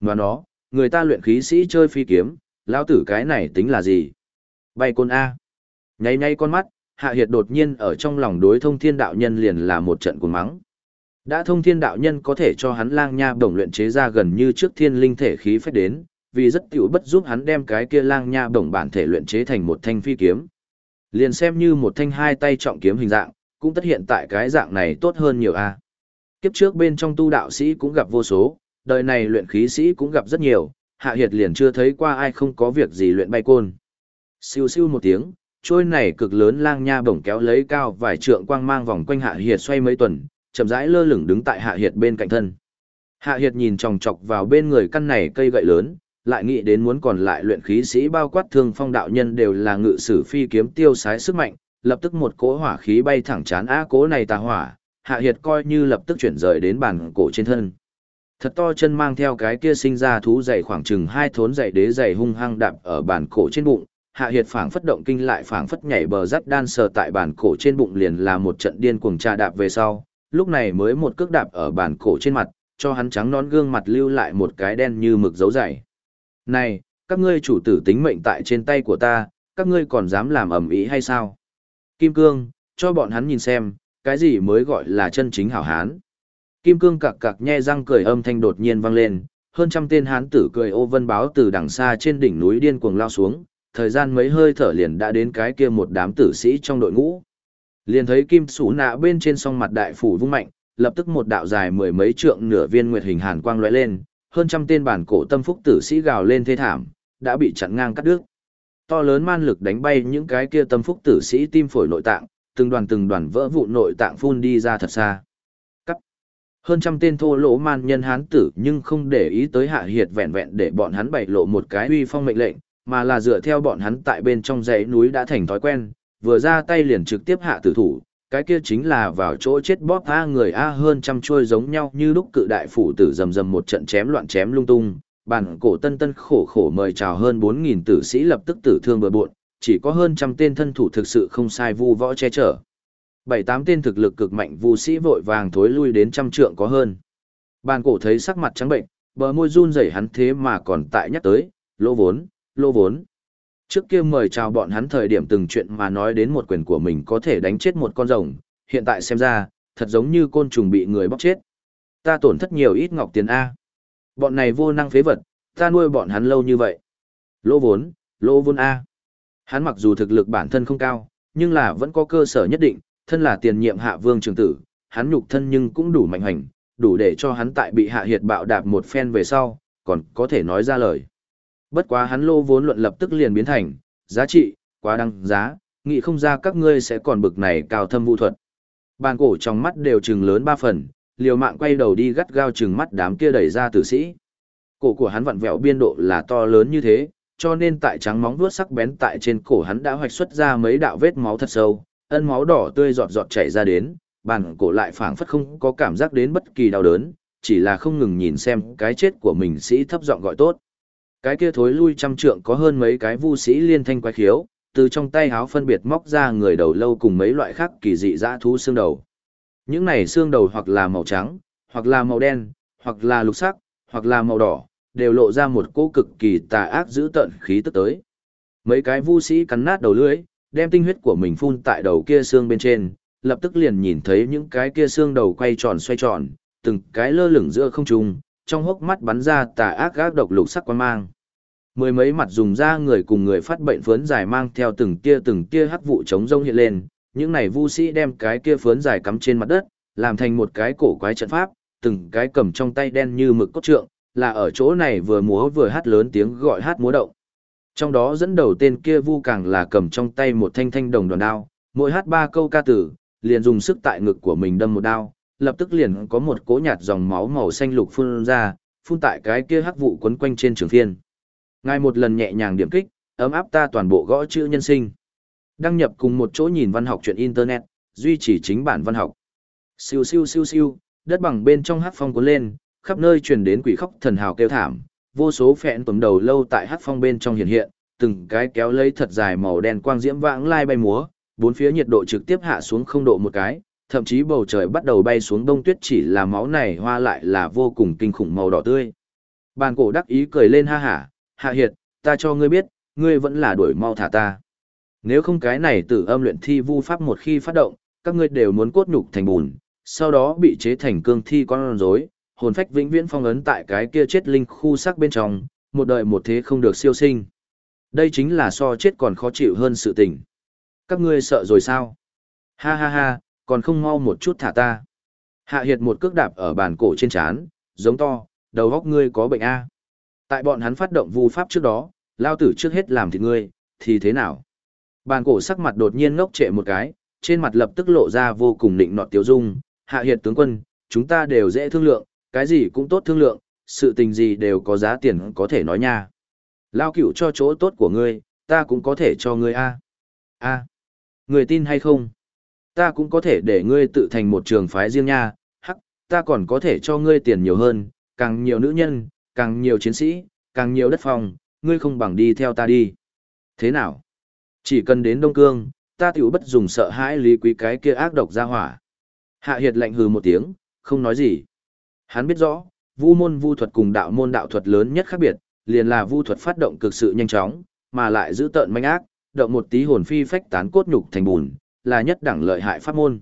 ngoài nó, người ta luyện khí sĩ chơi phi kiếm, lão tử cái này tính là gì? Bay côn A. Nháy nháy con mắt, Hạ Hiệt đột nhiên ở trong lòng đối thông thiên đạo nhân liền là một trận cuồng mắng. Đã thông thiên đạo nhân có thể cho hắn lang nha bổng luyện chế ra gần như trước thiên linh thể khí phách đến, vì rất tiểu bất giúp hắn đem cái kia lang nha bổng bản thể luyện chế thành một thanh phi kiếm. Liền xem như một thanh hai tay trọng kiếm hình dạng, cũng tất hiện tại cái dạng này tốt hơn nhiều a. Kiếp trước bên trong tu đạo sĩ cũng gặp vô số, đời này luyện khí sĩ cũng gặp rất nhiều, Hạ Hiệt liền chưa thấy qua ai không có việc gì luyện bay côn. Siêu siêu một tiếng, trôi này cực lớn lang nha bổng kéo lấy cao vài trượng quang mang vòng quanh Hạ Hiệt xoay mấy tuần, chậm rãi lơ lửng đứng tại Hạ Hiệt bên cạnh thân. Hạ Hiệt nhìn chòng chọc vào bên người căn này cây gậy lớn, lại nghĩ đến muốn còn lại luyện khí sĩ bao quát thương phong đạo nhân đều là ngự sử phi kiếm tiêu sái sức mạnh, lập tức một cỗ hỏa khí bay thẳng chán á cỗ này tà hỏa, Hạ Hiệt coi như lập tức chuyển rời đến bàn cổ trên thân. Thật to chân mang theo cái kia sinh ra thú dày khoảng chừng hai thốn dày đế dày hung hăng đạp ở bàn cổ trên bụng, Hạ Hiệt phảng phất động kinh lại phảng phất nhảy bờ rắc đan sờ tại bàn cổ trên bụng liền là một trận điên cuồng trà đạp về sau, lúc này mới một cước đạp ở bàn cổ trên mặt, cho hắn trắng nón gương mặt lưu lại một cái đen như mực dấu dày. Này, các ngươi chủ tử tính mệnh tại trên tay của ta, các ngươi còn dám làm ẩm ý hay sao? Kim Cương, cho bọn hắn nhìn xem, cái gì mới gọi là chân chính hảo hán. Kim Cương cặc cặc nhe răng cười âm thanh đột nhiên vang lên, hơn trăm tên hán tử cười ô vân báo từ đằng xa trên đỉnh núi điên cuồng lao xuống, thời gian mấy hơi thở liền đã đến cái kia một đám tử sĩ trong đội ngũ. Liền thấy Kim Sủ nạ bên trên song mặt đại phủ vung mạnh, lập tức một đạo dài mười mấy trượng nửa viên nguyệt hình hàn quang lóe lên, hơn trăm tên bản cổ tâm phúc tử sĩ gào lên thê thảm, đã bị chặn ngang cắt đứt. To lớn man lực đánh bay những cái kia tâm phúc tử sĩ tim phổi nội tạng, từng đoàn từng đoàn vỡ vụn nội tạng phun đi ra thật xa. Hơn trăm tên thô lỗ man nhân hán tử nhưng không để ý tới hạ hiệt vẹn vẹn để bọn hắn bày lộ một cái uy phong mệnh lệnh, mà là dựa theo bọn hắn tại bên trong dãy núi đã thành thói quen, vừa ra tay liền trực tiếp hạ tử thủ, cái kia chính là vào chỗ chết bóp A người A hơn trăm chuôi giống nhau như lúc cự đại phủ tử rầm rầm một trận chém loạn chém lung tung, bản cổ tân tân khổ khổ mời chào hơn 4.000 tử sĩ lập tức tử thương bừa bộn, chỉ có hơn trăm tên thân thủ thực sự không sai vu võ che chở. Bảy tám tên thực lực cực mạnh vu sĩ vội vàng thối lui đến trăm trượng có hơn. Bàn cổ thấy sắc mặt trắng bệnh, bờ môi run rẩy hắn thế mà còn tại nhắc tới, lỗ vốn, lỗ vốn. Trước kia mời chào bọn hắn thời điểm từng chuyện mà nói đến một quyền của mình có thể đánh chết một con rồng, hiện tại xem ra, thật giống như côn trùng bị người bóc chết. Ta tổn thất nhiều ít ngọc tiền A. Bọn này vô năng phế vật, ta nuôi bọn hắn lâu như vậy. Lỗ vốn, lỗ vốn A. Hắn mặc dù thực lực bản thân không cao, nhưng là vẫn có cơ sở nhất định, thân là tiền nhiệm hạ vương trường tử, hắn nhục thân nhưng cũng đủ mạnh hành, đủ để cho hắn tại bị hạ hiệt bạo đạp một phen về sau, còn có thể nói ra lời. Bất quá hắn lô vốn luận lập tức liền biến thành, giá trị, quá đăng giá, nghĩ không ra các ngươi sẽ còn bực này cao thâm vũ thuật. Bàn cổ trong mắt đều trừng lớn ba phần, liều mạng quay đầu đi gắt gao trừng mắt đám kia đẩy ra tử sĩ. Cổ của hắn vặn vẹo biên độ là to lớn như thế, cho nên tại trắng móng vuốt sắc bén tại trên cổ hắn đã hoạch xuất ra mấy đạo vết máu thật sâu, ân máu đỏ tươi giọt giọt chảy ra đến, bàn cổ lại phảng phất không có cảm giác đến bất kỳ đau đớn, chỉ là không ngừng nhìn xem cái chết của mình sĩ thấp giọng gọi tốt. Cái kia thối lui trăm trượng có hơn mấy cái vu sĩ liên thanh quái khiếu, từ trong tay háo phân biệt móc ra người đầu lâu cùng mấy loại khác kỳ dị dã thú xương đầu. Những này xương đầu hoặc là màu trắng, hoặc là màu đen, hoặc là lục sắc, hoặc là màu đỏ, đều lộ ra một cỗ cực kỳ tà ác dữ tận khí tức tới. Mấy cái vu sĩ cắn nát đầu lưỡi, đem tinh huyết của mình phun tại đầu kia xương bên trên, lập tức liền nhìn thấy những cái kia xương đầu quay tròn xoay tròn, từng cái lơ lửng giữa không trung, trong hốc mắt bắn ra tà ác gác độc lục sắc quan mang. Mười mấy mặt dùng ra người cùng người phát bệnh phướn dài mang theo từng tia từng tia hắc vụ chống rông hiện lên, những này vu sĩ đem cái kia phướn dài cắm trên mặt đất, làm thành một cái cổ quái trận pháp, từng cái cầm trong tay đen như mực cốt trượng, là ở chỗ này vừa múa vừa hát lớn tiếng gọi hát múa động. Trong đó dẫn đầu tên kia vu càng là cầm trong tay một thanh thanh đồng đoàn đao, mỗi hát ba câu ca tử, liền dùng sức tại ngực của mình đâm một đao, lập tức liền có một cỗ nhạt dòng máu màu xanh lục phun ra, phun tại cái kia hắc vụ quấn quanh trên trường phiên. Ngài một lần nhẹ nhàng điểm kích, ấm áp ta toàn bộ gõ chữ nhân sinh. Đăng nhập cùng một chỗ nhìn văn học truyện internet, duy trì chính bản văn học. Siêu siêu siêu siêu, đất bằng bên trong hắc phong cuốn lên, khắp nơi truyền đến quỷ khóc thần hào kêu thảm, vô số phẹn tuấn đầu lâu tại hát phong bên trong hiện hiện, từng cái kéo lấy thật dài màu đen quang diễm vãng lai bay múa, bốn phía nhiệt độ trực tiếp hạ xuống không độ một cái, thậm chí bầu trời bắt đầu bay xuống đông tuyết chỉ là máu này hoa lại là vô cùng kinh khủng màu đỏ tươi. Bàn cổ đắc ý cười lên ha hả, hạ hiệt, ta cho ngươi biết, ngươi vẫn là đuổi mau thả ta. Nếu không cái này tử âm luyện thi vu pháp một khi phát động, các ngươi đều muốn cốt nhục thành bùn, sau đó bị chế thành cương thi con rối, hồn phách vĩnh viễn phong ấn tại cái kia chết linh khu sắc bên trong, một đời một thế không được siêu sinh. Đây chính là so chết còn khó chịu hơn sự tình. Các ngươi sợ rồi sao? Ha ha ha, còn không mau một chút thả ta. Hạ Hiệt một cước đạp ở bàn cổ trên chán, giống to, đầu góc ngươi có bệnh A. Tại bọn hắn phát động vu pháp trước đó, lao tử trước hết làm thịt ngươi, thì thế nào? Bàn cổ sắc mặt đột nhiên ngốc trệ một cái, trên mặt lập tức lộ ra vô cùng nịnh nọt tiêu dung. Hạ Hiệt tướng quân, chúng ta đều dễ thương lượng, cái gì cũng tốt thương lượng, sự tình gì đều có giá tiền có thể nói nha. Lao cửu cho chỗ tốt của ngươi, ta cũng có thể cho ngươi A. A. Người tin hay không? Ta cũng có thể để ngươi tự thành một trường phái riêng nha, hắc, ta còn có thể cho ngươi tiền nhiều hơn, càng nhiều nữ nhân, càng nhiều chiến sĩ, càng nhiều đất phòng, ngươi không bằng đi theo ta đi. Thế nào? Chỉ cần đến Đông Cương, ta tiểu bất dùng sợ hãi lý quý cái kia ác độc ra hỏa. Hạ Hiệt lạnh hừ một tiếng, không nói gì. Hắn biết rõ, vu môn vu thuật cùng đạo môn đạo thuật lớn nhất khác biệt, liền là vu thuật phát động cực sự nhanh chóng, mà lại giữ tợn manh ác, động một tí hồn phi phách tán cốt nhục thành bùn, là nhất đẳng lợi hại pháp môn.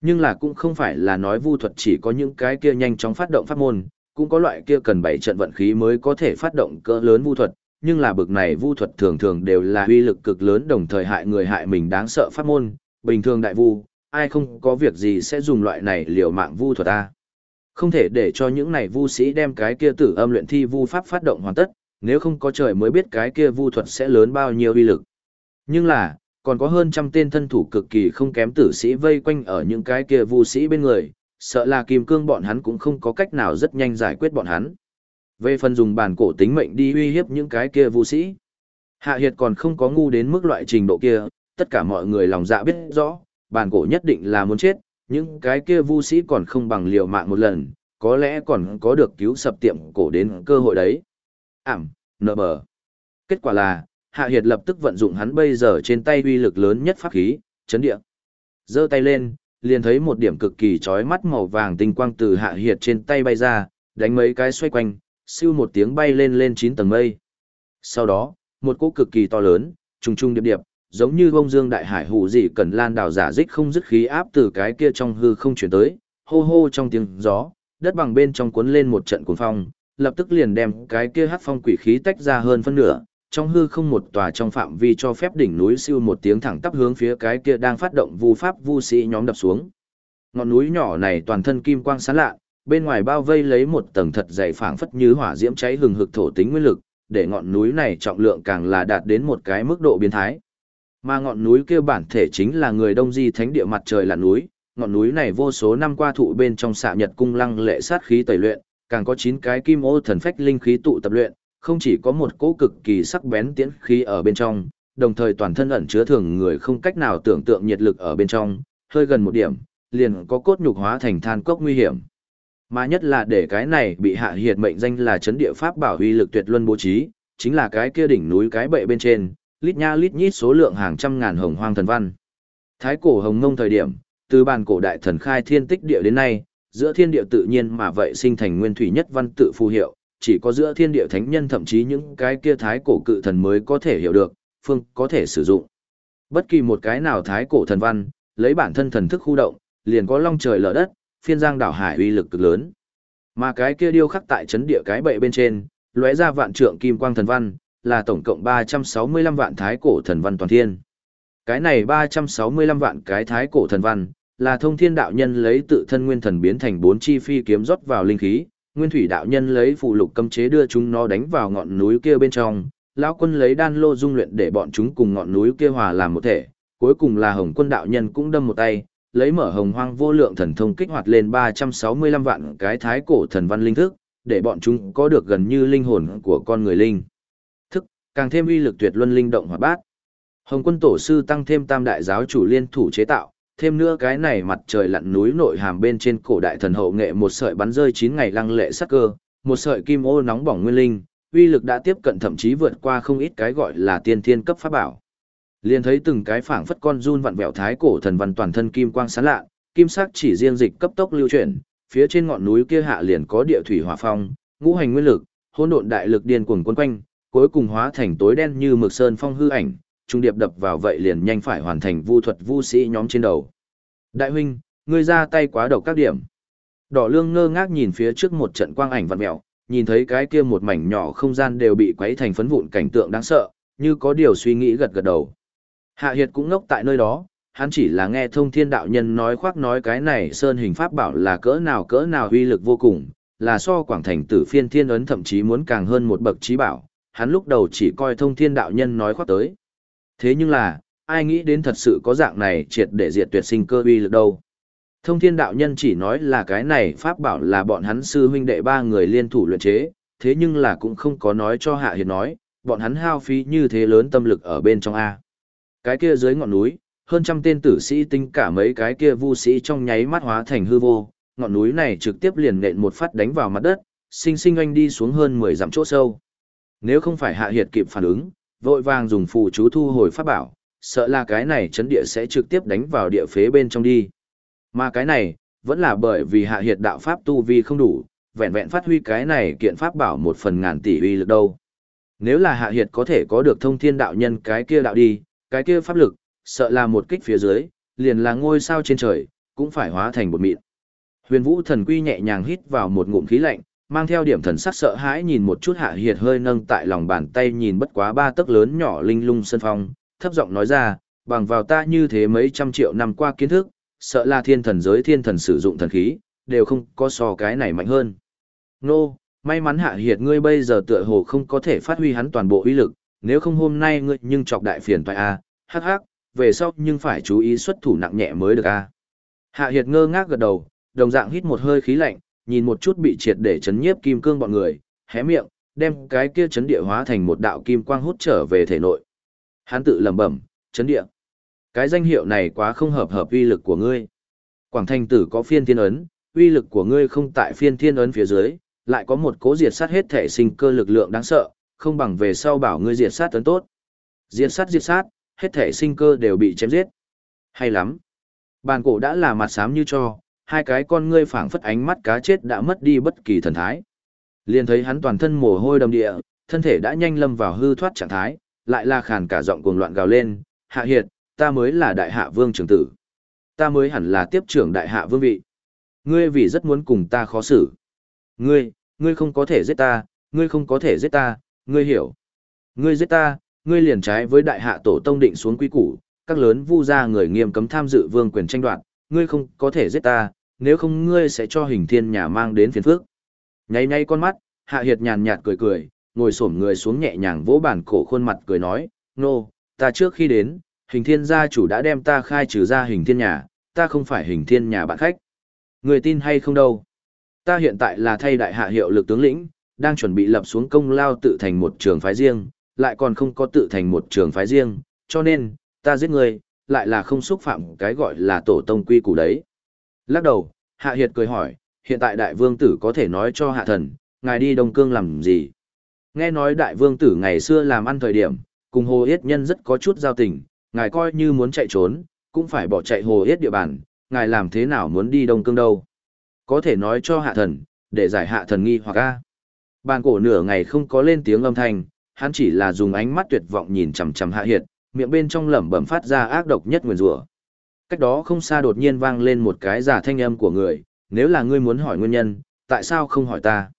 Nhưng là cũng không phải là nói vu thuật chỉ có những cái kia nhanh chóng phát động pháp môn, cũng có loại kia cần bảy trận vận khí mới có thể phát động cỡ lớn vu thuật, nhưng là bực này vu thuật thường thường đều là uy lực cực lớn đồng thời hại người hại mình đáng sợ pháp môn, bình thường đại vu, ai không có việc gì sẽ dùng loại này liều mạng vu thuật a. Không thể để cho những này vu sĩ đem cái kia tử âm luyện thi vu pháp phát động hoàn tất, nếu không có trời mới biết cái kia vu thuật sẽ lớn bao nhiêu uy lực. Nhưng là, còn có hơn trăm tên thân thủ cực kỳ không kém tử sĩ vây quanh ở những cái kia vu sĩ bên người, sợ là kim cương bọn hắn cũng không có cách nào rất nhanh giải quyết bọn hắn. Về phần dùng bản cổ tính mệnh đi uy hiếp những cái kia vu sĩ. Hạ Hiệt còn không có ngu đến mức loại trình độ kia, tất cả mọi người lòng dạ biết rõ, bản cổ nhất định là muốn chết, những cái kia vu sĩ còn không bằng liều mạng một lần, có lẽ còn có được cứu sập tiệm cổ đến cơ hội đấy. Ảm, nợ bờ. Kết quả là, Hạ Hiệt lập tức vận dụng hắn bây giờ trên tay uy lực lớn nhất pháp khí, chấn địa. giơ tay lên, liền thấy một điểm cực kỳ chói mắt màu vàng tinh quang từ Hạ Hiệt trên tay bay ra, đánh mấy cái xoay quanh, siêu một tiếng bay lên lên 9 tầng mây. Sau đó, một cỗ cực kỳ to lớn, trùng trùng điệp điệp, giống như bông dương đại hải hủ dị cần lan đảo giả dích không dứt khí áp từ cái kia trong hư không chuyển tới, hô hô trong tiếng gió, đất bằng bên trong cuốn lên một trận cuồng phong, lập tức liền đem cái kia hắc phong quỷ khí tách ra hơn phân nửa, trong hư không một tòa trong phạm vi cho phép đỉnh núi siêu một tiếng thẳng tắp hướng phía cái kia đang phát động vu pháp vu sĩ nhóm đập xuống. Ngọn núi nhỏ này toàn thân kim quang sáng lạ, bên ngoài bao vây lấy một tầng thật dày phảng phất như hỏa diễm cháy hừng hực thổ tính nguyên lực, để ngọn núi này trọng lượng càng là đạt đến một cái mức độ biến thái. Mà ngọn núi kia bản thể chính là người đông di thánh địa mặt trời là núi, ngọn núi này vô số năm qua thụ bên trong xạ nhật cung lăng lệ sát khí tẩy luyện, càng có 9 cái kim ô thần phách linh khí tụ tập luyện, không chỉ có một cỗ cực kỳ sắc bén tiễn khí ở bên trong, đồng thời toàn thân ẩn chứa thường người không cách nào tưởng tượng nhiệt lực ở bên trong, hơi gần một điểm, liền có cốt nhục hóa thành than cốc nguy hiểm. Mà nhất là để cái này bị hạ hiệt mệnh danh là chấn địa pháp bảo huy lực tuyệt luân bố trí, chính là cái kia đỉnh núi cái bệ bên trên, lít nha lít nhít số lượng hàng trăm ngàn hồng hoang thần văn. Thái cổ hồng ngông thời điểm, từ bàn cổ đại thần khai thiên tích địa đến nay, giữa thiên địa tự nhiên mà vậy sinh thành nguyên thủy nhất văn tự phù hiệu, chỉ có giữa thiên địa thánh nhân thậm chí những cái kia thái cổ cự thần mới có thể hiểu được, phương có thể sử dụng. Bất kỳ một cái nào thái cổ thần văn, lấy bản thân thần thức khu động, liền có long trời lở đất, phiên giang đảo hải uy lực cực lớn. Mà cái kia điêu khắc tại chấn địa cái bệ bên trên, lóe ra vạn trượng kim quang thần văn, là tổng cộng 365 vạn thái cổ thần văn toàn thiên. Cái này 365 vạn cái thái cổ thần văn, là thông thiên đạo nhân lấy tự thân nguyên thần biến thành bốn chi phi kiếm rót vào linh khí, nguyên thủy đạo nhân lấy phụ lục cấm chế đưa chúng nó đánh vào ngọn núi kia bên trong, lão quân lấy đan lô dung luyện để bọn chúng cùng ngọn núi kia hòa làm một thể, cuối cùng là hồng quân đạo nhân cũng đâm một tay, lấy mở hồng hoang vô lượng thần thông kích hoạt lên 365 vạn cái thái cổ thần văn linh thức, để bọn chúng có được gần như linh hồn của con người linh. Càng thêm uy lực tuyệt luân linh động hoạt bát. Hồng quân tổ sư tăng thêm tam đại giáo chủ liên thủ chế tạo, thêm nữa cái này mặt trời lặn núi nội hàm bên trên cổ đại thần hậu nghệ một sợi bắn rơi 9 ngày lăng lệ sắc cơ, một sợi kim ô nóng bỏng nguyên linh, uy lực đã tiếp cận thậm chí vượt qua không ít cái gọi là tiên thiên cấp pháp bảo. Liền thấy từng cái phảng phất con run vặn vẹo thái cổ thần văn toàn thân kim quang sáng lạ, kim sắc chỉ riêng dịch cấp tốc lưu chuyển, phía trên ngọn núi kia hạ liền có địa thủy hỏa phong, ngũ hành nguyên lực, hỗn độn đại lực điên cuồng quấn quanh, cuối cùng hóa thành tối đen như mực sơn phong hư ảnh, trung điệp đập vào vậy liền nhanh phải hoàn thành vu thuật vu sĩ nhóm trên đầu. Đại huynh, ngươi ra tay quá độc các điểm. Đỏ lương ngơ ngác nhìn phía trước một trận quang ảnh vặn mèo, nhìn thấy cái kia một mảnh nhỏ không gian đều bị quấy thành phấn vụn cảnh tượng đáng sợ, như có điều suy nghĩ gật gật đầu. Hạ Hiệt cũng ngốc tại nơi đó, hắn chỉ là nghe thông thiên đạo nhân nói khoác nói cái này sơn hình pháp bảo là cỡ nào cỡ nào uy lực vô cùng, là so quảng thành tử phiên thiên ấn thậm chí muốn càng hơn một bậc trí bảo, hắn lúc đầu chỉ coi thông thiên đạo nhân nói khoác tới. Thế nhưng là, ai nghĩ đến thật sự có dạng này triệt để diệt tuyệt sinh cơ uy lực đâu. Thông thiên đạo nhân chỉ nói là cái này pháp bảo là bọn hắn sư huynh đệ ba người liên thủ luyện chế, thế nhưng là cũng không có nói cho Hạ Hiệt nói, bọn hắn hao phí như thế lớn tâm lực ở bên trong A. Cái kia dưới ngọn núi, hơn trăm tên tử sĩ tinh cả mấy cái kia vu sĩ trong nháy mắt hóa thành hư vô, ngọn núi này trực tiếp liền nện một phát đánh vào mặt đất, sinh sinh anh đi xuống hơn 10 dặm chỗ sâu. Nếu không phải Hạ Hiệt kịp phản ứng, vội vàng dùng phù chú thu hồi pháp bảo, sợ là cái này chấn địa sẽ trực tiếp đánh vào địa phế bên trong đi. Mà cái này, vẫn là bởi vì Hạ Hiệt đạo pháp tu vi không đủ, vẹn vẹn phát huy cái này kiện pháp bảo một phần ngàn tỷ uy lực đâu. Nếu là Hạ Hiệt có thể có được thông thiên đạo nhân cái kia đạo đi, cái kia pháp lực, sợ là một kích phía dưới, liền là ngôi sao trên trời, cũng phải hóa thành một mịn. Huyền Vũ thần quy nhẹ nhàng hít vào một ngụm khí lạnh, mang theo điểm thần sắc sợ hãi nhìn một chút Hạ Hiệt hơi nâng tại lòng bàn tay nhìn bất quá ba tấc lớn nhỏ linh lung sân phong, thấp giọng nói ra, bằng vào ta như thế mấy trăm triệu năm qua kiến thức, sợ là thiên thần giới thiên thần sử dụng thần khí, đều không có so cái này mạnh hơn. Nô, may mắn Hạ Hiệt ngươi bây giờ tựa hồ không có thể phát huy hắn toàn bộ uy lực, nếu không hôm nay ngươi nhưng chọc đại phiền toái a, hắc hắc, về sau nhưng phải chú ý xuất thủ nặng nhẹ mới được a. Hạ Hiệt ngơ ngác gật đầu, đồng dạng hít một hơi khí lạnh, nhìn một chút bị triệt để chấn nhiếp kim cương bọn người, hé miệng, đem cái kia chấn địa hóa thành một đạo kim quang hút trở về thể nội. Hắn tự lẩm bẩm, chấn địa. Cái danh hiệu này quá không hợp hợp uy lực của ngươi. Quảng Thành tử có phiên thiên ấn, uy lực của ngươi không tại phiên thiên ấn phía dưới, lại có một cố diệt sát hết thể sinh cơ lực lượng đáng sợ, không bằng về sau bảo ngươi diệt sát tấn tốt. Diệt sát diệt sát, hết thể sinh cơ đều bị chém giết. Hay lắm. Bàn cổ đã là mặt xám như cho, hai cái con ngươi phảng phất ánh mắt cá chết đã mất đi bất kỳ thần thái. Liền thấy hắn toàn thân mồ hôi đầm địa, thân thể đã nhanh lâm vào hư thoát trạng thái, lại là khàn cả giọng cuồng loạn gào lên, "Hạ Hiệt, ta mới là đại hạ vương trưởng tử. Ta mới hẳn là tiếp trưởng đại hạ vương vị. Ngươi vì rất muốn cùng ta khó xử. Ngươi, ngươi không có thể giết ta, ngươi không có thể giết ta, ngươi hiểu. Ngươi giết ta, ngươi liền trái với đại hạ tổ tông định xuống quy củ, các lớn vu gia người nghiêm cấm tham dự vương quyền tranh đoạt, ngươi không có thể giết ta, nếu không ngươi sẽ cho hình thiên nhà mang đến phiền phước. Nháy nháy con mắt, hạ hiệt nhàn nhạt cười cười, ngồi xổm người xuống nhẹ nhàng vỗ bản cổ khuôn mặt cười nói, nô, no, ta trước khi đến, hình thiên gia chủ đã đem ta khai trừ ra hình thiên nhà, ta không phải hình thiên nhà bạn khách. Người tin hay không đâu. Ta hiện tại là thay đại hạ hiệu lực tướng lĩnh, đang chuẩn bị lập xuống công lao tự thành một trường phái riêng, lại còn không có tự thành một trường phái riêng, cho nên, ta giết người, lại là không xúc phạm cái gọi là tổ tông quy củ đấy. Lắc đầu, Hạ Hiệt cười hỏi, hiện tại đại vương tử có thể nói cho hạ thần, ngài đi Đông Cương làm gì? Nghe nói đại vương tử ngày xưa làm ăn thời điểm, cùng Hồ Yết Nhân rất có chút giao tình, ngài coi như muốn chạy trốn, cũng phải bỏ chạy Hồ Yết địa bàn, ngài làm thế nào muốn đi Đông Cương đâu? Có thể nói cho hạ thần, để giải hạ thần nghi hoặc a. Bàn cổ nửa ngày không có lên tiếng âm thanh, hắn chỉ là dùng ánh mắt tuyệt vọng nhìn chằm chằm Hạ Hiệt, miệng bên trong lẩm bẩm phát ra ác độc nhất nguyền rủa. Cách đó không xa đột nhiên vang lên một cái giả thanh âm của người, nếu là ngươi muốn hỏi nguyên nhân, tại sao không hỏi ta?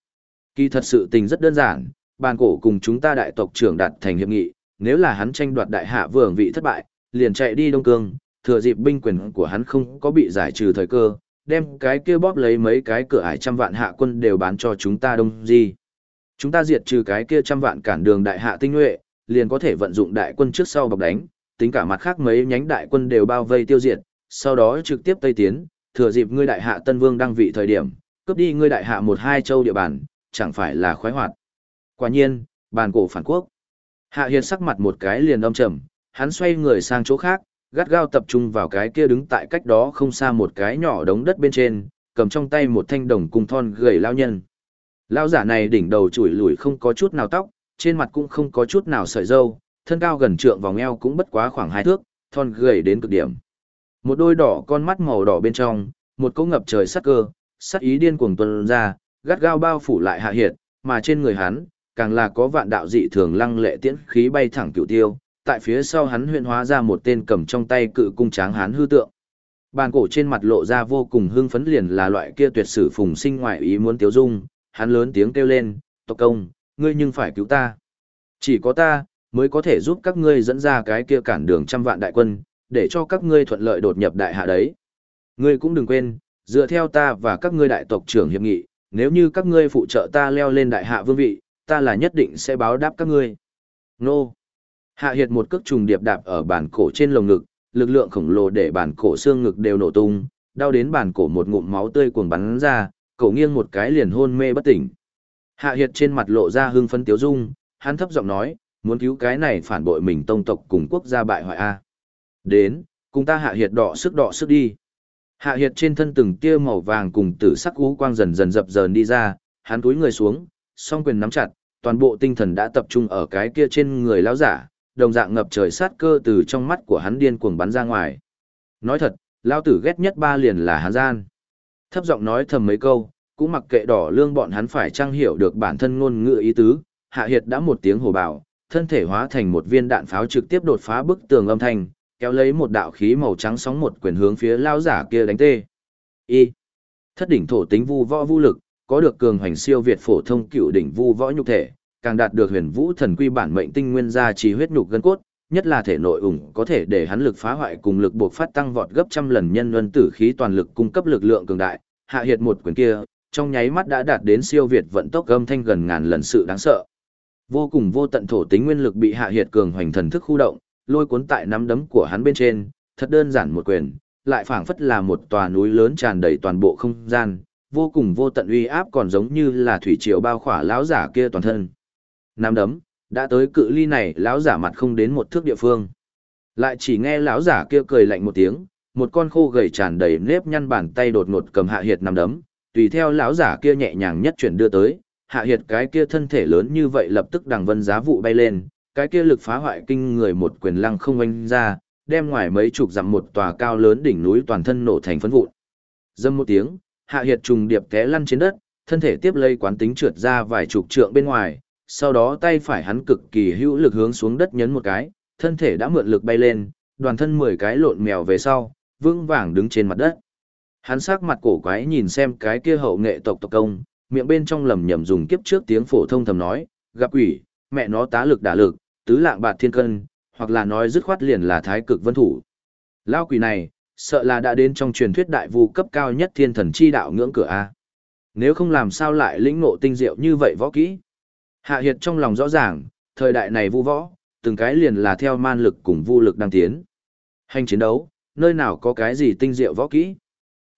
Kỳ thật sự tình rất đơn giản, bàn cổ cùng chúng ta đại tộc trưởng đạt thành hiệp nghị, nếu là hắn tranh đoạt đại hạ vương vị thất bại, liền chạy đi Đông Cương, thừa dịp binh quyền của hắn không có bị giải trừ thời cơ, đem cái kia bóp lấy mấy cái cửa ải trăm vạn hạ quân đều bán cho chúng ta đông di. Chúng ta diệt trừ cái kia trăm vạn cản đường đại hạ tinh nhuệ, liền có thể vận dụng đại quân trước sau bọc đánh, tính cả mặt khác mấy nhánh đại quân đều bao vây tiêu diệt, sau đó trực tiếp tây tiến, thừa dịp ngươi đại hạ Tân Vương đăng vị thời điểm, cướp đi ngươi đại hạ một hai châu địa bàn, chẳng phải là khoái hoạt. Quả nhiên, bàn cổ phản quốc. Hạ Hiền sắc mặt một cái liền âm trầm, hắn xoay người sang chỗ khác, gắt gao tập trung vào cái kia đứng tại cách đó không xa một cái nhỏ đống đất bên trên, cầm trong tay một thanh đồng cung thon gầy lao nhân. Lao giả này đỉnh đầu chủi lủi không có chút nào tóc, trên mặt cũng không có chút nào sợi râu, thân cao gần trượng vòng eo cũng bất quá khoảng hai thước, thon gầy đến cực điểm. Một đôi đỏ con mắt màu đỏ bên trong, một cỗ ngập trời sắc cơ, sắc ý điên cuồng tuôn ra, gắt gao bao phủ lại hạ hiệt, mà trên người hắn, càng là có vạn đạo dị thường lăng lệ tiễn khí bay thẳng cựu tiêu, tại phía sau hắn huyện hóa ra một tên cầm trong tay cự cung tráng hán hư tượng. Bàn cổ trên mặt lộ ra vô cùng hưng phấn liền là loại kia tuyệt sử phùng sinh ngoại ý muốn tiếu dung, hắn lớn tiếng kêu lên, tộc công, ngươi nhưng phải cứu ta. Chỉ có ta, mới có thể giúp các ngươi dẫn ra cái kia cản đường trăm vạn đại quân, để cho các ngươi thuận lợi đột nhập đại hạ đấy. Ngươi cũng đừng quên, dựa theo ta và các ngươi đại tộc trưởng hiệp nghị, nếu như các ngươi phụ trợ ta leo lên đại hạ vương vị, ta là nhất định sẽ báo đáp các ngươi. Nô! Hạ hiệt một cước trùng điệp đạp ở bàn cổ trên lồng ngực, lực lượng khổng lồ để bàn cổ xương ngực đều nổ tung, đau đến bàn cổ một ngụm máu tươi cuồng bắn ra, cổ nghiêng một cái liền hôn mê bất tỉnh. Hạ hiệt trên mặt lộ ra hưng phấn tiếu dung, hắn thấp giọng nói, muốn cứu cái này phản bội mình tông tộc cùng quốc gia bại hoại a. Đến, cùng ta hạ hiệt đỏ sức đỏ sức đi. Hạ hiệt trên thân từng tia màu vàng cùng tử sắc ú quang dần dần dập dờn đi ra, hắn túi người xuống, song quyền nắm chặt, toàn bộ tinh thần đã tập trung ở cái kia trên người lão giả, đồng dạng ngập trời sát cơ từ trong mắt của hắn điên cuồng bắn ra ngoài. Nói thật, lão tử ghét nhất ba liền là hắn gian. Thấp giọng nói thầm mấy câu, cũng mặc kệ đỏ lương bọn hắn phải trang hiểu được bản thân ngôn ngữ ý tứ, hạ hiệt đã một tiếng hồ bảo, thân thể hóa thành một viên đạn pháo trực tiếp đột phá bức tường âm thanh, kéo lấy một đạo khí màu trắng sóng một quyền hướng phía lao giả kia đánh tê. Y. Thất đỉnh thổ tính vu võ vũ lực, có được cường hoành siêu việt phổ thông cựu đỉnh vu võ nhục thể, càng đạt được huyền vũ thần quy bản mệnh tinh nguyên gia trì huyết nhục gân cốt, nhất là thể nội ủng có thể để hắn lực phá hoại cùng lực buộc phát tăng vọt gấp trăm lần nhân luân tử khí toàn lực cung cấp lực lượng cường đại, hạ hiệt một quyền kia, trong nháy mắt đã đạt đến siêu việt vận tốc âm thanh gần ngàn lần sự đáng sợ. Vô cùng vô tận thổ tính nguyên lực bị hạ hiệt cường hoành thần thức khu động, lôi cuốn tại nắm đấm của hắn bên trên, thật đơn giản một quyền, lại phảng phất là một tòa núi lớn tràn đầy toàn bộ không gian, vô cùng vô tận uy áp còn giống như là thủy triều bao khỏa lão giả kia toàn thân. Nắm đấm, đã tới cự ly này, lão giả mặt không đến một thước địa phương. Lại chỉ nghe lão giả kia cười lạnh một tiếng, một con khô gầy tràn đầy nếp nhăn bàn tay đột ngột cầm hạ hiệt nắm đấm, tùy theo lão giả kia nhẹ nhàng nhất chuyển đưa tới, hạ hiệt cái kia thân thể lớn như vậy lập tức đằng vân giá vụ bay lên, cái kia lực phá hoại kinh người một quyền lăng không oanh ra, đem ngoài mấy chục dặm một tòa cao lớn đỉnh núi toàn thân nổ thành phấn vụn. Dâm một tiếng, hạ hiệt trùng điệp té lăn trên đất, thân thể tiếp lây quán tính trượt ra vài chục trượng bên ngoài, sau đó tay phải hắn cực kỳ hữu lực hướng xuống đất nhấn một cái, thân thể đã mượn lực bay lên, đoàn thân mười cái lộn mèo về sau, vững vàng đứng trên mặt đất. Hắn sắc mặt cổ quái nhìn xem cái kia hậu nghệ tộc tộc công, miệng bên trong lầm nhầm dùng kiếp trước tiếng phổ thông thầm nói, gặp quỷ, mẹ nó tá lực đả lực, tứ lạng bạt thiên cân, hoặc là nói dứt khoát liền là thái cực vân thủ. Lao quỷ này, sợ là đã đến trong truyền thuyết đại vu cấp cao nhất thiên thần chi đạo ngưỡng cửa A. Nếu không làm sao lại lĩnh ngộ tinh diệu như vậy võ kỹ. Hạ Hiệt trong lòng rõ ràng, thời đại này vu võ, từng cái liền là theo man lực cùng vu lực đang tiến. Hành chiến đấu, nơi nào có cái gì tinh diệu võ kỹ.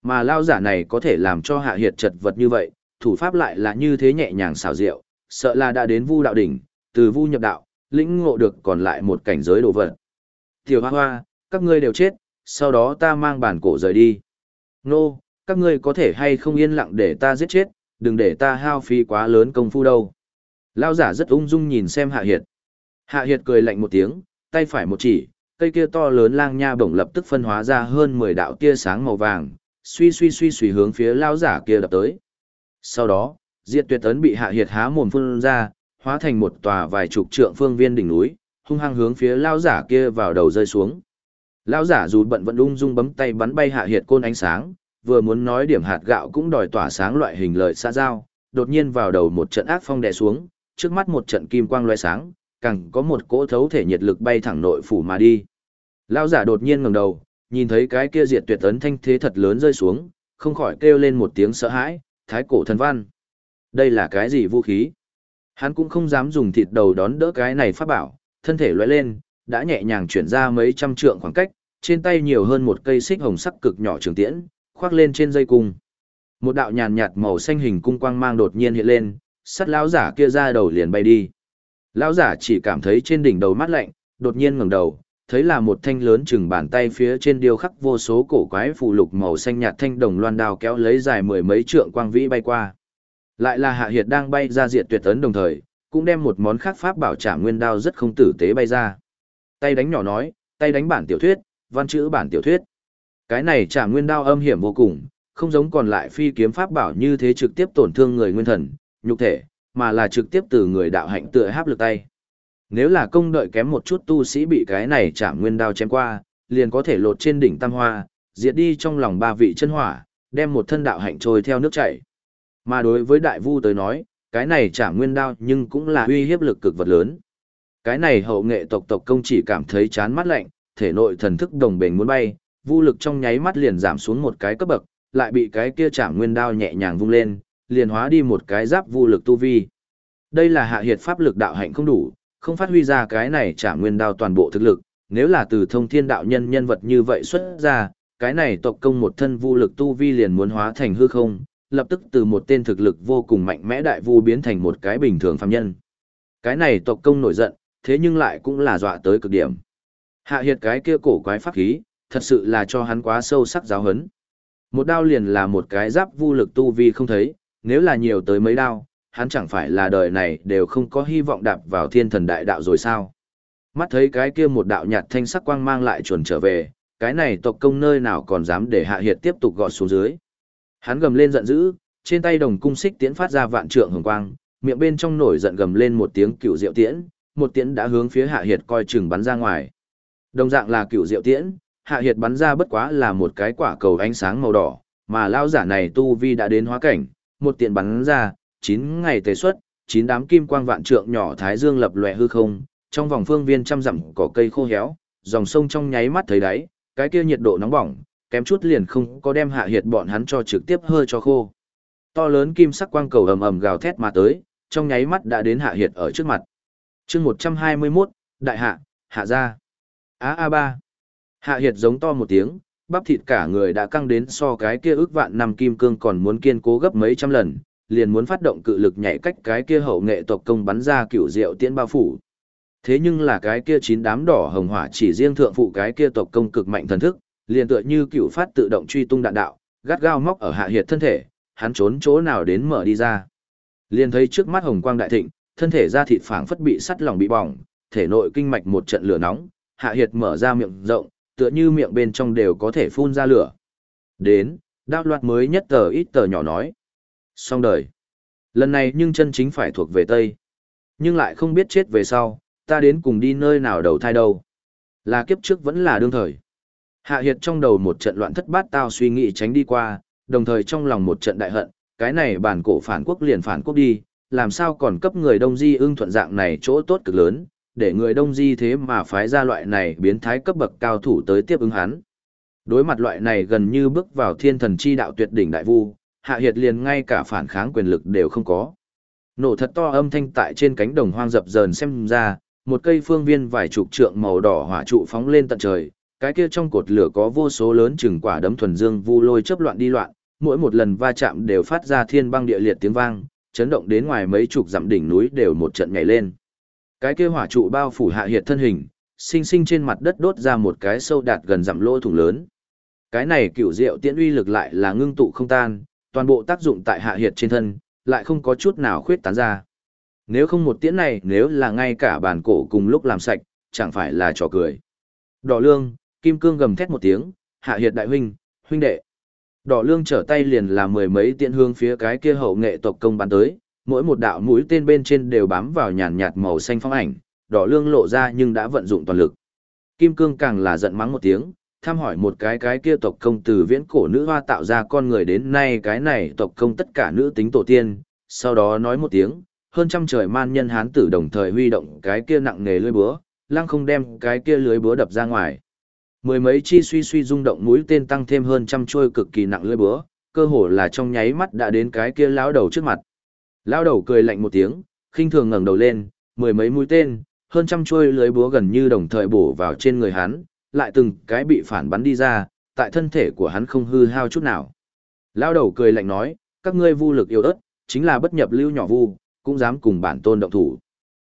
Mà lao giả này có thể làm cho Hạ Hiệt chật vật như vậy, thủ pháp lại là như thế nhẹ nhàng xảo diệu, sợ là đã đến vu đạo đỉnh, từ vu nhập đạo, lĩnh ngộ được còn lại một cảnh giới đồ vật. Tiểu hoa hoa, các ngươi đều chết, sau đó ta mang bản cổ rời đi. Nô, các ngươi có thể hay không yên lặng để ta giết chết, đừng để ta hao phí quá lớn công phu đâu. Lao giả rất ung dung nhìn xem Hạ Hiệt. Hạ Hiệt cười lạnh một tiếng, tay phải một chỉ, cây kia to lớn lang nha bổng lập tức phân hóa ra hơn 10 đạo tia sáng màu vàng, suy suy suy suy hướng phía lao giả kia đập tới. Sau đó, Diệt Tuyệt Ấn bị Hạ Hiệt há mồm phun ra, hóa thành một tòa vài chục trượng phương viên đỉnh núi, hung hăng hướng phía lao giả kia vào đầu rơi xuống. Lao giả dù bận vẫn ung dung bấm tay bắn bay hạ hiệt côn ánh sáng, vừa muốn nói điểm hạt gạo cũng đòi tỏa sáng loại hình lợi xa giao, đột nhiên vào đầu một trận ác phong đè xuống, trước mắt một trận kim quang loại sáng, càng có một cỗ thấu thể nhiệt lực bay thẳng nội phủ mà đi. Lao giả đột nhiên ngẩng đầu, nhìn thấy cái kia diệt tuyệt ấn thanh thế thật lớn rơi xuống, không khỏi kêu lên một tiếng sợ hãi, thái cổ thần văn. Đây là cái gì vũ khí? Hắn cũng không dám dùng thịt đầu đón đỡ cái này pháp bảo, thân thể lóe lên, đã nhẹ nhàng chuyển ra mấy trăm trượng khoảng cách, trên tay nhiều hơn một cây xích hồng sắc cực nhỏ trường tiễn, khoác lên trên dây cung. Một đạo nhàn nhạt màu xanh hình cung quang mang đột nhiên hiện lên, sắt lão giả kia ra đầu liền bay đi. Lão giả chỉ cảm thấy trên đỉnh đầu mát lạnh, đột nhiên ngẩng đầu, thấy là một thanh lớn chừng bàn tay phía trên điêu khắc vô số cổ quái phù lục màu xanh nhạt thanh đồng loan đao kéo lấy dài mười mấy trượng quang vĩ bay qua. Lại là Hạ Hiệt đang bay ra diệt tuyệt ấn đồng thời, cũng đem một món khác pháp bảo trả nguyên đao rất không tử tế bay ra. Tay đánh nhỏ nói, tay đánh bản tiểu thuyết, văn chữ bản tiểu thuyết. Cái này trả nguyên đao âm hiểm vô cùng, không giống còn lại phi kiếm pháp bảo như thế trực tiếp tổn thương người nguyên thần, nhục thể, mà là trực tiếp từ người đạo hạnh tựa háp lực tay. Nếu là công đợi kém một chút tu sĩ bị cái này chạm nguyên đao chém qua, liền có thể lột trên đỉnh tam hoa, diệt đi trong lòng ba vị chân hỏa, đem một thân đạo hạnh trôi theo nước chảy. Mà đối với đại vu tới nói, cái này chạm nguyên đao nhưng cũng là uy hiếp lực cực vật lớn. Cái này hậu nghệ tộc tộc công chỉ cảm thấy chán mắt lạnh, thể nội thần thức đồng bền muốn bay, vu lực trong nháy mắt liền giảm xuống một cái cấp bậc, lại bị cái kia chạm nguyên đao nhẹ nhàng vung lên, liền hóa đi một cái giáp vu lực tu vi. Đây là hạ hiệt pháp lực đạo hạnh không đủ, không phát huy ra cái này trả nguyên đao toàn bộ thực lực, nếu là từ thông thiên đạo nhân nhân vật như vậy xuất ra, cái này tộc công một thân vu lực tu vi liền muốn hóa thành hư không, lập tức từ một tên thực lực vô cùng mạnh mẽ đại vu biến thành một cái bình thường phàm nhân. Cái này tộc công nổi giận, thế nhưng lại cũng là dọa tới cực điểm. Hạ hiệt cái kia cổ quái pháp khí, thật sự là cho hắn quá sâu sắc giáo hấn. Một đao liền là một cái giáp vu lực tu vi không thấy, nếu là nhiều tới mấy đao, hắn chẳng phải là đời này đều không có hy vọng đạp vào thiên thần đại đạo rồi sao. Mắt thấy cái kia một đạo nhạt thanh sắc quang mang lại chuẩn trở về, cái này tộc công nơi nào còn dám để hạ hiệt tiếp tục gọt xuống dưới. Hắn gầm lên giận dữ, trên tay đồng cung xích tiễn phát ra vạn trượng hồng quang, miệng bên trong nổi giận gầm lên một tiếng cựu diệu tiễn, một tiễn đã hướng phía hạ hiệt coi chừng bắn ra ngoài. Đồng dạng là cựu diệu tiễn, hạ hiệt bắn ra bất quá là một cái quả cầu ánh sáng màu đỏ, mà lao giả này tu vi đã đến hóa cảnh, một tiện bắn ra, chín ngày tế xuất, chín đám kim quang vạn trượng nhỏ thái dương lập lòe hư không, trong vòng phương viên trăm dặm cỏ cây khô héo, dòng sông trong nháy mắt thấy đáy, cái kia nhiệt độ nóng bỏng, kém chút liền không có đem hạ hiệt bọn hắn cho trực tiếp hơi cho khô. To lớn kim sắc quang cầu ầm ầm gào thét mà tới, trong nháy mắt đã đến hạ hiệt ở trước mặt. chương 121, đại hạ, hạ gia. Á A ba. Hạ hiệt giống to một tiếng, bắp thịt cả người đã căng đến so cái kia ước vạn năm kim cương còn muốn kiên cố gấp mấy trăm lần, liền muốn phát động cự lực nhảy cách cái kia hậu nghệ tộc công bắn ra cựu diệu tiễn bao phủ. Thế nhưng là cái kia chín đám đỏ hồng hỏa chỉ riêng thượng phụ cái kia tộc công cực mạnh thần thức, liền tựa như cựu phát tự động truy tung đạn đạo, gắt gao móc ở hạ hiệt thân thể, hắn trốn chỗ nào đến mở đi ra. Liền thấy trước mắt hồng quang đại thịnh, thân thể da thịt phảng phất bị sắt lòng bị bỏng, thể nội kinh mạch một trận lửa nóng, hạ hiệt mở ra miệng rộng, tựa như miệng bên trong đều có thể phun ra lửa. Đến, đao loạt mới nhất tờ ít tờ nhỏ nói. Xong đời. Lần này nhưng chân chính phải thuộc về Tây. Nhưng lại không biết chết về sau, ta đến cùng đi nơi nào đầu thai đâu. Là kiếp trước vẫn là đương thời. Hạ Hiệt trong đầu một trận loạn thất bát tao suy nghĩ tránh đi qua, đồng thời trong lòng một trận đại hận, cái này bản cổ phản quốc liền phản quốc đi, làm sao còn cấp người Đông Di ưng thuận dạng này chỗ tốt cực lớn, để người Đông Di thế mà phái ra loại này biến thái cấp bậc cao thủ tới tiếp ứng hắn. Đối mặt loại này gần như bước vào thiên thần chi đạo tuyệt đỉnh đại vu, Hạ Hiệt liền ngay cả phản kháng quyền lực đều không có. Nổ thật to âm thanh tại trên cánh đồng hoang dập dờn xem ra, một cây phương viên vài chục trượng màu đỏ hỏa trụ phóng lên tận trời, cái kia trong cột lửa có vô số lớn chừng quả đấm thuần dương vu lôi chớp loạn đi loạn, mỗi một lần va chạm đều phát ra thiên băng địa liệt tiếng vang, chấn động đến ngoài mấy chục dặm đỉnh núi đều một trận nhảy lên. Cái kia hỏa trụ bao phủ hạ hiệt thân hình, sinh sinh trên mặt đất đốt ra một cái sâu đạt gần dặm lỗ thủng lớn. Cái này cựu diệu tiễn uy lực lại là ngưng tụ không tan, toàn bộ tác dụng tại hạ hiệt trên thân, lại không có chút nào khuyết tán ra. Nếu không một tiễn này nếu là ngay cả bàn cổ cùng lúc làm sạch, chẳng phải là trò cười. Đỏ lương, kim cương gầm thét một tiếng, hạ hiệt đại huynh, huynh đệ. Đỏ lương trở tay liền là mười mấy tiện hương phía cái kia hậu nghệ tộc công bắn tới, mỗi một đạo mũi tên bên trên đều bám vào nhàn nhạt màu xanh phong ảnh, đỏ lương lộ ra nhưng đã vận dụng toàn lực. Kim cương càng là giận mắng một tiếng, thăm hỏi một cái cái kia tộc công từ viễn cổ nữ hoa tạo ra con người đến nay cái này tộc công tất cả nữ tính tổ tiên, sau đó nói một tiếng, hơn trăm trời man nhân hán tử đồng thời huy động cái kia nặng nghề lưới búa, lăng không đem cái kia lưới búa đập ra ngoài. Mười mấy chi suy suy rung động mũi tên tăng thêm hơn trăm trôi cực kỳ nặng lưới búa, cơ hồ là trong nháy mắt đã đến cái kia lão đầu trước mặt. Lão đầu cười lạnh một tiếng, khinh thường ngẩng đầu lên, mười mấy mũi tên, hơn trăm trôi lưới búa gần như đồng thời bổ vào trên người hắn, lại từng cái bị phản bắn đi ra, tại thân thể của hắn không hư hao chút nào. Lão đầu cười lạnh nói, các ngươi vu lực yếu ớt, chính là bất nhập lưu nhỏ vu, cũng dám cùng bản tôn động thủ.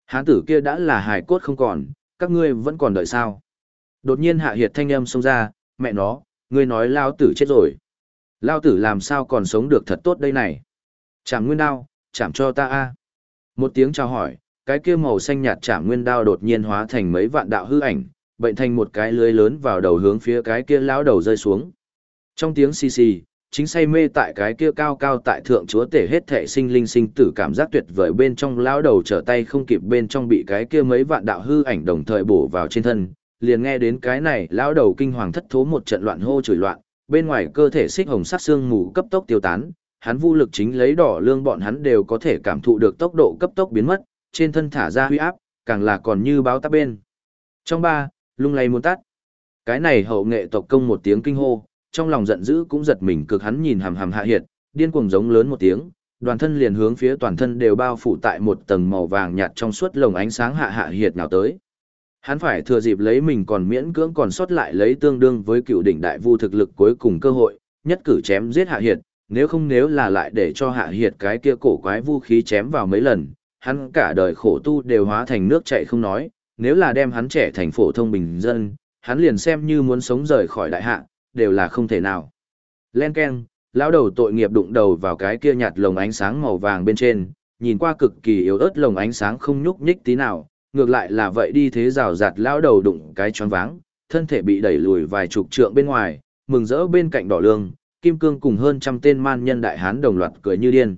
Hán tử kia đã là hài cốt không còn, các ngươi vẫn còn đợi sao? Đột nhiên hạ hiệt thanh âm xông ra, mẹ nó, ngươi nói lao tử chết rồi. Lao tử làm sao còn sống được thật tốt đây này? Chảm nguyên đao, chảm cho ta a. Một tiếng chào hỏi, cái kia màu xanh nhạt chảm nguyên đao đột nhiên hóa thành mấy vạn đạo hư ảnh, bệnh thành một cái lưới lớn vào đầu hướng phía cái kia lão đầu rơi xuống. Trong tiếng xì xì, chính say mê tại cái kia cao cao tại thượng chúa tể hết thể sinh linh sinh tử cảm giác tuyệt vời bên trong lão đầu trở tay không kịp bên trong bị cái kia mấy vạn đạo hư ảnh đồng thời bổ vào trên thân, liền nghe đến cái này lão đầu kinh hoàng thất thố một trận loạn hô chửi loạn, bên ngoài cơ thể xích hồng sắc xương mù cấp tốc tiêu tán, hắn vô lực chính lấy đỏ lương bọn hắn đều có thể cảm thụ được tốc độ cấp tốc biến mất, trên thân thả ra huy áp, càng là còn như báo táp bên. Trong ba, lung lay muốn tắt. Cái này hậu nghệ tộc công một tiếng kinh hô, trong lòng giận dữ cũng giật mình cực hắn nhìn hàm hàm hạ hiệt, điên cuồng giống lớn một tiếng, đoàn thân liền hướng phía toàn thân đều bao phủ tại một tầng màu vàng nhạt trong suốt lồng ánh sáng hạ hạ hiệt nào tới. Hắn phải thừa dịp lấy mình còn miễn cưỡng còn sót lại lấy tương đương với cựu đỉnh đại vu thực lực cuối cùng cơ hội, nhất cử chém giết hạ hiệt, nếu không nếu là lại để cho hạ hiệt cái kia cổ quái vũ khí chém vào mấy lần, hắn cả đời khổ tu đều hóa thành nước chảy không nói, nếu là đem hắn trẻ thành phổ thông bình dân, hắn liền xem như muốn sống rời khỏi đại hạ, đều là không thể nào. Len Ken, lão đầu tội nghiệp đụng đầu vào cái kia nhạt lồng ánh sáng màu vàng bên trên, nhìn qua cực kỳ yếu ớt lồng ánh sáng không nhúc nhích tí nào, ngược lại là vậy đi thế rào rạt lão đầu đụng cái choáng váng, thân thể bị đẩy lùi vài chục trượng bên ngoài, mừng rỡ bên cạnh đỏ lương, kim cương cùng hơn trăm tên man nhân đại hán đồng loạt cười như điên.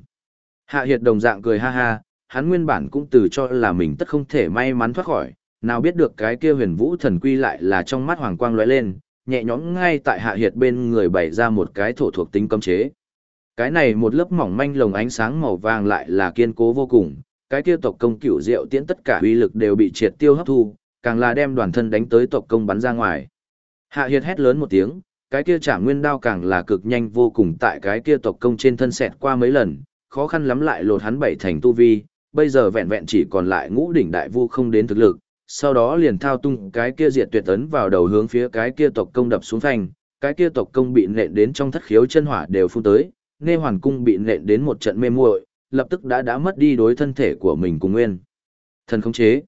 Hạ Hiệt đồng dạng cười ha ha, hắn nguyên bản cũng từ cho là mình tất không thể may mắn thoát khỏi, nào biết được cái kia huyền vũ thần quy lại là trong mắt hoàng quang lóe lên, nhẹ nhõm ngay tại hạ hiệt bên người bày ra một cái thổ thuộc tính cấm chế. Cái này một lớp mỏng manh lồng ánh sáng màu vàng lại là kiên cố vô cùng, cái kia tộc công cửu diệu tiễn tất cả uy lực đều bị triệt tiêu hấp thu, càng là đem đoàn thân đánh tới tộc công bắn ra ngoài. Hạ hiệt hét lớn một tiếng, cái kia trả nguyên đao càng là cực nhanh vô cùng tại cái kia tộc công trên thân xẹt qua mấy lần, khó khăn lắm lại lột hắn bảy thành tu vi, bây giờ vẹn vẹn chỉ còn lại ngũ đỉnh đại vu không đến thực lực, sau đó liền thao tung cái kia diệt tuyệt tấn vào đầu hướng phía cái kia tộc công đập xuống phanh, cái kia tộc công bị nện đến trong thất khiếu chân hỏa đều phun tới, nghe hoàn cung bị nện đến một trận mê muội, lập tức đã đã mất đi đối thân thể của mình cùng nguyên. Thần khống chế.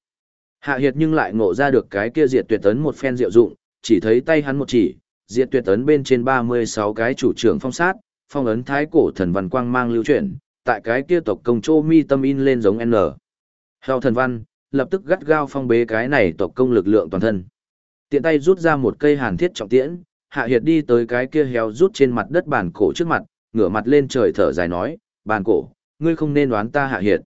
Hạ Hiệt nhưng lại ngộ ra được cái kia diệt tuyệt tấn một phen diệu dụng, chỉ thấy tay hắn một chỉ, diệt tuyệt tấn bên trên 36 cái chủ trưởng phong sát, phong ấn thái cổ thần văn quang mang lưu chuyển, tại cái kia tộc công chô mi tâm in lên giống N. Heo thần văn, lập tức gắt gao phong bế cái này tộc công lực lượng toàn thân. Tiện tay rút ra một cây hàn thiết trọng tiễn, Hạ Hiệt đi tới cái kia héo rút trên mặt đất bàn cổ trước mặt, ngửa mặt lên trời thở dài nói, bàn cổ, ngươi không nên đoán ta Hạ Hiệt.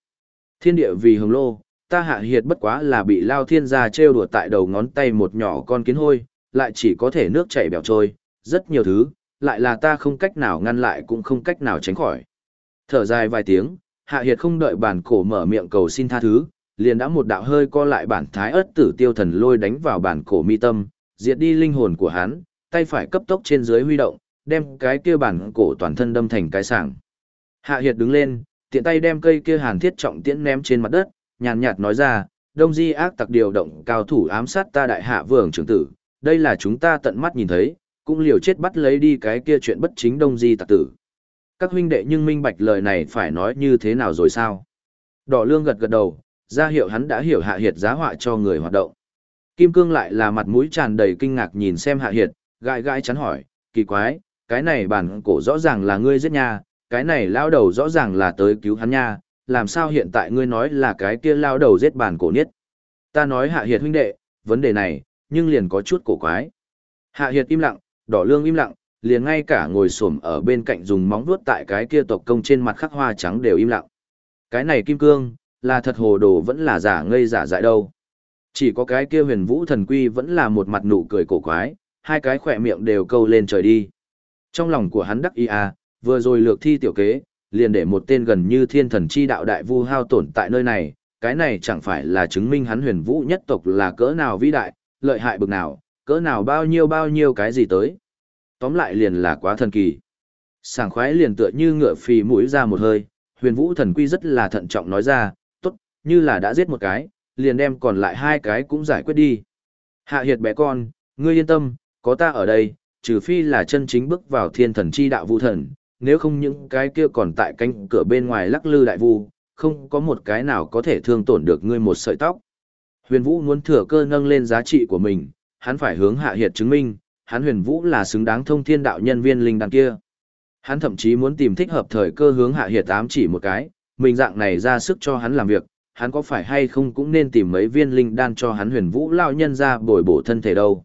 Thiên địa vì hồng lô, ta Hạ Hiệt bất quá là bị lao thiên gia trêu đùa tại đầu ngón tay một nhỏ con kiến hôi, lại chỉ có thể nước chảy bèo trôi, rất nhiều thứ, lại là ta không cách nào ngăn lại cũng không cách nào tránh khỏi. Thở dài vài tiếng, Hạ Hiệt không đợi bản cổ mở miệng cầu xin tha thứ, liền đã một đạo hơi co lại bản thái ớt tử tiêu thần lôi đánh vào bản cổ mi tâm, diệt đi linh hồn của hắn, tay phải cấp tốc trên dưới huy động, đem cái kia bản cổ toàn thân đâm thành cái sảng. Hạ Hiệt đứng lên, tiện tay đem cây kia hàn thiết trọng tiễn ném trên mặt đất, nhàn nhạt nói ra, Đông Di ác tặc điều động cao thủ ám sát ta đại hạ vương trưởng tử, đây là chúng ta tận mắt nhìn thấy, cũng liều chết bắt lấy đi cái kia chuyện bất chính Đông Di tặc tử. Các huynh đệ nhưng minh bạch lời này phải nói như thế nào rồi sao? Đỏ lương gật gật đầu, ra hiệu hắn đã hiểu hạ hiệt giá họa cho người hoạt động. Kim Cương lại là mặt mũi tràn đầy kinh ngạc nhìn xem hạ hiệt, gãi gãi chắn hỏi, kỳ quái, cái này bản cổ rõ ràng là ngươi giết nha, cái này lao đầu rõ ràng là tới cứu hắn nha, làm sao hiện tại ngươi nói là cái kia lao đầu giết bản cổ niết. Ta nói hạ hiệt huynh đệ, vấn đề này, nhưng liền có chút cổ quái. Hạ hiệt im lặng, đỏ lương im lặng, liền ngay cả ngồi xổm ở bên cạnh dùng móng vuốt tại cái kia tộc công trên mặt khắc hoa trắng đều im lặng. Cái này kim cương, là thật hồ đồ vẫn là giả ngây giả dại đâu. Chỉ có cái kia huyền vũ thần quy vẫn là một mặt nụ cười cổ quái, hai cái khỏe miệng đều câu lên trời đi. Trong lòng của hắn đắc ý à, vừa rồi lược thi tiểu kế, liền để một tên gần như thiên thần chi đạo đại vu hao tổn tại nơi này, cái này chẳng phải là chứng minh hắn huyền vũ nhất tộc là cỡ nào vĩ đại, lợi hại bực nào, cỡ nào bao nhiêu bao nhiêu cái gì tới. Tóm lại liền là quá thần kỳ. Sảng khoái liền tựa như ngựa phì mũi ra một hơi, huyền vũ thần quy rất là thận trọng nói ra, như là đã giết một cái, liền đem còn lại hai cái cũng giải quyết đi. Hạ hiệt bé con, ngươi yên tâm, có ta ở đây, trừ phi là chân chính bước vào thiên thần chi đạo vũ thần, nếu không những cái kia còn tại cánh cửa bên ngoài lắc lư đại vu, không có một cái nào có thể thương tổn được ngươi một sợi tóc. Huyền Vũ muốn thừa cơ nâng lên giá trị của mình, hắn phải hướng Hạ Hiệt chứng minh, hắn Huyền Vũ là xứng đáng thông thiên đạo nhân viên linh đằng kia. Hắn thậm chí muốn tìm thích hợp thời cơ hướng Hạ Hiệt ám chỉ một cái, mình dạng này ra sức cho hắn làm việc, hắn có phải hay không cũng nên tìm mấy viên linh đan cho hắn huyền vũ lao nhân ra bồi bổ thân thể đâu.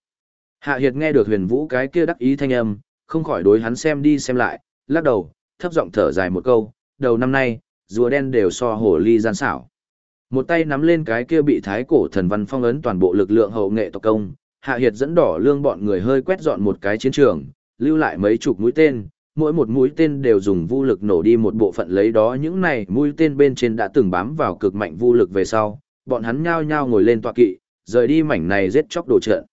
Hạ Hiệt nghe được huyền vũ cái kia đắc ý thanh âm, không khỏi đối hắn xem đi xem lại, lắc đầu, thấp giọng thở dài một câu, đầu năm nay, rùa đen đều so hồ ly gian xảo. Một tay nắm lên cái kia bị thái cổ thần văn phong ấn toàn bộ lực lượng hậu nghệ tộc công, Hạ Hiệt dẫn đỏ lương bọn người hơi quét dọn một cái chiến trường, lưu lại mấy chục mũi tên, mỗi một mũi tên đều dùng vũ lực nổ đi một bộ phận lấy đó những này mũi tên bên trên đã từng bám vào cực mạnh vũ lực về sau, bọn hắn nhao nhao ngồi lên tọa kỵ, rời đi mảnh này giết chóc đồ trận.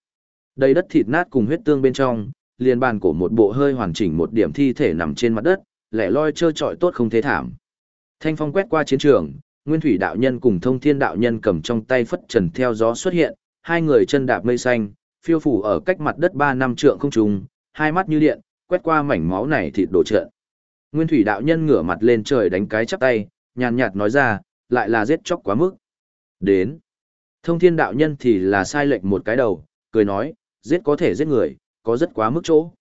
Đầy đất thịt nát cùng huyết tương bên trong, liền bàn cổ một bộ hơi hoàn chỉnh một điểm thi thể nằm trên mặt đất, lẻ loi trơ trọi tốt không thế thảm. Thanh phong quét qua chiến trường, Nguyên Thủy đạo nhân cùng Thông Thiên đạo nhân cầm trong tay phất trần theo gió xuất hiện, hai người chân đạp mây xanh, phiêu phủ ở cách mặt đất ba năm trượng không trùng, hai mắt như điện, quét qua mảnh máu này thịt đổ trận. Nguyên Thủy đạo nhân ngửa mặt lên trời đánh cái chắp tay, nhàn nhạt nói ra, lại là giết chóc quá mức. Đến. Thông Thiên đạo nhân thì là sai lệch một cái đầu, cười nói, giết có thể giết người, có rất quá mức chỗ.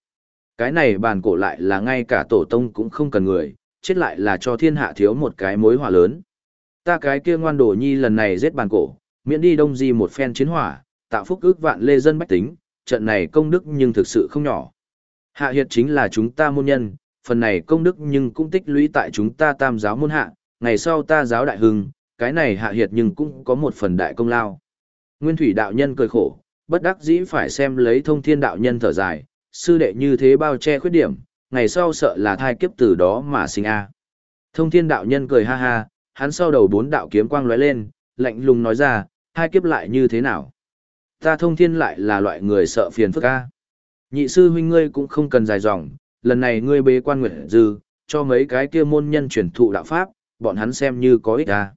Cái này bàn cổ lại là ngay cả tổ tông cũng không cần người, chết lại là cho thiên hạ thiếu một cái mối hỏa lớn. Ta cái kia ngoan đồ nhi lần này giết bàn cổ, miễn đi đông di một phen chiến hỏa, tạo phúc ước vạn lê dân bách tính, trận này công đức nhưng thực sự không nhỏ. Hạ hiệt chính là chúng ta môn nhân, phần này công đức nhưng cũng tích lũy tại chúng ta tam giáo môn hạ, ngày sau ta giáo đại hưng, cái này hạ hiệt nhưng cũng có một phần đại công lao. Nguyên thủy đạo nhân cười khổ, bất đắc dĩ phải xem lấy thông thiên đạo nhân thở dài, sư đệ như thế bao che khuyết điểm, ngày sau sợ là thai kiếp từ đó mà sinh a. Thông thiên đạo nhân cười ha ha, hắn sau đầu bốn đạo kiếm quang lóe lên, lạnh lùng nói ra, thai kiếp lại như thế nào? Ta thông thiên lại là loại người sợ phiền phức a. Nhị sư huynh ngươi cũng không cần dài dòng, lần này ngươi bế quan nguyện dư, cho mấy cái kia môn nhân truyền thụ đạo pháp, bọn hắn xem như có ích a.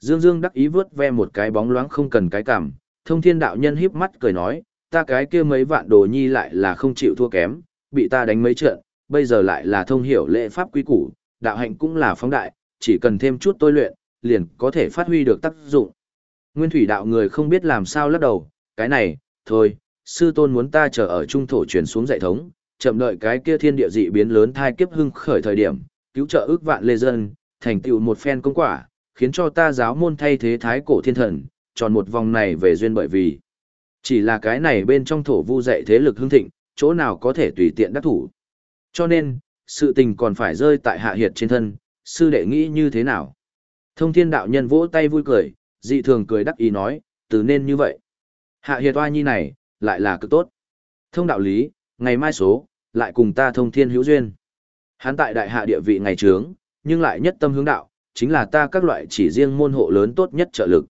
Dương Dương đắc ý vớt ve một cái bóng loáng không cần cái cảm, thông thiên đạo nhân híp mắt cười nói, ta cái kia mấy vạn đồ nhi lại là không chịu thua kém, bị ta đánh mấy trận, bây giờ lại là thông hiểu lễ pháp quý củ, đạo hạnh cũng là phóng đại, chỉ cần thêm chút tôi luyện, liền có thể phát huy được tác dụng. Nguyên thủy đạo người không biết làm sao lắc đầu, cái này, thôi, sư tôn muốn ta chờ ở trung thổ truyền xuống dạy thống, chậm đợi cái kia thiên địa dị biến lớn thai kiếp hưng khởi thời điểm, cứu trợ ước vạn lê dân, thành tựu một phen công quả, khiến cho ta giáo môn thay thế thái cổ thiên thần, tròn một vòng này về duyên bởi vì. Chỉ là cái này bên trong thổ vu dạy thế lực hưng thịnh, chỗ nào có thể tùy tiện đắc thủ. Cho nên, sự tình còn phải rơi tại hạ hiệt trên thân, sư đệ nghĩ như thế nào? Thông thiên đạo nhân vỗ tay vui cười, dị thường cười đắc ý nói, từ nên như vậy. Hạ hiệt oa nhi này, lại là cực tốt. Thông đạo lý, ngày mai số, lại cùng ta thông thiên hữu duyên. Hắn tại đại hạ địa vị ngày trướng, nhưng lại nhất tâm hướng đạo, chính là ta các loại chỉ riêng môn hộ lớn tốt nhất trợ lực.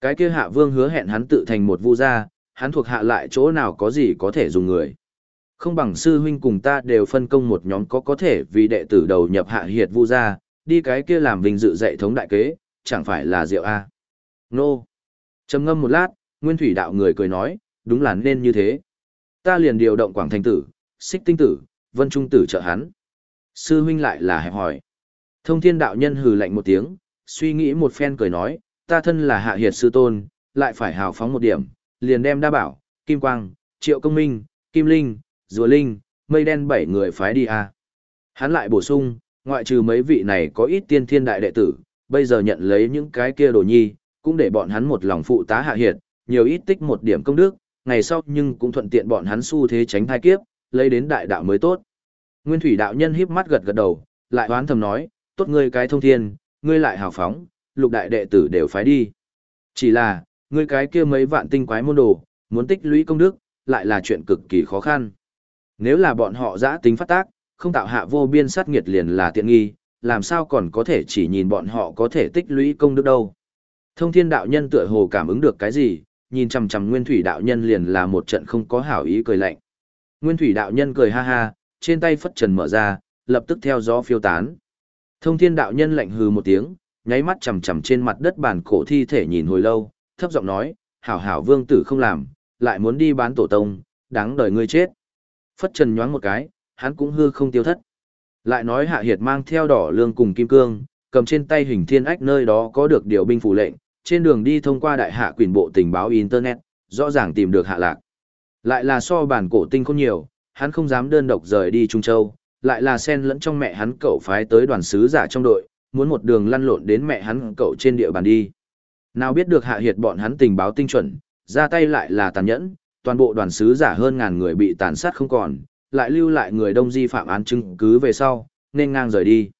Cái kia hạ vương hứa hẹn hắn tự thành một vu gia, hắn thuộc hạ lại chỗ nào có gì có thể dùng người. Không bằng sư huynh cùng ta đều phân công một nhóm có có thể vì đệ tử đầu nhập hạ hiệt vu gia, đi cái kia làm vinh dự dạy thống đại kế, chẳng phải là diệu a. Nô. Trầm ngâm một lát, Nguyên Thủy đạo người cười nói, đúng là nên như thế. Ta liền điều động Quảng Thành tử, Xích Tinh tử, Vân Trung tử trợ hắn. Sư huynh lại là hẹp hỏi. Thông Thiên đạo nhân hừ lạnh một tiếng, suy nghĩ một phen cười nói, ta thân là hạ hiệt sư tôn, lại phải hào phóng một điểm, liền đem đa bảo, Kim Quang, Triệu Công Minh, Kim Linh, Rùa Linh, Mây Đen bảy người phái đi a. Hắn lại bổ sung, ngoại trừ mấy vị này có ít tiên thiên đại đệ tử, bây giờ nhận lấy những cái kia đồ nhi, cũng để bọn hắn một lòng phụ tá hạ hiệt, nhiều ít tích một điểm công đức, ngày sau nhưng cũng thuận tiện bọn hắn xu thế tránh thai kiếp, lấy đến đại đạo mới tốt. Nguyên thủy đạo nhân híp mắt gật gật đầu, lại hoán thầm nói, tốt ngươi cái thông thiên, ngươi lại hào phóng, lục đại đệ tử đều phái đi. Chỉ là, ngươi cái kia mấy vạn tinh quái môn đồ, muốn tích lũy công đức, lại là chuyện cực kỳ khó khăn. Nếu là bọn họ giã tính phát tác, không tạo hạ vô biên sát nghiệt liền là tiện nghi, làm sao còn có thể chỉ nhìn bọn họ có thể tích lũy công đức đâu. Thông thiên đạo nhân tựa hồ cảm ứng được cái gì, nhìn chằm chằm nguyên thủy đạo nhân liền là một trận không có hảo ý cười lạnh. Nguyên thủy đạo nhân cười ha ha, trên tay phất trần mở ra, lập tức theo gió phiêu tán. Thông thiên đạo nhân lạnh hừ một tiếng, nháy mắt chằm chằm trên mặt đất bàn cổ thi thể nhìn hồi lâu, thấp giọng nói, hảo hảo vương tử không làm, lại muốn đi bán tổ tông, đáng đời ngươi chết. Phất trần nhoáng một cái, hắn cũng hư không tiêu thất. Lại nói hạ hiệt mang theo đỏ lương cùng kim cương, cầm trên tay hình thiên ách nơi đó có được điều binh phủ lệnh, trên đường đi thông qua đại hạ quyền bộ tình báo Internet, rõ ràng tìm được hạ lạc. Lại là so bản cổ tinh không nhiều, hắn không dám đơn độc rời đi Trung Châu, lại là sen lẫn trong mẹ hắn cậu phái tới đoàn sứ giả trong đội, muốn một đường lăn lộn đến mẹ hắn cậu trên địa bàn đi. Nào biết được hạ hiệt bọn hắn tình báo tinh chuẩn, ra tay lại là tàn nhẫn, toàn bộ đoàn sứ giả hơn ngàn người bị tàn sát không còn, lại lưu lại người đông di phạm án chứng cứ về sau, nên ngang rời đi.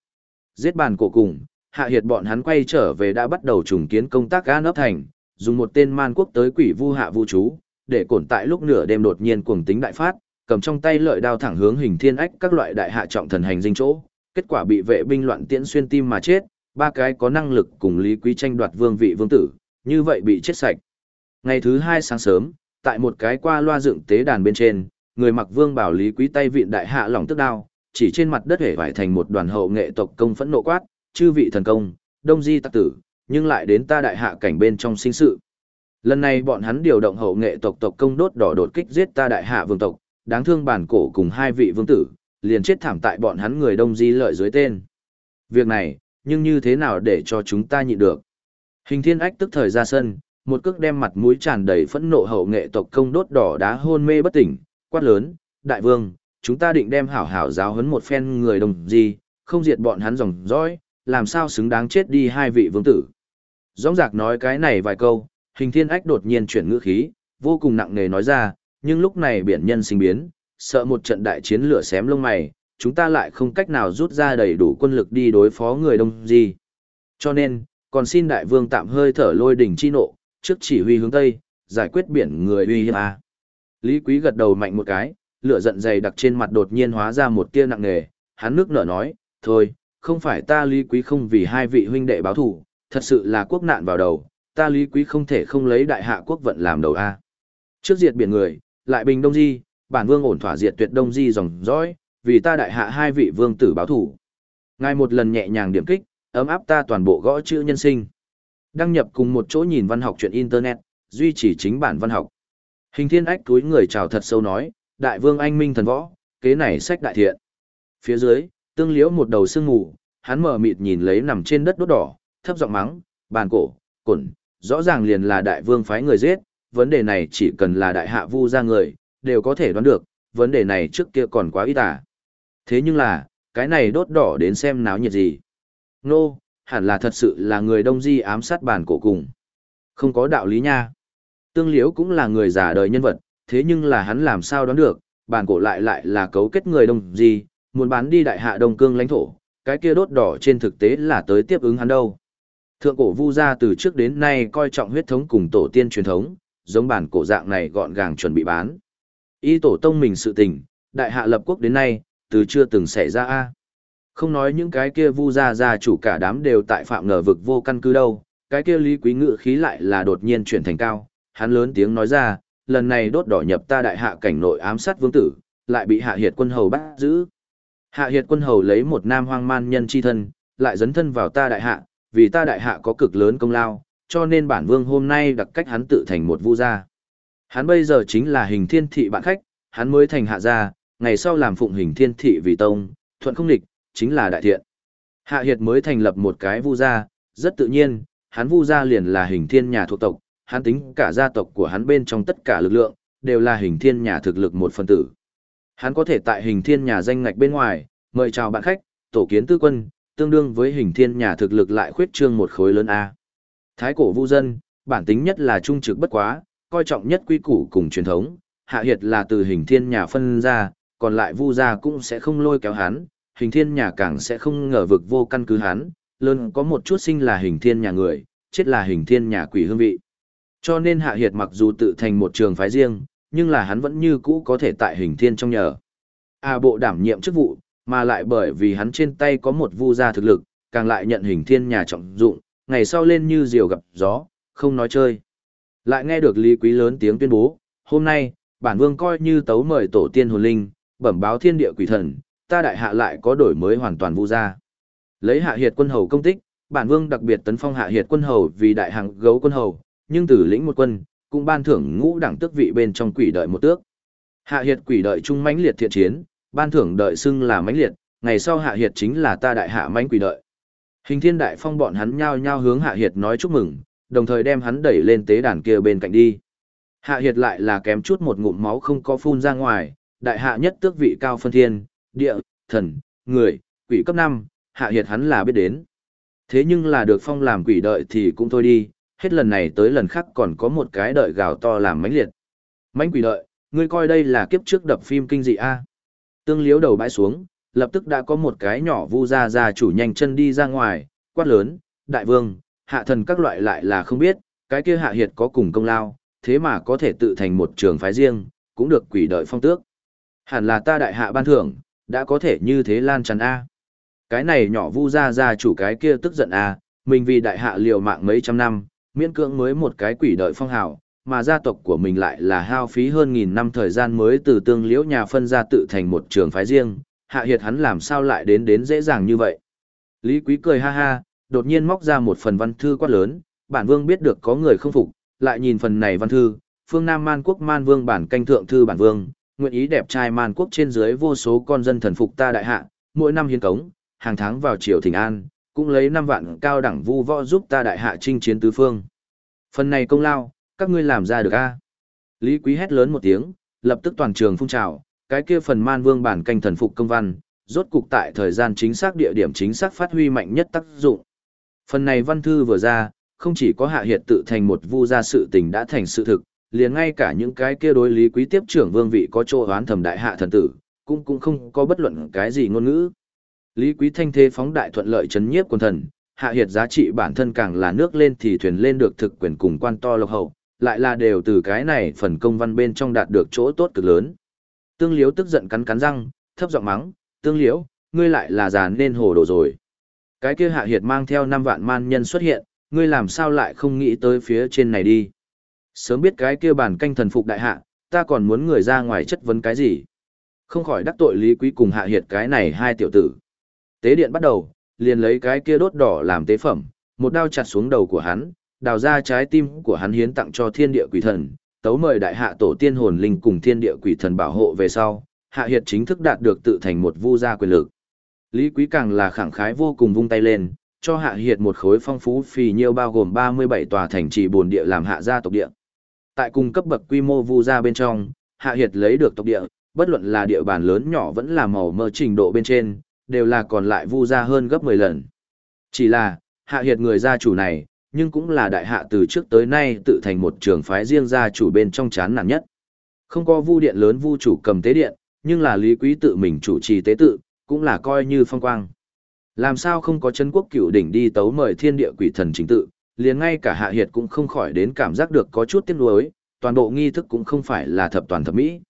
Giết bàn cổ cùng, hạ hiệt bọn hắn quay trở về đã bắt đầu trùng kiến công tác gã ấp thành, dùng một tên man quốc tới quỷ vu hạ vu chú, để cổn tại lúc nửa đêm đột nhiên cuồng tính đại phát, cầm trong tay lợi đao thẳng hướng hình thiên ách các loại đại hạ trọng thần hành dinh chỗ, kết quả bị vệ binh loạn tiễn xuyên tim mà chết, ba cái có năng lực cùng Lý Quý tranh đoạt vương vị vương tử, như vậy bị chết sạch. Ngày thứ hai sáng sớm, tại một cái qua loa dựng tế đàn bên trên, người mặc vương bảo Lý Quý tay vịn đại hạ lòng tức đao, chỉ trên mặt đất hể vải thành một đoàn hậu nghệ tộc công phẫn nộ quát, chư vị thần công, đông di tặc tử, nhưng lại đến ta đại hạ cảnh bên trong sinh sự. Lần này bọn hắn điều động hậu nghệ tộc tộc công đốt đỏ đột kích giết ta đại hạ vương tộc, đáng thương bản cổ cùng hai vị vương tử, liền chết thảm tại bọn hắn người đông di lợi dưới tên. Việc này, nhưng như thế nào để cho chúng ta nhịn được? Hình thiên ách tức thời ra sân, một cước đem mặt mũi tràn đầy phẫn nộ hậu nghệ tộc công đốt đỏ đá hôn mê bất tỉnh, quát lớn, đại vương, chúng ta định đem hảo hảo giáo huấn một phen người đồng di, không diệt bọn hắn dòng dõi, làm sao xứng đáng chết đi hai vị vương tử. Dõng dạc nói cái này vài câu, hình thiên ách đột nhiên chuyển ngữ khí, vô cùng nặng nề nói ra, nhưng lúc này biển nhân sinh biến, sợ một trận đại chiến lửa xém lông mày, chúng ta lại không cách nào rút ra đầy đủ quân lực đi đối phó người đông di. Cho nên, còn xin đại vương tạm hơi thở lôi đỉnh chi nộ, trước chỉ huy hướng Tây, giải quyết biển người uy hiếp A. Lý Quý gật đầu mạnh một cái, lửa giận dày đặc trên mặt đột nhiên hóa ra một tia nặng nề, hắn nước nở nói, thôi, không phải ta Lý Quý không vì hai vị huynh đệ báo thủ, thật sự là quốc nạn vào đầu, ta Lý Quý không thể không lấy đại hạ quốc vận làm đầu A. Trước diệt biển người, lại bình đông di, bản vương ổn thỏa diệt tuyệt đông di dòng dõi, vì ta đại hạ hai vị vương tử báo thủ. Ngài một lần nhẹ nhàng điểm kích, ấm áp ta toàn bộ gõ chữ nhân sinh. Đăng nhập cùng một chỗ nhìn văn học chuyện Internet, duy trì chính bản văn học. Hình thiên ách túi người chào thật sâu nói, đại vương anh minh thần võ, kế này sách đại thiện. Phía dưới, tương liễu một đầu sương ngủ, hắn mở mịt nhìn lấy nằm trên đất đốt đỏ, thấp giọng mắng, bàn cổ, cổn, rõ ràng liền là đại vương phái người giết, vấn đề này chỉ cần là đại hạ vu ra người, đều có thể đoán được, vấn đề này trước kia còn quá ít à. Thế nhưng là, cái này đốt đỏ đến xem náo nhiệt gì. Nô, no, hẳn là thật sự là người đông di ám sát bàn cổ cùng. Không có đạo lý nha. Tương Liễu cũng là người giả đời nhân vật, thế nhưng là hắn làm sao đoán được, bàn cổ lại lại là cấu kết người đông di, muốn bán đi đại hạ đông cương lãnh thổ, cái kia đốt đỏ trên thực tế là tới tiếp ứng hắn đâu. Thượng cổ vu gia từ trước đến nay coi trọng huyết thống cùng tổ tiên truyền thống, giống bản cổ dạng này gọn gàng chuẩn bị bán. Y tổ tông mình sự tình, đại hạ lập quốc đến nay, từ chưa từng xảy ra a. Không nói những cái kia vu gia gia chủ cả đám đều tại phạm ngờ vực vô căn cứ đâu, cái kia lý quý ngự khí lại là đột nhiên chuyển thành cao, hắn lớn tiếng nói ra, lần này đốt đỏ nhập ta đại hạ cảnh nội ám sát vương tử, lại bị hạ hiệt quân hầu bắt giữ. Hạ hiệt quân hầu lấy một nam hoang man nhân chi thân, lại dấn thân vào ta đại hạ, vì ta đại hạ có cực lớn công lao, cho nên bản vương hôm nay đặc cách hắn tự thành một vu gia. Hắn bây giờ chính là hình thiên thị bạn khách, hắn mới thành hạ gia, ngày sau làm phụng hình thiên thị vì tông, thuận không địch, chính là đại thiện. Hạ Hiệt mới thành lập một cái vu gia, rất tự nhiên, hắn vu gia liền là hình thiên nhà thuộc tộc, hắn tính cả gia tộc của hắn bên trong tất cả lực lượng, đều là hình thiên nhà thực lực một phần tử. Hắn có thể tại hình thiên nhà danh ngạch bên ngoài, mời chào bạn khách, tổ kiến tư quân, tương đương với hình thiên nhà thực lực lại khuyết trương một khối lớn A. Thái cổ vu dân, bản tính nhất là trung trực bất quá, coi trọng nhất quy củ cùng truyền thống, hạ hiệt là từ hình thiên nhà phân ra, còn lại vu gia cũng sẽ không lôi kéo hắn, hình thiên nhà càng sẽ không ngờ vực vô căn cứ hắn, lớn có một chút sinh là hình thiên nhà người, chết là hình thiên nhà quỷ hương vị. Cho nên hạ hiệt mặc dù tự thành một trường phái riêng, nhưng là hắn vẫn như cũ có thể tại hình thiên trong nhờ. A bộ đảm nhiệm chức vụ, mà lại bởi vì hắn trên tay có một vu gia thực lực, càng lại nhận hình thiên nhà trọng dụng, ngày sau lên như diều gặp gió, không nói chơi. Lại nghe được Lý Quý lớn tiếng tuyên bố, hôm nay, bản vương coi như tấu mời tổ tiên hồn linh, bẩm báo thiên địa quỷ thần, ta đại hạ lại có đổi mới hoàn toàn vu gia. Lấy hạ hiệt quân hầu công tích, bản vương đặc biệt tấn phong hạ hiệt quân hầu vì đại hạng gấu quân hầu, nhưng tử lĩnh một quân, cũng ban thưởng ngũ đẳng tước vị bên trong quỷ đợi một tước. Hạ hiệt quỷ đợi trung mãnh liệt thiện chiến, ban thưởng đợi xưng là mãnh liệt, ngày sau hạ hiệt chính là ta đại hạ mãnh quỷ đợi. Hình thiên đại phong bọn hắn nhao nhao hướng hạ hiệt nói chúc mừng, đồng thời đem hắn đẩy lên tế đàn kia bên cạnh đi. Hạ hiệt lại là kém chút một ngụm máu không có phun ra ngoài, đại hạ nhất tước vị cao phân thiên, địa, thần, người, quỷ cấp 5, hạ hiệt hắn là biết đến. Thế nhưng là được phong làm quỷ đợi thì cũng thôi đi, hết lần này tới lần khác còn có một cái đợi gào to làm mãnh liệt. Mãnh quỷ đợi, ngươi coi đây là kiếp trước đập phim kinh dị a? Tương liếu đầu bãi xuống, lập tức đã có một cái nhỏ vu gia gia chủ nhanh chân đi ra ngoài, quát lớn, đại vương, hạ thần các loại lại là không biết, cái kia hạ hiệt có cùng công lao, thế mà có thể tự thành một trường phái riêng, cũng được quỷ đợi phong tước. Hẳn là ta đại hạ ban thưởng, đã có thể như thế lan tràn A. Cái này nhỏ vu gia gia chủ cái kia tức giận A, mình vì đại hạ liều mạng mấy trăm năm, miễn cưỡng mới một cái quỷ đợi phong hào, mà gia tộc của mình lại là hao phí hơn nghìn năm thời gian mới từ tương liễu nhà phân ra tự thành một trường phái riêng, hạ hiệt hắn làm sao lại đến đến dễ dàng như vậy. Lý Quý cười ha ha, đột nhiên móc ra một phần văn thư quát lớn, bản vương biết được có người không phục, lại nhìn phần này văn thư, phương Nam Man quốc Man vương bản canh thượng thư bản vương, nguyện ý đẹp trai Man quốc trên dưới vô số con dân thần phục ta đại hạ, mỗi năm hiến cống, hàng tháng vào triều thỉnh an, cũng lấy năm vạn cao đẳng vu võ giúp ta đại hạ chinh chiến tứ phương. Phần này công lao, các ngươi làm ra được a? Lý Quý hét lớn một tiếng, lập tức toàn trường phun trào, cái kia phần man vương bản canh thần phục công văn, rốt cục tại thời gian chính xác địa điểm chính xác phát huy mạnh nhất tác dụng. Phần này văn thư vừa ra, không chỉ có hạ hiệt tự thành một vu gia sự tình đã thành sự thực, liền ngay cả những cái kia đối lý quý tiếp trưởng vương vị có chỗ hoán thầm đại hạ thần tử, cũng cũng không có bất luận cái gì ngôn ngữ. Lý quý thanh thế phóng đại thuận lợi chấn nhiếp quân thần, hạ hiệt giá trị bản thân càng là nước lên thì thuyền lên được thực quyền cùng quan to lộc hậu, lại là đều từ cái này phần công văn bên trong đạt được chỗ tốt cực lớn. Tương Liễu tức giận cắn cắn răng, thấp giọng mắng, "Tương Liễu, ngươi lại là già nên hồ đồ rồi." Cái kia Hạ Hiệt mang theo 5 vạn man nhân xuất hiện, ngươi làm sao lại không nghĩ tới phía trên này đi? Sớm biết cái kia bản canh thần phục đại hạ, ta còn muốn người ra ngoài chất vấn cái gì? Không khỏi đắc tội Lý Quý cùng Hạ Hiệt cái này hai tiểu tử. Tế điện bắt đầu, liền lấy cái kia đốt đỏ làm tế phẩm, một đao chặt xuống đầu của hắn, đào ra trái tim của hắn hiến tặng cho thiên địa quỷ thần, tấu mời đại hạ tổ tiên hồn linh cùng thiên địa quỷ thần bảo hộ về sau, hạ hiệt chính thức đạt được tự thành một vu gia quyền lực. Lý Quý càng là khẳng khái vô cùng vung tay lên, cho hạ hiệt một khối phong phú phì nhiêu bao gồm 37 tòa thành trì bồn địa làm hạ gia tộc địa. Tại cùng cấp bậc quy mô vu gia bên trong, hạ hiệt lấy được tộc địa, bất luận là địa bàn lớn nhỏ vẫn là màu mơ trình độ bên trên, đều là còn lại vu gia hơn gấp 10 lần. Chỉ là, hạ hiệt người gia chủ này, nhưng cũng là đại hạ từ trước tới nay tự thành một trường phái riêng gia chủ bên trong chán nản nhất. Không có vu điện lớn vu chủ cầm tế điện, nhưng là lý quý tự mình chủ trì tế tự, cũng là coi như phong quang. Làm sao không có chân quốc cửu đỉnh đi tấu mời thiên địa quỷ thần chính tự, liền ngay cả hạ hiệt cũng không khỏi đến cảm giác được có chút tiếc nuối, toàn bộ nghi thức cũng không phải là thập toàn thập mỹ.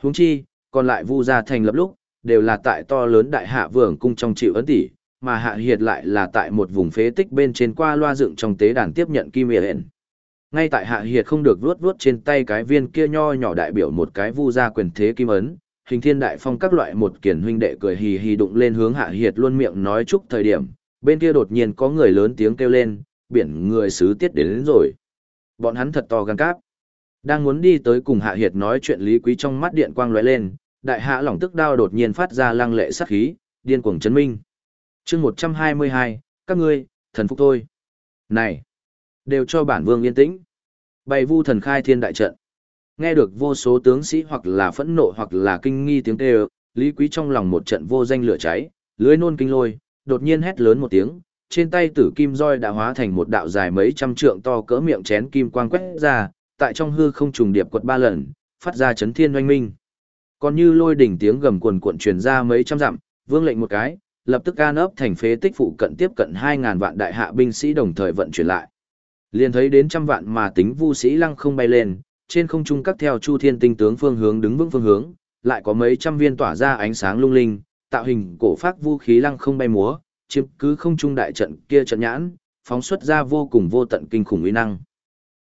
Huống chi, còn lại vu gia thành lập lúc, đều là tại to lớn đại hạ vương cung trong chịu ấn tỷ, mà hạ hiệt lại là tại một vùng phế tích bên trên qua loa dựng trong tế đàn tiếp nhận kim hện. Ngay tại hạ hiệt không được vuốt vuốt trên tay cái viên kia nho nhỏ đại biểu một cái vu gia quyền thế kim ấn, hình thiên đại phong các loại một kiển huynh đệ cười hì hì đụng lên hướng hạ hiệt luôn miệng nói chúc thời điểm, bên kia đột nhiên có người lớn tiếng kêu lên, biển người sứ tiết đến, đến rồi. Bọn hắn thật to gan cáp. Đang muốn đi tới cùng hạ hiệt nói chuyện lý quý trong mắt điện quang lóe lên, đại hạ lỏng tức đao đột nhiên phát ra lăng lệ sát khí, điên cuồng chấn minh. Chương một trăm hai mươi hai các ngươi thần phục thôi này đều cho bản vương yên tĩnh. Bày vu thần khai thiên đại trận. Nghe được vô số tướng sĩ hoặc là phẫn nộ hoặc là kinh nghi tiếng kêu lý quý trong lòng một trận vô danh lửa cháy lưới nôn kinh lôi đột nhiên hét lớn một tiếng trên tay tử kim roi đã hóa thành một đạo dài mấy trăm trượng to cỡ miệng chén kim quang quét ra tại trong hư không trùng điệp quật ba lần phát ra chấn thiên oanh minh còn như lôi đỉnh tiếng gầm quần cuộn truyền ra mấy trăm dặm vương lệnh một cái lập tức an ấp thành phế tích phụ cận tiếp cận 2000 vạn đại hạ binh sĩ đồng thời vận chuyển lại. Liền thấy đến trăm vạn mà tính vu sĩ lăng không bay lên, trên không trung các theo chu thiên tinh tướng phương hướng đứng vững phương hướng, lại có mấy trăm viên tỏa ra ánh sáng lung linh, tạo hình cổ pháp vũ khí lăng không bay múa, chiếm cứ không trung đại trận kia trận nhãn, phóng xuất ra vô cùng vô tận kinh khủng uy năng.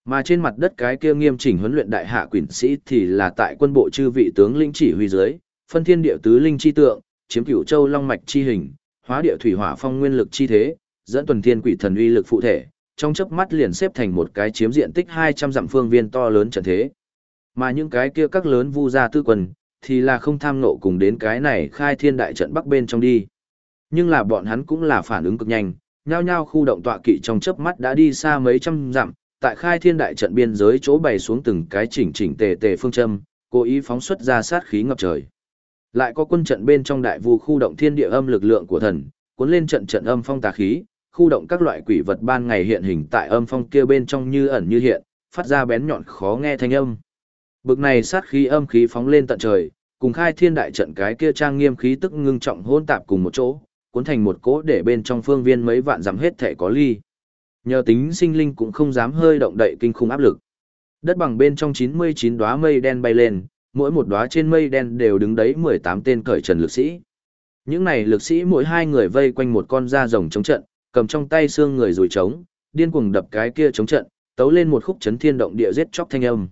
Mà trên mặt đất cái kia nghiêm chỉnh huấn luyện đại hạ quỷ sĩ thì là tại quân bộ chư vị tướng lĩnh chỉ huy dưới, phân thiên địa tứ linh chi tượng, chiếm cửu châu long mạch chi hình, hóa địa thủy hỏa phong nguyên lực chi thế, dẫn tuần thiên quỷ thần uy lực phụ thể, trong chớp mắt liền xếp thành một cái chiếm diện tích 200 dặm phương viên to lớn trận thế. Mà những cái kia các lớn vu gia tư quần thì là không tham nộ cùng đến cái này khai thiên đại trận bắc bên trong đi. Nhưng là bọn hắn cũng là phản ứng cực nhanh, nhao nhao khu động tọa kỵ trong chớp mắt đã đi xa mấy trăm dặm, tại khai thiên đại trận biên giới chỗ bày xuống từng cái chỉnh chỉnh tề tề phương châm, cố ý phóng xuất ra sát khí ngập trời. Lại có quân trận bên trong đại vu khu động thiên địa âm lực lượng của thần, cuốn lên trận trận âm phong tà khí, khu động các loại quỷ vật ban ngày hiện hình tại âm phong kia bên trong như ẩn như hiện, phát ra bén nhọn khó nghe thanh âm. Bực này sát khí âm khí phóng lên tận trời, cùng khai thiên đại trận cái kia trang nghiêm khí tức ngưng trọng hỗn tạp cùng một chỗ, cuốn thành một cỗ để bên trong phương viên mấy vạn dặm hết thể có ly. Nhờ tính sinh linh cũng không dám hơi động đậy kinh khủng áp lực. Đất bằng bên trong 99 đóa mây đen bay lên, mỗi một đóa trên mây đen đều đứng đấy 18 tên cởi trần lực sĩ. Những này lực sĩ mỗi hai người vây quanh một con da rồng chống trận, cầm trong tay xương người rùi trống, điên cuồng đập cái kia chống trận, tấu lên một khúc chấn thiên động địa giết chóc thanh âm.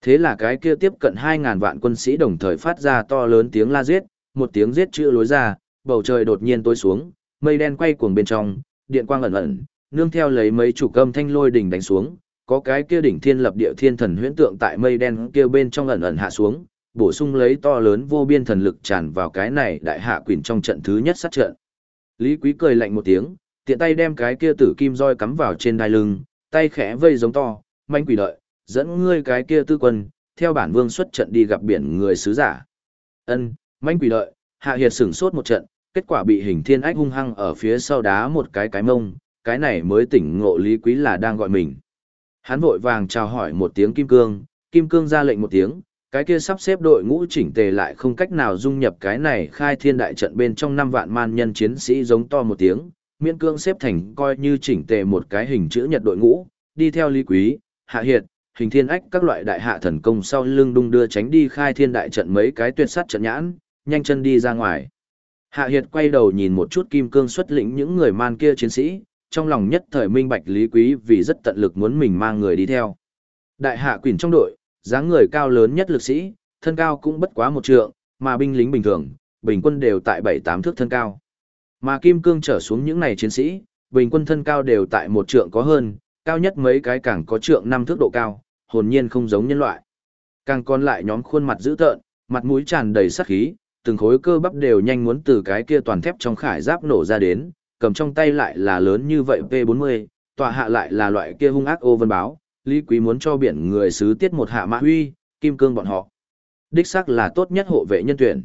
Thế là cái kia tiếp cận 2000 vạn quân sĩ đồng thời phát ra to lớn tiếng la giết, một tiếng giết chữ lối ra, bầu trời đột nhiên tối xuống, mây đen quay cuồng bên trong, điện quang ẩn ẩn, nương theo lấy mấy chủ cơm thanh lôi đỉnh đánh xuống, có cái kia đỉnh thiên lập địa thiên thần huyễn tượng tại mây đen kia bên trong ẩn ẩn hạ xuống, bổ sung lấy to lớn vô biên thần lực tràn vào cái này đại hạ quỷ trong trận thứ nhất sát trận. Lý Quý cười lạnh một tiếng, tiện tay đem cái kia tử kim roi cắm vào trên đai lưng, tay khẽ vây giống to, manh quỷ đợi, dẫn ngươi cái kia tư quân, theo bản vương xuất trận đi gặp biển người sứ giả. Ân, manh quỷ đợi, hạ hiệt sửng sốt một trận, kết quả bị hình thiên ách hung hăng ở phía sau đá một cái cái mông, cái này mới tỉnh ngộ lý quý là đang gọi mình. Hắn vội vàng chào hỏi một tiếng kim cương, kim cương ra lệnh một tiếng, cái kia sắp xếp đội ngũ chỉnh tề lại không cách nào dung nhập cái này khai thiên đại trận bên trong năm vạn man nhân chiến sĩ giống to một tiếng, miễn cương xếp thành coi như chỉnh tề một cái hình chữ nhật đội ngũ, đi theo lý quý, hạ hiệt, hình thiên ách các loại đại hạ thần công sau lưng đung đưa tránh đi khai thiên đại trận mấy cái tuyệt sát trận nhãn, nhanh chân đi ra ngoài. Hạ hiệt quay đầu nhìn một chút kim cương xuất lĩnh những người man kia chiến sĩ, trong lòng nhất thời minh bạch lý quý vì rất tận lực muốn mình mang người đi theo. Đại hạ quỷ trong đội, dáng người cao lớn nhất lực sĩ, thân cao cũng bất quá một trượng, mà binh lính bình thường, bình quân đều tại 7-8 thước thân cao. Mà kim cương trở xuống những này chiến sĩ, bình quân thân cao đều tại một trượng có hơn, cao nhất mấy cái càng có trượng 5 thước độ cao, hồn nhiên không giống nhân loại. Càng còn lại nhóm khuôn mặt dữ tợn, mặt mũi tràn đầy sát khí, từng khối cơ bắp đều nhanh muốn từ cái kia toàn thép trong khải giáp nổ ra đến, cầm trong tay lại là lớn như vậy P40, tọa hạ lại là loại kia hung ác ô vân báo, Lý Quý muốn cho biển người xứ tiết một hạ mã huy, kim cương bọn họ. Đích xác là tốt nhất hộ vệ nhân tuyển.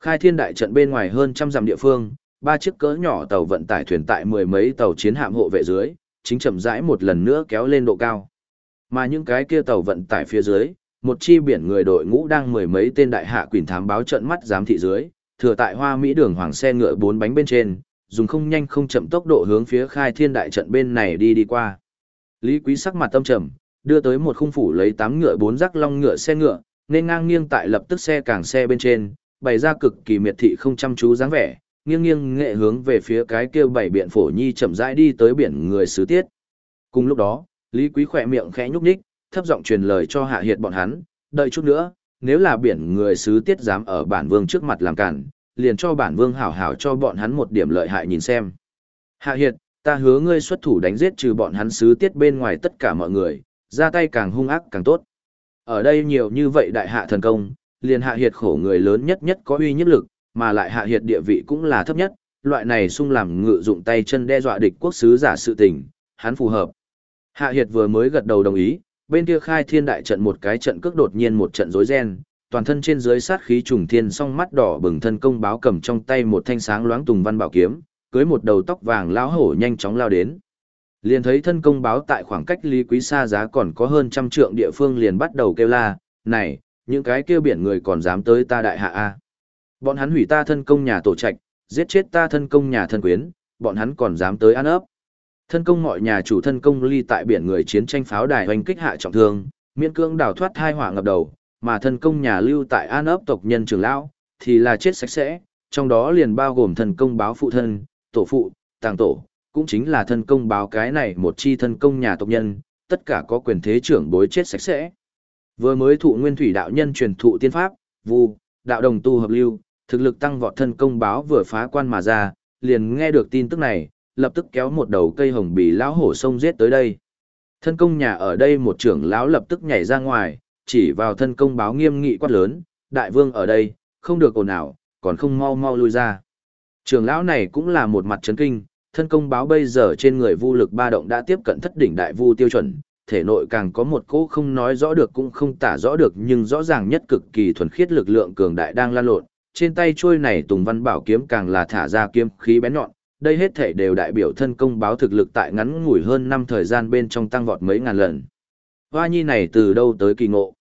Khai thiên đại trận bên ngoài hơn trăm dặm địa phương, ba chiếc cỡ nhỏ tàu vận tải thuyền tại mười mấy tàu chiến hạm hộ vệ dưới, chính chậm rãi một lần nữa kéo lên độ cao. Mà những cái kia tàu vận tải phía dưới, một chi biển người đội ngũ đang mười mấy tên đại hạ quỷ thám báo trận mắt giám thị dưới, thừa tại hoa mỹ đường hoàng xe ngựa bốn bánh bên trên, dùng không nhanh không chậm tốc độ hướng phía khai thiên đại trận bên này đi đi qua. Lý Quý sắc mặt tâm trầm, đưa tới một khung phủ lấy tám ngựa bốn rắc long ngựa xe ngựa, nên ngang nghiêng tại lập tức xe càng xe bên trên, bày ra cực kỳ miệt thị không chăm chú dáng vẻ, nghiêng nghiêng nghệ hướng về phía cái kia bảy biển phổ nhi chậm rãi đi tới biển người xứ tiết. Cùng lúc đó, Lý Quý khỏe miệng khẽ nhúc nhích, thấp giọng truyền lời cho hạ hiệt bọn hắn, đợi chút nữa, nếu là biển người xứ tiết dám ở bản vương trước mặt làm cản, liền cho bản vương hảo hảo cho bọn hắn một điểm lợi hại nhìn xem. Hạ hiệt, ta hứa ngươi xuất thủ đánh giết trừ bọn hắn xứ tiết bên ngoài tất cả mọi người, ra tay càng hung ác càng tốt. Ở đây nhiều như vậy đại hạ thần công, liền hạ hiệt khổ người lớn nhất nhất có uy nhất lực, mà lại hạ hiệt địa vị cũng là thấp nhất, loại này sung làm ngự dụng tay chân đe dọa địch quốc sứ giả sự tình, hắn phù hợp. Hạ hiệt vừa mới gật đầu đồng ý, bên kia khai thiên đại trận một cái trận cước đột nhiên một trận rối ren, toàn thân trên dưới sát khí trùng thiên song mắt đỏ bừng thân công báo cầm trong tay một thanh sáng loáng tùng văn bảo kiếm, cưới một đầu tóc vàng lão hổ nhanh chóng lao đến. Liền thấy thân công báo tại khoảng cách Lý Quý xa giá còn có hơn trăm trượng địa phương liền bắt đầu kêu la, này, những cái kêu biển người còn dám tới ta đại hạ a. Bọn hắn hủy ta thân công nhà tổ trạch, giết chết ta thân công nhà thân quyến, bọn hắn còn dám tới ăn ấp. Thân công mọi nhà chủ thân công ly tại biển người chiến tranh pháo đài hoành kích hạ trọng thương, miễn cưỡng đào thoát hai hỏa ngập đầu, mà thần công nhà lưu tại an ấp tộc nhân trưởng lão thì là chết sạch sẽ, trong đó liền bao gồm thần công báo phụ thân, tổ phụ, tàng tổ, cũng chính là thân công báo cái này một chi thân công nhà tộc nhân, tất cả có quyền thế trưởng bối chết sạch sẽ. Vừa mới thụ nguyên thủy đạo nhân truyền thụ tiên pháp, vu, đạo đồng tu hợp lưu, thực lực tăng vọt thân công báo vừa phá quan mà ra, liền nghe được tin tức này, lập tức kéo một đầu cây hồng bì lão hổ sông giết tới đây. Thân công nhà ở đây một trưởng lão lập tức nhảy ra ngoài, chỉ vào thân công báo nghiêm nghị quát lớn, đại vương ở đây, không được ồn ào, còn không mau mau lui ra. Trưởng lão này cũng là một mặt chấn kinh, thân công báo bây giờ trên người vu lực ba động đã tiếp cận thất đỉnh đại vu tiêu chuẩn, thể nội càng có một cỗ không nói rõ được cũng không tả rõ được nhưng rõ ràng nhất cực kỳ thuần khiết lực lượng cường đại đang lan lộn. Trên tay trôi này Tùng Văn Bảo kiếm càng là thả ra kiếm khí bén nhọn, đây hết thể đều đại biểu thân công báo thực lực tại ngắn ngủi hơn năm thời gian bên trong tăng vọt mấy ngàn lần. Hoa nhi này từ đâu tới kỳ ngộ?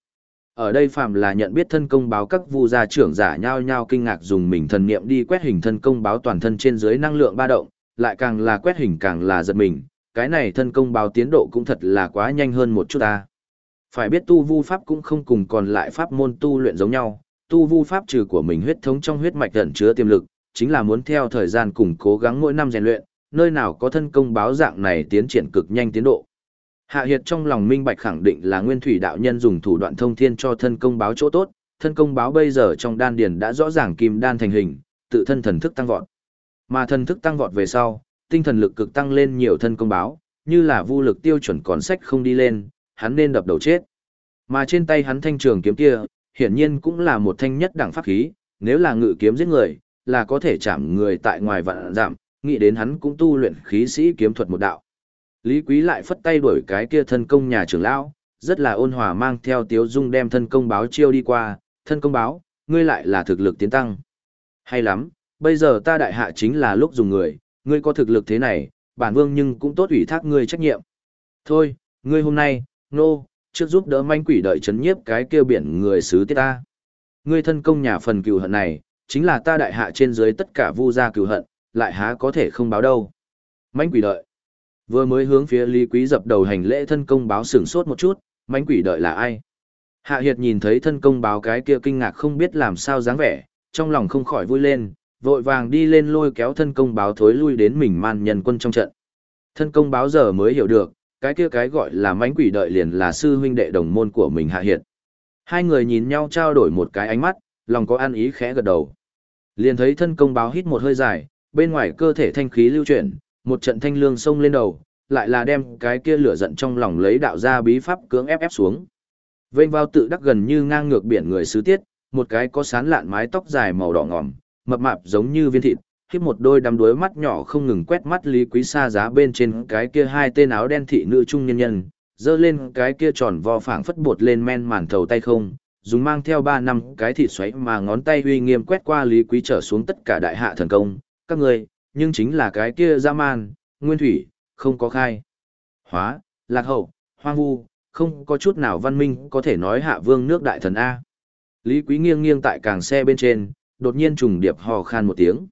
Ở đây phạm là nhận biết thân công báo các vu gia trưởng giả nhao nhao kinh ngạc dùng mình thần niệm đi quét hình thân công báo toàn thân trên dưới năng lượng ba động, lại càng là quét hình càng là giật mình, cái này thân công báo tiến độ cũng thật là quá nhanh hơn một chút ta. Phải biết tu vu pháp cũng không cùng còn lại pháp môn tu luyện giống nhau, tu vu pháp trừ của mình huyết thống trong huyết mạch ẩn chứa tiềm lực, chính là muốn theo thời gian cùng cố gắng mỗi năm rèn luyện, nơi nào có thân công báo dạng này tiến triển cực nhanh tiến độ. Hạ Hiệt trong lòng minh bạch khẳng định là nguyên thủy đạo nhân dùng thủ đoạn thông thiên cho thân công báo chỗ tốt, thân công báo bây giờ trong đan điền đã rõ ràng kim đan thành hình, tự thân thần thức tăng vọt. Mà thần thức tăng vọt về sau, tinh thần lực cực tăng lên nhiều thân công báo, như là vu lực tiêu chuẩn còn sách không đi lên, hắn nên đập đầu chết. Mà trên tay hắn thanh trường kiếm kia, hiển nhiên cũng là một thanh nhất đẳng pháp khí, nếu là ngự kiếm giết người, là có thể chạm người tại ngoài vạn giảm, nghĩ đến hắn cũng tu luyện khí sĩ kiếm thuật một đạo. Lý Quý lại phất tay đuổi cái kia thân công nhà trưởng lão, rất là ôn hòa mang theo tiếu dung đem thân công báo chiêu đi qua, thân công báo, ngươi lại là thực lực tiến tăng. Hay lắm, bây giờ ta đại hạ chính là lúc dùng người, ngươi có thực lực thế này, bản vương nhưng cũng tốt ủy thác ngươi trách nhiệm. Thôi, ngươi hôm nay, nô, no, trước giúp đỡ manh quỷ đợi chấn nhiếp cái kêu biển người xứ tiết ta. Ngươi thân công nhà phần cừu hận này, chính là ta đại hạ trên dưới tất cả vu gia cừu hận, lại há có thể không báo đâu. Manh quỷ đợi. Vừa mới hướng phía Lý Quý dập đầu hành lễ thân công báo sửng sốt một chút, mánh quỷ đợi là ai? Hạ Hiệt nhìn thấy thân công báo cái kia kinh ngạc không biết làm sao dáng vẻ, trong lòng không khỏi vui lên, vội vàng đi lên lôi kéo thân công báo thối lui đến mình man nhân quân trong trận. Thân công báo giờ mới hiểu được, cái kia cái gọi là mánh quỷ đợi liền là sư huynh đệ đồng môn của mình hạ hiệt. Hai người nhìn nhau trao đổi một cái ánh mắt, lòng có ăn ý khẽ gật đầu. Liền thấy thân công báo hít một hơi dài, bên ngoài cơ thể thanh khí lưu chuyển, một trận thanh lương sông lên đầu, lại là đem cái kia lửa giận trong lòng lấy đạo ra bí pháp cưỡng ép ép xuống. Vênh vào tự đắc gần như ngang ngược biển người sứ tiết, một cái có sán lạn mái tóc dài màu đỏ ngòm, mập mạp giống như viên thịt, khiếp một đôi đăm đuối mắt nhỏ không ngừng quét mắt Lý Quý xa giá bên trên cái kia hai tên áo đen thị nữ trung nhân nhân, dơ lên cái kia tròn vo phảng phất bột lên men màn thầu tay không, dùng mang theo ba năm cái thịt xoáy mà ngón tay uy nghiêm quét qua Lý Quý trở xuống tất cả đại hạ thần công, các người, nhưng chính là cái kia dã man, nguyên thủy, không có khai. Hóa, lạc hậu, hoang vu, không có chút nào văn minh có thể nói hạ vương nước đại thần A. Lý Quý nghiêng nghiêng tại càng xe bên trên, đột nhiên trùng điệp hò khan một tiếng.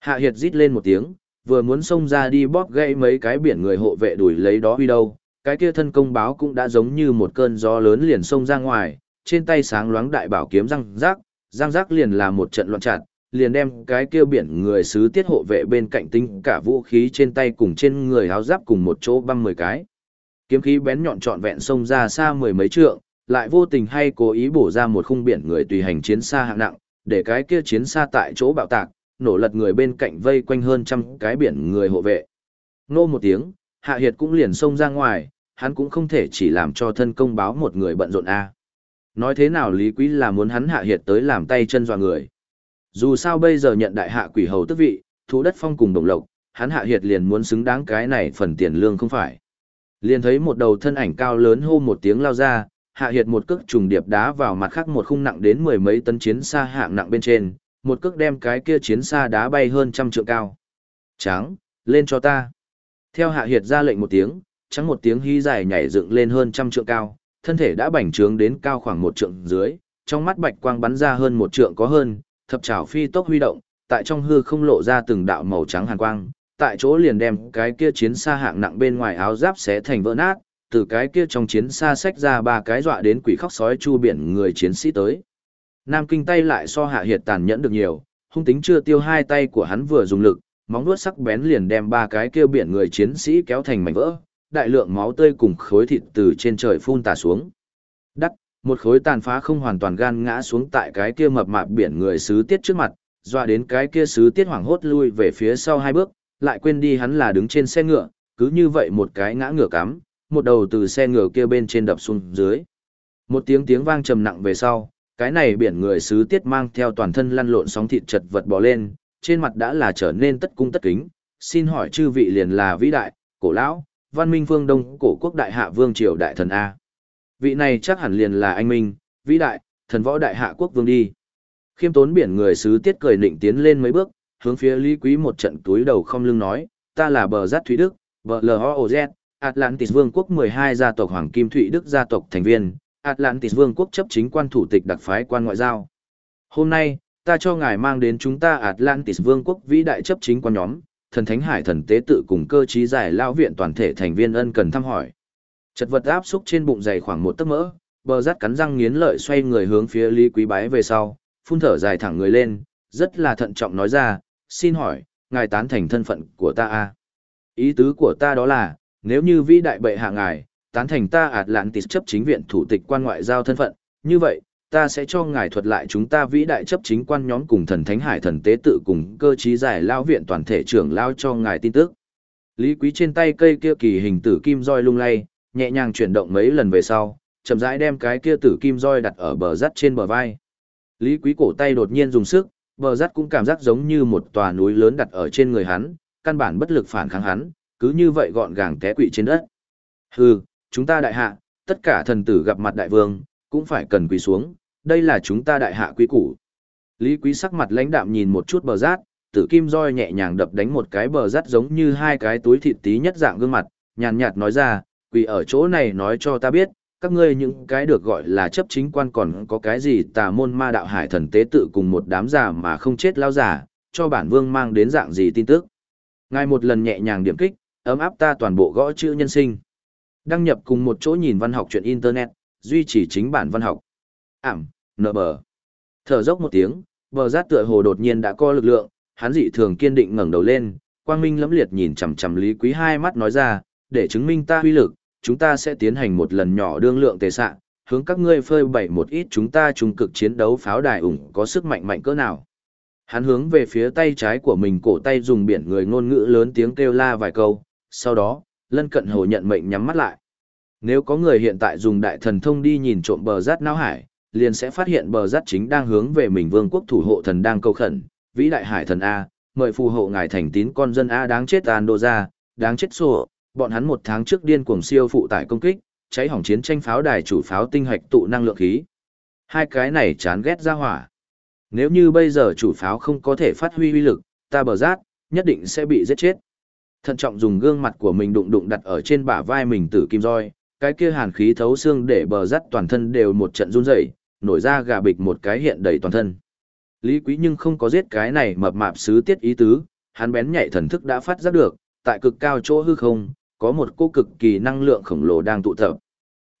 Hạ Hiệt rít lên một tiếng, vừa muốn xông ra đi bóp gãy mấy cái biển người hộ vệ đuổi lấy đó huy đâu, cái kia thân công báo cũng đã giống như một cơn gió lớn liền xông ra ngoài, trên tay sáng loáng đại bảo kiếm răng rác, răng rác liền là một trận loạn chặt, liền đem cái kia biển người sứ tiết hộ vệ bên cạnh tinh cả vũ khí trên tay cùng trên người áo giáp cùng một chỗ băm mười cái. Kiếm khí bén nhọn trọn vẹn xông ra xa mười mấy trượng, lại vô tình hay cố ý bổ ra một khung biển người tùy hành chiến xa hạng nặng, để cái kia chiến xa tại chỗ bạo tạc, nổ lật người bên cạnh vây quanh hơn trăm cái biển người hộ vệ. Nô một tiếng, Hạ Hiệt cũng liền xông ra ngoài, hắn cũng không thể chỉ làm cho thân công báo một người bận rộn a. Nói thế nào Lý Quý là muốn hắn Hạ Hiệt tới làm tay chân dọa người. Dù sao bây giờ nhận đại hạ quỷ hầu tức vị, thú đất phong cùng đồng lộc, hắn Hạ Hiệt liền muốn xứng đáng cái này phần tiền lương không phải. Liền thấy một đầu thân ảnh cao lớn hô một tiếng lao ra, Hạ Hiệt một cước trùng điệp đá vào mặt khác một khung nặng đến mười mấy tấn chiến xa hạng nặng bên trên, một cước đem cái kia chiến xa đá bay hơn trăm trượng cao. Trắng, lên cho ta. Theo hạ hiệt ra lệnh một tiếng, trắng một tiếng hí dài nhảy dựng lên hơn trăm trượng cao, thân thể đã bành trướng đến cao khoảng một trượng dưới, trong mắt bạch quang bắn ra hơn một trượng có hơn, thập trảo phi tốc huy động, tại trong hư không lộ ra từng đạo màu trắng hàn quang, tại chỗ liền đem cái kia chiến xa hạng nặng bên ngoài áo giáp xé thành vỡ nát, từ cái kia trong chiến xa xách ra ba cái dọa đến quỷ khóc sói chu biển người chiến sĩ tới. Nam Kinh tay lại so hạ hiệt tàn nhẫn được nhiều, hung tính chưa tiêu hai tay của hắn vừa dùng lực, móng vuốt sắc bén liền đem ba cái kia biển người chiến sĩ kéo thành mảnh vỡ, đại lượng máu tươi cùng khối thịt từ trên trời phun tả xuống. Đắc một khối tàn phá không hoàn toàn gan ngã xuống tại cái kia mập mạp biển người sứ tiết trước mặt, dọa đến cái kia sứ tiết hoảng hốt lui về phía sau hai bước, lại quên đi hắn là đứng trên xe ngựa, cứ như vậy một cái ngã ngựa cắm, một đầu từ xe ngựa kia bên trên đập xuống dưới. Một tiếng tiếng vang trầm nặng về sau, cái này biển người sứ tiết mang theo toàn thân lăn lộn sóng thịt chật vật bò lên, trên mặt đã là trở nên tất cung tất kính, xin hỏi chư vị liền là vĩ đại, cổ lão, văn minh phương đông, cổ quốc đại hạ vương triều đại thần A. Vị này chắc hẳn liền là anh Minh, vĩ đại, thần võ đại hạ quốc vương đi. Khiêm tốn biển người sứ tiết cười nịnh tiến lên mấy bước, hướng phía Lý Quý một trận túi đầu không lưng nói, ta là bờ giác Thúy Đức, vợ LHOZ, Atlantis vương quốc 12 gia tộc Hoàng Kim Thụy Đức gia tộc thành viên, Atlantis Vương quốc chấp chính quan thủ tịch đặc phái quan ngoại giao. Hôm nay, ta cho ngài mang đến chúng ta Atlantis Vương quốc vĩ đại chấp chính quan nhóm, thần thánh hải thần tế tự cùng cơ trí giải lao viện toàn thể thành viên ân cần thăm hỏi. Chật vật áp xúc trên bụng dày khoảng một tấc mỡ, bờ rát cắn răng nghiến lợi xoay người hướng phía Lý Quý Bái về sau, phun thở dài thẳng người lên, rất là thận trọng nói ra, xin hỏi, ngài tán thành thân phận của ta a à? Ý tứ của ta đó là, nếu như vĩ đại bệ hạ ngài, tán thành ta Atlantis chấp chính viện thủ tịch quan ngoại giao thân phận, như vậy, ta sẽ cho ngài thuật lại chúng ta vĩ đại chấp chính quan nhóm cùng thần thánh hải thần tế tự cùng cơ trí giải lao viện toàn thể trưởng lao cho ngài tin tức. Lý Quý trên tay cây kia kỳ hình tử kim roi lung lay, nhẹ nhàng chuyển động mấy lần về sau, chậm rãi đem cái kia tử kim roi đặt ở bờ rắt trên bờ vai. Lý Quý cổ tay đột nhiên dùng sức, bờ rắt cũng cảm giác giống như một tòa núi lớn đặt ở trên người hắn, căn bản bất lực phản kháng hắn, cứ như vậy gọn gàng té quỵ trên đất. Hừ, chúng ta đại hạ, tất cả thần tử gặp mặt đại vương, cũng phải cần quỳ xuống, đây là chúng ta đại hạ quý củ. Lý Quý sắc mặt lãnh đạm nhìn một chút bờ rát, tử kim roi nhẹ nhàng đập đánh một cái bờ rát giống như hai cái túi thịt tí nhất dạng gương mặt, nhàn nhạt nói ra, quỳ ở chỗ này nói cho ta biết, các ngươi những cái được gọi là chấp chính quan còn có cái gì tà môn ma đạo hải thần tế tự cùng một đám già mà không chết lao giả, cho bản vương mang đến dạng gì tin tức. Ngài một lần nhẹ nhàng điểm kích, ấm áp ta toàn bộ gõ chữ nhân sinh. Đăng nhập cùng một chỗ nhìn văn học chuyện Internet, duy trì chính bản văn học. Ảm, nợ bờ. Thở dốc một tiếng, bờ rát tựa hồ đột nhiên đã co lực lượng, hắn dị thường kiên định ngẩng đầu lên, quang minh lẫm liệt nhìn chằm chằm Lý Quý hai mắt nói ra, để chứng minh ta uy lực, chúng ta sẽ tiến hành một lần nhỏ đương lượng tề sạ, hướng các ngươi phơi bày một ít chúng ta trung cực chiến đấu pháo đài ủng có sức mạnh mạnh cỡ nào. Hắn hướng về phía tay trái của mình cổ tay dùng biển người ngôn ngữ lớn tiếng kêu la vài câu, sau đó, lân cận hồ nhận mệnh nhắm mắt lại. Nếu có người hiện tại dùng đại thần thông đi nhìn trộm bờ rát não hải, liền sẽ phát hiện bờ rát chính đang hướng về mình vương quốc thủ hộ thần đang câu khẩn, vĩ đại hải thần A, mời phù hộ ngài thành tín con dân A đáng chết an đô ra, đáng chết sổ, bọn hắn một tháng trước điên cuồng siêu phụ tải công kích, cháy hỏng chiến tranh pháo đài chủ pháo tinh hạch tụ năng lượng khí. Hai cái này chán ghét ra hỏa. Nếu như bây giờ chủ pháo không có thể phát huy uy lực, ta bờ rát, nhất định sẽ bị giết chết. Thận trọng dùng gương mặt của mình đụng đụng đặt ở trên bả vai mình tử kim roi, cái kia hàn khí thấu xương để bờ rát toàn thân đều một trận run rẩy, nổi ra gà bịch một cái hiện đầy toàn thân. Lý Quý nhưng không có giết cái này mập mạp sứ tiết ý tứ, hắn bén nhạy thần thức đã phát giác được, tại cực cao chỗ hư không, có một cô cực kỳ năng lượng khổng lồ đang tụ tập.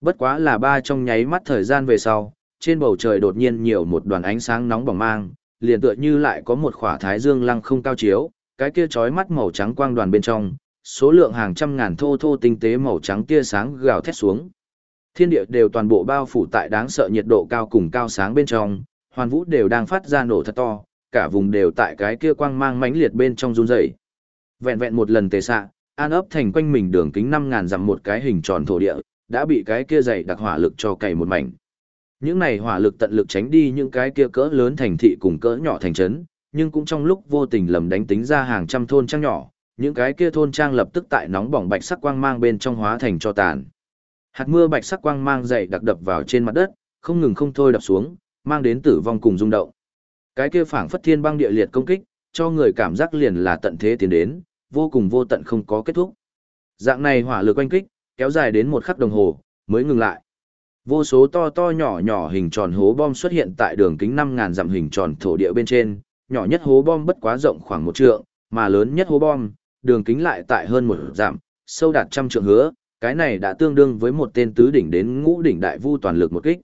Bất quá là ba trong nháy mắt thời gian về sau, trên bầu trời đột nhiên nhiều một đoàn ánh sáng nóng bỏng mang, liền tựa như lại có một khỏa thái dương lăng không cao chiếu, cái kia chói mắt màu trắng quang đoàn bên trong, số lượng hàng trăm ngàn thô thô tinh tế màu trắng tia sáng gào thét xuống. Thiên địa đều toàn bộ bao phủ tại đáng sợ nhiệt độ cao cùng cao sáng bên trong, hoàn vũ đều đang phát ra nổ thật to, cả vùng đều tại cái kia quang mang mãnh liệt bên trong run rẩy. Vẹn vẹn một lần tề xạ, an ấp thành quanh mình đường kính 5000 dặm một cái hình tròn thổ địa, đã bị cái kia dày đặc hỏa lực cho cày một mảnh. Những này hỏa lực tận lực tránh đi những cái kia cỡ lớn thành thị cùng cỡ nhỏ thành trấn, nhưng cũng trong lúc vô tình lầm đánh tính ra hàng trăm thôn trang nhỏ, những cái kia thôn trang lập tức tại nóng bỏng bạch sắc quang mang bên trong hóa thành cho tàn. Hạt mưa bạch sắc quang mang dày đặc đập vào trên mặt đất, không ngừng không thôi đập xuống, mang đến tử vong cùng rung động. Cái kia phảng phất thiên băng địa liệt công kích, cho người cảm giác liền là tận thế tiến đến, vô cùng vô tận không có kết thúc. Dạng này hỏa lực oanh kích, kéo dài đến một khắc đồng hồ, mới ngừng lại. Vô số to to nhỏ nhỏ hình tròn hố bom xuất hiện tại đường kính 5000 dặm hình tròn thổ địa bên trên, nhỏ nhất hố bom bất quá rộng khoảng một trượng, mà lớn nhất hố bom, đường kính lại tại hơn một dặm, sâu đạt trăm trượng hứa, cái này đã tương đương với một tên tứ đỉnh đến ngũ đỉnh đại vu toàn lực một kích.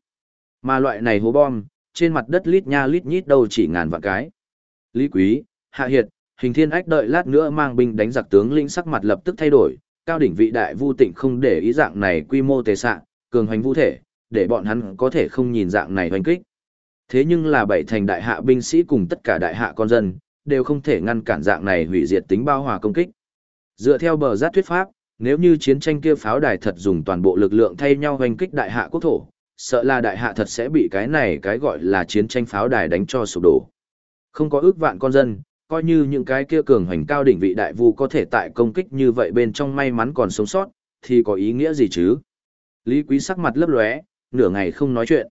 Mà loại này hố bom, trên mặt đất lít nha lít nhít đâu chỉ ngàn vạn cái. Lý Quý, Hạ Hiệt, Hình Thiên Ách đợi lát nữa mang binh đánh giặc tướng lĩnh sắc mặt lập tức thay đổi, cao đỉnh vị đại vu tịnh không để ý dạng này quy mô tề sạ, cường hành vu thể, để bọn hắn có thể không nhìn dạng này hoành kích. Thế nhưng là bảy thành đại hạ binh sĩ cùng tất cả đại hạ con dân, đều không thể ngăn cản dạng này hủy diệt tính bao hòa công kích. Dựa theo bờ giác thuyết pháp, nếu như chiến tranh kia pháo đài thật dùng toàn bộ lực lượng thay nhau hoành kích đại hạ quốc thổ, sợ là đại hạ thật sẽ bị cái này cái gọi là chiến tranh pháo đài đánh cho sụp đổ. Không có ước vạn con dân, coi như những cái kia cường hành cao đỉnh vị đại vu có thể tại công kích như vậy bên trong may mắn còn sống sót, thì có ý nghĩa gì chứ? Lý Quý sắc mặt lấp lóe, nửa ngày không nói chuyện.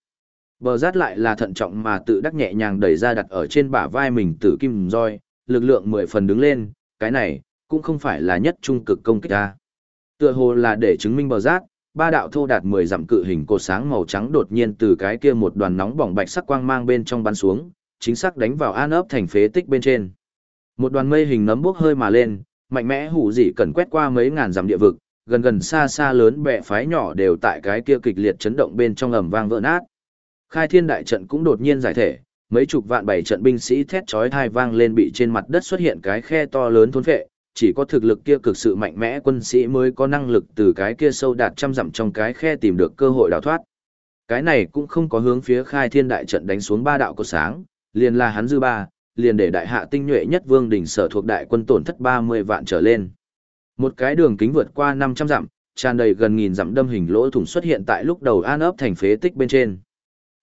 Bờ rát lại là thận trọng mà tự đắc nhẹ nhàng đẩy ra đặt ở trên bả vai mình tử kim roi, lực lượng mười phần đứng lên, cái này, cũng không phải là nhất trung cực công kích ta. Tựa hồ là để chứng minh bờ rát, ba đạo thô đạt 10 dặm cự hình cột sáng màu trắng đột nhiên từ cái kia một đoàn nóng bỏng bạch sắc quang mang bên trong bắn xuống, chính xác đánh vào an ấp thành phế tích bên trên. Một đoàn mây hình nấm bốc hơi mà lên, mạnh mẽ hủ dị cần quét qua mấy ngàn dặm địa vực, gần gần xa xa lớn bè phái nhỏ đều tại cái kia kịch liệt chấn động bên trong ầm vang vỡ nát. Khai thiên đại trận cũng đột nhiên giải thể, mấy chục vạn bảy trận binh sĩ thét chói tai vang lên bị trên mặt đất xuất hiện cái khe to lớn thôn phệ, chỉ có thực lực kia cực sự mạnh mẽ quân sĩ mới có năng lực từ cái kia sâu đạt trăm dặm trong cái khe tìm được cơ hội đào thoát. Cái này cũng không có hướng phía khai thiên đại trận đánh xuống ba đạo có sáng, liền là hắn dư ba, liền để đại hạ tinh nhuệ nhất vương đỉnh sở thuộc đại quân tổn thất 30 vạn trở lên. Một cái đường kính vượt qua 500 dặm, tràn đầy gần nghìn dặm đâm hình lỗ thủng xuất hiện tại lúc đầu an ấp thành phế tích bên trên.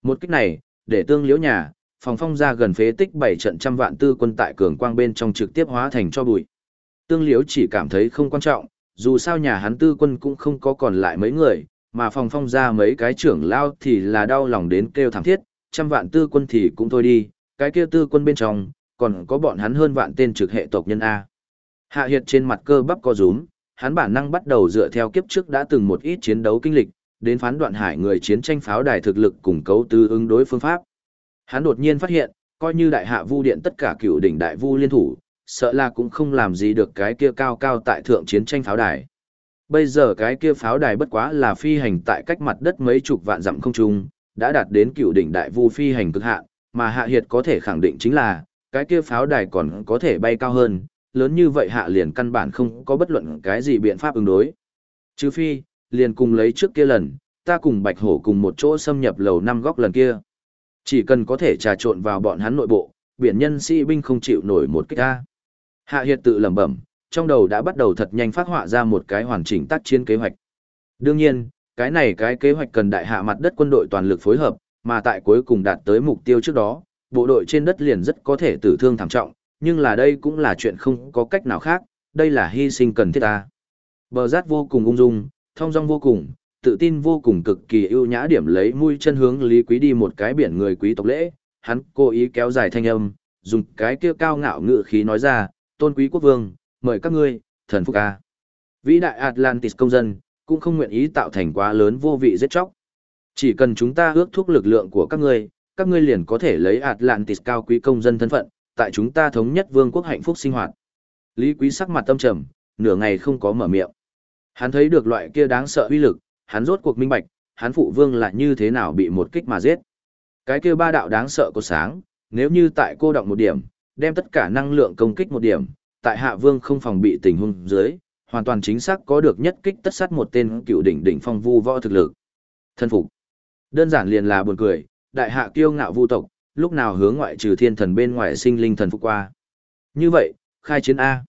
Một kích này, để tương liễu nhà, phòng phong ra gần phế tích bảy trận trăm vạn tư quân tại cường quang bên trong trực tiếp hóa thành cho bụi. Tương liễu chỉ cảm thấy không quan trọng, dù sao nhà hắn tư quân cũng không có còn lại mấy người, mà phòng phong ra mấy cái trưởng lao thì là đau lòng đến kêu thảm thiết, trăm vạn tư quân thì cũng thôi đi, cái kia tư quân bên trong, còn có bọn hắn hơn vạn tên trực hệ tộc nhân A. Hạ Hiệt trên mặt cơ bắp co rúm, hắn bản năng bắt đầu dựa theo kiếp trước đã từng một ít chiến đấu kinh lịch, đến phán đoạn hải người chiến tranh pháo đài thực lực cùng cấu tư ứng đối phương pháp. Hắn đột nhiên phát hiện, coi như đại hạ vu điện tất cả cựu đỉnh đại vu liên thủ, sợ là cũng không làm gì được cái kia cao cao tại thượng chiến tranh pháo đài. Bây giờ cái kia pháo đài bất quá là phi hành tại cách mặt đất mấy chục vạn dặm không trung, đã đạt đến cựu đỉnh đại vu phi hành cực hạn, mà Hạ Hiệt có thể khẳng định chính là, cái kia pháo đài còn có thể bay cao hơn, lớn như vậy Hạ liền căn bản không có bất luận cái gì biện pháp ứng đối. chứ phi, liền cùng lấy trước kia lần, ta cùng Bạch Hổ cùng một chỗ xâm nhập lầu năm góc lần kia. Chỉ cần có thể trà trộn vào bọn hắn nội bộ, biển nhân sĩ binh không chịu nổi một kích ta. Hạ Hiệt tự lẩm bẩm, trong đầu đã bắt đầu thật nhanh phát họa ra một cái hoàn chỉnh tác chiến kế hoạch. Đương nhiên, cái này cái kế hoạch cần đại hạ mặt đất quân đội toàn lực phối hợp, mà tại cuối cùng đạt tới mục tiêu trước đó, bộ đội trên đất liền rất có thể tử thương thảm trọng, nhưng là đây cũng là chuyện không có cách nào khác, đây là hy sinh cần thiết ta. Bờ rát vô cùng ung dung, thông dong vô cùng, tự tin vô cùng cực kỳ ưu nhã điểm lấy mũi chân hướng Lý Quý đi một cái biển người quý tộc lễ, hắn cố ý kéo dài thanh âm, dùng cái kia cao ngạo ngự khí nói ra, tôn quý quốc vương, mời các ngươi, thần phục ca. Vĩ đại Atlantis công dân, cũng không nguyện ý tạo thành quá lớn vô vị giết chóc. Chỉ cần chúng ta ước thúc lực lượng của các ngươi, các ngươi liền có thể lấy Atlantis cao quý công dân thân phận, tại chúng ta thống nhất vương quốc hạnh phúc sinh hoạt. Lý Quý sắc mặt tâm trầm, nửa ngày không có mở miệng. Hắn thấy được loại kia đáng sợ uy lực, hắn rốt cuộc minh bạch, hắn phụ vương là như thế nào bị một kích mà giết. Cái kia ba đạo đáng sợ của sáng, nếu như tại cô động một điểm, đem tất cả năng lượng công kích một điểm, tại hạ vương không phòng bị tình huống dưới, hoàn toàn chính xác có được nhất kích tất sát một tên cựu đỉnh đỉnh phong vu võ thực lực. Thân phục. Đơn giản liền là buồn cười, đại hạ kiêu ngạo vu tộc, lúc nào hướng ngoại trừ thiên thần bên ngoài sinh linh thần phục qua. Như vậy, khai chiến A.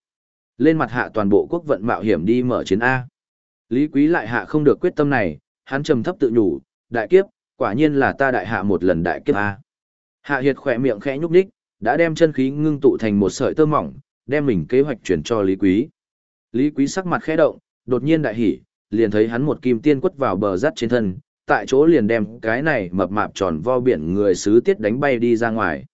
Lên mặt hạ toàn bộ quốc vận mạo hiểm đi mở chiến A. Lý Quý lại hạ không được quyết tâm này, hắn trầm thấp tự nhủ, đại kiếp, quả nhiên là ta đại hạ một lần đại kiếp A. Hạ Hiệt khỏe miệng khẽ nhúc đích, đã đem chân khí ngưng tụ thành một sợi tơ mỏng, đem mình kế hoạch chuyển cho Lý Quý. Lý Quý sắc mặt khẽ động, đột nhiên đại hỉ, liền thấy hắn một kim tiên quất vào bờ rắt trên thân, tại chỗ liền đem cái này mập mạp tròn vo biển người sứ tiết đánh bay đi ra ngoài.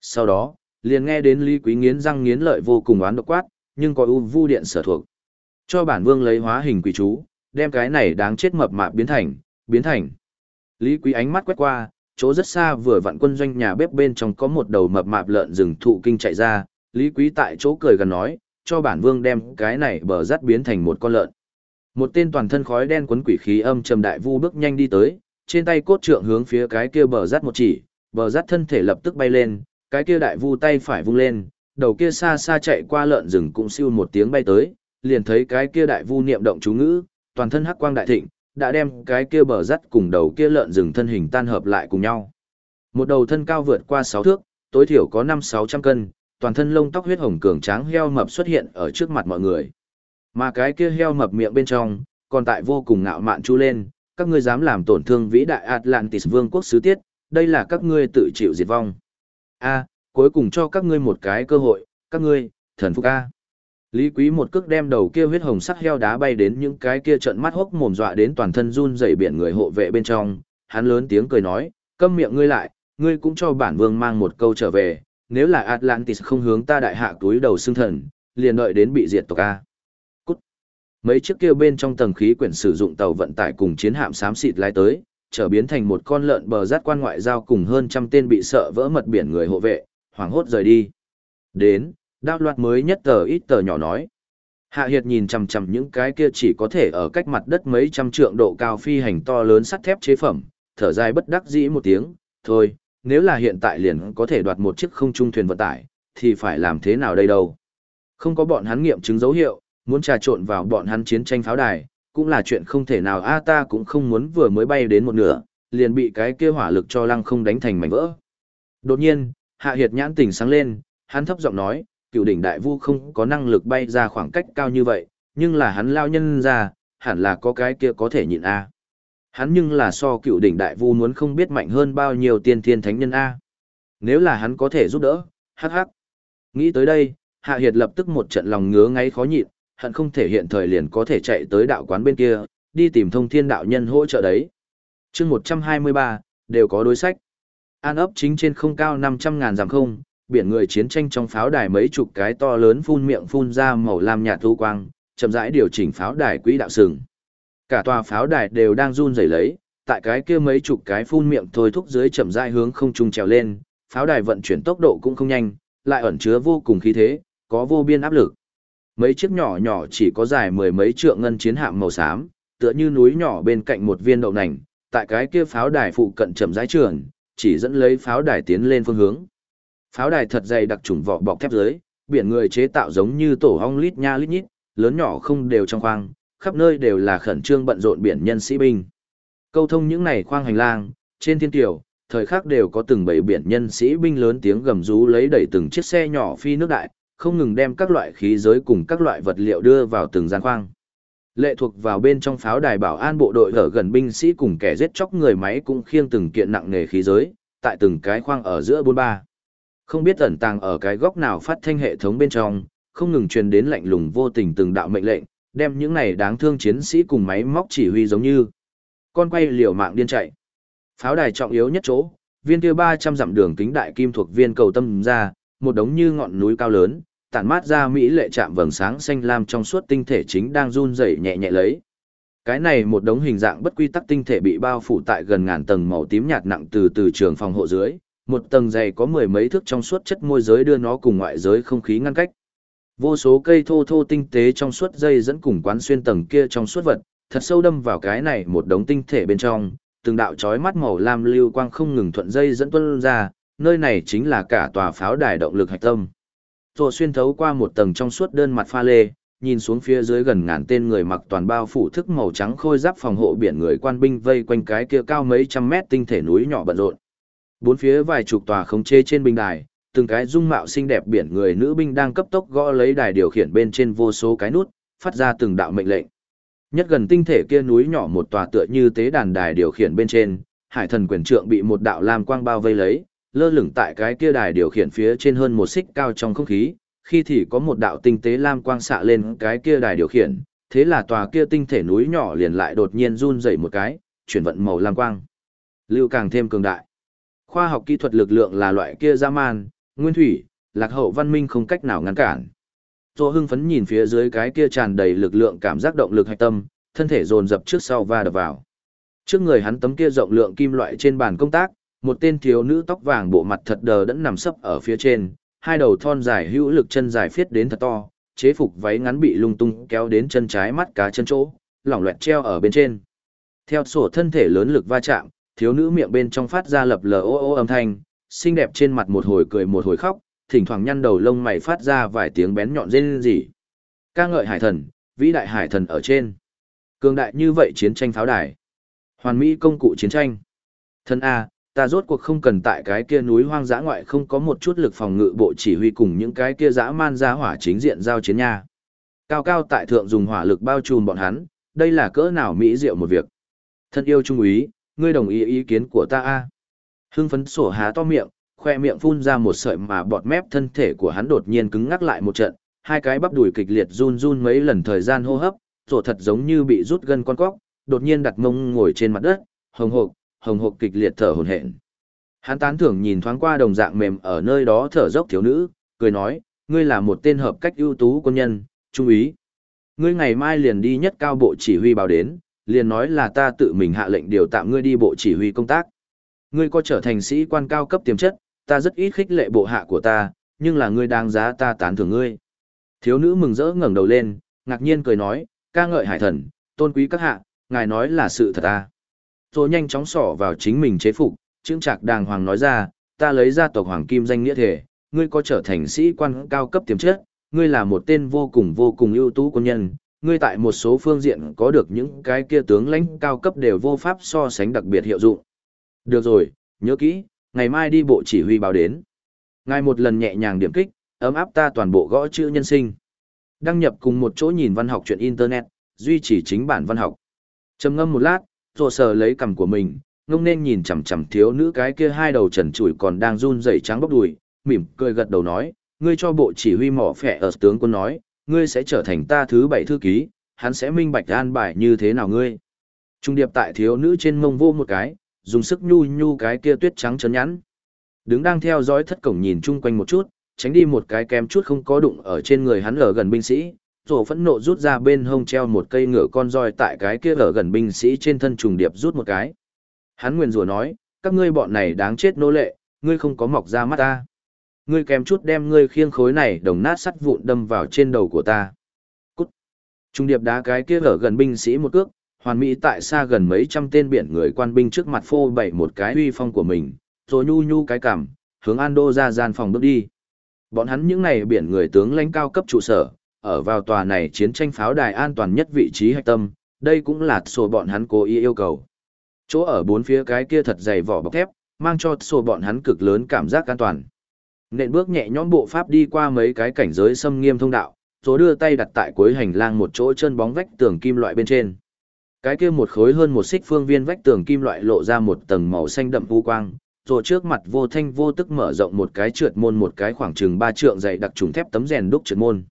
Sau đó, liền nghe đến Lý Quý nghiến răng nghiến lợi vô cùng oán độc quát, nhưng có ưu vu điện sở thuộc. Cho bản vương lấy hóa hình quỷ chú, đem cái này đáng chết mập mạp biến thành, biến thành. Lý Quý ánh mắt quét qua, chỗ rất xa vừa vặn quân doanh nhà bếp bên trong có một đầu mập mạp lợn rừng thụ kinh chạy ra, Lý Quý tại chỗ cười gần nói, cho bản vương đem cái này bờ rắt biến thành một con lợn. Một tên toàn thân khói đen quấn quỷ khí âm trầm đại vu bước nhanh đi tới, trên tay cốt trượng hướng phía cái kia bờ rắt một chỉ, bờ rắt thân thể lập tức bay lên, cái kia đại vu tay phải vung lên, đầu kia xa xa chạy qua lợn rừng cũng siêu một tiếng bay tới, liền thấy cái kia đại vu niệm động chú ngữ, toàn thân hắc quang đại thịnh, đã đem cái kia bờ rắt cùng đầu kia lợn rừng thân hình tan hợp lại cùng nhau. Một đầu thân cao vượt qua 6 thước, tối thiểu có 5-600 cân, toàn thân lông tóc huyết hồng cường tráng heo mập xuất hiện ở trước mặt mọi người. Mà cái kia heo mập miệng bên trong, còn tại vô cùng ngạo mạn chu lên, các ngươi dám làm tổn thương vĩ đại Atlantis vương quốc sứ tiết, đây là các ngươi tự chịu diệt vong. A, cuối cùng cho các ngươi một cái cơ hội, các ngươi, thần phục A. Lý Quý một cước đem đầu kia huyết hồng sắc heo đá bay đến những cái kia trận mắt hốc mồm dọa đến toàn thân run rẩy biển người hộ vệ bên trong, hắn lớn tiếng cười nói, câm miệng ngươi lại, ngươi cũng cho bản vương mang một câu trở về, nếu là Atlantis không hướng ta đại hạ túi đầu xương thần, liền đợi đến bị diệt tộc A. Mấy chiếc kia bên trong tầng khí quyển sử dụng tàu vận tải cùng chiến hạm xám xịt lái tới, trở biến thành một con lợn bờ rát quan ngoại giao cùng hơn trăm tên bị sợ vỡ mật biển người hộ vệ, hoảng hốt rời đi. Đến, đao loạt mới nhất tờ ít tờ nhỏ nói. Hạ Hiệt nhìn chằm chằm những cái kia chỉ có thể ở cách mặt đất mấy trăm trượng độ cao phi hành to lớn sắt thép chế phẩm, thở dài bất đắc dĩ một tiếng, thôi, nếu là hiện tại liền có thể đoạt một chiếc không trung thuyền vận tải, thì phải làm thế nào đây đâu. Không có bọn hắn nghiệm chứng dấu hiệu, muốn trà trộn vào bọn hắn chiến tranh pháo đài, cũng là chuyện không thể nào a ta cũng không muốn vừa mới bay đến một nửa, liền bị cái kia hỏa lực cho lăng không đánh thành mảnh vỡ. Đột nhiên, Hạ Hiệt nhãn tỉnh sáng lên, hắn thấp giọng nói, cựu đỉnh đại vu không có năng lực bay ra khoảng cách cao như vậy, nhưng là hắn lao nhân ra, hẳn là có cái kia có thể nhịn a. Hắn nhưng là so cựu đỉnh đại vu muốn không biết mạnh hơn bao nhiêu tiên thiên thánh nhân a. Nếu là hắn có thể giúp đỡ, hắc hắc. Nghĩ tới đây, Hạ Hiệt lập tức một trận lòng ngứa ngáy khó nhịn, hận không thể hiện thời liền có thể chạy tới đạo quán bên kia, đi tìm thông thiên đạo nhân hỗ trợ đấy. chương 123, đều có đối sách. An ấp chính trên không cao 500 ngàn giảm không, biển người chiến tranh trong pháo đài mấy chục cái to lớn phun miệng phun ra màu lam nhạt thu quang, chậm rãi điều chỉnh pháo đài quỹ đạo sừng. Cả tòa pháo đài đều đang run rẩy lấy, tại cái kia mấy chục cái phun miệng thôi thúc dưới chậm rãi hướng không trung trèo lên, pháo đài vận chuyển tốc độ cũng không nhanh, lại ẩn chứa vô cùng khí thế, có vô biên áp lực. Mấy chiếc nhỏ nhỏ chỉ có dài mười mấy trượng ngân chiến hạm màu xám, tựa như núi nhỏ bên cạnh một viên đậu nành, tại cái kia pháo đài phụ cận chậm rãi trường, chỉ dẫn lấy pháo đài tiến lên phương hướng. Pháo đài thật dày đặc trùng vỏ bọc thép dưới, biển người chế tạo giống như tổ ong lít nha lít nhít, lớn nhỏ không đều trong khoang, khắp nơi đều là khẩn trương bận rộn biển nhân sĩ binh. Câu thông những này khoang hành lang, trên thiên tiểu, thời khắc đều có từng bảy biển nhân sĩ binh lớn tiếng gầm rú lấy đẩy từng chiếc xe nhỏ phi nước đại, không ngừng đem các loại khí giới cùng các loại vật liệu đưa vào từng gian khoang. Lệ thuộc vào bên trong pháo đài bảo an bộ đội ở gần binh sĩ cùng kẻ giết chóc người máy cũng khiêng từng kiện nặng nghề khí giới, tại từng cái khoang ở giữa bốn ba. Không biết ẩn tàng ở cái góc nào phát thanh hệ thống bên trong, không ngừng truyền đến lạnh lùng vô tình từng đạo mệnh lệnh, đem những này đáng thương chiến sĩ cùng máy móc chỉ huy giống như con quay liều mạng điên chạy. Pháo đài trọng yếu nhất chỗ, viên kia 300 dặm đường kính đại kim thuộc viên cầu tâm ra, một đống như ngọn núi cao lớn, tản mát ra mỹ lệ chạm vầng sáng xanh lam trong suốt tinh thể chính đang run rẩy nhẹ nhẹ lấy. Cái này một đống hình dạng bất quy tắc tinh thể bị bao phủ tại gần ngàn tầng màu tím nhạt nặng từ từ trường phòng hộ dưới, một tầng dày có mười mấy thước trong suốt chất môi giới đưa nó cùng ngoại giới không khí ngăn cách. Vô số cây thô thô tinh tế trong suốt dây dẫn cùng quán xuyên tầng kia trong suốt vật, thật sâu đâm vào cái này một đống tinh thể bên trong, từng đạo chói mắt màu lam lưu quang không ngừng thuận dây dẫn tuôn ra, nơi này chính là cả tòa pháo đài động lực hạch tâm. Rồi xuyên thấu qua một tầng trong suốt đơn mặt pha lê, nhìn xuống phía dưới gần ngàn tên người mặc toàn bao phủ thức màu trắng khôi giáp phòng hộ biển người quan binh vây quanh cái kia cao mấy trăm mét tinh thể núi nhỏ bận rộn. Bốn phía vài chục tòa khống chế trên bình đài, từng cái dung mạo xinh đẹp biển người nữ binh đang cấp tốc gõ lấy đài điều khiển bên trên vô số cái nút, phát ra từng đạo mệnh lệnh. Nhất gần tinh thể kia núi nhỏ một tòa tựa như tế đàn đài điều khiển bên trên, hải thần quyền trượng bị một đạo lam quang bao vây lấy, lơ lửng tại cái kia đài điều khiển phía trên hơn một xích cao trong không khí, khi thì có một đạo tinh tế lam quang xạ lên cái kia đài điều khiển, thế là tòa kia tinh thể núi nhỏ liền lại đột nhiên run dậy một cái, chuyển vận màu lam quang. Lưu càng thêm cường đại. Khoa học kỹ thuật lực lượng là loại kia dã man, nguyên thủy, lạc hậu văn minh không cách nào ngăn cản. Tô hưng phấn nhìn phía dưới cái kia tràn đầy lực lượng cảm giác động lực hạch tâm, thân thể dồn dập trước sau và đập vào. Trước người hắn tấm kia rộng lượng kim loại trên bàn công tác, một tên thiếu nữ tóc vàng bộ mặt thật đờ đẫn nằm sấp ở phía trên, hai đầu thon dài hữu lực chân dài phiết đến thật to, chế phục váy ngắn bị lung tung kéo đến chân trái mắt cá chân chỗ, lỏng loẹt treo ở bên trên. Theo sổ thân thể lớn lực va chạm, thiếu nữ miệng bên trong phát ra lập lờ ô ô âm thanh, xinh đẹp trên mặt một hồi cười một hồi khóc, thỉnh thoảng nhăn đầu lông mày phát ra vài tiếng bén nhọn rên rỉ. Ca ngợi hải thần, vĩ đại hải thần ở trên. Cường đại như vậy chiến tranh pháo đài. Hoàn mỹ công cụ chiến tranh. Thân A, ta rốt cuộc không cần tại cái kia núi hoang dã ngoại không có một chút lực phòng ngự bộ chỉ huy cùng những cái kia dã man ra hỏa chính diện giao chiến nha. Cao cao tại thượng dùng hỏa lực bao trùm bọn hắn, đây là cỡ nào mỹ diệu một việc. Thân yêu trung úy, ngươi đồng ý ý kiến của ta a? Hưng phấn sổ há to miệng, khoe miệng phun ra một sợi mà bọt mép thân thể của hắn đột nhiên cứng ngắc lại một trận, hai cái bắp đùi kịch liệt run run mấy lần thời gian hô hấp, rổ thật giống như bị rút gân con cóc, đột nhiên đặt mông ngồi trên mặt đất, hồng hộc, hồng hộc kịch liệt thở hổn hển. Hắn tán thưởng nhìn thoáng qua đồng dạng mềm ở nơi đó thở dốc thiếu nữ, cười nói, ngươi là một tên hợp cách ưu tú quân nhân, trung úy. Ngươi ngày mai liền đi nhất cao bộ chỉ huy báo đến, liền nói là ta tự mình hạ lệnh điều tạm ngươi đi bộ chỉ huy công tác. Ngươi có trở thành sĩ quan cao cấp tiềm chất, ta rất ít khích lệ bộ hạ của ta, nhưng là ngươi đáng giá ta tán thưởng ngươi. Thiếu nữ mừng rỡ ngẩng đầu lên, ngạc nhiên cười nói, ca ngợi hải thần, tôn quý các hạ, ngài nói là sự thật ta. Rồi nhanh chóng sỏ vào chính mình chế phục, trương trạc đàng hoàng nói ra, ta lấy ra tộc hoàng kim danh nghĩa thể, ngươi có trở thành sĩ quan cao cấp tiềm chất, ngươi là một tên vô cùng vô cùng ưu tú quân nhân, ngươi tại một số phương diện có được những cái kia tướng lãnh cao cấp đều vô pháp so sánh đặc biệt hiệu dụng. Được rồi, nhớ kỹ, ngày mai đi bộ chỉ huy báo đến. Ngài một lần nhẹ nhàng điểm kích, ấm áp ta toàn bộ gõ chữ nhân sinh. Đăng nhập cùng một chỗ nhìn văn học chuyện Internet, duy trì chính bản văn học. trầm ngâm một lát, rồ sờ lấy cằm của mình, ngông nên nhìn chằm chằm thiếu nữ cái kia hai đầu trần trụi còn đang run rẩy trắng bóc đùi, mỉm cười gật đầu nói, ngươi cho bộ chỉ huy mỏ phẻ ở tướng quân nói, ngươi sẽ trở thành ta thứ bảy thư ký, hắn sẽ minh bạch an bài như thế nào ngươi. Trung điệp tại thiếu nữ trên mông vô một cái, dùng sức nhu nhu cái kia tuyết trắng chấn nhắn. Đứng đang theo dõi thất cổng nhìn chung quanh một chút, tránh đi một cái kém chút không có đụng ở trên người hắn ở gần binh sĩ, rồi phẫn nộ rút ra bên hông treo một cây ngựa con roi tại cái kia ở gần binh sĩ trên thân trùng điệp rút một cái. Hắn nguyền rủa nói, các ngươi bọn này đáng chết nô lệ, ngươi không có mọc ra mắt ta. Ngươi kém chút đem ngươi khiêng khối này đồng nát sắt vụn đâm vào trên đầu của ta. Cút. Trung điệp đá cái kia ở gần binh sĩ một cước, hoàn mỹ tại xa gần mấy trăm tên biển người quan binh trước mặt phô bày một cái uy phong của mình, rồi nhu nhu cái cảm, hướng Ando ra gian phòng bước đi. Bọn hắn những này biển người tướng lãnh cao cấp trụ sở, ở vào tòa này chiến tranh pháo đài an toàn nhất vị trí hạch tâm, đây cũng là sổ bọn hắn cố ý yêu cầu. Chỗ ở bốn phía cái kia thật dày vỏ bọc thép, mang cho sổ bọn hắn cực lớn cảm giác an toàn. Nện bước nhẹ nhõm bộ pháp đi qua mấy cái cảnh giới xâm nghiêm thông đạo, rồi đưa tay đặt tại cuối hành lang một chỗ chân bóng vách tường kim loại bên trên. Cái kia một khối hơn một xích phương viên vách tường kim loại lộ ra một tầng màu xanh đậm u quang, rồi trước mặt vô thanh vô tức mở rộng một cái trượt môn một cái khoảng chừng ba trượng dày đặc trùng thép tấm rèn đúc trượt môn.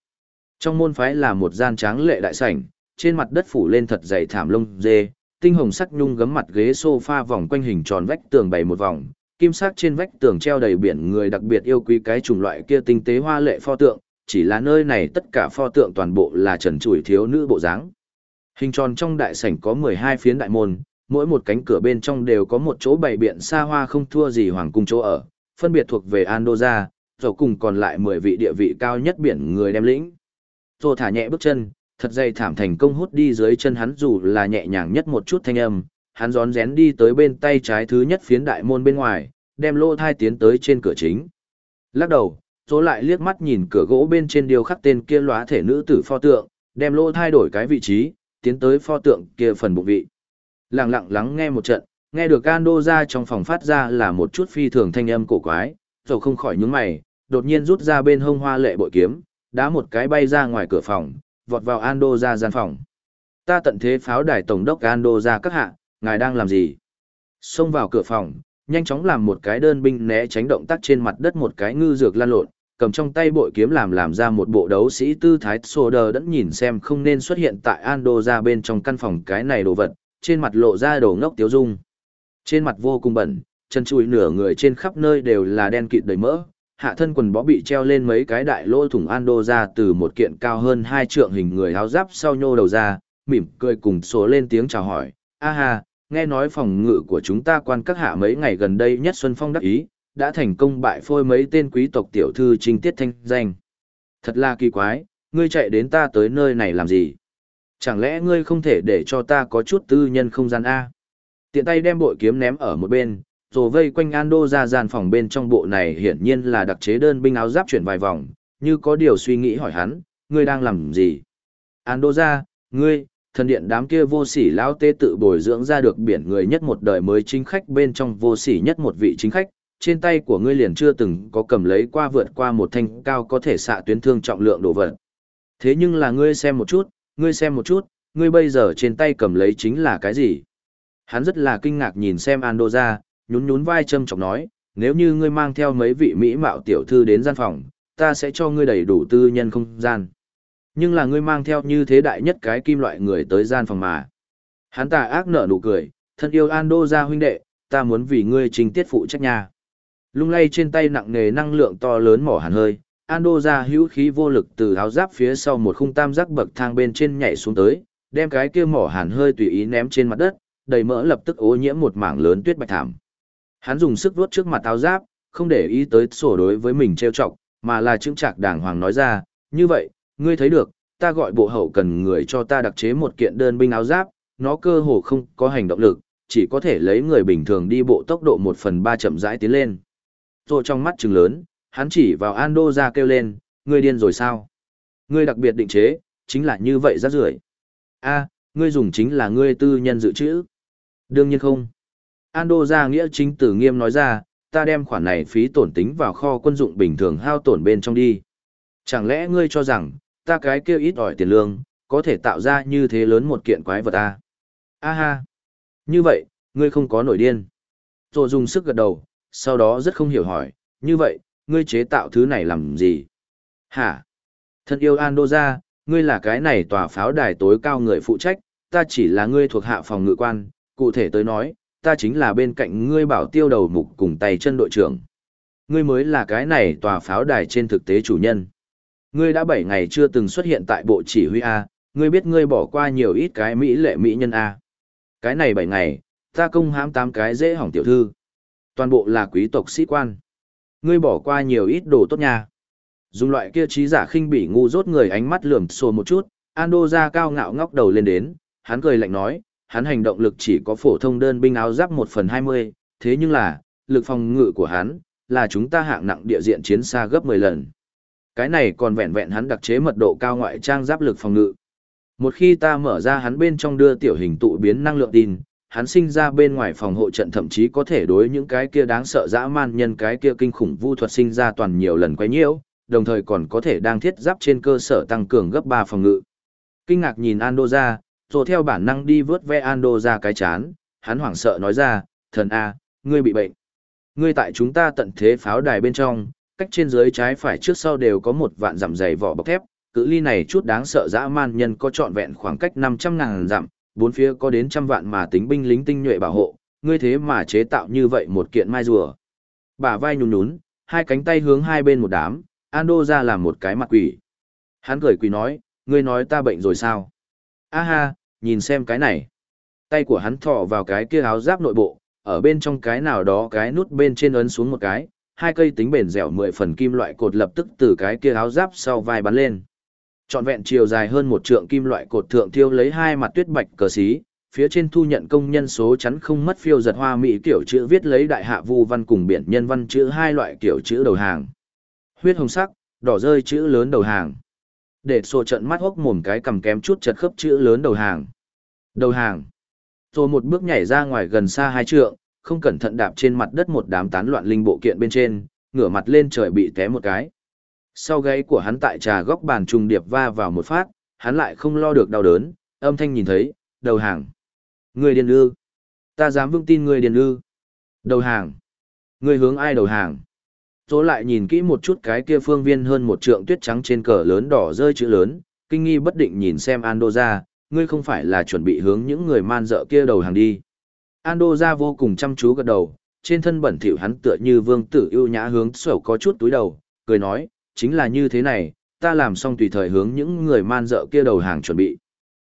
Trong môn phái là một gian tráng lệ đại sảnh, trên mặt đất phủ lên thật dày thảm lông dê, tinh hồng sắc nhung gấm mặt ghế sofa vòng quanh hình tròn vách tường bày một vòng, kim sắc trên vách tường treo đầy biển người đặc biệt yêu quý cái chủng loại kia tinh tế hoa lệ pho tượng, chỉ là nơi này tất cả pho tượng toàn bộ là trần trụi thiếu nữ bộ dáng. Hình tròn trong đại sảnh có 12 phiến đại môn, mỗi một cánh cửa bên trong đều có một chỗ bày biện xa hoa không thua gì hoàng cung chỗ ở, phân biệt thuộc về Andoja, rồi cùng còn lại 10 vị địa vị cao nhất biển người đem lĩnh. Tô thả nhẹ bước chân, thật dày thảm thành công hút đi dưới chân hắn dù là nhẹ nhàng nhất một chút thanh âm, hắn rón rén đi tới bên tay trái thứ nhất phiến đại môn bên ngoài, đem lô thai tiến tới trên cửa chính. Lắc đầu, Tô lại liếc mắt nhìn cửa gỗ bên trên điêu khắc tên kia lóa thể nữ tử pho tượng, đem lô thai đổi cái vị trí, tiến tới pho tượng kia phần bụng vị. Lặng lặng lắng nghe một trận, nghe được Ando ra trong phòng phát ra là một chút phi thường thanh âm cổ quái, rồi không khỏi nhướng mày, đột nhiên rút ra bên hông hoa lệ bội kiếm, đá một cái bay ra ngoài cửa phòng, vọt vào Ando ra gian phòng. Ta tận thế pháo đài tổng đốc Ando ra các hạ, ngài đang làm gì? Xông vào cửa phòng, nhanh chóng làm một cái đơn binh né tránh động tác trên mặt đất một cái ngư dược lan lộn, cầm trong tay bội kiếm làm làm ra một bộ đấu sĩ tư thái sô đờ đẫn nhìn xem không nên xuất hiện tại Ando ra bên trong căn phòng cái này đồ vật, trên mặt lộ ra đồ ngốc tiếu dung. Trên mặt vô cùng bẩn, chân chùi nửa người trên khắp nơi đều là đen kịt đầy mỡ, hạ thân quần bó bị treo lên mấy cái đại lỗ thủng Ando ra từ một kiện cao hơn hai trượng hình người áo giáp sau nhô đầu ra, mỉm cười cùng số lên tiếng chào hỏi, a ha, nghe nói phòng ngự của chúng ta quan các hạ mấy ngày gần đây nhất Xuân Phong đắc ý, đã thành công bại phôi mấy tên quý tộc tiểu thư trinh tiết thanh danh. Thật là kỳ quái, ngươi chạy đến ta tới nơi này làm gì? Chẳng lẽ ngươi không thể để cho ta có chút tư nhân không gian A? Tiện tay đem bội kiếm ném ở một bên, rồi vây quanh Ando ra gian phòng bên trong bộ này hiển nhiên là đặc chế đơn binh áo giáp chuyển vài vòng, như có điều suy nghĩ hỏi hắn, ngươi đang làm gì? Ando ra, ngươi, thần điện đám kia vô sỉ lão tê tự bồi dưỡng ra được biển người nhất một đời mới chính khách bên trong vô sỉ nhất một vị chính khách, trên tay của ngươi liền chưa từng có cầm lấy qua vượt qua một thanh cao có thể xạ tuyến thương trọng lượng đồ vật. Thế nhưng là ngươi xem một chút, ngươi xem một chút, ngươi bây giờ trên tay cầm lấy chính là cái gì? Hắn rất là kinh ngạc nhìn xem Ando ra, nhún nhún vai châm chọc nói, nếu như ngươi mang theo mấy vị mỹ mạo tiểu thư đến gian phòng, ta sẽ cho ngươi đầy đủ tư nhân không gian. Nhưng là ngươi mang theo như thế đại nhất cái kim loại người tới gian phòng mà. Hắn ta ác nở nụ cười, thân yêu Ando ra huynh đệ, ta muốn vì ngươi trình tiết phụ trách nhà. Lung lay trên tay nặng nề năng lượng to lớn mỏ hàn hơi, Ando ra hữu khí vô lực từ áo giáp phía sau một khung tam giác bậc thang bên trên nhảy xuống tới, đem cái kia mỏ hàn hơi tùy ý ném trên mặt đất, đầy mỡ lập tức ô nhiễm một mảng lớn tuyết bạch thảm. Hắn dùng sức vuốt trước mặt áo giáp, không để ý tới sổ đối với mình trêu chọc, mà là chứng trạc đàng hoàng nói ra, như vậy, ngươi thấy được, ta gọi bộ hậu cần người cho ta đặc chế một kiện đơn binh áo giáp, nó cơ hồ không có hành động lực, chỉ có thể lấy người bình thường đi bộ tốc độ một phần ba chậm rãi tiến lên. Rồi trong mắt trừng lớn, hắn chỉ vào Ando ra kêu lên, ngươi điên rồi sao? Ngươi đặc biệt định chế, chính là như vậy rác rưởi. A, ngươi dùng chính là ngươi tư nhân dự trữ. Đương nhiên không. Ando ra nghĩa chính tử nghiêm nói ra, ta đem khoản này phí tổn tính vào kho quân dụng bình thường hao tổn bên trong đi. Chẳng lẽ ngươi cho rằng, ta cái kêu ít ỏi tiền lương, có thể tạo ra như thế lớn một kiện quái vật à? A ha. Như vậy, ngươi không có nổi điên. Rồi dùng sức gật đầu, sau đó rất không hiểu hỏi, như vậy, ngươi chế tạo thứ này làm gì? Hả? Thân yêu Ando ra, ngươi là cái này tòa pháo đài tối cao người phụ trách, ta chỉ là ngươi thuộc hạ phòng ngự quan, cụ thể tới nói, ta chính là bên cạnh ngươi bảo tiêu đầu mục cùng tay chân đội trưởng. Ngươi mới là cái này tòa pháo đài trên thực tế chủ nhân. Ngươi đã 7 ngày chưa từng xuất hiện tại bộ chỉ huy A, ngươi biết ngươi bỏ qua nhiều ít cái Mỹ lệ Mỹ nhân A. Cái này 7 ngày, ta công hãm 8 cái dễ hỏng tiểu thư. Toàn bộ là quý tộc sĩ quan. Ngươi bỏ qua nhiều ít đồ tốt nha. Dùng loại kia trí giả khinh bỉ ngu rốt người ánh mắt lườm xồ một chút, Ando ra cao ngạo ngóc đầu lên đến, hắn cười lạnh nói, hắn hành động lực chỉ có phổ thông đơn binh áo giáp 1 phần 20, thế nhưng là, lực phòng ngự của hắn, là chúng ta hạng nặng địa diện chiến xa gấp 10 lần. Cái này còn vẹn vẹn hắn đặc chế mật độ cao ngoại trang giáp lực phòng ngự. Một khi ta mở ra hắn bên trong đưa tiểu hình tụ biến năng lượng tin, hắn sinh ra bên ngoài phòng hộ trận thậm chí có thể đối những cái kia đáng sợ dã man nhân cái kia kinh khủng vu thuật sinh ra toàn nhiều lần quấy nhiễu, đồng thời còn có thể đang thiết giáp trên cơ sở tăng cường gấp 3 phòng ngự. Kinh ngạc nhìn Ando ra, rồi theo bản năng đi vớt ve Ando ra cái chán, hắn hoảng sợ nói ra, thần A, ngươi bị bệnh. Ngươi tại chúng ta tận thế pháo đài bên trong, cách trên dưới trái phải trước sau đều có một vạn dặm dày vỏ bọc thép, cự ly này chút đáng sợ dã man nhân có trọn vẹn khoảng cách 500 ngàn dặm, bốn phía có đến trăm vạn mà tính binh lính tinh nhuệ bảo hộ, ngươi thế mà chế tạo như vậy một kiện mai rùa. Bả vai nhún nhún, hai cánh tay hướng hai bên một đám, Ando ra làm một cái mặt quỷ. Hắn cười quỷ nói, ngươi nói ta bệnh rồi sao? A ha, nhìn xem cái này. Tay của hắn thọ vào cái kia áo giáp nội bộ, ở bên trong cái nào đó cái nút bên trên ấn xuống một cái, hai cây tính bền dẻo mười phần kim loại cột lập tức từ cái kia áo giáp sau vai bắn lên. Trọn vẹn chiều dài hơn một trượng kim loại cột thượng thiêu lấy hai mặt tuyết bạch cờ xí, phía trên thu nhận công nhân số chắn không mất phiêu giật hoa mỹ kiểu chữ viết lấy đại hạ vu văn cùng biển nhân văn chữ hai loại kiểu chữ đầu hàng. Huyết hồng sắc, đỏ rơi chữ lớn đầu hàng. Để sổ trận mắt hốc mồm cái cầm kém chút chật khớp chữ lớn đầu hàng. Đầu hàng. Rồi một bước nhảy ra ngoài gần xa hai trượng, không cẩn thận đạp trên mặt đất một đám tán loạn linh bộ kiện bên trên, ngửa mặt lên trời bị té một cái. Sau gáy của hắn tại trà góc bàn trùng điệp va vào một phát, hắn lại không lo được đau đớn, âm thanh nhìn thấy, đầu hàng. Người điền ư. Ta dám vững tin người điền ư. Đầu hàng. Người hướng ai đầu hàng. Tôi lại nhìn kỹ một chút cái kia phương viên hơn một trượng tuyết trắng trên cờ lớn đỏ rơi chữ lớn, kinh nghi bất định nhìn xem Ando ra, ngươi không phải là chuẩn bị hướng những người man dợ kia đầu hàng đi. Ando ra vô cùng chăm chú gật đầu, trên thân bẩn thỉu hắn tựa như vương tử yêu nhã hướng sổ có chút túi đầu, cười nói, chính là như thế này, ta làm xong tùy thời hướng những người man dợ kia đầu hàng chuẩn bị.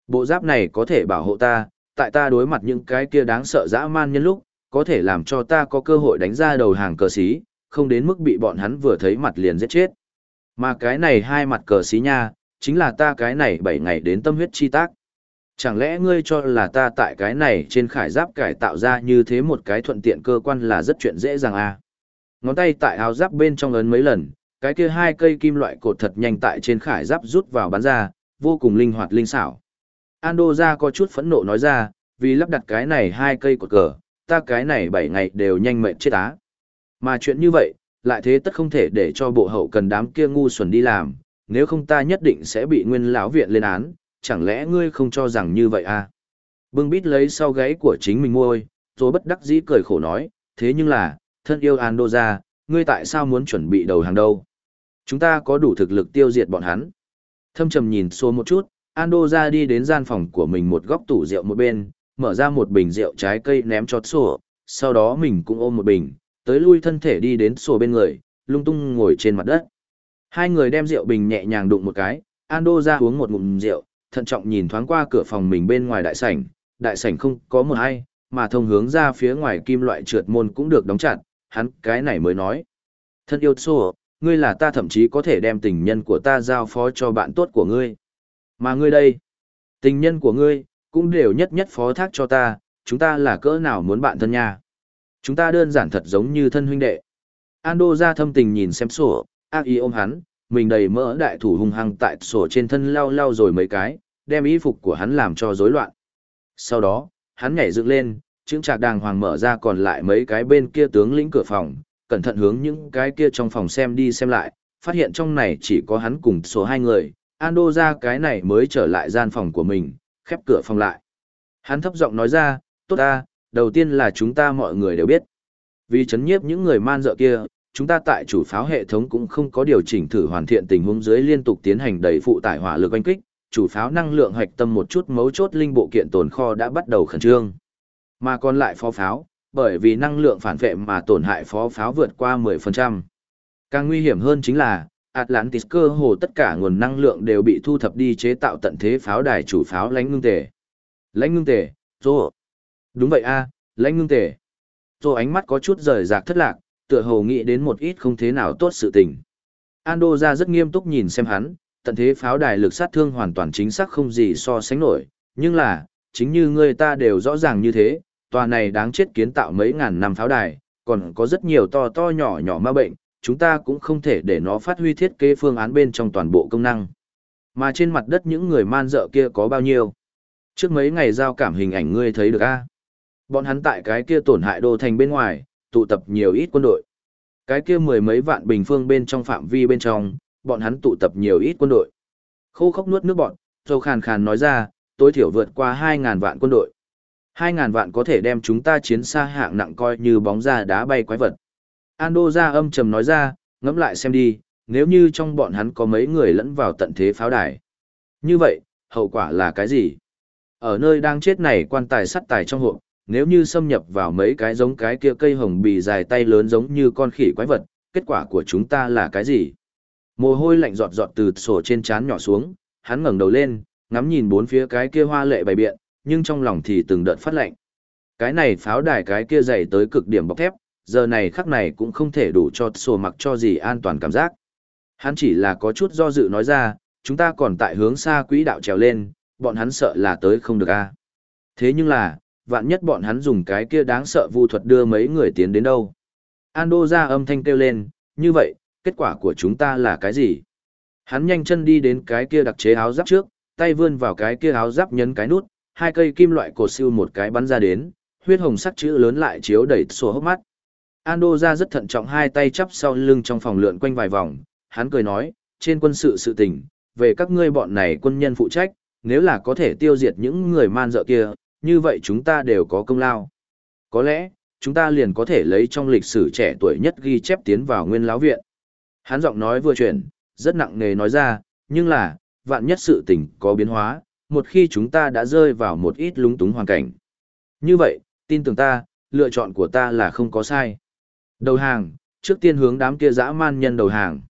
Bộ giáp này có thể bảo hộ ta, tại ta đối mặt những cái kia đáng sợ dã man nhân lúc, có thể làm cho ta có cơ hội đánh ra đầu hàng cờ xí, không đến mức bị bọn hắn vừa thấy mặt liền giết chết. Mà cái này hai mặt cờ xí nha, chính là ta cái này bảy ngày đến tâm huyết chi tác. Chẳng lẽ ngươi cho là ta tại cái này trên khải giáp cải tạo ra như thế một cái thuận tiện cơ quan là rất chuyện dễ dàng à? Ngón tay tại áo giáp bên trong ấn mấy lần, cái kia hai cây kim loại cột thật nhanh tại trên khải giáp rút vào bắn ra, vô cùng linh hoạt linh xảo. Ando ra có chút phẫn nộ nói ra, vì lắp đặt cái này hai cây cột cờ, ta cái này bảy ngày đều nhanh mệt chết á. Mà chuyện như vậy, lại thế tất không thể để cho bộ hậu cần đám kia ngu xuẩn đi làm, nếu không ta nhất định sẽ bị nguyên lão viện lên án, chẳng lẽ ngươi không cho rằng như vậy à? Bưng bít lấy sau gáy của chính mình môi, rồi bất đắc dĩ cười khổ nói, thế nhưng là, thân yêu Ando ra, ngươi tại sao muốn chuẩn bị đầu hàng đâu? Chúng ta có đủ thực lực tiêu diệt bọn hắn. Thâm trầm nhìn xô một chút, Ando ra đi đến gian phòng của mình một góc tủ rượu một bên, mở ra một bình rượu trái cây ném cho sổ, sau đó mình cũng ôm một bình, tới lui thân thể đi đến sổ bên người, lung tung ngồi trên mặt đất. Hai người đem rượu bình nhẹ nhàng đụng một cái, Ando ra uống một ngụm rượu, thận trọng nhìn thoáng qua cửa phòng mình bên ngoài đại sảnh, đại sảnh không có một ai, mà thông hướng ra phía ngoài kim loại trượt môn cũng được đóng chặt, hắn cái này mới nói. Thân yêu sổ, ngươi là ta thậm chí có thể đem tình nhân của ta giao phó cho bạn tốt của ngươi. Mà ngươi đây, tình nhân của ngươi, cũng đều nhất nhất phó thác cho ta, chúng ta là cỡ nào muốn bạn thân nha. Chúng ta đơn giản thật giống như thân huynh đệ. Ando ra thâm tình nhìn xem sổ, ác ý ôm hắn, mình đầy mỡ đại thủ hung hăng tại sổ trên thân lau lau rồi mấy cái, đem y phục của hắn làm cho rối loạn. Sau đó, hắn nhảy dựng lên, chứng trạc đàng hoàng mở ra còn lại mấy cái bên kia tướng lĩnh cửa phòng, cẩn thận hướng những cái kia trong phòng xem đi xem lại, phát hiện trong này chỉ có hắn cùng số hai người, Ando ra cái này mới trở lại gian phòng của mình, khép cửa phòng lại. Hắn thấp giọng nói ra, tốt ta, đầu tiên là chúng ta mọi người đều biết. Vì chấn nhiếp những người man dợ kia, chúng ta tại chủ pháo hệ thống cũng không có điều chỉnh thử hoàn thiện tình huống dưới liên tục tiến hành đẩy phụ tải hỏa lực oanh kích, chủ pháo năng lượng hoạch tâm một chút mấu chốt linh bộ kiện tồn kho đã bắt đầu khẩn trương. Mà còn lại phó pháo, bởi vì năng lượng phản vệ mà tổn hại phó pháo vượt qua 10%. Càng nguy hiểm hơn chính là, Atlantis cơ hồ tất cả nguồn năng lượng đều bị thu thập đi chế tạo tận thế pháo đài chủ pháo lãnh ngưng tề. Lãnh ngưng tề, rồi. Đúng vậy a, lãnh ngưng tề. Tô ánh mắt có chút rời rạc thất lạc, tựa hồ nghĩ đến một ít không thế nào tốt sự tình. Ando ra rất nghiêm túc nhìn xem hắn, tận thế pháo đài lực sát thương hoàn toàn chính xác không gì so sánh nổi, nhưng là, chính như người ta đều rõ ràng như thế, tòa này đáng chết kiến tạo mấy ngàn năm pháo đài, còn có rất nhiều to to nhỏ nhỏ ma bệnh, chúng ta cũng không thể để nó phát huy thiết kế phương án bên trong toàn bộ công năng. Mà trên mặt đất những người man dợ kia có bao nhiêu? Trước mấy ngày giao cảm hình ảnh ngươi thấy được a? Bọn hắn tại cái kia tổn hại đô thành bên ngoài, tụ tập nhiều ít quân đội. Cái kia mười mấy vạn bình phương bên trong phạm vi bên trong, bọn hắn tụ tập nhiều ít quân đội. Khô khốc nuốt nước bọn, Châu Khàn Khàn nói ra, tối thiểu vượt qua hai ngàn vạn quân đội. hai ngàn vạn có thể đem chúng ta chiến xa hạng nặng coi như bóng ra đá bay quái vật. Ando ra âm trầm nói ra, ngẫm lại xem đi, nếu như trong bọn hắn có mấy người lẫn vào tận thế pháo đài. Như vậy, hậu quả là cái gì? Ở nơi đang chết này quan tài sắt tài trong hộp, nếu như xâm nhập vào mấy cái giống cái kia cây hồng bì dài tay lớn giống như con khỉ quái vật, kết quả của chúng ta là cái gì? Mồ hôi lạnh giọt giọt từ sổ trên trán nhỏ xuống, hắn ngẩng đầu lên, ngắm nhìn bốn phía cái kia hoa lệ bày biện, nhưng trong lòng thì từng đợt phát lạnh. Cái này pháo đài cái kia dày tới cực điểm bọc thép, giờ này khắc này cũng không thể đủ cho sổ mặc cho gì an toàn cảm giác. Hắn chỉ là có chút do dự nói ra, chúng ta còn tại hướng xa quỹ đạo trèo lên, bọn hắn sợ là tới không được a. Thế nhưng là, vạn nhất bọn hắn dùng cái kia đáng sợ vu thuật đưa mấy người tiến đến đâu. Ando ra âm thanh kêu lên, như vậy, kết quả của chúng ta là cái gì? Hắn nhanh chân đi đến cái kia đặc chế áo giáp trước, tay vươn vào cái kia áo giáp nhấn cái nút, hai cây kim loại cột siêu một cái bắn ra đến, huyết hồng sắc chữ lớn lại chiếu đầy sổ hốc mắt. Ando ra rất thận trọng hai tay chắp sau lưng trong phòng lượn quanh vài vòng, hắn cười nói, trên quân sự sự tình, về các ngươi bọn này quân nhân phụ trách, nếu là có thể tiêu diệt những người man dợ kia, như vậy chúng ta đều có công lao. Có lẽ, chúng ta liền có thể lấy trong lịch sử trẻ tuổi nhất ghi chép tiến vào nguyên lão viện. Hắn giọng nói vừa chuyển, rất nặng nề nói ra, nhưng là, vạn nhất sự tình có biến hóa, một khi chúng ta đã rơi vào một ít lúng túng hoàn cảnh. Như vậy, tin tưởng ta, lựa chọn của ta là không có sai. Đầu hàng, trước tiên hướng đám kia dã man nhân đầu hàng.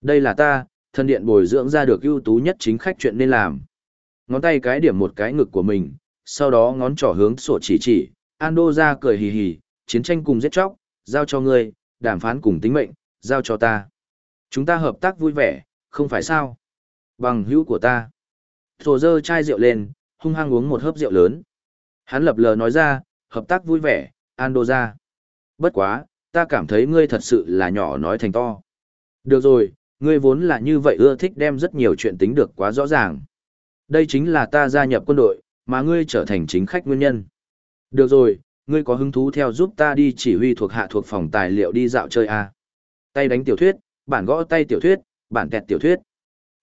Đây là ta, thân điện bồi dưỡng ra được ưu tú nhất chính khách chuyện nên làm. Ngón tay cái điểm một cái ngực của mình, sau đó ngón trỏ hướng sổ chỉ chỉ, Ando ra cười hì hì, chiến tranh cùng giết chóc, giao cho ngươi, đàm phán cùng tính mệnh, giao cho ta. Chúng ta hợp tác vui vẻ, không phải sao? Bằng hữu của ta. Thổ dơ chai rượu lên, hung hăng uống một hớp rượu lớn. Hắn lập lờ nói ra, hợp tác vui vẻ, Ando ra. Bất quá, ta cảm thấy ngươi thật sự là nhỏ nói thành to. Được rồi, ngươi vốn là như vậy ưa thích đem rất nhiều chuyện tính được quá rõ ràng. Đây chính là ta gia nhập quân đội, mà ngươi trở thành chính khách nguyên nhân. Được rồi, ngươi có hứng thú theo giúp ta đi chỉ huy thuộc hạ thuộc phòng tài liệu đi dạo chơi à. Tay đánh tiểu thuyết, bản gõ tay tiểu thuyết, bản kẹt tiểu thuyết.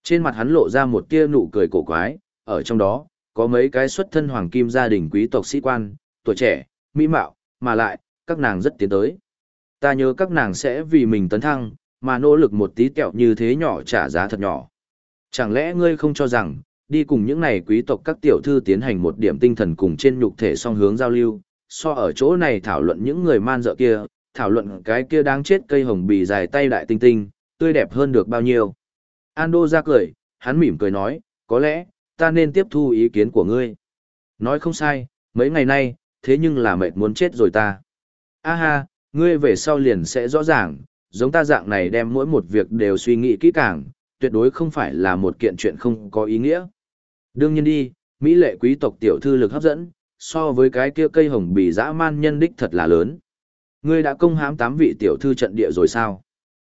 Trên mặt hắn lộ ra một tia nụ cười cổ quái, ở trong đó, có mấy cái xuất thân hoàng kim gia đình quý tộc sĩ quan, tuổi trẻ, mỹ mạo, mà lại, các nàng rất tiến tới. Ta nhớ các nàng sẽ vì mình tấn thăng, mà nỗ lực một tí kẹo như thế nhỏ trả giá thật nhỏ. Chẳng lẽ ngươi không cho rằng, đi cùng những này quý tộc các tiểu thư tiến hành một điểm tinh thần cùng trên nhục thể song hướng giao lưu, so ở chỗ này thảo luận những người man dợ kia, thảo luận cái kia đáng chết cây hồng bì dài tay đại tinh tinh, tươi đẹp hơn được bao nhiêu. Ando ra cười, hắn mỉm cười nói, có lẽ, ta nên tiếp thu ý kiến của ngươi. Nói không sai, mấy ngày nay, thế nhưng là mệt muốn chết rồi ta. A ha, ngươi về sau liền sẽ rõ ràng, giống ta dạng này đem mỗi một việc đều suy nghĩ kỹ càng, tuyệt đối không phải là một kiện chuyện không có ý nghĩa. Đương nhiên đi, Mỹ lệ quý tộc tiểu thư lực hấp dẫn, so với cái kia cây hồng bì dã man nhân đích thật là lớn. Ngươi đã công hãm tám vị tiểu thư trận địa rồi sao?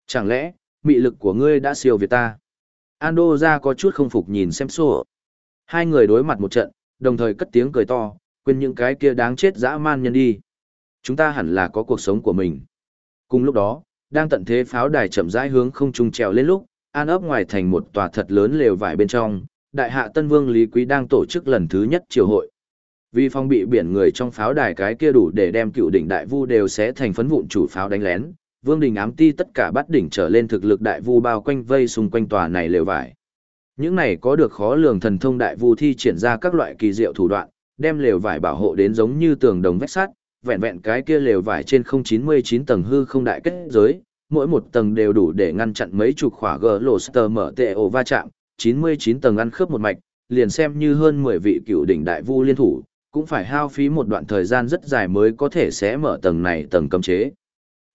Chẳng lẽ, mị lực của ngươi đã siêu việt ta? Ando ra có chút không phục nhìn xem sổ Hai người đối mặt một trận, đồng thời cất tiếng cười to, quên những cái kia đáng chết dã man nhân đi. Chúng ta hẳn là có cuộc sống của mình. Cùng lúc đó, đang tận thế pháo đài chậm rãi hướng không trung trèo lên lúc, an ấp ngoài thành một tòa thật lớn lều vải bên trong, đại hạ Tân Vương Lý Quý đang tổ chức lần thứ nhất triều hội. Vì phong bị biển người trong pháo đài cái kia đủ để đem cựu đỉnh đại vu đều sẽ thành phấn vụn chủ pháo đánh lén, Vương Đình ám ti tất cả bắt đỉnh trở lên thực lực đại vu bao quanh vây xung quanh tòa này lều vải. Những này có được khó lường thần thông đại vu thi triển ra các loại kỳ diệu thủ đoạn, đem lều vải bảo hộ đến giống như tường đồng vách sắt, vẹn vẹn cái kia lều vải trên không chín mươi chín tầng hư không đại kết giới, mỗi một tầng đều đủ để ngăn chặn mấy chục khỏa gờ lộ sờ mở tệ ổ va chạm, chín mươi chín tầng ăn khớp một mạch, liền xem như hơn mười vị cựu đỉnh đại vu liên thủ, cũng phải hao phí một đoạn thời gian rất dài mới có thể sẽ mở tầng này tầng cấm chế.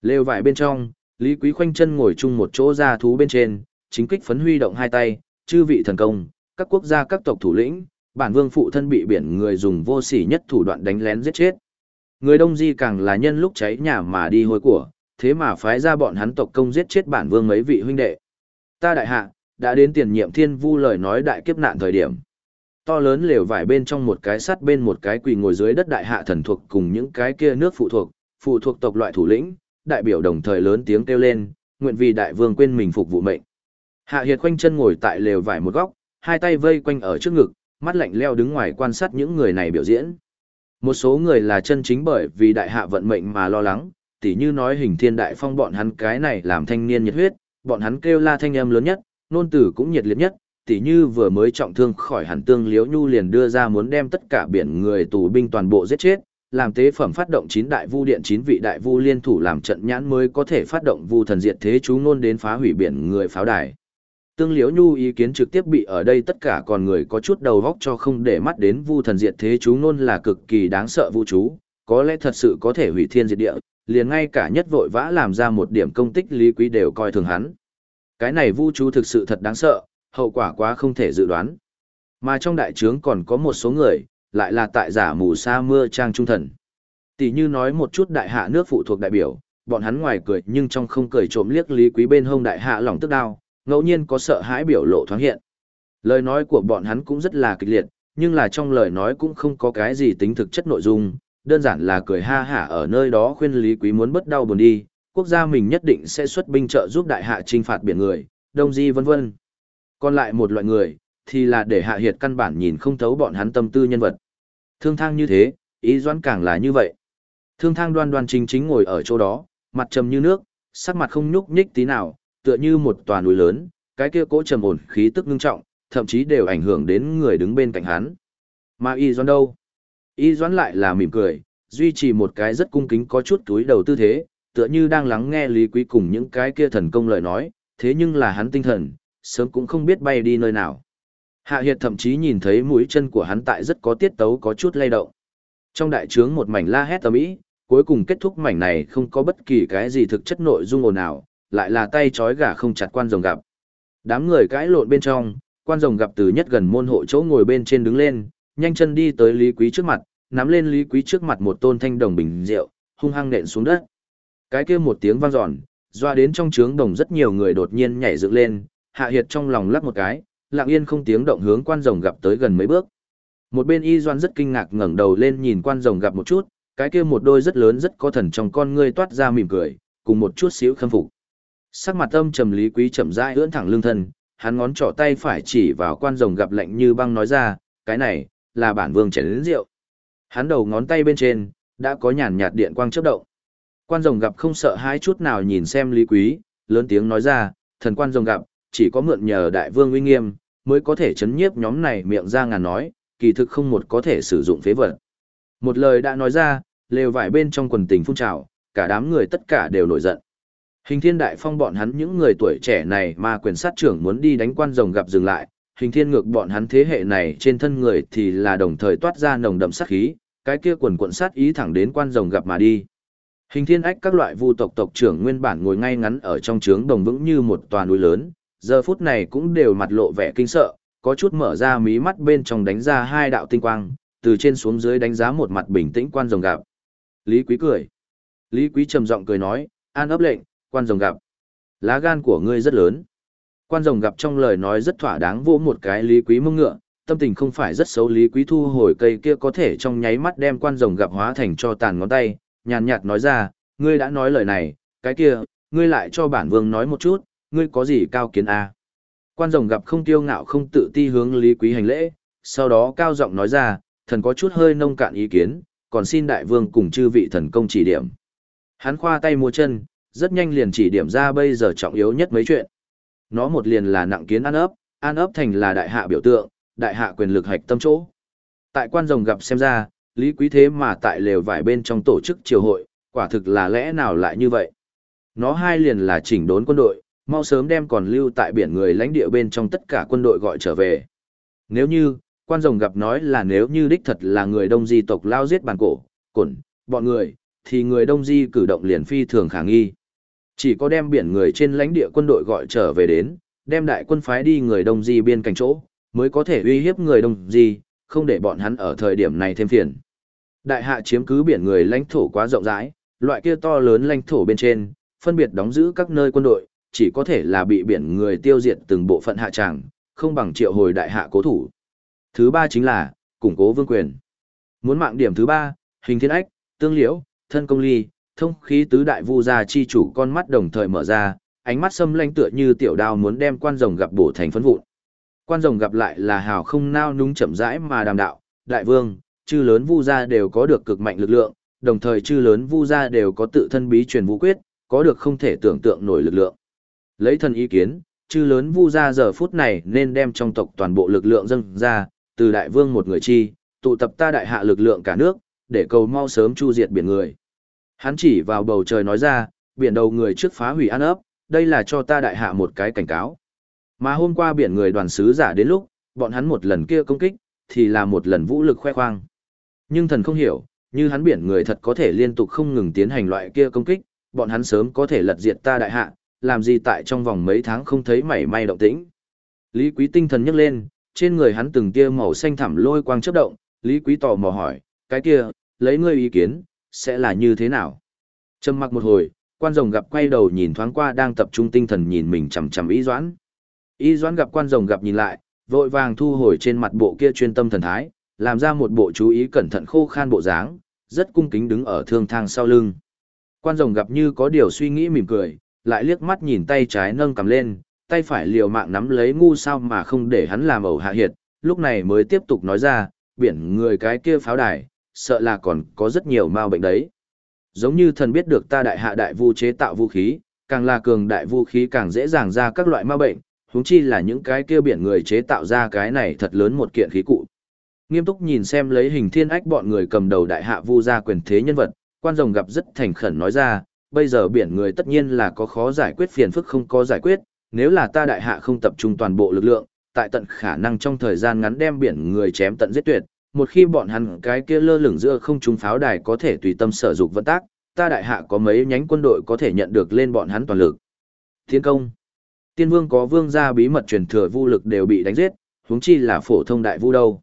Lều vải bên trong, Lý Quý khoanh chân ngồi chung một chỗ ra thú bên trên, chính kích phấn huy động hai tay, chư vị thần công, các quốc gia các tộc thủ lĩnh, bản vương phụ thân bị biển người dùng vô sỉ nhất thủ đoạn đánh lén giết chết. Người Đông Di càng là nhân lúc cháy nhà mà đi hôi của, thế mà phái ra bọn hắn tộc công giết chết bản vương mấy vị huynh đệ. Ta đại hạ, đã đến tiền nhiệm thiên vu lời nói đại kiếp nạn thời điểm. To lớn lều vải bên trong một cái sắt bên một cái quỳ ngồi dưới đất đại hạ thần thuộc cùng những cái kia nước phụ thuộc, phụ thuộc tộc loại thủ lĩnh, đại biểu đồng thời lớn tiếng kêu lên, nguyện vì đại vương quên mình phục vụ mệnh. Hạ Hiệt khoanh chân ngồi tại lều vải một góc, hai tay vây quanh ở trước ngực, mắt lạnh leo đứng ngoài quan sát những người này biểu diễn. Một số người là chân chính bởi vì đại hạ vận mệnh mà lo lắng, tỉ như nói hình thiên đại phong bọn hắn cái này làm thanh niên nhiệt huyết, bọn hắn kêu la thanh âm lớn nhất, nôn tử cũng nhiệt liệt nhất, tỉ như vừa mới trọng thương khỏi hẳn tương liễu nhu liền đưa ra muốn đem tất cả biển người tù binh toàn bộ giết chết, làm tế phẩm phát động chín đại vu điện chín vị đại vu liên thủ làm trận nhãn mới có thể phát động vu thần diệt thế chú nôn đến phá hủy biển người pháo đài. Tương Liễu Nhu ý kiến trực tiếp bị ở đây tất cả còn người có chút đầu góc cho không để mắt đến vu thần diệt thế chú nôn là cực kỳ đáng sợ vu chú, có lẽ thật sự có thể hủy thiên diệt địa, liền ngay cả nhất vội vã làm ra một điểm công tích lý quý đều coi thường hắn. Cái này vu chú thực sự thật đáng sợ, hậu quả quá không thể dự đoán. Mà trong đại trướng còn có một số người, lại là tại giả mù sa mưa trang trung thần. Tỷ như nói một chút đại hạ nước phụ thuộc đại biểu, bọn hắn ngoài cười nhưng trong không cười trộm liếc lý quý bên hông đại hạ lòng tức đao, ngẫu nhiên có sợ hãi biểu lộ thoáng hiện. Lời nói của bọn hắn cũng rất là kịch liệt, nhưng là trong lời nói cũng không có cái gì tính thực chất nội dung, đơn giản là cười ha hả ở nơi đó khuyên Lý Quý muốn bất đau buồn đi, quốc gia mình nhất định sẽ xuất binh trợ giúp đại hạ trinh phạt biển người, đông di vân vân. Còn lại một loại người, thì là để hạ hiệt căn bản nhìn không thấu bọn hắn tâm tư nhân vật. Thương thang như thế, ý doãn càng là như vậy. Thương thang đoan đoan chính chính ngồi ở chỗ đó, mặt trầm như nước, sắc mặt không nhúc nhích tí nào, tựa như một tòa núi lớn, cái kia cỗ trầm ổn khí tức ngưng trọng, thậm chí đều ảnh hưởng đến người đứng bên cạnh hắn. Mà y doãn đâu? Y doãn lại là mỉm cười, duy trì một cái rất cung kính có chút túi đầu tư thế, tựa như đang lắng nghe Lý Quý cùng những cái kia thần công lời nói, thế nhưng là hắn tinh thần, sớm cũng không biết bay đi nơi nào. Hạ Hiệt thậm chí nhìn thấy mũi chân của hắn tại rất có tiết tấu có chút lay động. Trong đại trướng một mảnh la hét tầm ý, cuối cùng kết thúc mảnh này không có bất kỳ cái gì thực chất nội dung ồn ào, lại là tay chói gà không chặt quan rồng gặp. Đám người cãi lộn bên trong, quan rồng gặp từ nhất gần môn hộ chỗ ngồi bên trên đứng lên, nhanh chân đi tới Lý Quý trước mặt, nắm lên Lý Quý trước mặt một tôn thanh đồng bình rượu, hung hăng nện xuống đất. Cái kia một tiếng vang dọn, doa đến trong trướng đồng rất nhiều người đột nhiên nhảy dựng lên, hạ hiệt trong lòng lắc một cái, lặng yên không tiếng động hướng quan rồng gặp tới gần mấy bước. Một bên y doan rất kinh ngạc ngẩng đầu lên nhìn quan rồng gặp một chút, cái kia một đôi rất lớn rất có thần trong con ngươi toát ra mỉm cười, cùng một chút xíu khâm phục. Sắc mặt âm trầm lý quý chậm rãi ưỡn thẳng lưng thân, hắn ngón trỏ tay phải chỉ vào quan rồng gặp lạnh như băng nói ra, cái này, là bản vương chén lĩnh rượu. Hắn đầu ngón tay bên trên, đã có nhàn nhạt điện quang chớp động. Quan rồng gặp không sợ hãi chút nào nhìn xem lý quý, lớn tiếng nói ra, thần quan rồng gặp, chỉ có mượn nhờ đại vương uy nghiêm, mới có thể chấn nhiếp nhóm này miệng ra ngàn nói, kỳ thực không một có thể sử dụng phế vật. Một lời đã nói ra, lều vải bên trong quần tình phun trào, cả đám người tất cả đều nổi giận. Hình thiên đại phong bọn hắn những người tuổi trẻ này mà quyền sát trưởng muốn đi đánh quan rồng gặp dừng lại, hình thiên ngược bọn hắn thế hệ này trên thân người thì là đồng thời toát ra nồng đậm sát khí, cái kia quần quận sát ý thẳng đến quan rồng gặp mà đi. Hình thiên ách các loại vu tộc tộc trưởng nguyên bản ngồi ngay ngắn ở trong trướng đồng vững như một tòa núi lớn, giờ phút này cũng đều mặt lộ vẻ kinh sợ, có chút mở ra mí mắt bên trong đánh ra hai đạo tinh quang, từ trên xuống dưới đánh giá một mặt bình tĩnh quan rồng gặp. Lý Quý cười. Lý Quý trầm giọng cười nói, an ấp lệnh, quan rồng gặp. Lá gan của ngươi rất lớn. Quan rồng gặp trong lời nói rất thỏa đáng vỗ một cái Lý Quý mông ngựa, tâm tình không phải rất xấu Lý Quý thu hồi cây kia có thể trong nháy mắt đem quan rồng gặp hóa thành cho tàn ngón tay, nhàn nhạt nói ra, ngươi đã nói lời này, cái kia, ngươi lại cho bản vương nói một chút, ngươi có gì cao kiến a? À? Quan rồng gặp không tiêu ngạo không tự ti hướng Lý Quý hành lễ, sau đó cao giọng nói ra, thần có chút hơi nông cạn ý kiến, còn xin đại vương cùng chư vị thần công chỉ điểm. Hắn khoa tay mua chân, rất nhanh liền chỉ điểm ra bây giờ trọng yếu nhất mấy chuyện. Nó một liền là nặng kiến an ấp, an ấp thành là đại hạ biểu tượng, đại hạ quyền lực hạch tâm chỗ. Tại quan rồng gặp xem ra, Lý Quý thế mà tại lều vải bên trong tổ chức triều hội, quả thực là lẽ nào lại như vậy. Nó hai liền là chỉnh đốn quân đội, mau sớm đem còn lưu tại biển người lãnh địa bên trong tất cả quân đội gọi trở về. Nếu như, quan rồng gặp nói là nếu như đích thật là người đông di tộc lao giết bản cổ, cổn, bọn người, thì người đông di cử động liền phi thường khả nghi. Chỉ có đem biển người trên lãnh địa quân đội gọi trở về đến, đem đại quân phái đi người đông di biên cảnh chỗ, mới có thể uy hiếp người đông di, không để bọn hắn ở thời điểm này thêm phiền. Đại hạ chiếm cứ biển người lãnh thổ quá rộng rãi, loại kia to lớn lãnh thổ bên trên, phân biệt đóng giữ các nơi quân đội, chỉ có thể là bị biển người tiêu diệt từng bộ phận hạ tràng, không bằng triệu hồi đại hạ cố thủ. Thứ ba chính là, củng cố vương quyền. Muốn mạng điểm thứ ba, hình thiên ách, tương liễu, thân công ly, thông khí tứ đại vu gia chi chủ con mắt đồng thời mở ra, ánh mắt xâm lanh tựa như tiểu đao muốn đem quan rồng gặp bổ thành phấn vụn. Quan rồng gặp lại là hào không nao núng chậm rãi mà đàm đạo, đại vương, chư lớn vu gia đều có được cực mạnh lực lượng, đồng thời chư lớn vu gia đều có tự thân bí truyền vũ quyết, có được không thể tưởng tượng nổi lực lượng. Lấy thân ý kiến, chư lớn vu gia giờ phút này nên đem trong tộc toàn bộ lực lượng dâng ra, từ đại vương một người chi, tụ tập ta đại hạ lực lượng cả nước, để cầu mau sớm chu diệt biển người. Hắn chỉ vào bầu trời nói ra, biển đầu người trước phá hủy an ấp, đây là cho ta đại hạ một cái cảnh cáo. Mà hôm qua biển người đoàn sứ giả đến lúc, bọn hắn một lần kia công kích, thì là một lần vũ lực khoe khoang. Nhưng thần không hiểu, như hắn biển người thật có thể liên tục không ngừng tiến hành loại kia công kích, bọn hắn sớm có thể lật diệt ta đại hạ, làm gì tại trong vòng mấy tháng không thấy mảy may động tĩnh. Lý Quý tinh thần nhấc lên, trên người hắn từng tia màu xanh thẳm lôi quang chớp động, Lý Quý tò mò hỏi, cái kia, lấy ngươi ý kiến, sẽ là như thế nào? Trầm mặc một hồi, quan rồng gặp quay đầu nhìn thoáng qua đang tập trung tinh thần nhìn mình chằm chằm ý Doãn. Y Doãn gặp quan rồng gặp nhìn lại, vội vàng thu hồi trên mặt bộ kia chuyên tâm thần thái, làm ra một bộ chú ý cẩn thận khô khan bộ dáng, rất cung kính đứng ở thương thang sau lưng. Quan rồng gặp như có điều suy nghĩ mỉm cười, lại liếc mắt nhìn tay trái nâng cầm lên, tay phải liều mạng nắm lấy ngu sao mà không để hắn làm ẩu hạ hiệt, lúc này mới tiếp tục nói ra, biển người cái kia pháo đài, sợ là còn có rất nhiều mao bệnh đấy. Giống như thần biết được ta đại hạ đại vu chế tạo vũ khí, càng là cường đại vũ khí càng dễ dàng ra các loại ma bệnh, huống chi là những cái kia biển người chế tạo ra cái này thật lớn một kiện khí cụ. Nghiêm túc nhìn xem lấy hình thiên ách bọn người cầm đầu đại hạ vu gia quyền thế nhân vật, quan rồng gặp rất thành khẩn nói ra, bây giờ biển người tất nhiên là có khó giải quyết phiền phức không có giải quyết, nếu là ta đại hạ không tập trung toàn bộ lực lượng, tại tận khả năng trong thời gian ngắn đem biển người chém tận giết tuyệt, một khi bọn hắn cái kia lơ lửng giữa không trung pháo đài có thể tùy tâm sở dục vận tác, ta đại hạ có mấy nhánh quân đội có thể nhận được lên bọn hắn toàn lực. Thiên công. Tiên vương có vương gia bí mật truyền thừa vu lực đều bị đánh giết, huống chi là phổ thông đại vu đâu.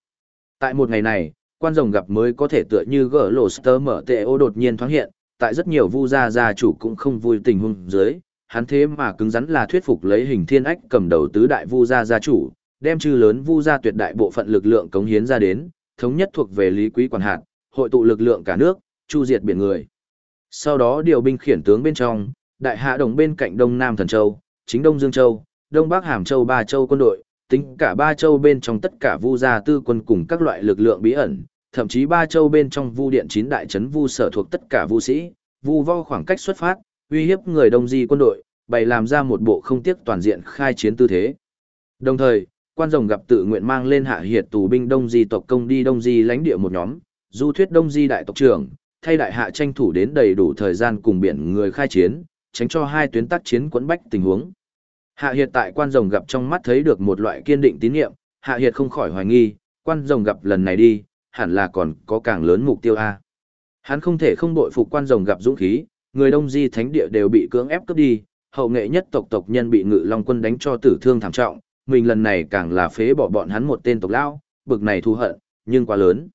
Tại một ngày này, quan rồng gặp mới có thể tựa như gỡ lộ sơ mở tệ ô đột nhiên thoáng hiện, tại rất nhiều vu gia gia chủ cũng không vui tình huống dưới, hắn thế mà cứng rắn là thuyết phục lấy hình thiên ách cầm đầu tứ đại vu gia gia chủ, đem chư lớn vu gia tuyệt đại bộ phận lực lượng cống hiến ra đến, thống nhất thuộc về lý quý quản hạt, hội tụ lực lượng cả nước, chu diệt biển người. Sau đó điều binh khiển tướng bên trong, đại hạ đồng bên cạnh Đông Nam Thần Châu, chính Đông Dương Châu, Đông Bắc Hàm Châu ba châu quân đội, tính cả ba châu bên trong tất cả vu gia tư quân cùng các loại lực lượng bí ẩn, thậm chí ba châu bên trong vu điện chín đại trấn vu sở thuộc tất cả vu sĩ, vu vo khoảng cách xuất phát, uy hiếp người đông di quân đội, bày làm ra một bộ không tiếc toàn diện khai chiến tư thế. Đồng thời, quan rồng gặp tự nguyện mang lên hạ hiệt tù binh đông di tộc công đi đông di lãnh địa một nhóm, du thuyết đông di đại tộc trưởng, thay đại hạ tranh thủ đến đầy đủ thời gian cùng biển người khai chiến, tránh cho hai tuyến tác chiến quẫn bách tình huống. Hạ Hiệt tại quan rồng gặp trong mắt thấy được một loại kiên định tín nhiệm, Hạ Hiệt không khỏi hoài nghi, quan rồng gặp lần này đi, hẳn là còn có càng lớn mục tiêu A. Hắn không thể không bội phục quan rồng gặp dũng khí, người đông di thánh địa đều bị cưỡng ép cướp đi, hậu nghệ nhất tộc tộc nhân bị ngự long quân đánh cho tử thương thảm trọng, mình lần này càng là phế bỏ bọn hắn một tên tộc lao, bực này thù hận, nhưng quá lớn.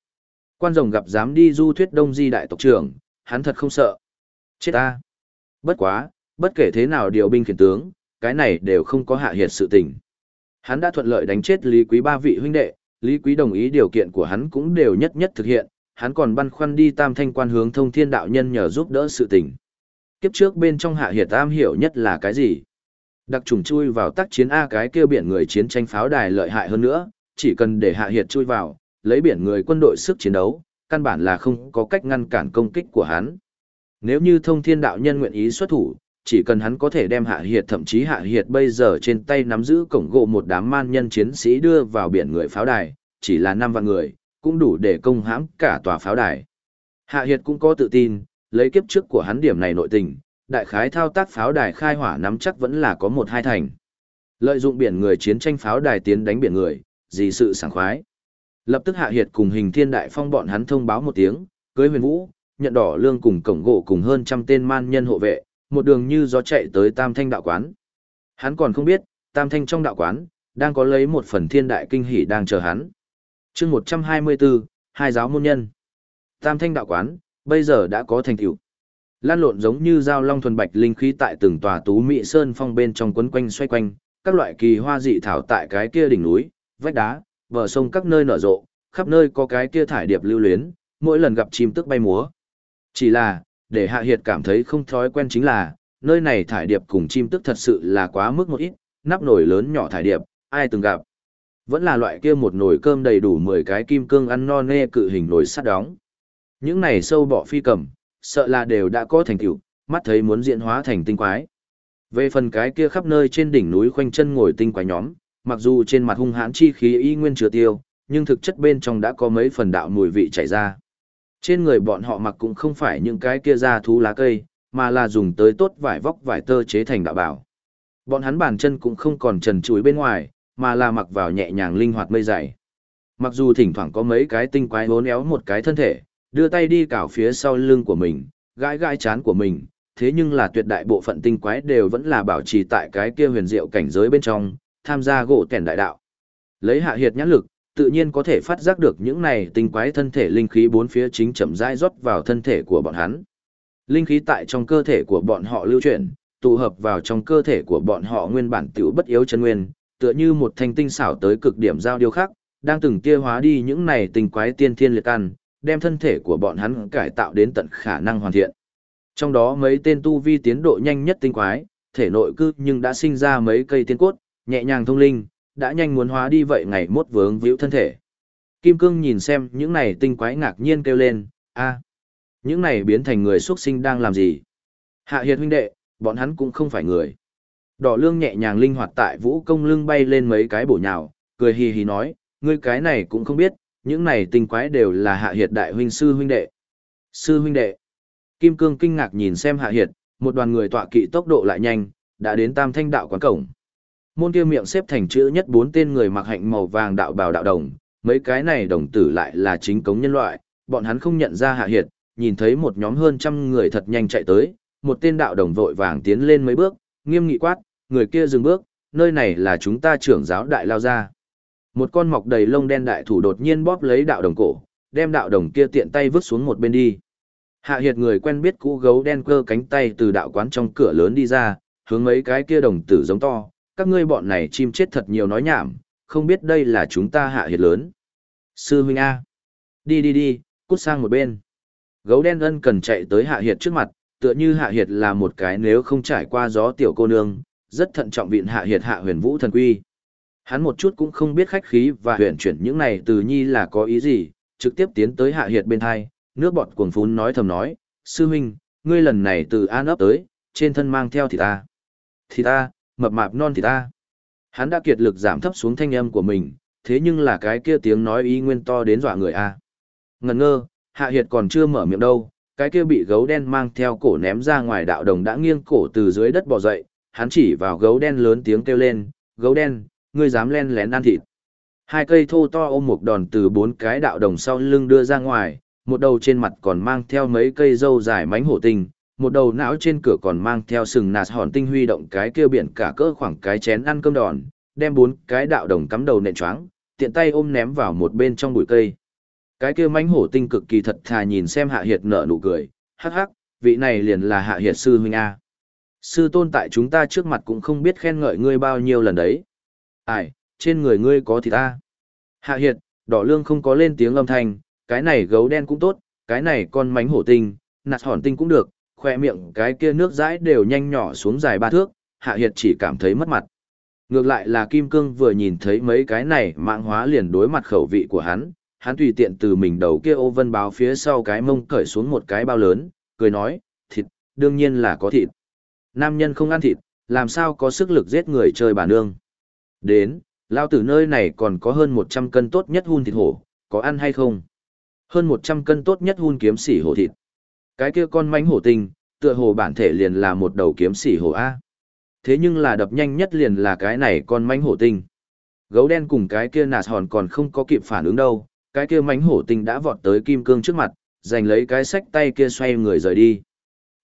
Quan rồng gặp dám đi du thuyết đông di đại tộc trưởng, hắn thật không sợ. Chết ta. Bất quá, bất kể thế nào điều binh khiển tướng, cái này đều không có hạ hiệt sự tình. Hắn đã thuận lợi đánh chết Lý Quý ba vị huynh đệ, Lý Quý đồng ý điều kiện của hắn cũng đều nhất nhất thực hiện, hắn còn băn khoăn đi tam thanh quan hướng thông thiên đạo nhân nhờ giúp đỡ sự tình. Kiếp trước bên trong hạ hiệt tam hiểu nhất là cái gì? Đặc trùng chui vào tác chiến A cái kêu biển người chiến tranh pháo đài lợi hại hơn nữa, chỉ cần để hạ hiệt chui vào, lấy biển người quân đội sức chiến đấu, căn bản là không có cách ngăn cản công kích của hắn. Nếu như thông thiên đạo nhân nguyện ý xuất thủ, chỉ cần hắn có thể đem hạ hiệt thậm chí hạ hiệt bây giờ trên tay nắm giữ cổng gỗ một đám man nhân chiến sĩ đưa vào biển người pháo đài, chỉ là năm vạn người, cũng đủ để công hãm cả tòa pháo đài. Hạ hiệt cũng có tự tin, lấy kiếp trước của hắn điểm này nội tình, đại khái thao tác pháo đài khai hỏa nắm chắc vẫn là có một hai thành. Lợi dụng biển người chiến tranh pháo đài tiến đánh biển người, gì sự sảng khoái. Lập tức hạ hiệt cùng hình thiên đại phong bọn hắn thông báo một tiếng, cưới huyền vũ, nhận đỏ lương cùng cổng gỗ cùng hơn trăm tên man nhân hộ vệ, một đường như gió chạy tới tam thanh đạo quán. Hắn còn không biết, tam thanh trong đạo quán, đang có lấy một phần thiên đại kinh hỷ đang chờ hắn. chương 124, hai giáo môn nhân. Tam thanh đạo quán, bây giờ đã có thành tựu lan lộn giống như dao long thuần bạch linh khí tại từng tòa tú mỹ sơn phong bên trong quấn quanh xoay quanh các loại kỳ hoa dị thảo tại cái kia đỉnh núi vách đá bờ sông các nơi nở rộ khắp nơi có cái kia thải điệp lưu luyến mỗi lần gặp chim tức bay múa chỉ là để hạ hiệt cảm thấy không thói quen chính là nơi này thải điệp cùng chim tức thật sự là quá mức một ít nắp nồi lớn nhỏ thải điệp ai từng gặp vẫn là loại kia một nồi cơm đầy đủ mười cái kim cương ăn no nê cự hình nồi sắt đóng những này sâu bọ phi cầm sợ là đều đã có thành tựu, mắt thấy muốn diễn hóa thành tinh quái. Về phần cái kia khắp nơi trên đỉnh núi khoanh chân ngồi tinh quái nhóm, mặc dù trên mặt hung hãn chi khí y nguyên chưa tiêu, nhưng thực chất bên trong đã có mấy phần đạo mùi vị chảy ra. Trên người bọn họ mặc cũng không phải những cái kia da thú lá cây, mà là dùng tới tốt vải vóc vải tơ chế thành đạo bảo. Bọn hắn bàn chân cũng không còn trần chuối bên ngoài, mà là mặc vào nhẹ nhàng linh hoạt mây dày. Mặc dù thỉnh thoảng có mấy cái tinh quái bốn éo một cái thân thể, đưa tay đi cào phía sau lưng của mình, gãi gãi chán của mình, thế nhưng là tuyệt đại bộ phận tinh quái đều vẫn là bảo trì tại cái kia huyền diệu cảnh giới bên trong, tham gia gỗ kèn đại đạo. Lấy hạ hiệt nhãn lực, tự nhiên có thể phát giác được những này tinh quái thân thể linh khí bốn phía chính chậm rãi rót vào thân thể của bọn hắn. Linh khí tại trong cơ thể của bọn họ lưu chuyển, tụ hợp vào trong cơ thể của bọn họ nguyên bản tiểu bất yếu chân nguyên, tựa như một thanh tinh xảo tới cực điểm giao điêu khắc, đang từng tia hóa đi những này tinh quái tiên thiên liệt ăn, đem thân thể của bọn hắn cải tạo đến tận khả năng hoàn thiện. Trong đó mấy tên tu vi tiến độ nhanh nhất tinh quái, thể nội cư nhưng đã sinh ra mấy cây tiên cốt, nhẹ nhàng thông linh, đã nhanh muốn hóa đi vậy ngày mốt vướng víu thân thể. Kim Cương nhìn xem những này tinh quái ngạc nhiên kêu lên, a, những này biến thành người xuất sinh đang làm gì? Hạ hiệt huynh đệ, bọn hắn cũng không phải người. Đỏ lương nhẹ nhàng linh hoạt tại vũ công lưng bay lên mấy cái bổ nhào, cười hì hì nói, ngươi cái này cũng không biết, những này tinh quái đều là hạ hiệt đại huynh sư huynh đệ. Sư huynh đệ. Kim Cương kinh ngạc nhìn xem hạ hiệt, một đoàn người tọa kỵ tốc độ lại nhanh, đã đến tam thanh đạo quán cổng. Môn kia miệng xếp thành chữ nhất bốn tên người mặc hạnh màu vàng đạo bào đạo đồng, mấy cái này đồng tử lại là chính cống nhân loại, bọn hắn không nhận ra hạ hiệt, nhìn thấy một nhóm hơn trăm người thật nhanh chạy tới, một tên đạo đồng vội vàng tiến lên mấy bước, nghiêm nghị quát, người kia dừng bước, nơi này là chúng ta trưởng giáo đại lao ra. Một con mọc đầy lông đen đại thủ đột nhiên bóp lấy đạo đồng cổ, đem đạo đồng kia tiện tay vứt xuống một bên đi. Hạ Hiệt người quen biết cũ gấu đen cơ cánh tay từ đạo quán trong cửa lớn đi ra, hướng mấy cái kia đồng tử giống to, các ngươi bọn này chim chết thật nhiều nói nhảm, không biết đây là chúng ta Hạ Hiệt lớn. Sư huynh A. Đi đi đi, cút sang một bên. Gấu đen ân cần chạy tới Hạ Hiệt trước mặt, tựa như Hạ Hiệt là một cái nếu không trải qua gió tiểu cô nương, rất thận trọng vịn Hạ Hiệt hạ huyền vũ thần quy. Hắn một chút cũng không biết khách khí và huyền chuyển những này từ nhi là có ý gì, trực tiếp tiến tới hạ hiệt bên thai, nước bọt cuồng phún nói thầm nói, sư huynh, ngươi lần này từ an ấp tới, trên thân mang theo thì ta. Thì ta, mập mạp non thì ta. Hắn đã kiệt lực giảm thấp xuống thanh âm của mình, thế nhưng là cái kia tiếng nói ý nguyên to đến dọa người a. Ngần ngơ, hạ hiệt còn chưa mở miệng đâu, cái kia bị gấu đen mang theo cổ ném ra ngoài đạo đồng đã nghiêng cổ từ dưới đất bò dậy, hắn chỉ vào gấu đen lớn tiếng kêu lên, gấu đen, ngươi dám len lén ăn thịt. Hai cây thô to ôm một đòn từ bốn cái đạo đồng sau lưng đưa ra ngoài, một đầu trên mặt còn mang theo mấy cây dâu dài mánh hổ tinh, một đầu não trên cửa còn mang theo sừng nạt hòn tinh huy động cái kia biển cả cỡ khoảng cái chén ăn cơm đòn, đem bốn cái đạo đồng cắm đầu nện choáng, tiện tay ôm ném vào một bên trong bụi cây. Cái kia mánh hổ tinh cực kỳ thật thà nhìn xem hạ hiệt nở nụ cười, hắc hắc, vị này liền là hạ hiệt sư huynh A. Sư tôn tại chúng ta trước mặt cũng không biết khen ngợi ngươi bao nhiêu lần đấy. Ai, trên người ngươi có thì ta. Hạ hiệt, đỏ lương không có lên tiếng âm thanh, cái này gấu đen cũng tốt, cái này con mánh hổ tinh, nạt hòn tinh cũng được, khoe miệng cái kia nước dãi đều nhanh nhỏ xuống dài ba thước, hạ hiệt chỉ cảm thấy mất mặt. Ngược lại là Kim Cương vừa nhìn thấy mấy cái này mạng hóa liền đối mặt khẩu vị của hắn, hắn tùy tiện từ mình đầu kia ô vân báo phía sau cái mông cởi xuống một cái bao lớn, cười nói, thịt, đương nhiên là có thịt. Nam nhân không ăn thịt, làm sao có sức lực giết người chơi bà nương. Đến, lao tử nơi này còn có hơn 100 cân tốt nhất hun thịt hổ, có ăn hay không? Hơn 100 cân tốt nhất hun kiếm sỉ hổ thịt. Cái kia con mánh hổ tinh, tựa hồ bản thể liền là một đầu kiếm sỉ hổ A. Thế nhưng là đập nhanh nhất liền là cái này con mánh hổ tinh. Gấu đen cùng cái kia nạt hòn còn không có kịp phản ứng đâu, cái kia mánh hổ tinh đã vọt tới kim cương trước mặt, giành lấy cái sách tay kia xoay người rời đi.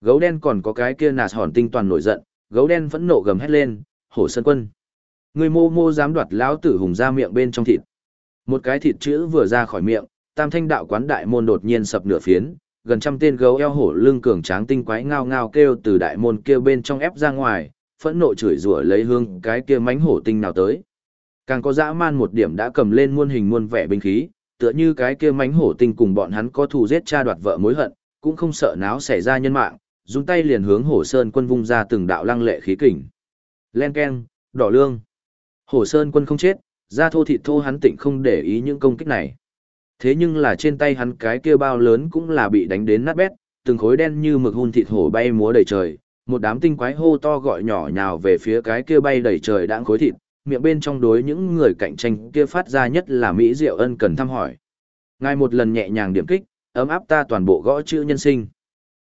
Gấu đen còn có cái kia nạt hòn tinh toàn nổi giận, gấu đen vẫn nộ gầm hét lên, hổ sơn quân. Người mô mô dám đoạt lão tử hùng ra miệng bên trong thịt. Một cái thịt chữ vừa ra khỏi miệng, tam thanh đạo quán đại môn đột nhiên sập nửa phiến, gần trăm tên gấu eo hổ lưng cường tráng tinh quái ngao ngao kêu từ đại môn kêu bên trong ép ra ngoài, phẫn nộ chửi rủa lấy hương cái kia mánh hổ tinh nào tới. Càng có dã man một điểm đã cầm lên muôn hình muôn vẻ binh khí, tựa như cái kia mánh hổ tinh cùng bọn hắn có thù giết cha đoạt vợ mối hận, cũng không sợ náo xảy ra nhân mạng, dùng tay liền hướng hổ sơn quân vung ra từng đạo lăng lệ khí kình. Len keng, đỏ lương. Hổ sơn quân không chết, ra thô thịt thô hắn tịnh không để ý những công kích này. Thế nhưng là trên tay hắn cái kia bao lớn cũng là bị đánh đến nát bét, từng khối đen như mực hun thịt hổ bay múa đầy trời, một đám tinh quái hô to gọi nhỏ nhào về phía cái kia bay đầy trời đãng khối thịt, miệng bên trong đối những người cạnh tranh kia phát ra nhất là Mỹ Diệu Ân cần thăm hỏi. Ngài một lần nhẹ nhàng điểm kích, ấm áp ta toàn bộ gõ chữ nhân sinh.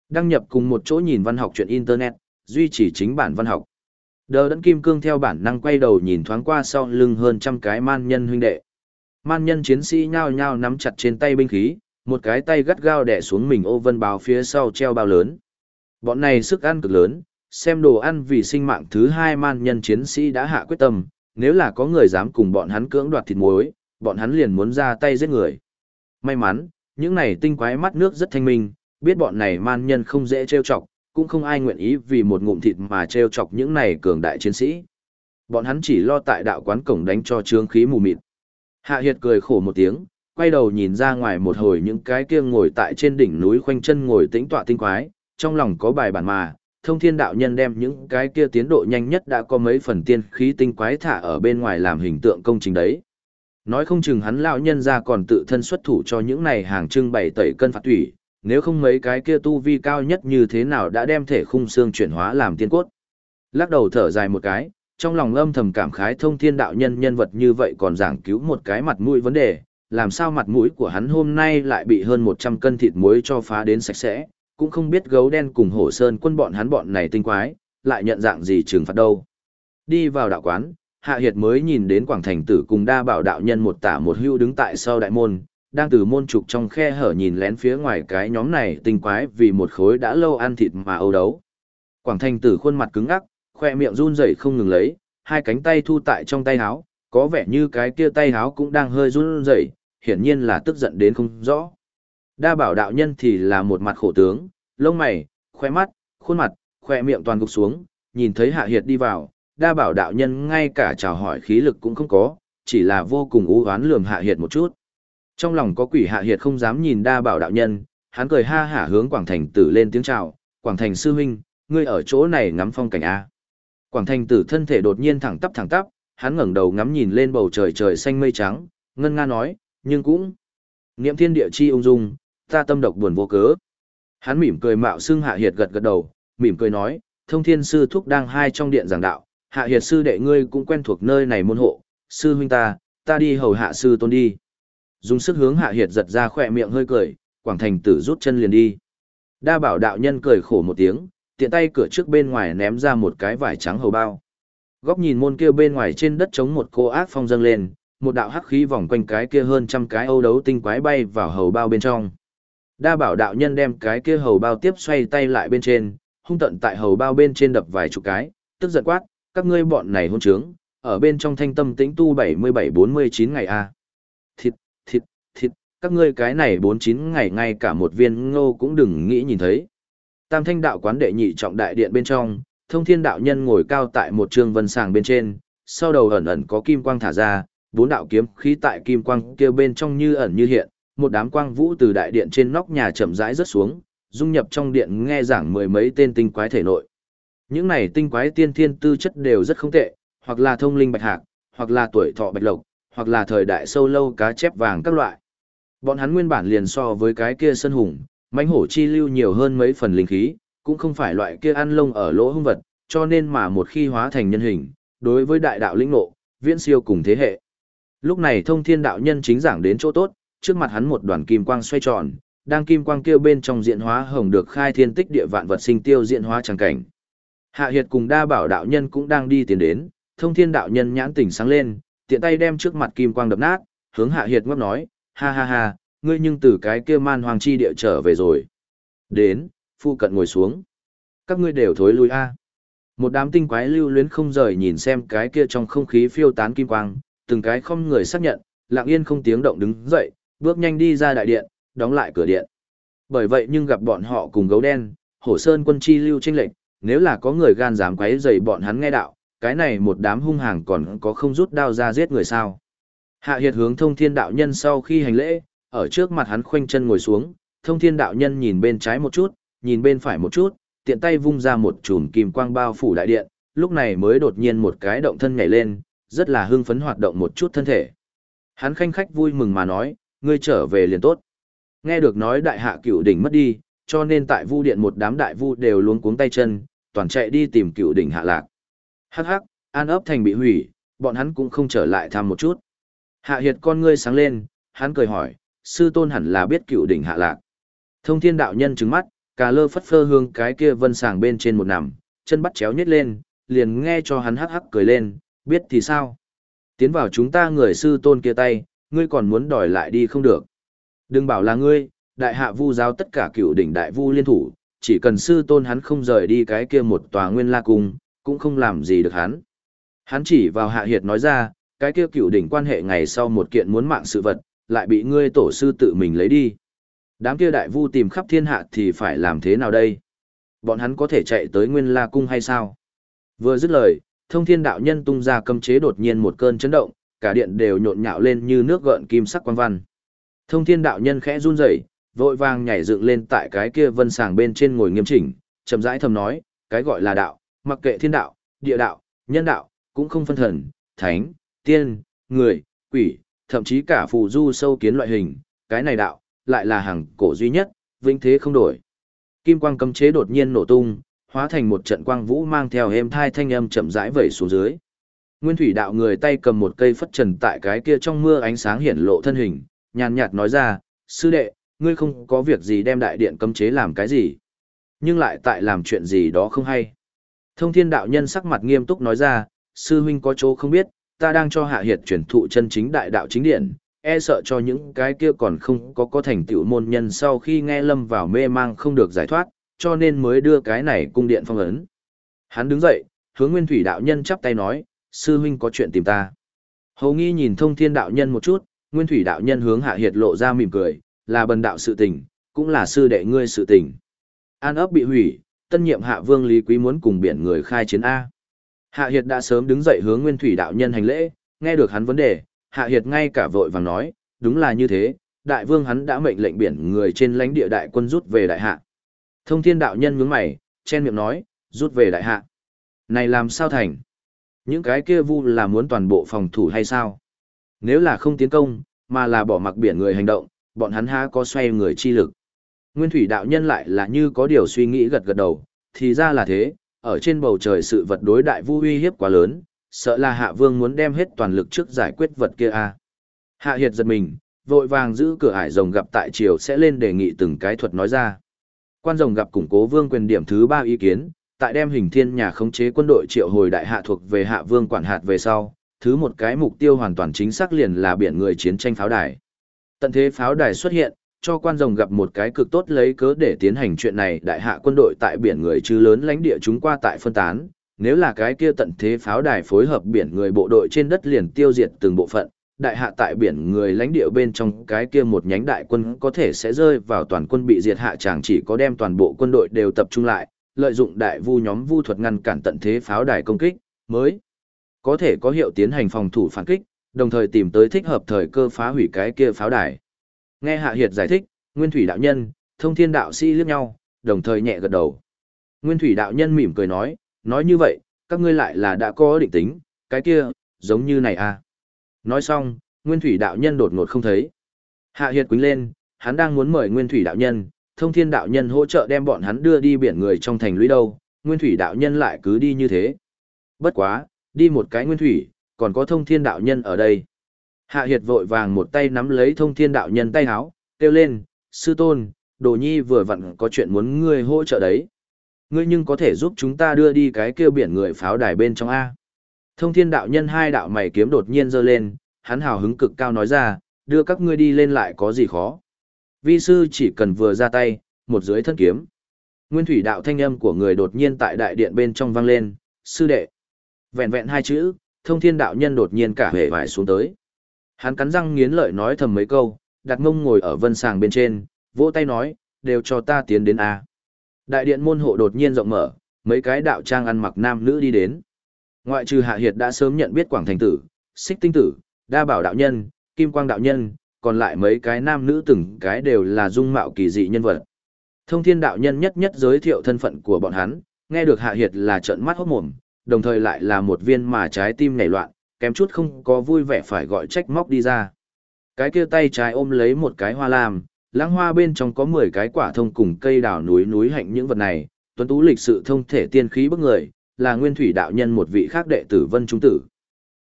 Đăng nhập cùng một chỗ nhìn văn học chuyện Internet, duy trì chính bản văn học. Đờ đẫn kim cương theo bản năng quay đầu nhìn thoáng qua sau lưng hơn trăm cái man nhân huynh đệ. Man nhân chiến sĩ nhao nhao nắm chặt trên tay binh khí, một cái tay gắt gao đè xuống mình ô vân báo phía sau treo bao lớn. Bọn này sức ăn cực lớn, xem đồ ăn vì sinh mạng thứ hai man nhân chiến sĩ đã hạ quyết tâm, nếu là có người dám cùng bọn hắn cưỡng đoạt thịt muối, bọn hắn liền muốn ra tay giết người. May mắn, những này tinh quái mắt nước rất thanh minh, biết bọn này man nhân không dễ trêu chọc, cũng không ai nguyện ý vì một ngụm thịt mà trêu chọc những này cường đại chiến sĩ. Bọn hắn chỉ lo tại đạo quán cổng đánh cho trương khí mù mịt. Hạ Hiệt cười khổ một tiếng, quay đầu nhìn ra ngoài một hồi những cái kia ngồi tại trên đỉnh núi khoanh chân ngồi tĩnh tọa tinh quái, trong lòng có bài bản mà, thông thiên đạo nhân đem những cái kia tiến độ nhanh nhất đã có mấy phần tiên khí tinh quái thả ở bên ngoài làm hình tượng công trình đấy. Nói không chừng hắn lão nhân ra còn tự thân xuất thủ cho những này hàng trưng bày tẩy cân phạt thủy, nếu không mấy cái kia tu vi cao nhất như thế nào đã đem thể khung xương chuyển hóa làm tiên cốt. Lắc đầu thở dài một cái, trong lòng âm thầm cảm khái thông thiên đạo nhân nhân vật như vậy còn giảng cứu một cái mặt mũi vấn đề, làm sao mặt mũi của hắn hôm nay lại bị hơn 100 cân thịt muối cho phá đến sạch sẽ, cũng không biết gấu đen cùng hổ sơn quân bọn hắn bọn này tinh quái, lại nhận dạng gì trừng phạt đâu. Đi vào đạo quán, Hạ Hiệt mới nhìn đến Quảng Thành Tử cùng đa bảo đạo nhân một tả một hưu đứng tại sau đại môn, đang từ môn trục trong khe hở nhìn lén phía ngoài cái nhóm này tinh quái vì một khối đã lâu ăn thịt mà âu đấu. Quảng Thành Tử khuôn mặt cứng ngắc, khoe miệng run rẩy không ngừng lấy, hai cánh tay thu tại trong tay háo, có vẻ như cái kia tay háo cũng đang hơi run rẩy, hiển nhiên là tức giận đến không rõ. Đa bảo đạo nhân thì là một mặt khổ tướng, lông mày, khoe mắt, khuôn mặt, khoe miệng toàn gục xuống, nhìn thấy Hạ Hiệt đi vào, đa bảo đạo nhân ngay cả chào hỏi khí lực cũng không có, chỉ là vô cùng ưu hoán lườm Hạ Hiệt một chút. Trong lòng có quỷ Hạ Hiệt không dám nhìn đa bảo đạo nhân, hắn cười ha hả hướng Quảng Thành tử lên tiếng chào, Quảng Thành sư huynh, ngươi ở chỗ này ngắm phong cảnh A. Quảng Thành tử thân thể đột nhiên thẳng tắp thẳng tắp, hắn ngẩng đầu ngắm nhìn lên bầu trời trời xanh mây trắng, ngân nga nói, nhưng cũng niệm thiên địa chi ung dung, ta tâm độc buồn vô cớ. Hắn mỉm cười mạo xưng Hạ Hiệt gật gật đầu, mỉm cười nói, thông thiên sư thúc đang hai trong điện giảng đạo, Hạ Hiệt sư đệ ngươi cũng quen thuộc nơi này môn hộ, sư huynh ta, ta đi hầu hạ sư tôn đi. Dùng sức hướng Hạ Hiệt giật ra khỏe miệng hơi cười, Quảng Thành tử rút chân liền đi. Đa bảo đạo nhân cười khổ một tiếng, tiện tay cửa trước bên ngoài ném ra một cái vải trắng hầu bao. Góc nhìn môn kia bên ngoài trên đất chống một cô ác phong dâng lên, một đạo hắc khí vòng quanh cái kia hơn trăm cái âu đấu tinh quái bay vào hầu bao bên trong. Đa bảo đạo nhân đem cái kia hầu bao tiếp xoay tay lại bên trên, hung tận tại hầu bao bên trên đập vài chục cái, tức giận quát, các ngươi bọn này hôn trướng, ở bên trong thanh tâm tĩnh tu 77-49 ngày a Thịt, thịt, thịt, các ngươi cái này 49 ngày ngay cả một viên ngô cũng đừng nghĩ nhìn thấy. Tam thanh đạo quán đệ nhị trọng đại điện bên trong, thông thiên đạo nhân ngồi cao tại một trường vân sàng bên trên, sau đầu ẩn ẩn có kim quang thả ra, bốn đạo kiếm khí tại kim quang kia bên trong như ẩn như hiện, một đám quang vũ từ đại điện trên nóc nhà chậm rãi rớt xuống, dung nhập trong điện nghe giảng mười mấy tên tinh quái thể nội. Những này tinh quái tiên thiên tư chất đều rất không tệ, hoặc là thông linh bạch hạc, hoặc là tuổi thọ bạch lộc, hoặc là thời đại sâu lâu cá chép vàng các loại. Bọn hắn nguyên bản liền so với cái kia sân hùng, mãnh hổ chi lưu nhiều hơn mấy phần linh khí, cũng không phải loại kia ăn lông ở lỗ hung vật, cho nên mà một khi hóa thành nhân hình, đối với đại đạo linh ngộ, viễn siêu cùng thế hệ. Lúc này thông thiên đạo nhân chính giảng đến chỗ tốt, trước mặt hắn một đoàn kim quang xoay tròn, đang kim quang kia bên trong diện hóa hồng được khai thiên tích địa vạn vật sinh tiêu diện hóa chẳng cảnh. Hạ Hiệt cùng đa bảo đạo nhân cũng đang đi tiến đến, thông thiên đạo nhân nhãn tỉnh sáng lên, tiện tay đem trước mặt kim quang đập nát, hướng Hạ Hiệt ngấp nói, ha ha ha, ngươi nhưng từ cái kia man hoàng chi địa trở về rồi. Đến, phu cận ngồi xuống. Các ngươi đều thối lui a. Một đám tinh quái lưu luyến không rời nhìn xem cái kia trong không khí phiêu tán kim quang, từng cái không người xác nhận, lặng yên không tiếng động đứng dậy, bước nhanh đi ra đại điện, đóng lại cửa điện. Bởi vậy nhưng gặp bọn họ cùng gấu đen, hổ sơn quân chi lưu tranh lệnh, nếu là có người gan dám quấy rầy bọn hắn nghe đạo, cái này một đám hung hàng còn có không rút đao ra giết người sao. Hạ Hiệt hướng thông thiên đạo nhân sau khi hành lễ, ở trước mặt hắn khoanh chân ngồi xuống, thông thiên đạo nhân nhìn bên trái một chút, nhìn bên phải một chút, tiện tay vung ra một chùm kim quang bao phủ đại điện, lúc này mới đột nhiên một cái động thân nhảy lên, rất là hưng phấn hoạt động một chút thân thể. Hắn khanh khách vui mừng mà nói, ngươi trở về liền tốt. Nghe được nói đại hạ cửu đỉnh mất đi, cho nên tại vu điện một đám đại vu đều luống cuống tay chân, toàn chạy đi tìm cửu đỉnh hạ lạc. Hắc hắc, an ấp thành bị hủy, bọn hắn cũng không trở lại thăm một chút. Hạ hiệt con ngươi sáng lên, hắn cười hỏi, sư tôn hẳn là biết cửu đỉnh hạ lạc. Thông thiên đạo nhân trứng mắt, cà lơ phất phơ hương cái kia vân sàng bên trên một nằm, chân bắt chéo nhét lên, liền nghe cho hắn hắc hắc cười lên, biết thì sao? Tiến vào chúng ta người sư tôn kia tay, ngươi còn muốn đòi lại đi không được. Đừng bảo là ngươi, đại hạ vu giáo tất cả cựu đỉnh đại vu liên thủ, chỉ cần sư tôn hắn không rời đi cái kia một tòa nguyên la cung, cũng không làm gì được hắn. Hắn chỉ vào hạ hiệt nói ra, cái kia cựu đỉnh quan hệ ngày sau một kiện muốn mạng sự vật, lại bị ngươi tổ sư tự mình lấy đi. Đám kia đại vu tìm khắp thiên hạ thì phải làm thế nào đây? Bọn hắn có thể chạy tới nguyên la cung hay sao? Vừa dứt lời, thông thiên đạo nhân tung ra cấm chế đột nhiên một cơn chấn động, cả điện đều nhộn nhạo lên như nước gợn kim sắc quang văn. Thông thiên đạo nhân khẽ run rẩy, vội vàng nhảy dựng lên tại cái kia vân sàng bên trên ngồi nghiêm chỉnh, chậm rãi thầm nói, cái gọi là đạo, mặc kệ thiên đạo, địa đạo, nhân đạo, cũng không phân thần, thánh, tiên, người, quỷ, thậm chí cả phù du sâu kiến loại hình, cái này đạo, lại là hàng cổ duy nhất, vĩnh thế không đổi. Kim quang cấm chế đột nhiên nổ tung, hóa thành một trận quang vũ mang theo êm thai thanh âm chậm rãi vẩy xuống dưới. Nguyên thủy đạo người tay cầm một cây phất trần tại cái kia trong mưa ánh sáng hiển lộ thân hình, nhàn nhạt nói ra, sư đệ, ngươi không có việc gì đem đại điện cấm chế làm cái gì, nhưng lại tại làm chuyện gì đó không hay. Thông thiên đạo nhân sắc mặt nghiêm túc nói ra, sư huynh có chỗ không biết, ta đang cho hạ hiệt chuyển thụ chân chính đại đạo chính điện, e sợ cho những cái kia còn không có có thành tựu môn nhân sau khi nghe lâm vào mê mang không được giải thoát, cho nên mới đưa cái này cung điện phong ấn. Hắn đứng dậy, hướng nguyên thủy đạo nhân chắp tay nói, sư huynh có chuyện tìm ta. Hầu nghi nhìn thông thiên đạo nhân một chút, nguyên thủy đạo nhân hướng hạ hiệt lộ ra mỉm cười, là bần đạo sự tình, cũng là sư đệ ngươi sự tình. An ấp bị hủy, tân nhiệm hạ vương lý quý muốn cùng biển người khai chiến A. Hạ hiệt đã sớm đứng dậy hướng nguyên thủy đạo nhân hành lễ, nghe được hắn vấn đề, hạ hiệt ngay cả vội vàng nói, đúng là như thế, đại vương hắn đã mệnh lệnh biển người trên lãnh địa đại quân rút về đại hạ. Thông thiên đạo nhân nhướng mày, chen miệng nói, rút về đại hạ. Này làm sao thành? Những cái kia vu là muốn toàn bộ phòng thủ hay sao? Nếu là không tiến công, mà là bỏ mặc biển người hành động, bọn hắn há có xoay người chi lực. Nguyên thủy đạo nhân lại là như có điều suy nghĩ gật gật đầu, thì ra là thế, ở trên bầu trời sự vật đối đại vu uy hiếp quá lớn, sợ là hạ vương muốn đem hết toàn lực trước giải quyết vật kia a. Hạ hiệt giật mình, vội vàng giữ cửa ải rồng gặp tại triều sẽ lên đề nghị từng cái thuật nói ra. Quan rồng gặp củng cố vương quyền điểm thứ ba ý kiến, tại đem hình thiên nhà khống chế quân đội triệu hồi đại hạ thuộc về hạ vương quản hạt về sau, thứ một cái mục tiêu hoàn toàn chính xác liền là biển người chiến tranh pháo đài. Tận thế pháo đài xuất hiện, cho quan rồng gặp một cái cực tốt lấy cớ để tiến hành chuyện này đại hạ quân đội tại biển người chứ lớn lãnh địa chúng qua tại phân tán, nếu là cái kia tận thế pháo đài phối hợp biển người bộ đội trên đất liền tiêu diệt từng bộ phận, đại hạ tại biển người lãnh địa bên trong cái kia một nhánh đại quân có thể sẽ rơi vào toàn quân bị diệt hạ chẳng chỉ có đem toàn bộ quân đội đều tập trung lại, lợi dụng đại vu nhóm vu thuật ngăn cản tận thế pháo đài công kích, mới có thể có hiệu tiến hành phòng thủ phản kích, đồng thời tìm tới thích hợp thời cơ phá hủy cái kia pháo đài. Nghe Hạ Hiệt giải thích, Nguyên Thủy đạo nhân, Thông Thiên đạo sĩ liếc nhau, đồng thời nhẹ gật đầu. Nguyên Thủy đạo nhân mỉm cười nói, nói như vậy, các ngươi lại là đã có định tính, cái kia, giống như này à. Nói xong, Nguyên Thủy đạo nhân đột ngột không thấy. Hạ Hiệt quỳnh lên, hắn đang muốn mời Nguyên Thủy đạo nhân, Thông Thiên đạo nhân hỗ trợ đem bọn hắn đưa đi biển người trong thành lũy đâu, Nguyên Thủy đạo nhân lại cứ đi như thế. Bất quá, đi một cái Nguyên Thủy, còn có Thông Thiên đạo nhân ở đây. Hạ Hiệt vội vàng một tay nắm lấy Thông Thiên đạo nhân tay háo, kêu lên, sư tôn, đồ nhi vừa vặn có chuyện muốn ngươi hỗ trợ đấy. Ngươi nhưng có thể giúp chúng ta đưa đi cái kêu biển người pháo đài bên trong A. Thông thiên đạo nhân hai đạo mày kiếm đột nhiên giơ lên, hắn hào hứng cực cao nói ra, đưa các ngươi đi lên lại có gì khó. Vi sư chỉ cần vừa ra tay, một dưới thân kiếm. Nguyên thủy đạo thanh âm của người đột nhiên tại đại điện bên trong vang lên, sư đệ. Vẹn vẹn hai chữ, thông thiên đạo nhân đột nhiên cả hề vải xuống tới. Hắn cắn răng nghiến lợi nói thầm mấy câu, đặt ngông ngồi ở vân sàng bên trên, vỗ tay nói, đều cho ta tiến đến A. Đại điện môn hộ đột nhiên rộng mở, mấy cái đạo trang ăn mặc nam nữ đi đến. Ngoại trừ Hạ Hiệt đã sớm nhận biết Quảng Thành Tử, Xích Tinh Tử, Đa Bảo Đạo Nhân, Kim Quang Đạo Nhân, còn lại mấy cái nam nữ từng cái đều là dung mạo kỳ dị nhân vật. Thông Thiên Đạo Nhân nhất nhất giới thiệu thân phận của bọn hắn, nghe được Hạ Hiệt là trợn mắt hốt mồm, đồng thời lại là một viên mà trái tim nảy loạn, kém chút không có vui vẻ phải gọi trách móc đi ra. Cái kia tay trái ôm lấy một cái hoa lam, lãng hoa bên trong có 10 cái quả thông cùng cây đào núi núi hạnh những vật này, tuấn tú lịch sự thông thể tiên khí bức người, là nguyên thủy đạo nhân một vị khác đệ tử vân trung tử.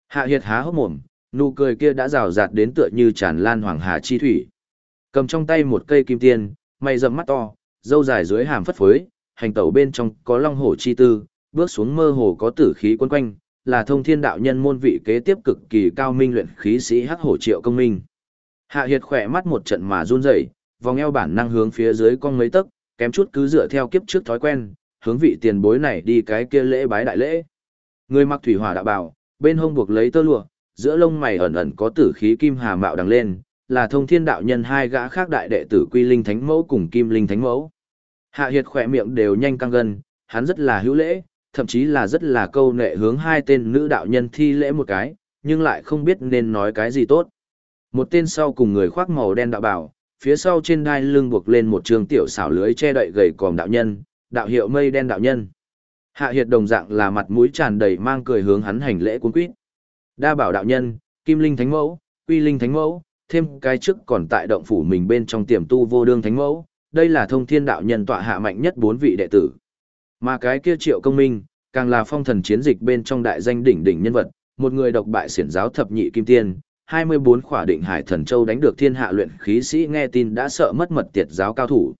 Hạ hiệt há hốc mồm, nụ cười kia đã rào rạt đến tựa như tràn lan hoàng hà chi thủy. Cầm trong tay một cây kim tiên, mày rậm mắt to, dâu dài dưới hàm phất phới, hành tẩu bên trong có long hổ chi tư, bước xuống mơ hồ có tử khí quấn quanh, là thông thiên đạo nhân môn vị kế tiếp cực kỳ cao minh luyện khí sĩ hắc hổ triệu công minh. Hạ Hiệt khỏe mắt một trận mà run rẩy, vòng eo bản năng hướng phía dưới con mấy tấc, kém chút cứ dựa theo kiếp trước thói quen, hướng vị tiền bối này đi cái kia lễ bái đại lễ. Người mặc thủy hỏa đạo bảo, bên hông buộc lấy tơ lụa, giữa lông mày ẩn ẩn có tử khí kim hà mạo đằng lên, là thông thiên đạo nhân hai gã khác đại đệ tử quy linh thánh mẫu cùng kim linh thánh mẫu. Hạ Hiệt khỏe miệng đều nhanh căng gần, hắn rất là hữu lễ, thậm chí là rất là câu nệ hướng hai tên nữ đạo nhân thi lễ một cái, nhưng lại không biết nên nói cái gì tốt. Một tên sau cùng người khoác màu đen đạo bảo, phía sau trên đai lưng buộc lên một trường tiểu xảo lưới che đậy gầy còm đạo nhân, đạo hiệu mây đen đạo nhân. Hạ Hiệt đồng dạng là mặt mũi tràn đầy mang cười hướng hắn hành lễ cuốn quýt. Đa bảo đạo nhân, Kim Linh Thánh Mẫu, Quy Linh Thánh Mẫu, thêm cái trước còn tại động phủ mình bên trong tiềm tu vô đương Thánh Mẫu, đây là thông thiên đạo nhân tọa hạ mạnh nhất bốn vị đệ tử. Mà cái kia triệu công minh, càng là phong thần chiến dịch bên trong đại danh đỉnh đỉnh nhân vật, một người độc bại xiển giáo thập nhị kim tiên, 24 khỏa định hải thần châu đánh được thiên hạ luyện khí sĩ nghe tin đã sợ mất mật tiệt giáo cao thủ.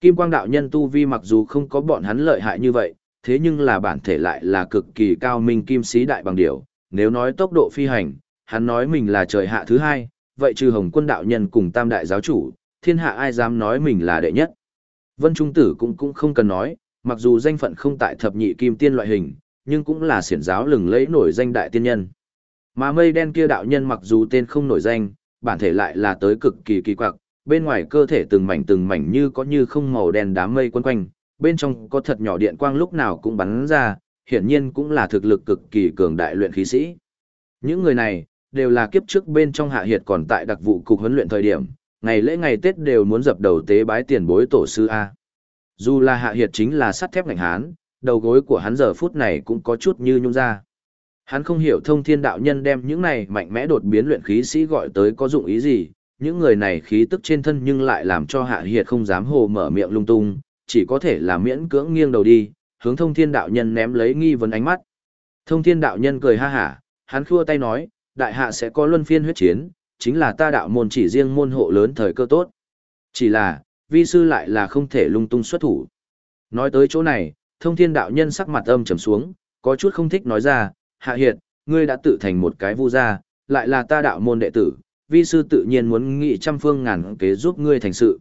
Kim quang đạo nhân tu vi mặc dù không có bọn hắn lợi hại như vậy, thế nhưng là bản thể lại là cực kỳ cao minh kim sĩ đại bằng điểu. Nếu nói tốc độ phi hành, hắn nói mình là trời hạ thứ hai, vậy trừ hồng quân đạo nhân cùng tam đại giáo chủ, thiên hạ ai dám nói mình là đệ nhất. Vân Trung Tử cũng cũng không cần nói, mặc dù danh phận không tại thập nhị kim tiên loại hình, nhưng cũng là xiển giáo lừng lẫy nổi danh đại tiên nhân. Mà mây đen kia đạo nhân mặc dù tên không nổi danh, bản thể lại là tới cực kỳ kỳ quặc, bên ngoài cơ thể từng mảnh từng mảnh như có như không màu đen đám mây quấn quanh, bên trong có thật nhỏ điện quang lúc nào cũng bắn ra, hiển nhiên cũng là thực lực cực kỳ cường đại luyện khí sĩ. Những người này, đều là kiếp trước bên trong hạ hiệt còn tại đặc vụ cục huấn luyện thời điểm, ngày lễ ngày Tết đều muốn dập đầu tế bái tiền bối tổ sư A. Dù là hạ hiệt chính là sắt thép ngành hán, đầu gối của hắn giờ phút này cũng có chút như nhung ra. Hắn không hiểu thông thiên đạo nhân đem những này mạnh mẽ đột biến luyện khí sĩ gọi tới có dụng ý gì, những người này khí tức trên thân nhưng lại làm cho hạ hiệt không dám hồ mở miệng lung tung, chỉ có thể là miễn cưỡng nghiêng đầu đi, hướng thông thiên đạo nhân ném lấy nghi vấn ánh mắt. Thông thiên đạo nhân cười ha hả, hắn khua tay nói, đại hạ sẽ có luân phiên huyết chiến, chính là ta đạo môn chỉ riêng môn hộ lớn thời cơ tốt. Chỉ là, vi sư lại là không thể lung tung xuất thủ. Nói tới chỗ này, thông thiên đạo nhân sắc mặt âm trầm xuống, có chút không thích nói ra, hạ hiện, ngươi đã tự thành một cái vu gia, lại là ta đạo môn đệ tử, vi sư tự nhiên muốn nghị trăm phương ngàn kế giúp ngươi thành sự.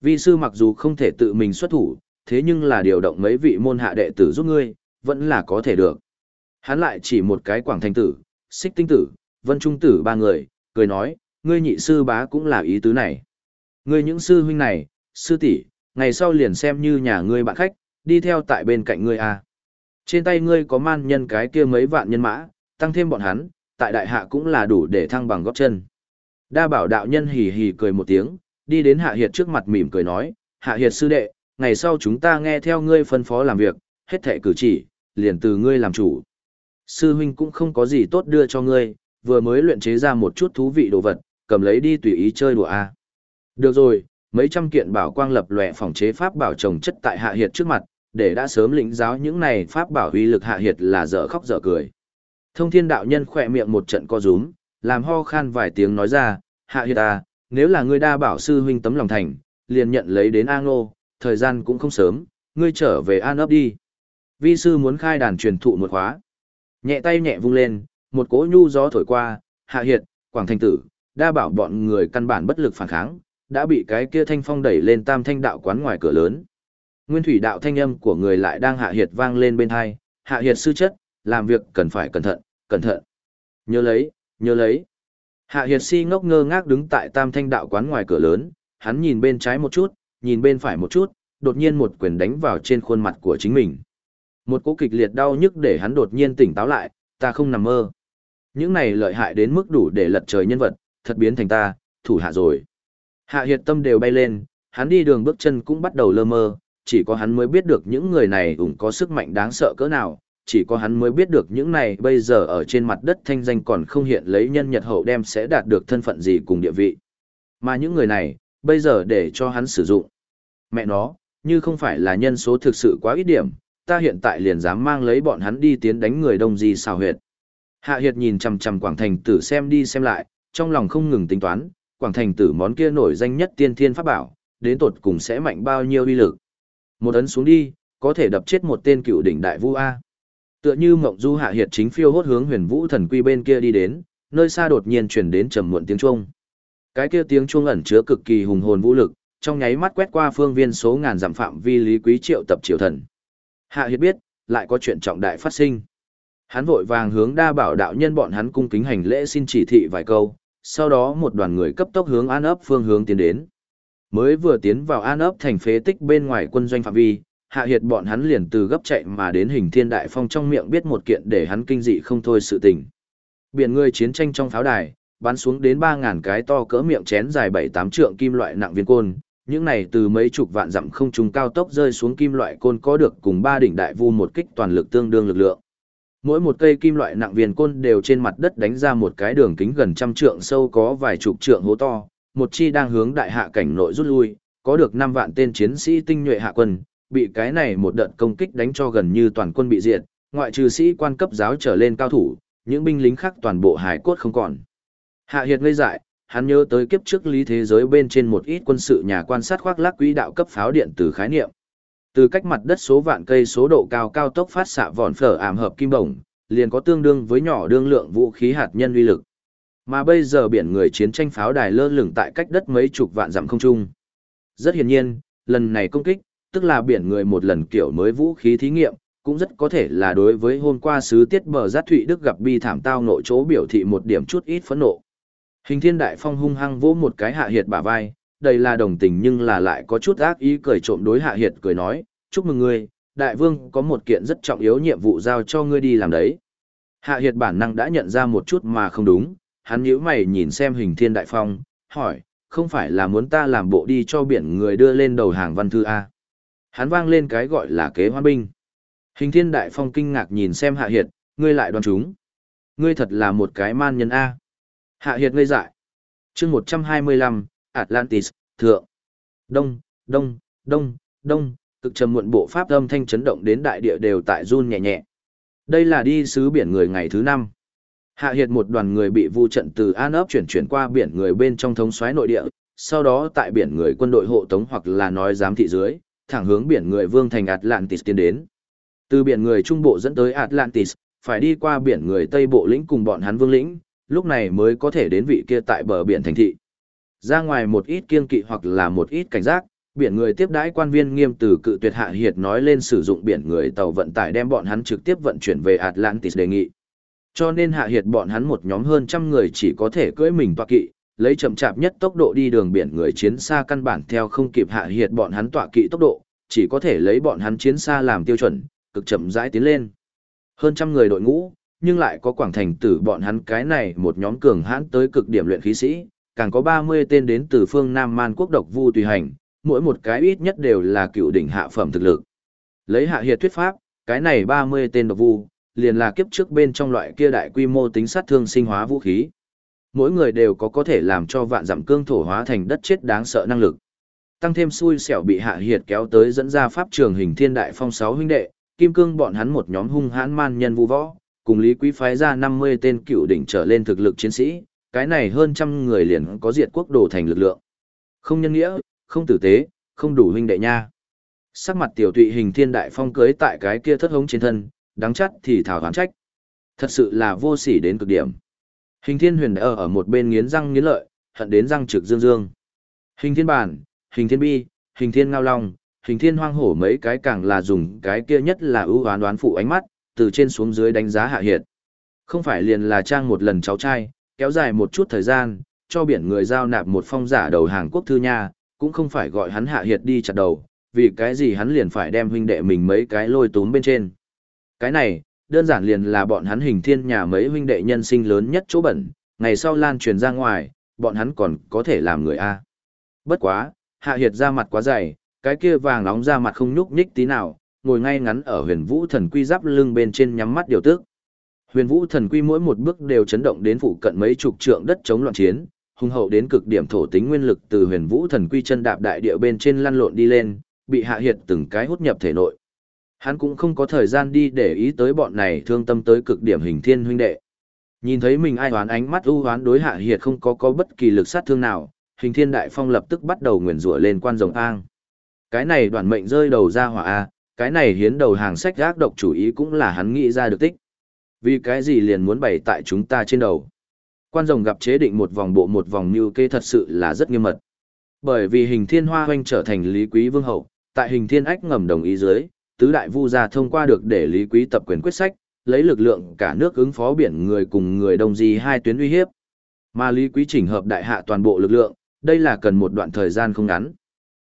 Vi sư mặc dù không thể tự mình xuất thủ, thế nhưng là điều động mấy vị môn hạ đệ tử giúp ngươi, vẫn là có thể được. Hắn lại chỉ một cái quảng thành tử, xích tinh tử, vân trung tử ba người, cười nói, ngươi nhị sư bá cũng là ý tứ này. Ngươi những sư huynh này, sư tỷ, ngày sau liền xem như nhà ngươi bạn khách, đi theo tại bên cạnh ngươi à. Trên tay ngươi có man nhân cái kia mấy vạn nhân mã, tăng thêm bọn hắn, tại đại hạ cũng là đủ để thăng bằng góp chân. Đa bảo đạo nhân hì hì cười một tiếng, đi đến hạ hiệt trước mặt mỉm cười nói, hạ hiệt sư đệ, ngày sau chúng ta nghe theo ngươi phân phó làm việc, hết thệ cử chỉ, liền từ ngươi làm chủ. Sư huynh cũng không có gì tốt đưa cho ngươi, vừa mới luyện chế ra một chút thú vị đồ vật, cầm lấy đi tùy ý chơi đùa a. Được rồi, mấy trăm kiện bảo quang lập lòe phòng chế pháp bảo trồng chất tại hạ hiệt trước mặt, để đã sớm lĩnh giáo những này pháp bảo uy lực hạ hiệt là dở khóc dở cười. Thông thiên đạo nhân khỏe miệng một trận co rúm, làm ho khan vài tiếng nói ra, hạ hiệt à, nếu là ngươi đa bảo sư huynh tấm lòng thành, liền nhận lấy đến A Ngô, thời gian cũng không sớm, ngươi trở về an ấp đi. Vi sư muốn khai đàn truyền thụ một khóa. Nhẹ tay nhẹ vung lên, một cỗ nhu gió thổi qua, hạ hiệt, quảng thanh tử, đa bảo bọn người căn bản bất lực phản kháng, đã bị cái kia thanh phong đẩy lên tam thanh đạo quán ngoài cửa lớn. Nguyên thủy đạo thanh âm của người lại đang hạ hiệt vang lên bên hai, hạ hiệt sư chất, làm việc cần phải cẩn thận, cẩn thận. Nhớ lấy, nhớ lấy. Hạ hiệt si ngốc ngơ ngác đứng tại tam thanh đạo quán ngoài cửa lớn, hắn nhìn bên trái một chút, nhìn bên phải một chút, đột nhiên một quyền đánh vào trên khuôn mặt của chính mình. Một cú kịch liệt đau nhức để hắn đột nhiên tỉnh táo lại, ta không nằm mơ. Những này lợi hại đến mức đủ để lật trời nhân vật, thật biến thành ta, thủ hạ rồi. Hạ hiệt tâm đều bay lên, hắn đi đường bước chân cũng bắt đầu lơ mơ, chỉ có hắn mới biết được những người này ủng có sức mạnh đáng sợ cỡ nào, chỉ có hắn mới biết được những này bây giờ ở trên mặt đất thanh danh còn không hiện lấy nhân nhật hậu đem sẽ đạt được thân phận gì cùng địa vị. Mà những người này, bây giờ để cho hắn sử dụng. Mẹ nó, như không phải là nhân số thực sự quá ít điểm, ta hiện tại liền dám mang lấy bọn hắn đi tiến đánh người đông gì xào huyệt. Hạ Hiệt nhìn chằm chằm Quảng Thành tử xem đi xem lại, trong lòng không ngừng tính toán, Quảng Thành tử món kia nổi danh nhất tiên thiên pháp bảo, đến tột cùng sẽ mạnh bao nhiêu uy lực. Một ấn xuống đi, có thể đập chết một tên cựu đỉnh đại vu A. Tựa như mộng du hạ hiệt chính phiêu hốt hướng huyền vũ thần quy bên kia đi đến, nơi xa đột nhiên chuyển đến trầm muộn tiếng chuông. Cái kia tiếng chuông ẩn chứa cực kỳ hùng hồn vũ lực, trong nháy mắt quét qua phương viên số ngàn dặm phạm vi lý quý triệu tập triều thần. Hạ hiệt biết, lại có chuyện trọng đại phát sinh. Hắn vội vàng hướng đa bảo đạo nhân bọn hắn cung kính hành lễ xin chỉ thị vài câu, sau đó một đoàn người cấp tốc hướng an ấp phương hướng tiến đến. Mới vừa tiến vào an ấp thành phế tích bên ngoài quân doanh phạm vi, hạ hiệt bọn hắn liền từ gấp chạy mà đến hình thiên đại phong trong miệng biết một kiện để hắn kinh dị không thôi sự tình. Biển người chiến tranh trong pháo đài, bắn xuống đến 3.000 cái to cỡ miệng chén dài 7-8 trượng kim loại nặng viên côn, những này từ mấy chục vạn dặm không trung cao tốc rơi xuống kim loại côn có được cùng ba đỉnh đại vu một kích toàn lực tương đương lực lượng. Mỗi một cây kim loại nặng viên côn đều trên mặt đất đánh ra một cái đường kính gần trăm trượng sâu có vài chục trượng hố to, một chi đang hướng đại hạ cảnh nội rút lui, có được 5 vạn tên chiến sĩ tinh nhuệ hạ quân, bị cái này một đợt công kích đánh cho gần như toàn quân bị diệt, ngoại trừ sĩ quan cấp giáo trở lên cao thủ, những binh lính khác toàn bộ hải cốt không còn. Hạ Hiệt ngây dại, hắn nhớ tới kiếp trước lý thế giới bên trên một ít quân sự nhà quan sát khoác lác quỹ đạo cấp pháo điện từ khái niệm. Từ cách mặt đất số vạn cây số độ cao cao tốc phát xạ vòn phở ảm hợp kim bổng, liền có tương đương với nhỏ đương lượng vũ khí hạt nhân uy lực. Mà bây giờ biển người chiến tranh pháo đài lơ lửng tại cách đất mấy chục vạn dặm không trung. Rất hiển nhiên, lần này công kích, tức là biển người một lần kiểu mới vũ khí thí nghiệm, cũng rất có thể là đối với hôm qua sứ tiết bờ giác thụy Đức gặp bi thảm tao nội chỗ biểu thị một điểm chút ít phẫn nộ. Hình thiên đại phong hung hăng vỗ một cái hạ hiệt bả vai, đây là đồng tình nhưng là lại có chút ác ý cười trộm đối hạ hiệt cười nói, chúc mừng ngươi, đại vương có một kiện rất trọng yếu nhiệm vụ giao cho ngươi đi làm đấy. Hạ hiệt bản năng đã nhận ra một chút mà không đúng, hắn nhíu mày nhìn xem hình thiên đại phong, hỏi, không phải là muốn ta làm bộ đi cho biển người đưa lên đầu hàng văn thư A. Hắn vang lên cái gọi là kế hoan binh. Hình thiên đại phong kinh ngạc nhìn xem hạ hiệt, ngươi lại đoán chúng. Ngươi thật là một cái man nhân A. Hạ hiệt ngây dại. chương 125, Atlantis, thượng. Đông, đông, đông, đông, cực trầm muộn bộ pháp âm thanh chấn động đến đại địa đều tại run nhẹ nhẹ. Đây là đi sứ biển người ngày thứ năm. Hạ hiệt một đoàn người bị vu trận từ An ấp chuyển chuyển qua biển người bên trong thống xoáy nội địa, sau đó tại biển người quân đội hộ tống hoặc là nói giám thị dưới, thẳng hướng biển người vương thành Atlantis tiến đến. Từ biển người trung bộ dẫn tới Atlantis, phải đi qua biển người tây bộ lĩnh cùng bọn hắn vương lĩnh, lúc này mới có thể đến vị kia tại bờ biển thành thị. Ra ngoài một ít kiên kỵ hoặc là một ít cảnh giác, biển người tiếp đãi quan viên nghiêm từ cự tuyệt hạ hiệt nói lên sử dụng biển người tàu vận tải đem bọn hắn trực tiếp vận chuyển về Atlantis đề nghị. Cho nên hạ hiệt bọn hắn một nhóm hơn trăm người chỉ có thể cưỡi mình tọa kỵ, lấy chậm chạp nhất tốc độ đi đường biển người chiến xa căn bản theo không kịp hạ hiệt bọn hắn tọa kỵ tốc độ, chỉ có thể lấy bọn hắn chiến xa làm tiêu chuẩn, cực chậm rãi tiến lên. Hơn trăm người đội ngũ, nhưng lại có quảng thành tử bọn hắn cái này một nhóm cường hãn tới cực điểm luyện khí sĩ, càng có 30 tên đến từ phương Nam Man quốc độc vu tùy hành, mỗi một cái ít nhất đều là cựu đỉnh hạ phẩm thực lực. Lấy hạ hiệt thuyết pháp, cái này 30 tên độc vu, liền là kiếp trước bên trong loại kia đại quy mô tính sát thương sinh hóa vũ khí. Mỗi người đều có có thể làm cho vạn dặm cương thổ hóa thành đất chết đáng sợ năng lực. Tăng thêm xui xẻo bị hạ hiệt kéo tới dẫn ra pháp trường hình thiên đại phong sáu huynh đệ, kim cương bọn hắn một nhóm hung hãn man nhân vu võ, cùng lý quý phái ra 50 tên cựu đỉnh trở lên thực lực chiến sĩ, cái này hơn trăm người liền có diệt quốc đồ thành lực lượng. Không nhân nghĩa, không tử tế, không đủ huynh đệ nha. Sắc mặt tiểu tụy hình thiên đại phong cưới tại cái kia thất hống trên thân, đáng chắc thì thảo hoán trách. Thật sự là vô sỉ đến cực điểm. Hình thiên huyền ở ở một bên nghiến răng nghiến lợi, hận đến răng trực dương dương. Hình thiên bản, hình thiên bi, hình thiên ngao long, hình thiên hoang hổ mấy cái càng là dùng cái kia nhất là ưu hoán đoán phụ ánh mắt, từ trên xuống dưới đánh giá hạ hiệt. Không phải liền là trang một lần cháu trai, kéo dài một chút thời gian, cho biển người giao nạp một phong giả đầu hàng quốc thư nha, cũng không phải gọi hắn hạ hiệt đi chặt đầu, vì cái gì hắn liền phải đem huynh đệ mình mấy cái lôi túm bên trên. Cái này, đơn giản liền là bọn hắn hình thiên nhà mấy huynh đệ nhân sinh lớn nhất chỗ bẩn, ngày sau lan truyền ra ngoài, bọn hắn còn có thể làm người A. Bất quá, hạ hiệt ra mặt quá dày, cái kia vàng nóng ra mặt không nhúc nhích tí nào, ngồi ngay ngắn ở huyền vũ thần quy giáp lưng bên trên nhắm mắt điều tức. Huyền vũ thần quy mỗi một bước đều chấn động đến phụ cận mấy chục trượng đất chống loạn chiến, hung hậu đến cực điểm thổ tính nguyên lực từ huyền vũ thần quy chân đạp đại địa bên trên lăn lộn đi lên, bị hạ hiệt từng cái hút nhập thể nội. Hắn cũng không có thời gian đi để ý tới bọn này thương tâm tới cực điểm hình thiên huynh đệ. Nhìn thấy mình ai hoán ánh mắt ưu hoán đối hạ hiệt không có có bất kỳ lực sát thương nào, hình thiên đại phong lập tức bắt đầu nguyền rủa lên quan rồng an. Cái này đoàn mệnh rơi đầu ra hỏa A, cái này hiến đầu hàng sách gác độc chủ ý cũng là hắn nghĩ ra được tích. Vì cái gì liền muốn bày tại chúng ta trên đầu. Quan rồng gặp chế định một vòng bộ một vòng như kê thật sự là rất nghiêm mật. Bởi vì hình thiên hoa hoanh trở thành lý quý vương hậu, tại hình thiên ách ngầm đồng ý dưới, tứ đại vu gia thông qua được để lý quý tập quyền quyết sách, lấy lực lượng cả nước ứng phó biển người cùng người đồng gì hai tuyến uy hiếp. Mà lý quý chỉnh hợp đại hạ toàn bộ lực lượng, đây là cần một đoạn thời gian không ngắn.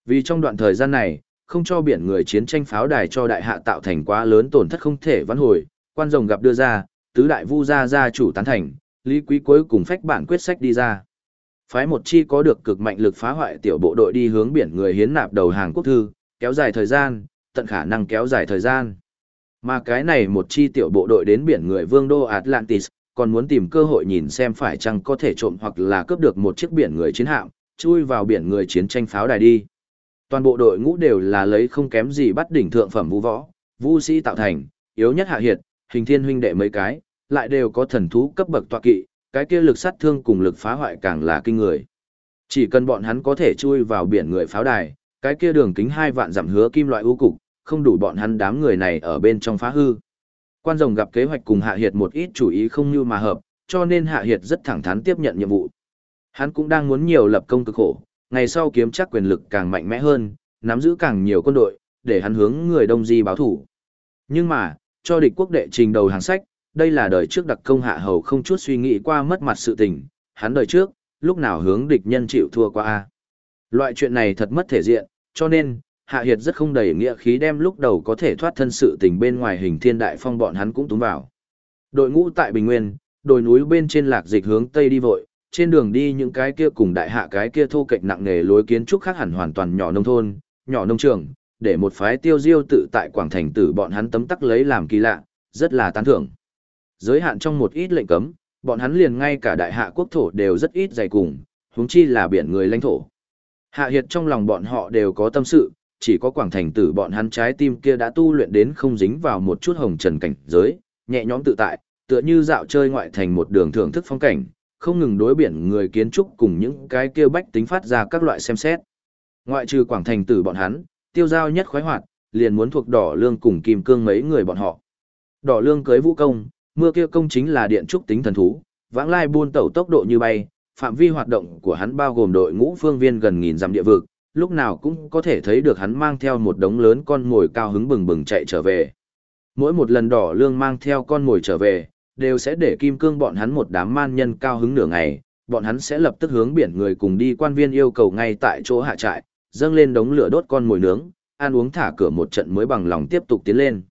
Vì trong đoạn thời gian này, không cho biển người chiến tranh pháo đài cho đại hạ tạo thành quá lớn tổn thất không thể vãn hồi, quan rồng gặp đưa ra, tứ đại vu gia gia chủ tán thành, Lý Quý cuối cùng phách bản quyết sách đi ra. Phái một chi có được cực mạnh lực phá hoại tiểu bộ đội đi hướng biển người hiến nạp đầu hàng quốc thư, kéo dài thời gian, tận khả năng kéo dài thời gian. Mà cái này một chi tiểu bộ đội đến biển người vương đô Atlantis, còn muốn tìm cơ hội nhìn xem phải chăng có thể trộm hoặc là cướp được một chiếc biển người chiến hạm, chui vào biển người chiến tranh pháo đài đi. Toàn bộ đội ngũ đều là lấy không kém gì bắt đỉnh thượng phẩm vũ võ, vũ sĩ tạo thành, yếu nhất hạ hiệt, hình thiên huynh đệ mấy cái, lại đều có thần thú cấp bậc tọa kỵ, cái kia lực sát thương cùng lực phá hoại càng là kinh người. Chỉ cần bọn hắn có thể chui vào biển người pháo đài, cái kia đường kính hai vạn dặm hứa kim loại ưu cục, không đủ bọn hắn đám người này ở bên trong phá hư. Quan rồng gặp kế hoạch cùng Hạ Hiệt một ít chủ ý không như mà hợp, cho nên Hạ Hiệt rất thẳng thắn tiếp nhận nhiệm vụ. Hắn cũng đang muốn nhiều lập công cực khổ, ngày sau kiếm chắc quyền lực càng mạnh mẽ hơn, nắm giữ càng nhiều quân đội, để hắn hướng người đông di báo thủ. Nhưng mà, cho địch quốc đệ trình đầu hàng sách, đây là đời trước đặc công hạ hầu không chút suy nghĩ qua mất mặt sự tình, hắn đời trước, lúc nào hướng địch nhân chịu thua qua a Loại chuyện này thật mất thể diện, cho nên, Hạ Hiệt rất không đầy nghĩa khí đem lúc đầu có thể thoát thân sự tình bên ngoài hình thiên đại phong bọn hắn cũng túm vào. Đội ngũ tại Bình Nguyên, đồi núi bên trên lạc dịch hướng Tây đi vội, trên đường đi những cái kia cùng đại hạ cái kia thô kệch nặng nề lối kiến trúc khác hẳn hoàn toàn nhỏ nông thôn, nhỏ nông trường, để một phái tiêu diêu tự tại quảng thành tử bọn hắn tấm tắc lấy làm kỳ lạ, rất là tán thưởng. Giới hạn trong một ít lệnh cấm, bọn hắn liền ngay cả đại hạ quốc thổ đều rất ít dày cùng, huống chi là biển người lãnh thổ. Hạ hiệt trong lòng bọn họ đều có tâm sự, chỉ có quảng thành tử bọn hắn trái tim kia đã tu luyện đến không dính vào một chút hồng trần cảnh giới, nhẹ nhõm tự tại, tựa như dạo chơi ngoại thành một đường thưởng thức phong cảnh, không ngừng đối biển người kiến trúc cùng những cái kia bách tính phát ra các loại xem xét. Ngoại trừ quảng thành tử bọn hắn, tiêu giao nhất khoái hoạt, liền muốn thuộc đỏ lương cùng kim cương mấy người bọn họ. Đỏ lương cưới vũ công, mưa kia công chính là điện trúc tính thần thú, vãng lai buôn tẩu tốc độ như bay, phạm vi hoạt động của hắn bao gồm đội ngũ phương viên gần nghìn dặm địa vực, lúc nào cũng có thể thấy được hắn mang theo một đống lớn con mồi cao hứng bừng bừng chạy trở về. Mỗi một lần đỏ lương mang theo con mồi trở về, đều sẽ để kim cương bọn hắn một đám man nhân cao hứng nửa ngày, bọn hắn sẽ lập tức hướng biển người cùng đi quan viên yêu cầu ngay tại chỗ hạ trại, dâng lên đống lửa đốt con mồi nướng, ăn uống thả cửa một trận mới bằng lòng tiếp tục tiến lên.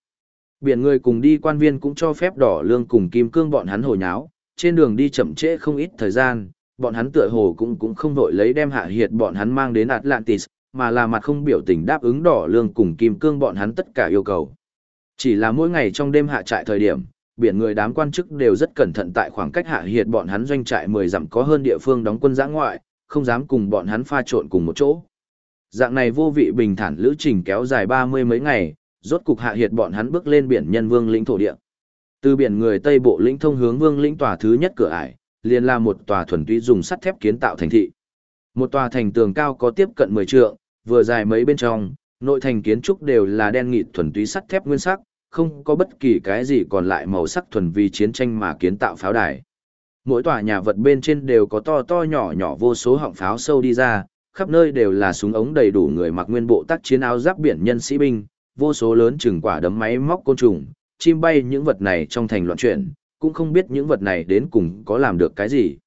Biển người cùng đi quan viên cũng cho phép đỏ lương cùng kim cương bọn hắn hồi nháo, trên đường đi chậm trễ không ít thời gian, bọn hắn tựa hồ cũng cũng không vội lấy đem hạ hiệt bọn hắn mang đến Atlantis, mà là mặt không biểu tình đáp ứng đỏ lương cùng kim cương bọn hắn tất cả yêu cầu. Chỉ là mỗi ngày trong đêm hạ trại thời điểm, biển người đám quan chức đều rất cẩn thận tại khoảng cách hạ hiệt bọn hắn doanh trại 10 dặm có hơn địa phương đóng quân giã ngoại, không dám cùng bọn hắn pha trộn cùng một chỗ. Dạng này vô vị bình thản lữ trình kéo dài 30 mấy ngày, rốt cục hạ hiệt bọn hắn bước lên biển nhân vương lĩnh thổ địa. Từ biển người Tây Bộ lĩnh thông hướng vương lĩnh tòa thứ nhất cửa ải, liền là một tòa thuần túy dùng sắt thép kiến tạo thành thị. Một tòa thành tường cao có tiếp cận 10 trượng, vừa dài mấy bên trong, nội thành kiến trúc đều là đen nghịt thuần túy sắt thép nguyên sắc, không có bất kỳ cái gì còn lại màu sắc thuần vì chiến tranh mà kiến tạo pháo đài. Mỗi tòa nhà vật bên trên đều có to to nhỏ nhỏ vô số họng pháo sâu đi ra, khắp nơi đều là súng ống đầy đủ người mặc nguyên bộ tác chiến áo giáp biển nhân sĩ binh, vô số lớn chừng quả đấm máy móc côn trùng, chim bay những vật này trong thành loạn chuyển, cũng không biết những vật này đến cùng có làm được cái gì.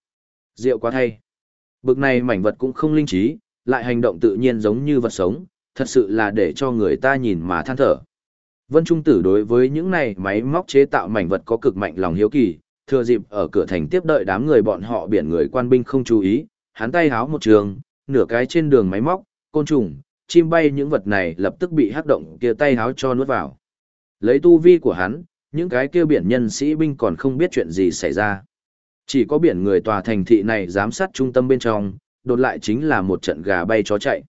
Diệu quá thay. Bực này mảnh vật cũng không linh trí, lại hành động tự nhiên giống như vật sống, thật sự là để cho người ta nhìn mà than thở. Vân Trung Tử đối với những này máy móc chế tạo mảnh vật có cực mạnh lòng hiếu kỳ, thừa dịp ở cửa thành tiếp đợi đám người bọn họ biển người quan binh không chú ý, hắn tay háo một trường, nửa cái trên đường máy móc, côn trùng, chim bay những vật này lập tức bị hắc động kia tay háo cho nuốt vào. Lấy tu vi của hắn, những cái kia biển nhân sĩ binh còn không biết chuyện gì xảy ra. Chỉ có biển người tòa thành thị này giám sát trung tâm bên trong, đột lại chính là một trận gà bay chó chạy.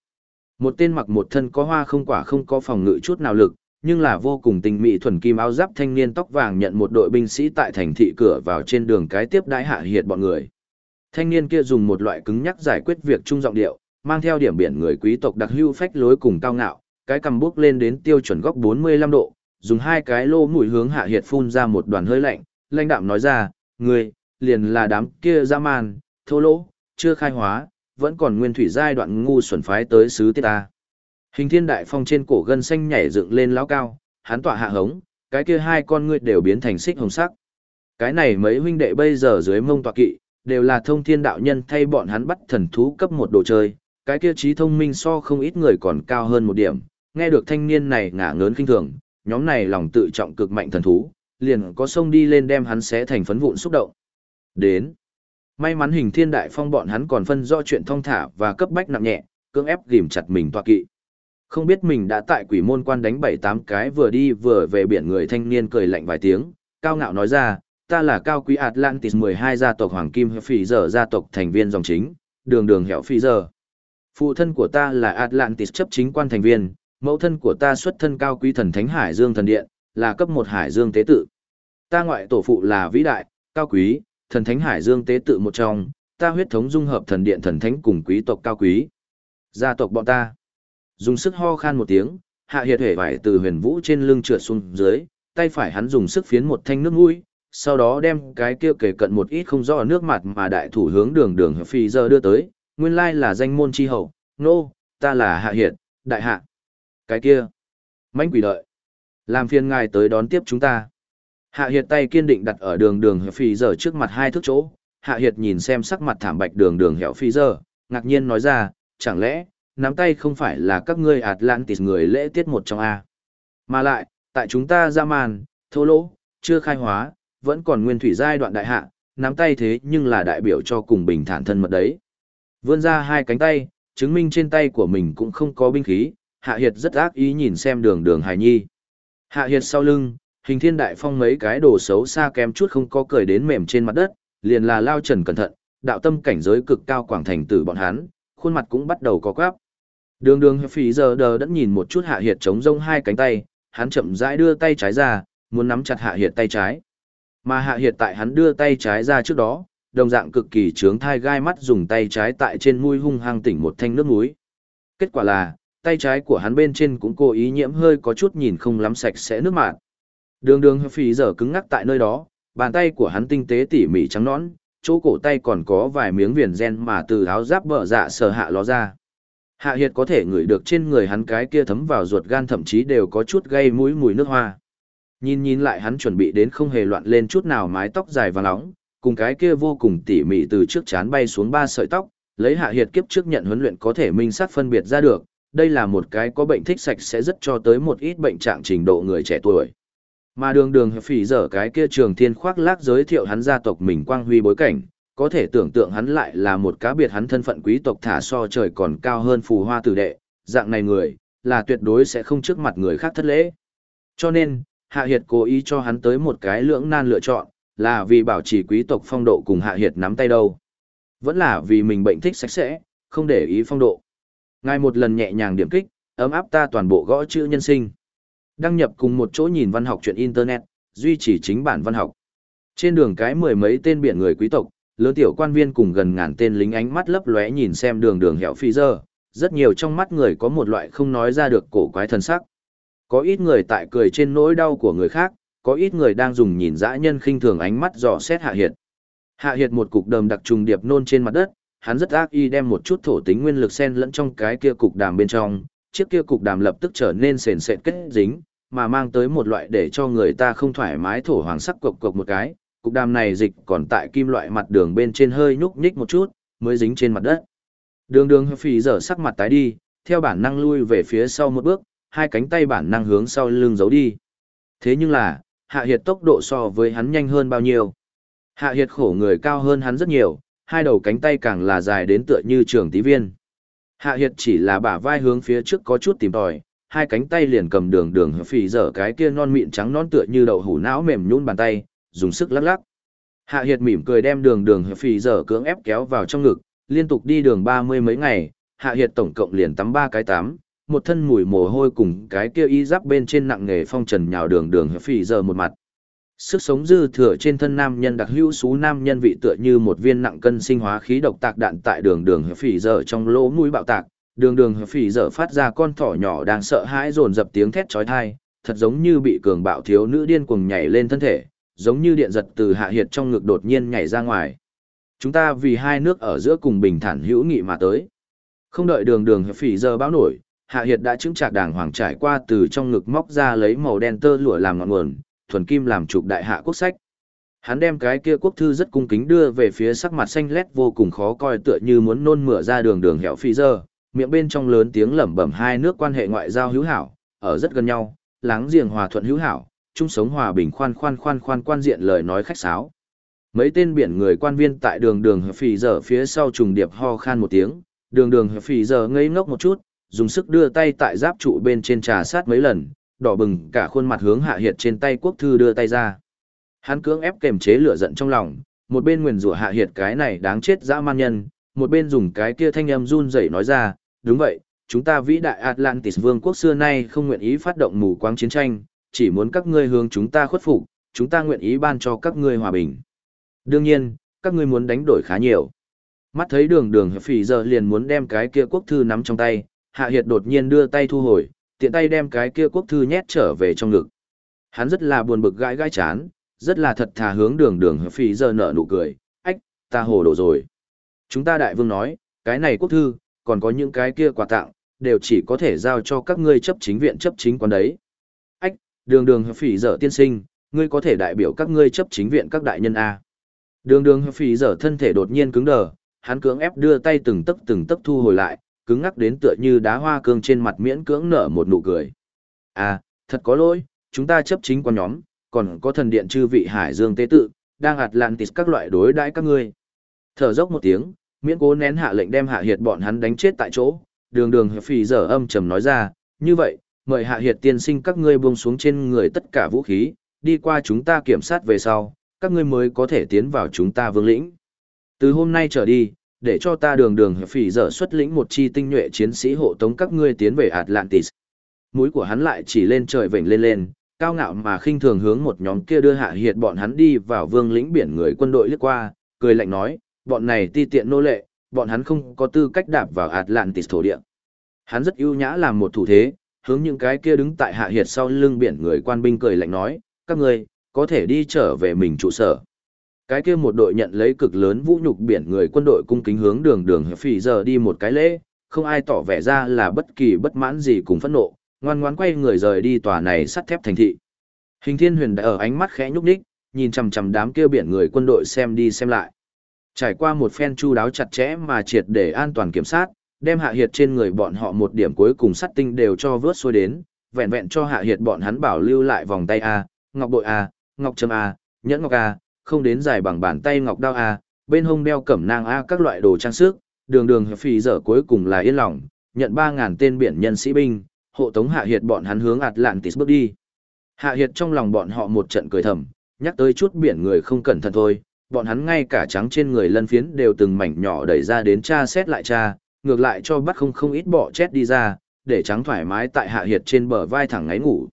Một tên mặc một thân có hoa không quả không có phòng ngự chút nào lực, nhưng là vô cùng tình mỹ thuần kim áo giáp thanh niên tóc vàng nhận một đội binh sĩ tại thành thị cửa vào trên đường cái tiếp đãi hạ hiệt bọn người. Thanh niên kia dùng một loại cứng nhắc giải quyết việc trung giọng điệu, mang theo điểm biển người quý tộc đặc hưu phách lối cùng cao ngạo, cái cầm bước lên đến tiêu chuẩn góc 45 độ, dùng hai cái lô mũi hướng hạ hiệt phun ra một đoàn hơi lạnh, lãnh đạm nói ra, người, liền là đám kia dã man, thô lỗ, chưa khai hóa, vẫn còn nguyên thủy giai đoạn ngu xuẩn phái tới xứ tiết ta. Hình thiên đại phong trên cổ gân xanh nhảy dựng lên lão cao, hắn tỏa hạ hống, cái kia hai con ngươi đều biến thành xích hồng sắc. Cái này mấy huynh đệ bây giờ dưới mông tọa kỵ, đều là thông thiên đạo nhân thay bọn hắn bắt thần thú cấp một đồ chơi, cái kia trí thông minh so không ít người còn cao hơn một điểm, nghe được thanh niên này ngả ngớn kinh thường, nhóm này lòng tự trọng cực mạnh thần thú, liền có sông đi lên đem hắn xé thành phấn vụn xúc động. Đến. May mắn hình thiên đại phong bọn hắn còn phân rõ chuyện thông thả và cấp bách nặng nhẹ, cưỡng ép ghim chặt mình tọa kỵ. Không biết mình đã tại quỷ môn quan đánh bảy tám cái vừa đi vừa về biển người thanh niên cười lạnh vài tiếng, cao ngạo nói ra, ta là cao quý Atlantis 12 gia tộc Hoàng Kim Phỉ Giờ gia tộc thành viên dòng chính, đường đường hẻo Phỉ Giờ. Phụ thân của ta là Atlantis chấp chính quan thành viên, mẫu thân của ta xuất thân cao quý thần thánh Hải Dương thần điện, là cấp một Hải Dương tế tự. Ta ngoại tổ phụ là vĩ đại, cao quý, thần thánh Hải Dương tế tự một trong, ta huyết thống dung hợp thần điện thần thánh cùng quý tộc cao quý. Gia tộc bọn ta. Dùng sức ho khan một tiếng, hạ hiệt hể vải từ huyền vũ trên lưng trượt xuống dưới, tay phải hắn dùng sức phiến một thanh nước mũi, sau đó đem cái kia kể cận một ít không rõ nước mặt mà đại thủ hướng đường đường phi giờ đưa tới, nguyên lai là danh môn chi hậu, nô, no, ta là hạ hiệt, đại hạ. Cái kia, mãnh quỷ đợi, làm phiền ngài tới đón tiếp chúng ta. Hạ hiệt tay kiên định đặt ở đường đường phi giờ trước mặt hai thước chỗ, hạ hiệt nhìn xem sắc mặt thảm bạch đường đường hẻo phi giờ, ngạc nhiên nói ra, chẳng lẽ, nắm tay không phải là các ngươi Atlantis người lễ tiết một trong A. Mà lại, tại chúng ta ra màn, thô lỗ, chưa khai hóa, vẫn còn nguyên thủy giai đoạn đại hạ, nắm tay thế nhưng là đại biểu cho cùng bình thản thân mật đấy. Vươn ra hai cánh tay, chứng minh trên tay của mình cũng không có binh khí, Hạ Hiệt rất ác ý nhìn xem đường đường hài nhi. Hạ Hiệt sau lưng, hình thiên đại phong mấy cái đồ xấu xa kém chút không có cười đến mềm trên mặt đất, liền là lao trần cẩn thận, đạo tâm cảnh giới cực cao quảng thành tử bọn hắn, khuôn mặt cũng bắt đầu có quáp. Đường đường phí giờ đờ đẫn nhìn một chút hạ hiệt chống rông hai cánh tay, hắn chậm rãi đưa tay trái ra, muốn nắm chặt hạ hiệt tay trái. Mà hạ hiệt tại hắn đưa tay trái ra trước đó, đồng dạng cực kỳ trướng thai gai mắt dùng tay trái tại trên mũi hung hăng tỉnh một thanh nước muối. Kết quả là, tay trái của hắn bên trên cũng cố ý nhiễm hơi có chút nhìn không lắm sạch sẽ nước mạt. Đường đường phì giờ cứng ngắc tại nơi đó, bàn tay của hắn tinh tế tỉ mỉ trắng nõn, chỗ cổ tay còn có vài miếng viền gen mà từ áo giáp bờ dạ sờ hạ ló ra. Hạ Hiệt có thể ngửi được trên người hắn cái kia thấm vào ruột gan thậm chí đều có chút gây mũi mùi nước hoa. Nhìn nhìn lại hắn chuẩn bị đến không hề loạn lên chút nào mái tóc dài và nóng, cùng cái kia vô cùng tỉ mỉ từ trước chán bay xuống ba sợi tóc, lấy Hạ Hiệt kiếp trước nhận huấn luyện có thể minh sát phân biệt ra được, đây là một cái có bệnh thích sạch sẽ rất cho tới một ít bệnh trạng trình độ người trẻ tuổi. Mà đường đường phỉ dở cái kia trường thiên khoác lác giới thiệu hắn gia tộc mình quang huy bối cảnh, có thể tưởng tượng hắn lại là một cá biệt hắn thân phận quý tộc thả so trời còn cao hơn phù hoa tử đệ, dạng này người, là tuyệt đối sẽ không trước mặt người khác thất lễ. Cho nên, Hạ Hiệt cố ý cho hắn tới một cái lưỡng nan lựa chọn, là vì bảo trì quý tộc phong độ cùng Hạ Hiệt nắm tay đâu. Vẫn là vì mình bệnh thích sạch sẽ, không để ý phong độ. Ngài một lần nhẹ nhàng điểm kích, ấm áp ta toàn bộ gõ chữ nhân sinh. Đăng nhập cùng một chỗ nhìn văn học chuyện Internet, duy trì chính bản văn học. Trên đường cái mười mấy tên biển người quý tộc, lớn tiểu quan viên cùng gần ngàn tên lính ánh mắt lấp lóe nhìn xem đường đường hẻo phi dơ, rất nhiều trong mắt người có một loại không nói ra được cổ quái thần sắc. Có ít người tại cười trên nỗi đau của người khác, có ít người đang dùng nhìn dã nhân khinh thường ánh mắt dò xét hạ hiệt. Hạ hiệt một cục đờm đặc trùng điệp nôn trên mặt đất, hắn rất ác y đem một chút thổ tính nguyên lực xen lẫn trong cái kia cục đàm bên trong, chiếc kia cục đàm lập tức trở nên sền sệt kết dính, mà mang tới một loại để cho người ta không thoải mái thổ hoàng sắc cục cục một cái, cục đàm này dịch còn tại kim loại mặt đường bên trên hơi nhúc nhích một chút, mới dính trên mặt đất. Đường đường phì dở sắc mặt tái đi, theo bản năng lui về phía sau một bước, hai cánh tay bản năng hướng sau lưng giấu đi. Thế nhưng là, hạ hiệt tốc độ so với hắn nhanh hơn bao nhiêu. Hạ hiệt khổ người cao hơn hắn rất nhiều, hai đầu cánh tay càng là dài đến tựa như trường tí viên. Hạ hiệt chỉ là bả vai hướng phía trước có chút tìm tòi, hai cánh tay liền cầm đường đường phì dở cái kia non mịn trắng non tựa như đậu hủ não mềm nhún bàn tay, dùng sức lắc lắc. Hạ Hiệt mỉm cười đem đường đường phì dở cưỡng ép kéo vào trong ngực, liên tục đi đường ba mươi mấy ngày, Hạ Hiệt tổng cộng liền tắm ba cái tắm, một thân mùi mồ hôi cùng cái kia y giáp bên trên nặng nghề phong trần nhào đường đường phì dở một mặt. Sức sống dư thừa trên thân nam nhân đặc hữu xú nam nhân vị tựa như một viên nặng cân sinh hóa khí độc tạc đạn tại đường đường phì dở trong lỗ mũi bạo tạc, đường đường phì dở phát ra con thỏ nhỏ đang sợ hãi dồn dập tiếng thét chói tai, thật giống như bị cường bạo thiếu nữ điên cuồng nhảy lên thân thể, giống như điện giật từ hạ hiệt trong ngực đột nhiên nhảy ra ngoài. Chúng ta vì hai nước ở giữa cùng bình thản hữu nghị mà tới. Không đợi đường đường phỉ giờ báo nổi, hạ hiệt đã chứng trạc đàng hoàng trải qua từ trong ngực móc ra lấy màu đen tơ lụa làm ngọn nguồn, thuần kim làm trục đại hạ quốc sách. Hắn đem cái kia quốc thư rất cung kính đưa về phía sắc mặt xanh lét vô cùng khó coi tựa như muốn nôn mửa ra đường đường hẻo phi giờ, miệng bên trong lớn tiếng lẩm bẩm hai nước quan hệ ngoại giao hữu hảo, ở rất gần nhau, láng giềng hòa thuận hữu hảo, chung sống hòa bình khoan khoan khoan khoan quan diện lời nói khách sáo. Mấy tên biển người quan viên tại đường đường phì giờ phía sau trùng điệp ho khan một tiếng, đường đường phì giờ ngây ngốc một chút, dùng sức đưa tay tại giáp trụ bên trên trà sát mấy lần, đỏ bừng cả khuôn mặt hướng hạ hiệt trên tay quốc thư đưa tay ra. Hắn cưỡng ép kềm chế lửa giận trong lòng, một bên nguyền rủa hạ hiệt cái này đáng chết dã man nhân, một bên dùng cái kia thanh âm run rẩy nói ra, đúng vậy, chúng ta vĩ đại Atlantis vương quốc xưa nay không nguyện ý phát động mù quáng chiến tranh, chỉ muốn các ngươi hướng chúng ta khuất phục, chúng ta nguyện ý ban cho các ngươi hòa bình. Đương nhiên, các ngươi muốn đánh đổi khá nhiều. Mắt thấy đường đường phỉ giờ liền muốn đem cái kia quốc thư nắm trong tay, Hạ Hiệt đột nhiên đưa tay thu hồi, tiện tay đem cái kia quốc thư nhét trở về trong ngực. Hắn rất là buồn bực gãi gãi chán, rất là thật thà hướng đường đường phỉ giờ nở nụ cười, ách, ta hồ đồ rồi. Chúng ta đại vương nói, cái này quốc thư, còn có những cái kia quà tặng, đều chỉ có thể giao cho các ngươi chấp chính viện chấp chính quan đấy Ách, đường đường phỉ giờ tiên sinh, ngươi có thể đại biểu các ngươi chấp chính viện các đại nhân A. Đường đường phỉ giờ thân thể đột nhiên cứng đờ, hắn cưỡng ép đưa tay từng tấc từng tấc thu hồi lại, cứng ngắc đến tựa như đá hoa cương trên mặt miễn cưỡng nở một nụ cười. À, thật có lỗi, chúng ta chấp chính quan nhóm, còn có thần điện chư vị hải dương tế tự, đang Atlantis các loại đối đãi các ngươi. Thở dốc một tiếng, miễn cố nén hạ lệnh đem hạ hiệt bọn hắn đánh chết tại chỗ, đường đường phì dở âm trầm nói ra, như vậy, mời hạ hiệt tiên sinh các ngươi buông xuống trên người tất cả vũ khí, đi qua chúng ta kiểm sát về sau, các ngươi mới có thể tiến vào chúng ta vương lĩnh. Từ hôm nay trở đi, để cho ta đường đường phỉ dở xuất lĩnh một chi tinh nhuệ chiến sĩ hộ tống các ngươi tiến về Atlantis. Mũi của hắn lại chỉ lên trời vểnh lên lên, cao ngạo mà khinh thường hướng một nhóm kia đưa hạ hiệt bọn hắn đi vào vương lĩnh biển người quân đội lướt qua, cười lạnh nói, bọn này ti tiện nô lệ, bọn hắn không có tư cách đạp vào Atlantis thổ địa. Hắn rất ưu nhã làm một thủ thế, hướng những cái kia đứng tại hạ hiệt sau lưng biển người quan binh cười lạnh nói, các ngươi có thể đi trở về mình trụ sở. Cái kia một đội nhận lấy cực lớn vũ nhục biển người quân đội cung kính hướng đường đường phỉ giờ đi một cái lễ, không ai tỏ vẻ ra là bất kỳ bất mãn gì cùng phẫn nộ, ngoan ngoãn quay người rời đi tòa này sắt thép thành thị. Hình Thiên Huyền đã ở ánh mắt khẽ nhúc nhích, nhìn chằm chằm đám kia biển người quân đội xem đi xem lại. Trải qua một phen chu đáo chặt chẽ mà triệt để an toàn kiểm soát, đem hạ hiệt trên người bọn họ một điểm cuối cùng sắt tinh đều cho vớt xuôi đến, vẹn vẹn cho hạ hiệt bọn hắn bảo lưu lại vòng tay A, ngọc bội A, ngọc trâm A, nhẫn ngọc A, không đến dài bằng bàn tay ngọc đao A, bên hông đeo cẩm nang A các loại đồ trang sức, đường đường phì dở cuối cùng là yên lòng, nhận ba ngàn tên biển nhân sĩ binh, hộ tống hạ hiệt bọn hắn hướng Atlantis bước đi. Hạ hiệt trong lòng bọn họ một trận cười thầm, nhắc tới chút biển người không cẩn thận thôi, bọn hắn ngay cả trắng trên người lân phiến đều từng mảnh nhỏ đẩy ra đến cha xét lại cha, ngược lại cho bắt không không ít bỏ chết đi ra, để trắng thoải mái tại hạ hiệt trên bờ vai thẳng ngáy ngủ.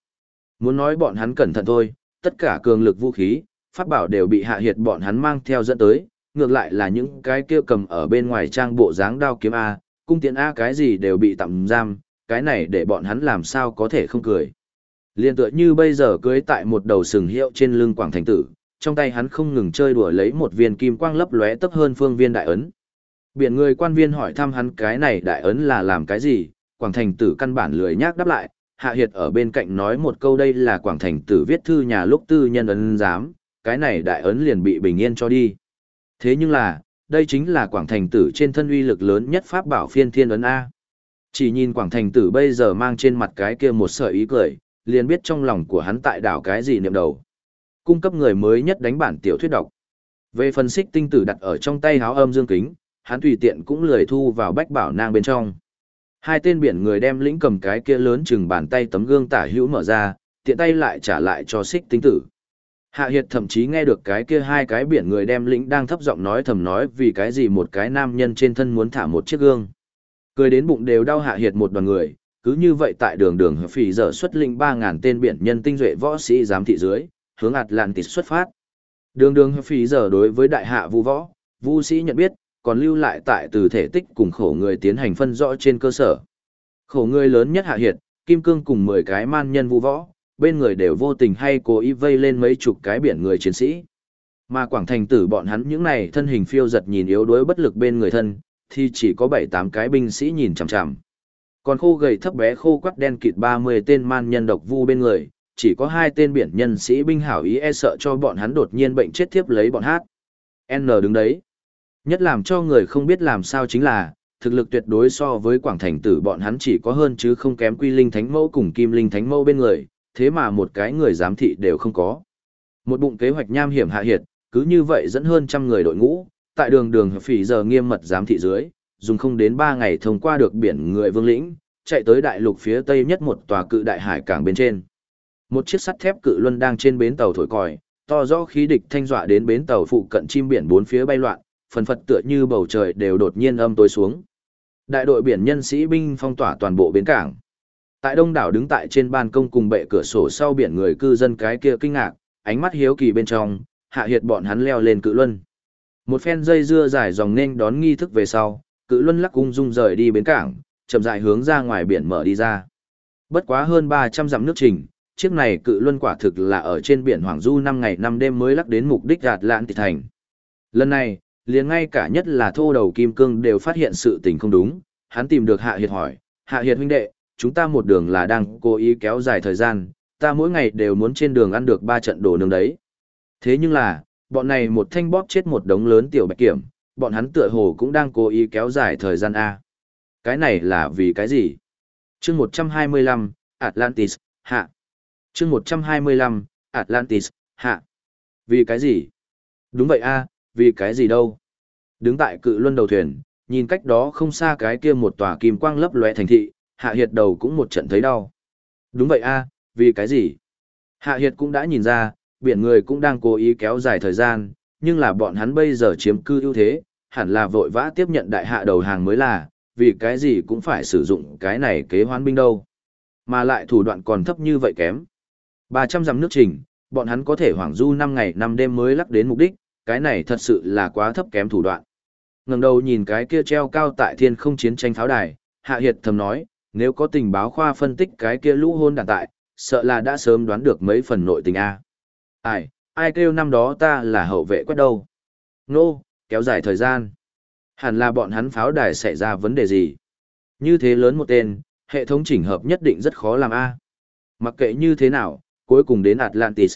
Muốn nói bọn hắn cẩn thận thôi, tất cả cường lực vũ khí, pháp bảo đều bị hạ hiệt bọn hắn mang theo dẫn tới, ngược lại là những cái kia cầm ở bên ngoài trang bộ dáng đao kiếm A, cung tiện A cái gì đều bị tạm giam, cái này để bọn hắn làm sao có thể không cười. Liên tựa như bây giờ cưới tại một đầu sừng hiệu trên lưng quảng thành tử, trong tay hắn không ngừng chơi đùa lấy một viên kim quang lấp lóe tấp hơn phương viên đại ấn. Biển người quan viên hỏi thăm hắn cái này đại ấn là làm cái gì, quảng thành tử căn bản lười nhác đáp lại, hạ hiệt ở bên cạnh nói một câu đây là quảng thành tử viết thư nhà lúc tư nhân ấn giám, cái này đại ấn liền bị bình yên cho đi. Thế nhưng là, đây chính là quảng thành tử trên thân uy lực lớn nhất pháp bảo phiên thiên ấn A. Chỉ nhìn quảng thành tử bây giờ mang trên mặt cái kia một sợi ý cười, liền biết trong lòng của hắn tại đảo cái gì niệm đầu. Cung cấp người mới nhất đánh bản tiểu thuyết đọc. Về phần xích tinh tử đặt ở trong tay háo âm dương kính, hắn tùy tiện cũng lười thu vào bách bảo nang bên trong. Hai tên biển người đem lĩnh cầm cái kia lớn chừng bàn tay tấm gương tả hữu mở ra, tiện tay lại trả lại cho xích tinh tử. Hạ Hiệt thậm chí nghe được cái kia hai cái biển người đem lĩnh đang thấp giọng nói thầm nói vì cái gì một cái nam nhân trên thân muốn thả một chiếc gương. Cười đến bụng đều đau Hạ Hiệt một đoàn người, cứ như vậy tại đường đường hợp phì giờ xuất linh 3.000 tên biển nhân tinh duệ võ sĩ giám thị dưới, hướng Atlantis xuất phát. Đường đường hợp phì giờ đối với đại hạ vu võ, vu sĩ nhận biết, còn lưu lại tại từ thể tích cùng khổ người tiến hành phân rõ trên cơ sở. Khổ người lớn nhất Hạ Hiệt, Kim Cương cùng 10 cái man nhân vu võ, bên người đều vô tình hay cố ý vây lên mấy chục cái biển người chiến sĩ. Mà Quảng Thành tử bọn hắn những này thân hình phiêu giật nhìn yếu đuối bất lực bên người thân, thì chỉ có 7-8 cái binh sĩ nhìn chằm chằm. Còn khô gầy thấp bé khô quắc đen kịt 30 tên man nhân độc vu bên người, chỉ có hai tên biển nhân sĩ binh hảo ý e sợ cho bọn hắn đột nhiên bệnh chết thiếp lấy bọn hát. N đứng đấy. Nhất làm cho người không biết làm sao chính là, thực lực tuyệt đối so với quảng thành tử bọn hắn chỉ có hơn chứ không kém quy linh thánh mẫu cùng kim linh thánh mẫu bên người, thế mà một cái người giám thị đều không có. Một bụng kế hoạch nham hiểm hạ hiệt, cứ như vậy dẫn hơn trăm người đội ngũ, tại đường đường phỉ giờ nghiêm mật giám thị dưới, dùng không đến 3 ngày thông qua được biển người vương lĩnh, chạy tới đại lục phía tây nhất một tòa cự đại hải cảng bên trên. Một chiếc sắt thép cự luân đang trên bến tàu thổi còi, to rõ khí địch thanh dọa đến bến tàu phụ cận chim biển bốn phía bay loạn, phần phật tựa như bầu trời đều đột nhiên âm tối xuống. Đại đội biển nhân sĩ binh phong tỏa toàn bộ bến cảng. Tại đông đảo đứng tại trên ban công cùng bệ cửa sổ sau biển người cư dân cái kia kinh ngạc, ánh mắt hiếu kỳ bên trong, hạ hiệt bọn hắn leo lên cự luân. Một phen dây dưa dài dòng nên đón nghi thức về sau, cự luân lắc cung dung rời đi bến cảng, chậm rãi hướng ra ngoài biển mở đi ra. Bất quá hơn 300 dặm nước trình, chiếc này cự luân quả thực là ở trên biển Hoàng Du 5 ngày 5 đêm mới lắc đến mục đích gạt lãn tịch thành. Lần này, liền ngay cả nhất là thô đầu kim cương đều phát hiện sự tình không đúng, hắn tìm được Hạ Hiệt hỏi, Hạ Hiệt huynh đệ, chúng ta một đường là đang cố ý kéo dài thời gian, ta mỗi ngày đều muốn trên đường ăn được ba trận đồ nướng đấy. Thế nhưng là, bọn này một thanh bóp chết một đống lớn tiểu bạch kiểm, bọn hắn tựa hồ cũng đang cố ý kéo dài thời gian A. Cái này là vì cái gì? chương 125, Atlantis, hạ. chương 125, Atlantis, hạ. Vì cái gì? Đúng vậy A, vì cái gì đâu? Đứng tại cự luân đầu thuyền, nhìn cách đó không xa cái kia một tòa kim quang lấp lóe thành thị, hạ hiệt đầu cũng một trận thấy đau. Đúng vậy A, vì cái gì? Hạ hiệt cũng đã nhìn ra, biển người cũng đang cố ý kéo dài thời gian, nhưng là bọn hắn bây giờ chiếm cư ưu thế, hẳn là vội vã tiếp nhận đại hạ đầu hàng mới là, vì cái gì cũng phải sử dụng cái này kế hoán binh đâu. Mà lại thủ đoạn còn thấp như vậy kém. 300 dặm nước trình, bọn hắn có thể hoảng du 5 ngày 5 đêm mới lắc đến mục đích, cái này thật sự là quá thấp kém thủ đoạn. Ngẩng đầu nhìn cái kia treo cao tại thiên không chiến tranh pháo đài, Hạ Hiệt thầm nói, nếu có tình báo khoa phân tích cái kia lũ hôn đàn tại, sợ là đã sớm đoán được mấy phần nội tình A. Ai, ai kêu năm đó ta là hậu vệ quét đâu? Nô, kéo dài thời gian. Hẳn là bọn hắn pháo đài xảy ra vấn đề gì? Như thế lớn một tên, hệ thống chỉnh hợp nhất định rất khó làm A. Mặc kệ như thế nào, cuối cùng đến Atlantis.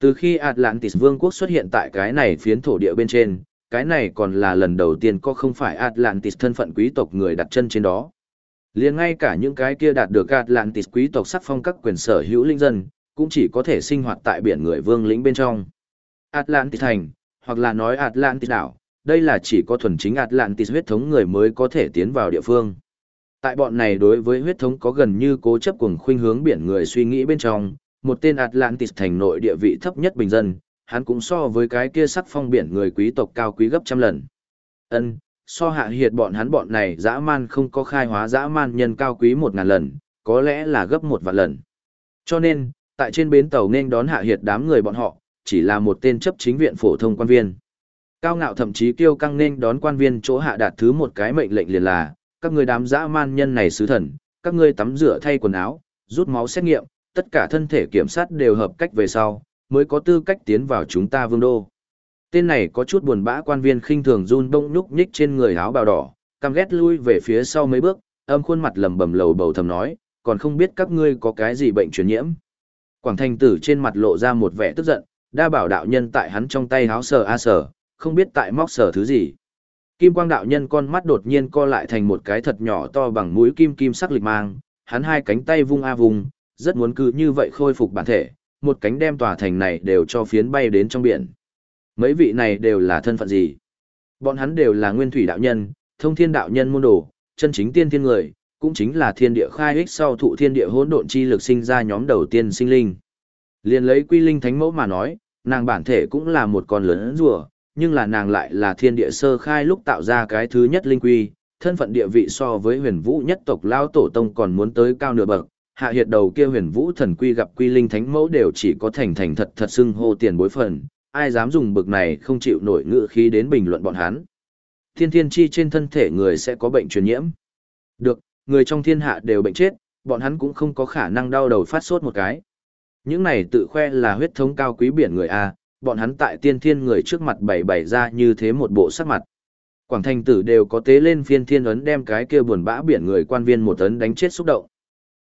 Từ khi Atlantis vương quốc xuất hiện tại cái này phiến thổ địa bên trên, cái này còn là lần đầu tiên có không phải Atlantis thân phận quý tộc người đặt chân trên đó liền ngay cả những cái kia đạt được Atlantis quý tộc sắc phong các quyền sở hữu linh dân, cũng chỉ có thể sinh hoạt tại biển người vương lĩnh bên trong. Atlantis thành, hoặc là nói Atlantis đảo, đây là chỉ có thuần chính Atlantis huyết thống người mới có thể tiến vào địa phương. Tại bọn này đối với huyết thống có gần như cố chấp cùng khuynh hướng biển người suy nghĩ bên trong, một tên Atlantis thành nội địa vị thấp nhất bình dân, hắn cũng so với cái kia sắc phong biển người quý tộc cao quý gấp trăm lần. Ân, so hạ hiệt bọn hắn bọn này dã man không có khai hóa dã man nhân cao quý một ngàn lần, có lẽ là gấp một vạn lần. Cho nên, tại trên bến tàu nên đón hạ hiệt đám người bọn họ, chỉ là một tên chấp chính viện phổ thông quan viên. Cao ngạo thậm chí kêu căng nên đón quan viên chỗ hạ đạt thứ một cái mệnh lệnh liền là, các người đám dã man nhân này sứ thần, các ngươi tắm rửa thay quần áo, rút máu xét nghiệm, tất cả thân thể kiểm sát đều hợp cách về sau, mới có tư cách tiến vào chúng ta vương đô. Tên này có chút buồn bã quan viên khinh thường run bông nhúc nhích trên người áo bào đỏ, căm ghét lui về phía sau mấy bước, âm khuôn mặt lầm bầm lầu bầu thầm nói, còn không biết các ngươi có cái gì bệnh truyền nhiễm. Quảng thành tử trên mặt lộ ra một vẻ tức giận, đa bảo đạo nhân tại hắn trong tay háo sờ a sờ, không biết tại móc sờ thứ gì. Kim quang đạo nhân con mắt đột nhiên co lại thành một cái thật nhỏ to bằng mũi kim kim sắc lịch mang, hắn hai cánh tay vung a vùng, rất muốn cứ như vậy khôi phục bản thể, một cánh đem tòa thành này đều cho phiến bay đến trong biển. Mấy vị này đều là thân phận gì? Bọn hắn đều là nguyên thủy đạo nhân, thông thiên đạo nhân môn đồ, chân chính tiên thiên người, cũng chính là thiên địa khai ích sau thụ thiên địa hỗn độn chi lực sinh ra nhóm đầu tiên sinh linh. Liên lấy quy linh thánh mẫu mà nói, nàng bản thể cũng là một con lớn rùa, nhưng là nàng lại là thiên địa sơ khai lúc tạo ra cái thứ nhất linh quy, thân phận địa vị so với huyền vũ nhất tộc lao tổ tông còn muốn tới cao nửa bậc. Hạ hiệt đầu kia huyền vũ thần quy gặp quy linh thánh mẫu đều chỉ có thành thành thật thật xưng hô tiền bối phần, ai dám dùng bực này không chịu nổi ngự khí đến bình luận bọn hắn. Thiên thiên chi trên thân thể người sẽ có bệnh truyền nhiễm. Được, người trong thiên hạ đều bệnh chết, bọn hắn cũng không có khả năng đau đầu phát sốt một cái. Những này tự khoe là huyết thống cao quý biển người A, bọn hắn tại tiên thiên người trước mặt bày bày ra như thế một bộ sắc mặt. Quảng thành tử đều có tế lên phiên thiên ấn đem cái kia buồn bã biển người quan viên một ấn đánh chết xúc động.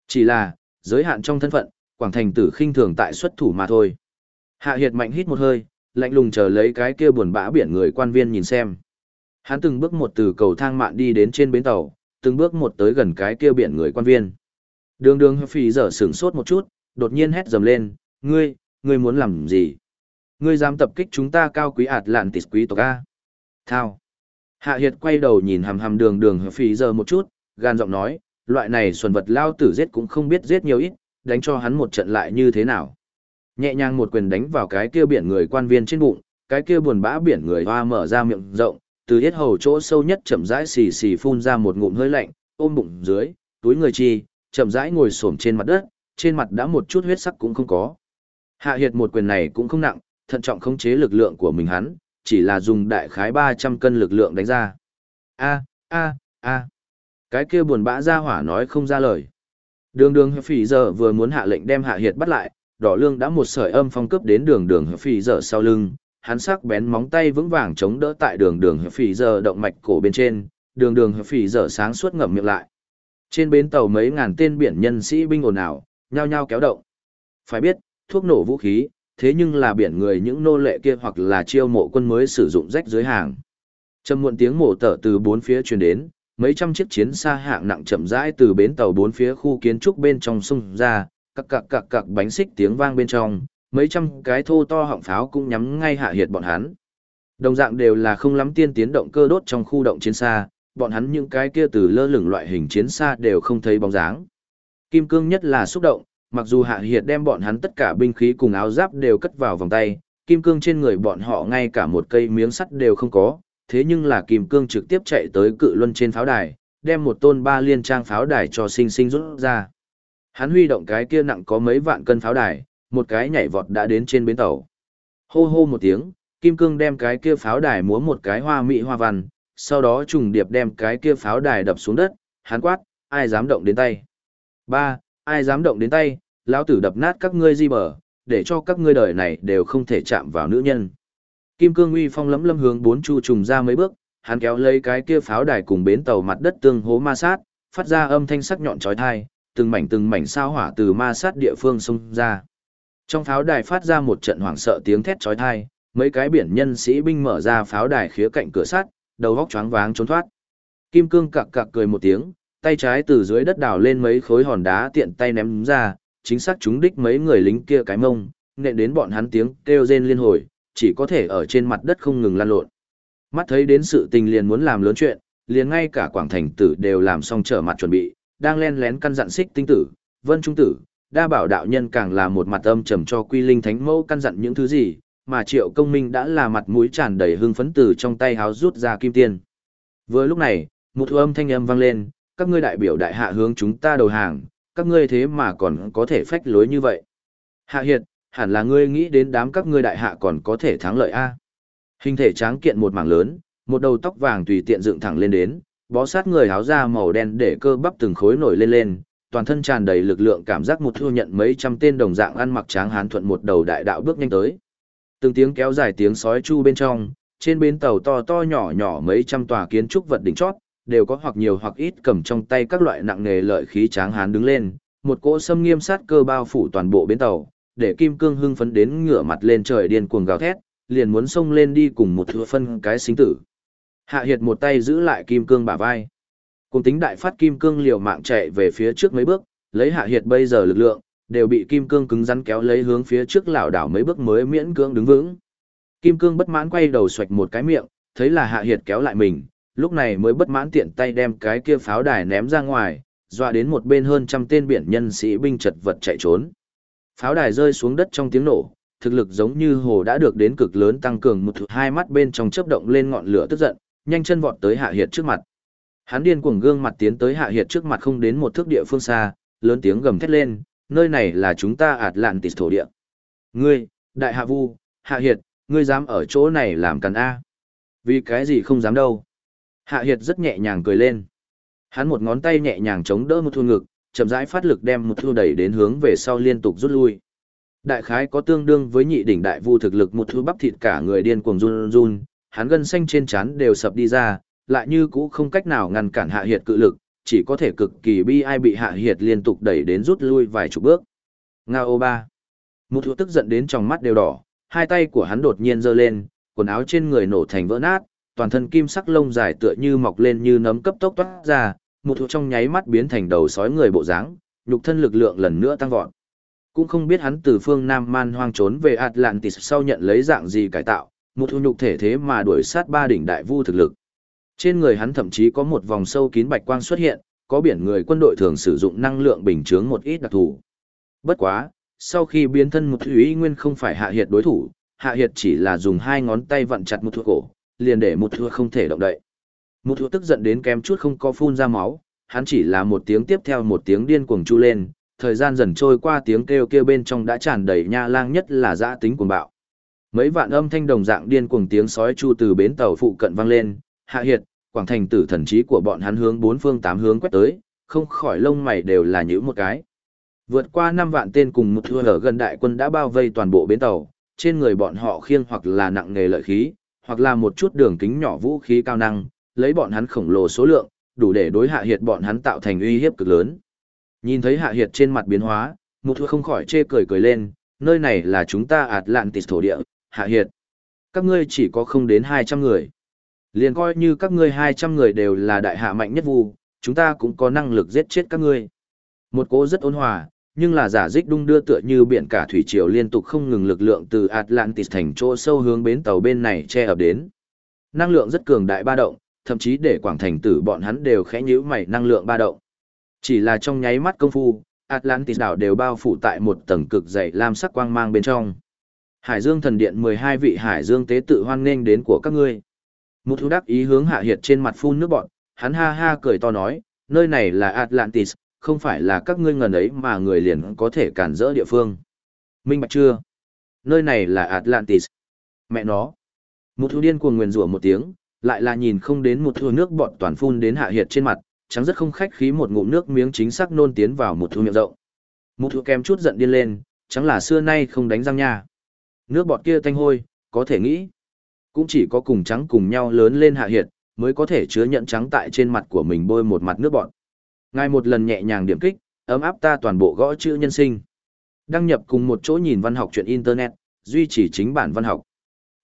Chỉ là, giới hạn trong thân phận, quảng thành tử khinh thường tại xuất thủ mà thôi. Hạ hiệt mạnh hít một hơi, lạnh lùng chờ lấy cái kia buồn bã biển người quan viên nhìn xem. Hắn từng bước một từ cầu thang mạn đi đến trên bến tàu, từng bước một tới gần cái kia biển người quan viên. Đường đường phì dở sửng sốt một chút, đột nhiên hét dầm lên, ngươi, ngươi muốn làm gì? Ngươi dám tập kích chúng ta cao quý ạt lạn tịt quý tộc A. Thao. Hạ Hiệt quay đầu nhìn hầm hầm đường đường phì giờ một chút, gan giọng nói, loại này xuân vật lao tử giết cũng không biết giết nhiều ít, đánh cho hắn một trận lại như thế nào. Nhẹ nhàng một quyền đánh vào cái kia biển người quan viên trên bụng, cái kia buồn bã biển người hoa mở ra miệng rộng, từ hết hầu chỗ sâu nhất chậm rãi xì xì phun ra một ngụm hơi lạnh, ôm bụng dưới, túi người chi, chậm rãi ngồi xổm trên mặt đất, trên mặt đã một chút huyết sắc cũng không có. Hạ Hiệt một quyền này cũng không nặng, thận trọng khống chế lực lượng của mình hắn, chỉ là dùng đại khái 300 cân lực lượng đánh ra. A, a, a. Cái kia buồn bã ra hỏa nói không ra lời. Đường đường phỉ giờ vừa muốn hạ lệnh đem Hạ Hiệt bắt lại, đỏ lương đã một sợi âm phong cướp đến đường đường phì giờ sau lưng, hắn sắc bén móng tay vững vàng chống đỡ tại đường đường phì giờ động mạch cổ bên trên, đường đường phì giờ sáng suốt ngậm miệng lại. Trên bến tàu mấy ngàn tên biển nhân sĩ binh ồn ào, nhao nhao kéo động. Phải biết, thuốc nổ vũ khí, thế nhưng là biển người những nô lệ kia hoặc là chiêu mộ quân mới sử dụng rách dưới hàng. Trầm muộn tiếng mổ tở từ bốn phía truyền đến, mấy trăm chiếc chiến xa hạng nặng chậm rãi từ bến tàu bốn phía khu kiến trúc bên trong sông ra, cặc cặc cặc cặc bánh xích tiếng vang bên trong, mấy trăm cái thô to họng pháo cũng nhắm ngay hạ hiệt bọn hắn. Đồng dạng đều là không lắm tiên tiến động cơ đốt trong khu động chiến xa, bọn hắn những cái kia từ lơ lửng loại hình chiến xa đều không thấy bóng dáng. Kim cương nhất là xúc động, mặc dù hạ hiệt đem bọn hắn tất cả binh khí cùng áo giáp đều cất vào vòng tay, kim cương trên người bọn họ ngay cả một cây miếng sắt đều không có, thế nhưng là kim cương trực tiếp chạy tới cự luân trên pháo đài, đem một tôn ba liên trang pháo đài cho sinh sinh rút ra. Hắn huy động cái kia nặng có mấy vạn cân pháo đài, một cái nhảy vọt đã đến trên bến tàu. Hô hô một tiếng, Kim Cương đem cái kia pháo đài múa một cái hoa mỹ hoa văn, sau đó trùng điệp đem cái kia pháo đài đập xuống đất, hắn quát, ai dám động đến tay. Ba, ai dám động đến tay, lão tử đập nát các ngươi di bờ, để cho các ngươi đời này đều không thể chạm vào nữ nhân. Kim Cương uy phong lấm lâm hướng bốn chu trùng ra mấy bước, hắn kéo lấy cái kia pháo đài cùng bến tàu mặt đất tương hố ma sát, phát ra âm thanh sắc nhọn chói tai, từng mảnh từng mảnh sao hỏa từ ma sát địa phương xông ra. Trong pháo đài phát ra một trận hoảng sợ tiếng thét chói tai, mấy cái biển nhân sĩ binh mở ra pháo đài khía cạnh cửa sắt, đầu góc choáng váng trốn thoát. Kim Cương cặc cặc cười một tiếng, tay trái từ dưới đất đào lên mấy khối hòn đá tiện tay ném ra, chính xác chúng đích mấy người lính kia cái mông, nện đến bọn hắn tiếng kêu rên liên hồi, chỉ có thể ở trên mặt đất không ngừng lăn lộn. Mắt thấy đến sự tình liền muốn làm lớn chuyện, liền ngay cả quảng thành tử đều làm xong trở mặt chuẩn bị, đang len lén căn dặn xích tinh tử, vân trung tử, đa bảo đạo nhân càng là một mặt âm trầm cho quy linh thánh mẫu căn dặn những thứ gì, mà triệu công minh đã là mặt mũi tràn đầy hưng phấn từ trong tay háo rút ra kim tiên. Vừa lúc này, một âm thanh âm vang lên, các ngươi đại biểu đại hạ hướng chúng ta đầu hàng, các ngươi thế mà còn có thể phách lối như vậy. Hạ hiệt, hẳn là ngươi nghĩ đến đám các ngươi đại hạ còn có thể thắng lợi a. Hình thể tráng kiện một mảng lớn, một đầu tóc vàng tùy tiện dựng thẳng lên đến, bó sát người áo da màu đen để cơ bắp từng khối nổi lên lên, toàn thân tràn đầy lực lượng cảm giác một thu nhận mấy trăm tên đồng dạng ăn mặc tráng hán thuận một đầu đại đạo bước nhanh tới. Từng tiếng kéo dài tiếng sói chu bên trong, trên bến tàu to to nhỏ nhỏ mấy trăm tòa kiến trúc vật đỉnh chót, đều có hoặc nhiều hoặc ít cầm trong tay các loại nặng nghề lợi khí tráng hán đứng lên, một cỗ xâm nghiêm sát cơ bao phủ toàn bộ bến tàu, để kim cương hưng phấn đến ngửa mặt lên trời điên cuồng gào thét, liền muốn xông lên đi cùng một thua phân cái sinh tử. Hạ Hiệt một tay giữ lại kim cương bả vai. Cùng tính đại phát kim cương liều mạng chạy về phía trước mấy bước, lấy Hạ Hiệt bây giờ lực lượng, đều bị kim cương cứng rắn kéo lấy hướng phía trước lảo đảo mấy bước mới miễn cưỡng đứng vững. Kim cương bất mãn quay đầu xoạch một cái miệng, thấy là Hạ Hiệt kéo lại mình, lúc này mới bất mãn tiện tay đem cái kia pháo đài ném ra ngoài, dọa đến một bên hơn trăm tên biển nhân sĩ binh chật vật chạy trốn. Pháo đài rơi xuống đất trong tiếng nổ, thực lực giống như hồ đã được đến cực lớn tăng cường một hai mắt bên trong chớp động lên ngọn lửa tức giận, nhanh chân vọt tới Hạ Hiệt trước mặt. Hắn điên cuồng gương mặt tiến tới Hạ Hiệt trước mặt không đến một thước địa phương xa, lớn tiếng gầm thét lên, nơi này là chúng ta Atlantis thổ địa. Ngươi, Đại Hạ Vu, Hạ Hiệt, ngươi dám ở chỗ này làm càn A. Vì cái gì không dám đâu. Hạ Hiệt rất nhẹ nhàng cười lên. Hắn một ngón tay nhẹ nhàng chống đỡ một thu ngực, chậm rãi phát lực đem một thu đẩy đến hướng về sau liên tục rút lui. Đại khái có tương đương với nhị đỉnh đại vu thực lực một thu bắp thịt cả người điên cuồng run run, hắn gân xanh trên trán đều sập đi ra, lại như cũ không cách nào ngăn cản Hạ Hiệt cự lực, chỉ có thể cực kỳ bi ai bị Hạ Hiệt liên tục đẩy đến rút lui vài chục bước. Ngao ba. Một thu tức giận đến trong mắt đều đỏ, hai tay của hắn đột nhiên giơ lên, quần áo trên người nổ thành vỡ nát, toàn thân kim sắc lông dài tựa như mọc lên như nấm cấp tốc toát ra, một thuộc trong nháy mắt biến thành đầu sói người bộ dáng, nhục thân lực lượng lần nữa tăng vọt. Cũng không biết hắn từ phương Nam Man hoang trốn về Atlantis sau nhận lấy dạng gì cải tạo, một thu nhục thể thế mà đuổi sát ba đỉnh đại vu thực lực. Trên người hắn thậm chí có một vòng sâu kín bạch quang xuất hiện, có biển người quân đội thường sử dụng năng lượng bình chướng một ít đặc thù. Bất quá, sau khi biến thân một thủy nguyên không phải hạ hiệt đối thủ, hạ hiệt chỉ là dùng hai ngón tay vặn chặt một thua cổ, liền để một thua không thể động đậy. Một thua tức giận đến kém chút không có phun ra máu, hắn chỉ là một tiếng tiếp theo một tiếng điên cuồng chu lên, thời gian dần trôi qua tiếng kêu kêu bên trong đã tràn đầy nha lang nhất là dã tính cuồng bạo. Mấy vạn âm thanh đồng dạng điên cuồng tiếng sói chu từ bến tàu phụ cận vang lên, hạ hiệt, quảng thành tử thần trí của bọn hắn hướng bốn phương tám hướng quét tới, không khỏi lông mày đều là nhíu một cái. Vượt qua năm vạn tên cùng một thua ở gần đại quân đã bao vây toàn bộ bến tàu, trên người bọn họ khiêng hoặc là nặng nghề lợi khí, hoặc là một chút đường kính nhỏ vũ khí cao năng, lấy bọn hắn khổng lồ số lượng, đủ để đối hạ hiệt bọn hắn tạo thành uy hiếp cực lớn. Nhìn thấy hạ hiệt trên mặt biến hóa, một thua không khỏi chê cười cười lên, nơi này là chúng ta Atlantis thổ địa, hạ hiệt. Các ngươi chỉ có không đến 200 người. Liền coi như các ngươi 200 người đều là đại hạ mạnh nhất vu, chúng ta cũng có năng lực giết chết các ngươi. Một cố rất ôn hòa, nhưng là giả dích đung đưa tựa như biển cả thủy triều liên tục không ngừng lực lượng từ Atlantis thành chỗ sâu hướng bến tàu bên này che ập đến. Năng lượng rất cường đại ba động, thậm chí để quảng thành tử bọn hắn đều khẽ nhíu mày năng lượng ba động. Chỉ là trong nháy mắt công phu, Atlantis đảo đều bao phủ tại một tầng cực dày lam sắc quang mang bên trong. Hải Dương thần điện 12 vị Hải Dương tế tự hoan nghênh đến của các ngươi. Một thu đắc ý hướng hạ hiệt trên mặt phun nước bọn, hắn ha ha cười to nói, nơi này là Atlantis, không phải là các ngươi ngần ấy mà người liền có thể cản rỡ địa phương. Minh bạch chưa? Nơi này là Atlantis. Mẹ nó. Một thu điên cuồng nguyền rủa một tiếng, lại là nhìn không đến một thu nước bọt toàn phun đến hạ hiệt trên mặt, trắng rất không khách khí một ngụm nước miếng chính xác nôn tiến vào một thu miệng rộng. Một thu kem chút giận điên lên, trắng là xưa nay không đánh răng nha. Nước bọt kia thanh hôi, có thể nghĩ. Cũng chỉ có cùng trắng cùng nhau lớn lên hạ hiệt, mới có thể chứa nhận trắng tại trên mặt của mình bôi một mặt nước bọt. Ngài một lần nhẹ nhàng điểm kích, ấm áp ta toàn bộ gõ chữ nhân sinh. Đăng nhập cùng một chỗ nhìn văn học chuyện Internet, duy trì chính bản văn học.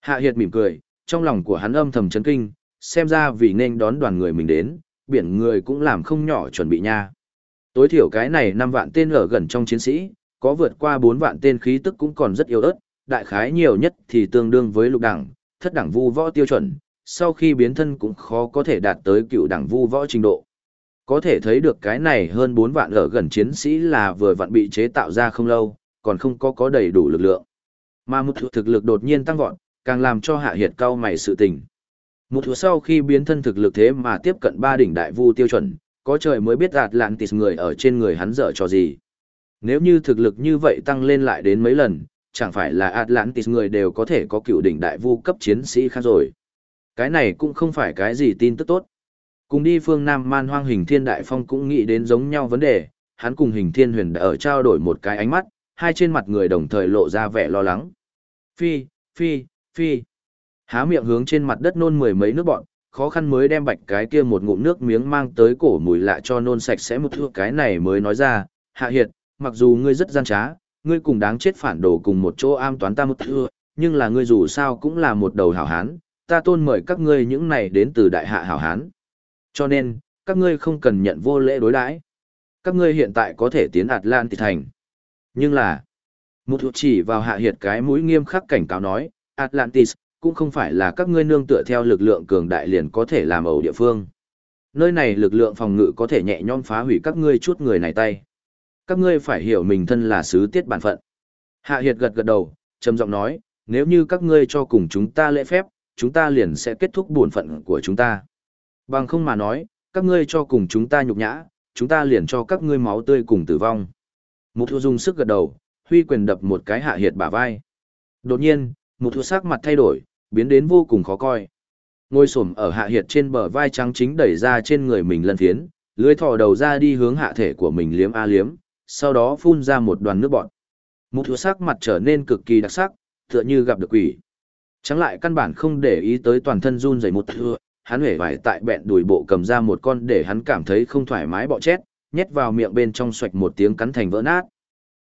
Hạ Hiệt mỉm cười, trong lòng của hắn âm thầm chấn kinh, xem ra vì nên đón đoàn người mình đến, biển người cũng làm không nhỏ chuẩn bị nha. Tối thiểu cái này 5 vạn tên ở gần trong chiến sĩ, có vượt qua 4 vạn tên khí tức cũng còn rất yếu ớt, đại khái nhiều nhất thì tương đương với lục đẳng, thất đẳng vu võ tiêu chuẩn, sau khi biến thân cũng khó có thể đạt tới cựu đẳng vu võ trình độ. Có thể thấy được cái này hơn 4 vạn ở gần chiến sĩ là vừa vặn bị chế tạo ra không lâu, còn không có có đầy đủ lực lượng. Mà một thực lực đột nhiên tăng vọt, càng làm cho hạ hiệt cao mày sự tình. Một thứ sau khi biến thân thực lực thế mà tiếp cận ba đỉnh đại vu tiêu chuẩn, có trời mới biết Atlantis người ở trên người hắn dở cho gì. Nếu như thực lực như vậy tăng lên lại đến mấy lần, chẳng phải là Atlantis người đều có thể có cựu đỉnh đại vu cấp chiến sĩ khác rồi. Cái này cũng không phải cái gì tin tức tốt. Cùng đi phương Nam man hoang hình thiên đại phong cũng nghĩ đến giống nhau vấn đề, hắn cùng hình thiên huyền đã ở trao đổi một cái ánh mắt, hai trên mặt người đồng thời lộ ra vẻ lo lắng. Phi, phi, phi. Há miệng hướng trên mặt đất nôn mười mấy nước bọn, khó khăn mới đem bạch cái kia một ngụm nước miếng mang tới cổ mùi lạ cho nôn sạch sẽ một thước cái này mới nói ra, hạ hiệt, mặc dù ngươi rất gian trá, ngươi cùng đáng chết phản đồ cùng một chỗ am toán ta một thưa, nhưng là ngươi dù sao cũng là một đầu hảo hán, ta tôn mời các ngươi những này đến từ đại hạ hảo hán. Cho nên, các ngươi không cần nhận vô lễ đối đãi. Các ngươi hiện tại có thể tiến Atlantis thành. Nhưng là, một thuộc chỉ vào hạ hiệt cái mũi nghiêm khắc cảnh cáo nói, Atlantis, cũng không phải là các ngươi nương tựa theo lực lượng cường đại liền có thể làm ẩu địa phương. Nơi này lực lượng phòng ngự có thể nhẹ nhõm phá hủy các ngươi chút người này tay. Các ngươi phải hiểu mình thân là sứ tiết bản phận. Hạ Hiệt gật gật đầu, trầm giọng nói, nếu như các ngươi cho cùng chúng ta lễ phép, chúng ta liền sẽ kết thúc bổn phận của chúng ta. Bằng không mà nói, các ngươi cho cùng chúng ta nhục nhã, chúng ta liền cho các ngươi máu tươi cùng tử vong. Mục thu dùng sức gật đầu, huy quyền đập một cái hạ hiệt bả vai. Đột nhiên, mục thu sắc mặt thay đổi, biến đến vô cùng khó coi. Ngôi sổm ở hạ hiệt trên bờ vai trắng chính đẩy ra trên người mình lân thiến, lưới thò đầu ra đi hướng hạ thể của mình liếm a liếm, sau đó phun ra một đoàn nước bọt. Mục thu sắc mặt trở nên cực kỳ đặc sắc, tựa như gặp được quỷ. Trắng lại căn bản không để ý tới toàn thân run rẩy một thưa, hắn hể vải tại bẹn đùi bộ cầm ra một con để hắn cảm thấy không thoải mái bọ chết, nhét vào miệng bên trong xoạch một tiếng cắn thành vỡ nát.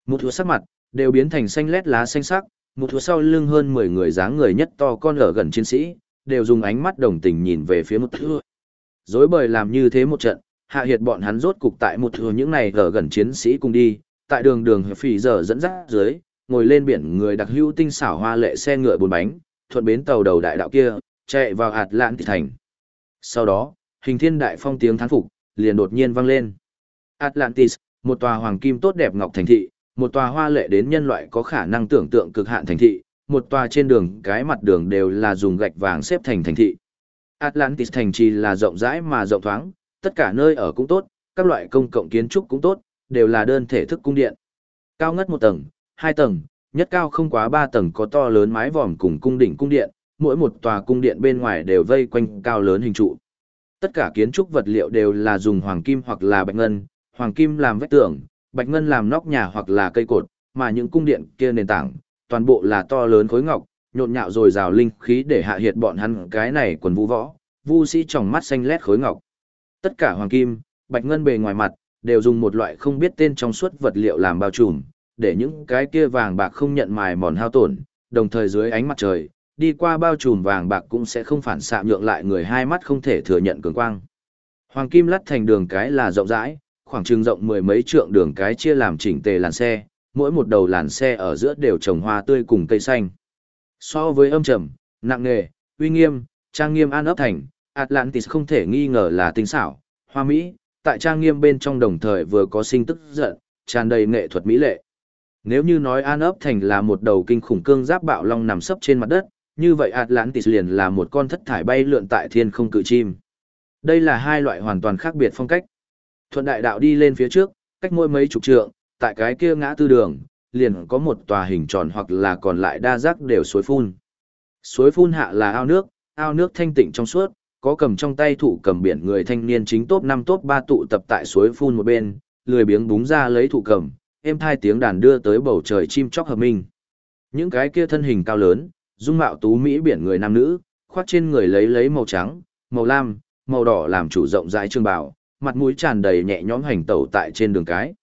Mục thua sắc mặt, đều biến thành xanh lét lá xanh sắc, một thua sau lưng hơn 10 người dáng người nhất to con ở gần chiến sĩ, đều dùng ánh mắt đồng tình nhìn về phía một thua. Dối bời làm như thế một trận, hạ hiệt bọn hắn rốt cục tại một thừa những này ở gần chiến sĩ cùng đi, tại đường đường phì giờ dẫn dắt dưới, ngồi lên biển người đặc hữu tinh xảo hoa lệ xe ngựa bốn bánh, thuận bến tàu đầu đại đạo kia, chạy vào hạt lãn thị thành. Sau đó, hình thiên đại phong tiếng thán phục, liền đột nhiên vang lên. Atlantis, một tòa hoàng kim tốt đẹp ngọc thành thị, một tòa hoa lệ đến nhân loại có khả năng tưởng tượng cực hạn thành thị, một tòa trên đường cái mặt đường đều là dùng gạch vàng xếp thành thành thị. Atlantis thành trì là rộng rãi mà rộng thoáng, tất cả nơi ở cũng tốt, các loại công cộng kiến trúc cũng tốt, đều là đơn thể thức cung điện. Cao ngất một tầng, hai tầng, nhất cao không quá ba tầng có to lớn mái vòm cùng cung đỉnh cung điện, mỗi một tòa cung điện bên ngoài đều vây quanh cao lớn hình trụ. Tất cả kiến trúc vật liệu đều là dùng hoàng kim hoặc là bạch ngân, hoàng kim làm vách tường, bạch ngân làm nóc nhà hoặc là cây cột, mà những cung điện kia nền tảng, toàn bộ là to lớn khối ngọc, nhộn nhạo rồi rào linh khí để hạ hiệt bọn hắn cái này quần vũ võ, vu sĩ trong mắt xanh lét khối ngọc. Tất cả hoàng kim, bạch ngân bề ngoài mặt, đều dùng một loại không biết tên trong suốt vật liệu làm bao trùm, để những cái kia vàng bạc không nhận mài mòn hao tổn, đồng thời dưới ánh mặt trời, đi qua bao trùm vàng bạc cũng sẽ không phản xạ nhượng lại người hai mắt không thể thừa nhận cường quang. Hoàng kim lắt thành đường cái là rộng rãi, khoảng chừng rộng mười mấy trượng đường cái chia làm chỉnh tề làn xe, mỗi một đầu làn xe ở giữa đều trồng hoa tươi cùng cây xanh. So với âm trầm, nặng nề, uy nghiêm, trang nghiêm an ấp thành, Atlantis không thể nghi ngờ là tinh xảo, hoa mỹ, tại trang nghiêm bên trong đồng thời vừa có sinh tức giận, tràn đầy nghệ thuật mỹ lệ. Nếu như nói An ấp thành là một đầu kinh khủng cương giáp bạo long nằm sấp trên mặt đất, như vậy Atlantis liền là một con thất thải bay lượn tại thiên không cự chim. Đây là hai loại hoàn toàn khác biệt phong cách. Thuận đại đạo đi lên phía trước, cách mỗi mấy chục trượng, tại cái kia ngã tư đường, liền có một tòa hình tròn hoặc là còn lại đa giác đều suối phun. Suối phun hạ là ao nước, ao nước thanh tịnh trong suốt, có cầm trong tay thủ cầm biển người thanh niên chính top 5 top 3 tụ tập tại suối phun một bên, lười biếng búng ra lấy thủ cầm, êm thai tiếng đàn đưa tới bầu trời chim chóc hợp minh. Những cái kia thân hình cao lớn, dung mạo tú mỹ biển người nam nữ, khoác trên người lấy lấy màu trắng, màu lam, màu đỏ làm chủ rộng rãi trường bào, mặt mũi tràn đầy nhẹ nhõm hành tẩu tại trên đường cái.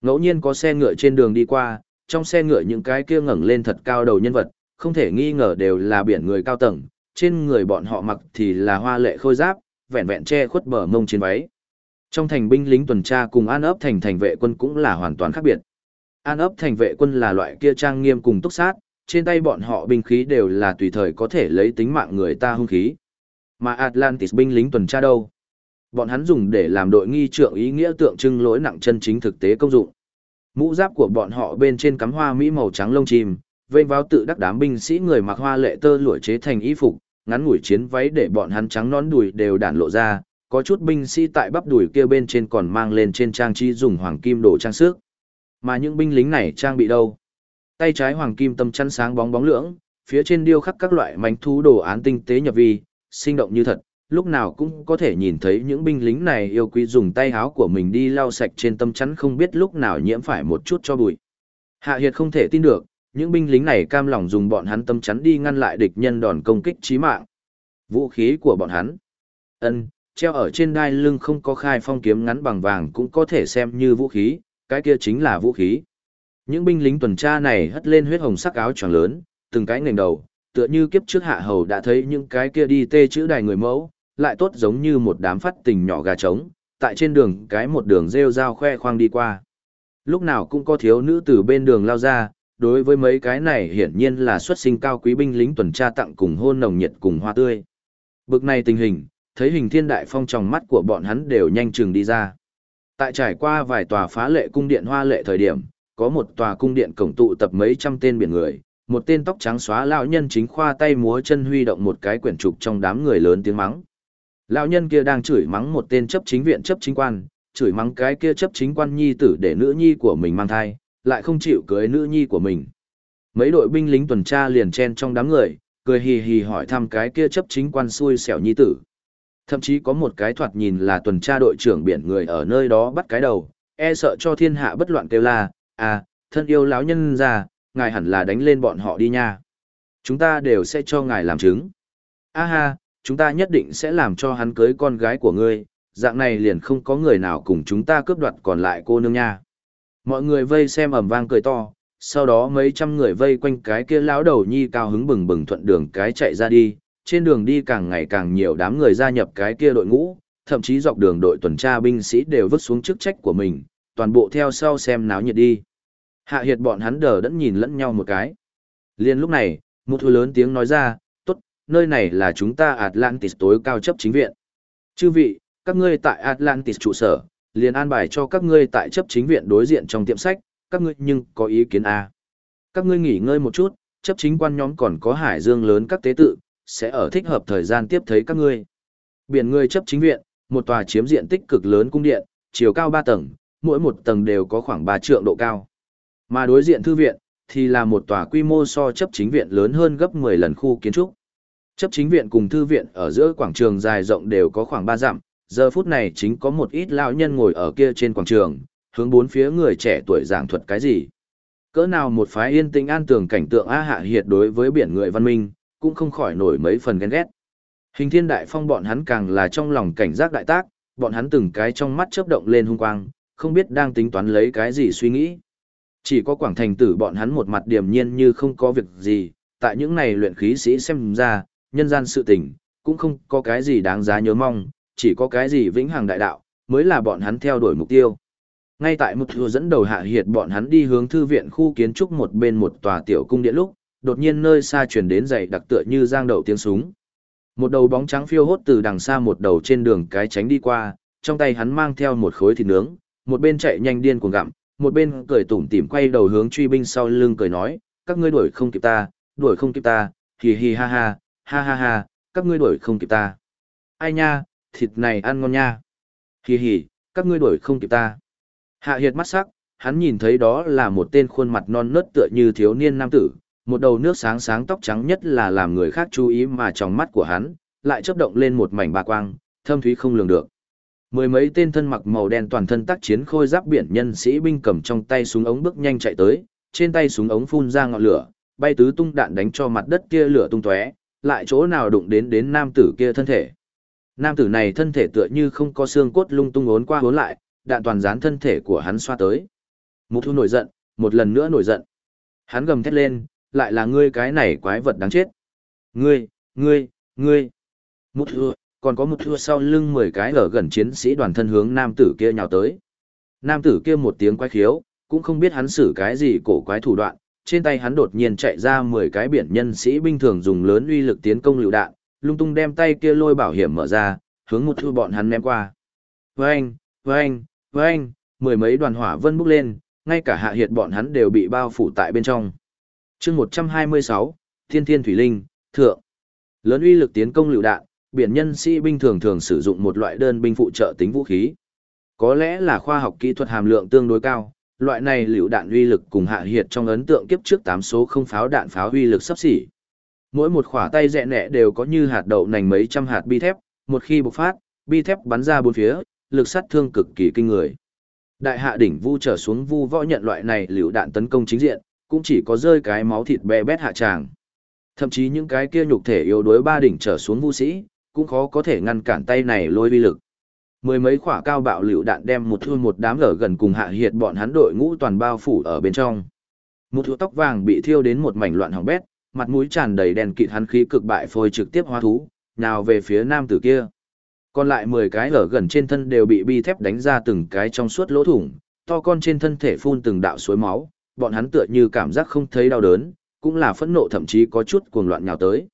Ngẫu nhiên có xe ngựa trên đường đi qua, trong xe ngựa những cái kia ngẩng lên thật cao đầu nhân vật, không thể nghi ngờ đều là biển người cao tầng, trên người bọn họ mặc thì là hoa lệ khôi giáp, vẹn vẹn che khuất bờ mông trên váy. Trong thành binh lính tuần tra cùng an ấp thành thành vệ quân cũng là hoàn toàn khác biệt. An ấp thành vệ quân là loại kia trang nghiêm cùng túc sát, trên tay bọn họ binh khí đều là tùy thời có thể lấy tính mạng người ta hung khí. Mà Atlantis binh lính tuần tra đâu? Bọn hắn dùng để làm đội nghi trượng ý nghĩa tượng trưng lỗi nặng chân chính thực tế công dụng. Mũ giáp của bọn họ bên trên cắm hoa mỹ màu trắng lông chim, vênh vào tự đắc đám binh sĩ người mặc hoa lệ tơ lụa chế thành y phục, ngắn ngủi chiến váy để bọn hắn trắng nón đùi đều đản lộ ra, có chút binh sĩ tại bắp đùi kia bên trên còn mang lên trên trang trí dùng hoàng kim đồ trang sức. Mà những binh lính này trang bị đâu? Tay trái hoàng kim tâm chắn sáng bóng bóng lưỡng, phía trên điêu khắc các loại mảnh thú đồ án tinh tế nhập vi, sinh động như thật, lúc nào cũng có thể nhìn thấy những binh lính này yêu quý dùng tay háo của mình đi lau sạch trên tâm chắn không biết lúc nào nhiễm phải một chút cho bụi. Hạ Hiệt không thể tin được, những binh lính này cam lòng dùng bọn hắn tâm chắn đi ngăn lại địch nhân đòn công kích chí mạng. Vũ khí của bọn hắn. Ân, treo ở trên đai lưng không có khai phong kiếm ngắn bằng vàng cũng có thể xem như vũ khí, cái kia chính là vũ khí. Những binh lính tuần tra này hất lên huyết hồng sắc áo choàng lớn, từng cái ngẩng đầu, tựa như kiếp trước hạ hầu đã thấy những cái kia đi tê chữ đài người mẫu, lại tốt giống như một đám phát tình nhỏ gà trống, tại trên đường cái một đường rêu rao khoe khoang đi qua. Lúc nào cũng có thiếu nữ từ bên đường lao ra, đối với mấy cái này hiển nhiên là xuất sinh cao quý binh lính tuần tra tặng cùng hôn nồng nhiệt cùng hoa tươi. Bực này tình hình, thấy hình thiên đại phong trong mắt của bọn hắn đều nhanh chừng đi ra. Tại trải qua vài tòa phá lệ cung điện hoa lệ thời điểm, có một tòa cung điện cổng tụ tập mấy trăm tên biển người, một tên tóc trắng xóa lão nhân chính khoa tay múa chân huy động một cái quyển trục trong đám người lớn tiếng mắng. Lão nhân kia đang chửi mắng một tên chấp chính viện chấp chính quan, chửi mắng cái kia chấp chính quan nhi tử để nữ nhi của mình mang thai, lại không chịu cưới nữ nhi của mình. Mấy đội binh lính tuần tra liền chen trong đám người, cười hì hì hỏi thăm cái kia chấp chính quan xui xẻo nhi tử. Thậm chí có một cái thoạt nhìn là tuần tra đội trưởng biển người ở nơi đó bắt cái đầu, e sợ cho thiên hạ bất loạn kêu la, à, thân yêu lão nhân ra, ngài hẳn là đánh lên bọn họ đi nha. Chúng ta đều sẽ cho ngài làm chứng. A ha, chúng ta nhất định sẽ làm cho hắn cưới con gái của ngươi, dạng này liền không có người nào cùng chúng ta cướp đoạt còn lại cô nương nha. Mọi người vây xem ầm vang cười to, sau đó mấy trăm người vây quanh cái kia lão đầu nhi cao hứng bừng bừng thuận đường cái chạy ra đi, trên đường đi càng ngày càng nhiều đám người gia nhập cái kia đội ngũ, thậm chí dọc đường đội tuần tra binh sĩ đều vứt xuống chức trách của mình, toàn bộ theo sau xem náo nhiệt đi. Hạ hiệt bọn hắn đờ đẫn nhìn lẫn nhau một cái. Liên lúc này, một thứ lớn tiếng nói ra, tốt, nơi này là chúng ta Atlantis tối cao chấp chính viện. Chư vị, các ngươi tại Atlantis trụ sở, liền an bài cho các ngươi tại chấp chính viện đối diện trong tiệm sách, các ngươi nhưng có ý kiến à. Các ngươi nghỉ ngơi một chút, chấp chính quan nhóm còn có hải dương lớn các tế tự, sẽ ở thích hợp thời gian tiếp thấy các ngươi. Biển người chấp chính viện, một tòa chiếm diện tích cực lớn cung điện, chiều cao 3 tầng, mỗi một tầng đều có khoảng 3 trượng độ cao. Mà đối diện thư viện, thì là một tòa quy mô so chấp chính viện lớn hơn gấp 10 lần khu kiến trúc. Chấp chính viện cùng thư viện ở giữa quảng trường dài rộng đều có khoảng 3 dặm, giờ phút này chính có một ít lão nhân ngồi ở kia trên quảng trường, hướng bốn phía người trẻ tuổi giảng thuật cái gì. Cỡ nào một phái yên tĩnh an tường cảnh tượng A hạ hiệt đối với biển người văn minh, cũng không khỏi nổi mấy phần ghen ghét. Hình thiên đại phong bọn hắn càng là trong lòng cảnh giác đại tác, bọn hắn từng cái trong mắt chớp động lên hung quang, không biết đang tính toán lấy cái gì suy nghĩ. Chỉ có quảng thành tử bọn hắn một mặt điềm nhiên như không có việc gì, tại những này luyện khí sĩ xem ra, nhân gian sự tình, cũng không có cái gì đáng giá nhớ mong, chỉ có cái gì vĩnh hằng đại đạo, mới là bọn hắn theo đuổi mục tiêu. Ngay tại một thừa dẫn đầu hạ hiệt bọn hắn đi hướng thư viện khu kiến trúc một bên một tòa tiểu cung điện lúc, đột nhiên nơi xa truyền đến dày đặc tựa như giang đậu tiếng súng. Một đầu bóng trắng phiêu hốt từ đằng xa một đầu trên đường cái tránh đi qua, trong tay hắn mang theo một khối thịt nướng, một bên chạy nhanh điên cuồng gặm, một bên cười tủm tỉm quay đầu hướng truy binh sau lưng cười nói, các ngươi đuổi không kịp ta, đuổi không kịp ta, hì hì ha ha, ha ha ha, các ngươi đuổi không kịp ta. Ai nha, thịt này ăn ngon nha. Hì hì, các ngươi đuổi không kịp ta. Hạ hiệt mắt sắc, hắn nhìn thấy đó là một tên khuôn mặt non nớt tựa như thiếu niên nam tử, một đầu nước sáng sáng tóc trắng nhất là làm người khác chú ý mà trong mắt của hắn, lại chớp động lên một mảnh bạc quang, thâm thúy không lường được. Mười mấy tên thân mặc màu đen toàn thân tác chiến khôi giáp biển nhân sĩ binh cầm trong tay súng ống bước nhanh chạy tới, trên tay súng ống phun ra ngọn lửa, bay tứ tung đạn đánh cho mặt đất kia lửa tung tóe, lại chỗ nào đụng đến đến nam tử kia thân thể. Nam tử này thân thể tựa như không có xương cốt lung tung ốn qua ốn lại, đạn toàn dán thân thể của hắn xoa tới. Mục thu nổi giận, một lần nữa nổi giận. Hắn gầm thét lên, lại là ngươi cái này quái vật đáng chết. Ngươi, ngươi, ngươi. Mục thu, còn có một thua sau lưng 10 cái ở gần chiến sĩ đoàn thân hướng nam tử kia nhào tới. Nam tử kia một tiếng quái khiếu, cũng không biết hắn xử cái gì cổ quái thủ đoạn, trên tay hắn đột nhiên chạy ra 10 cái biển nhân sĩ binh thường dùng lớn uy lực tiến công lựu đạn, lung tung đem tay kia lôi bảo hiểm mở ra, hướng một thu bọn hắn ném qua. Vâng, vâng, vâng, mười mấy đoàn hỏa vân bốc lên, ngay cả hạ hiệt bọn hắn đều bị bao phủ tại bên trong. chương 126, Thiên Thiên Thủy Linh, Thượng. Lớn uy lực tiến công lựu đạn, biển nhân sĩ binh thường thường sử dụng một loại đơn binh phụ trợ tính vũ khí. Có lẽ là khoa học kỹ thuật hàm lượng tương đối cao, loại này liều đạn uy lực cùng hạ hiệt trong ấn tượng kiếp trước 8 số không pháo đạn pháo uy lực sắp xỉ. Mỗi một khỏa tay rẽ nẹ đều có như hạt đậu nành mấy trăm hạt bi thép, một khi bộc phát, bi thép bắn ra bốn phía, lực sát thương cực kỳ kinh người. Đại hạ đỉnh vu trở xuống vu võ nhận loại này liều đạn tấn công chính diện, cũng chỉ có rơi cái máu thịt bè bét hạ tràng. Thậm chí những cái kia nhục thể yếu đuối ba đỉnh trở xuống vu sĩ, cũng khó có thể ngăn cản tay này lôi vi lực. Mười mấy quả cao bạo liều đạn đem một thương một đám lở gần cùng hạ hiệt bọn hắn đội ngũ toàn bao phủ ở bên trong. Một thứ tóc vàng bị thiêu đến một mảnh loạn hỏng bét, mặt mũi tràn đầy đèn kịt hắn khí cực bại phôi trực tiếp hóa thú, nào về phía nam tử kia. Còn lại 10 cái ở gần trên thân đều bị bi thép đánh ra từng cái trong suốt lỗ thủng, to con trên thân thể phun từng đạo suối máu, bọn hắn tựa như cảm giác không thấy đau đớn, cũng là phẫn nộ thậm chí có chút cuồng loạn nhào tới.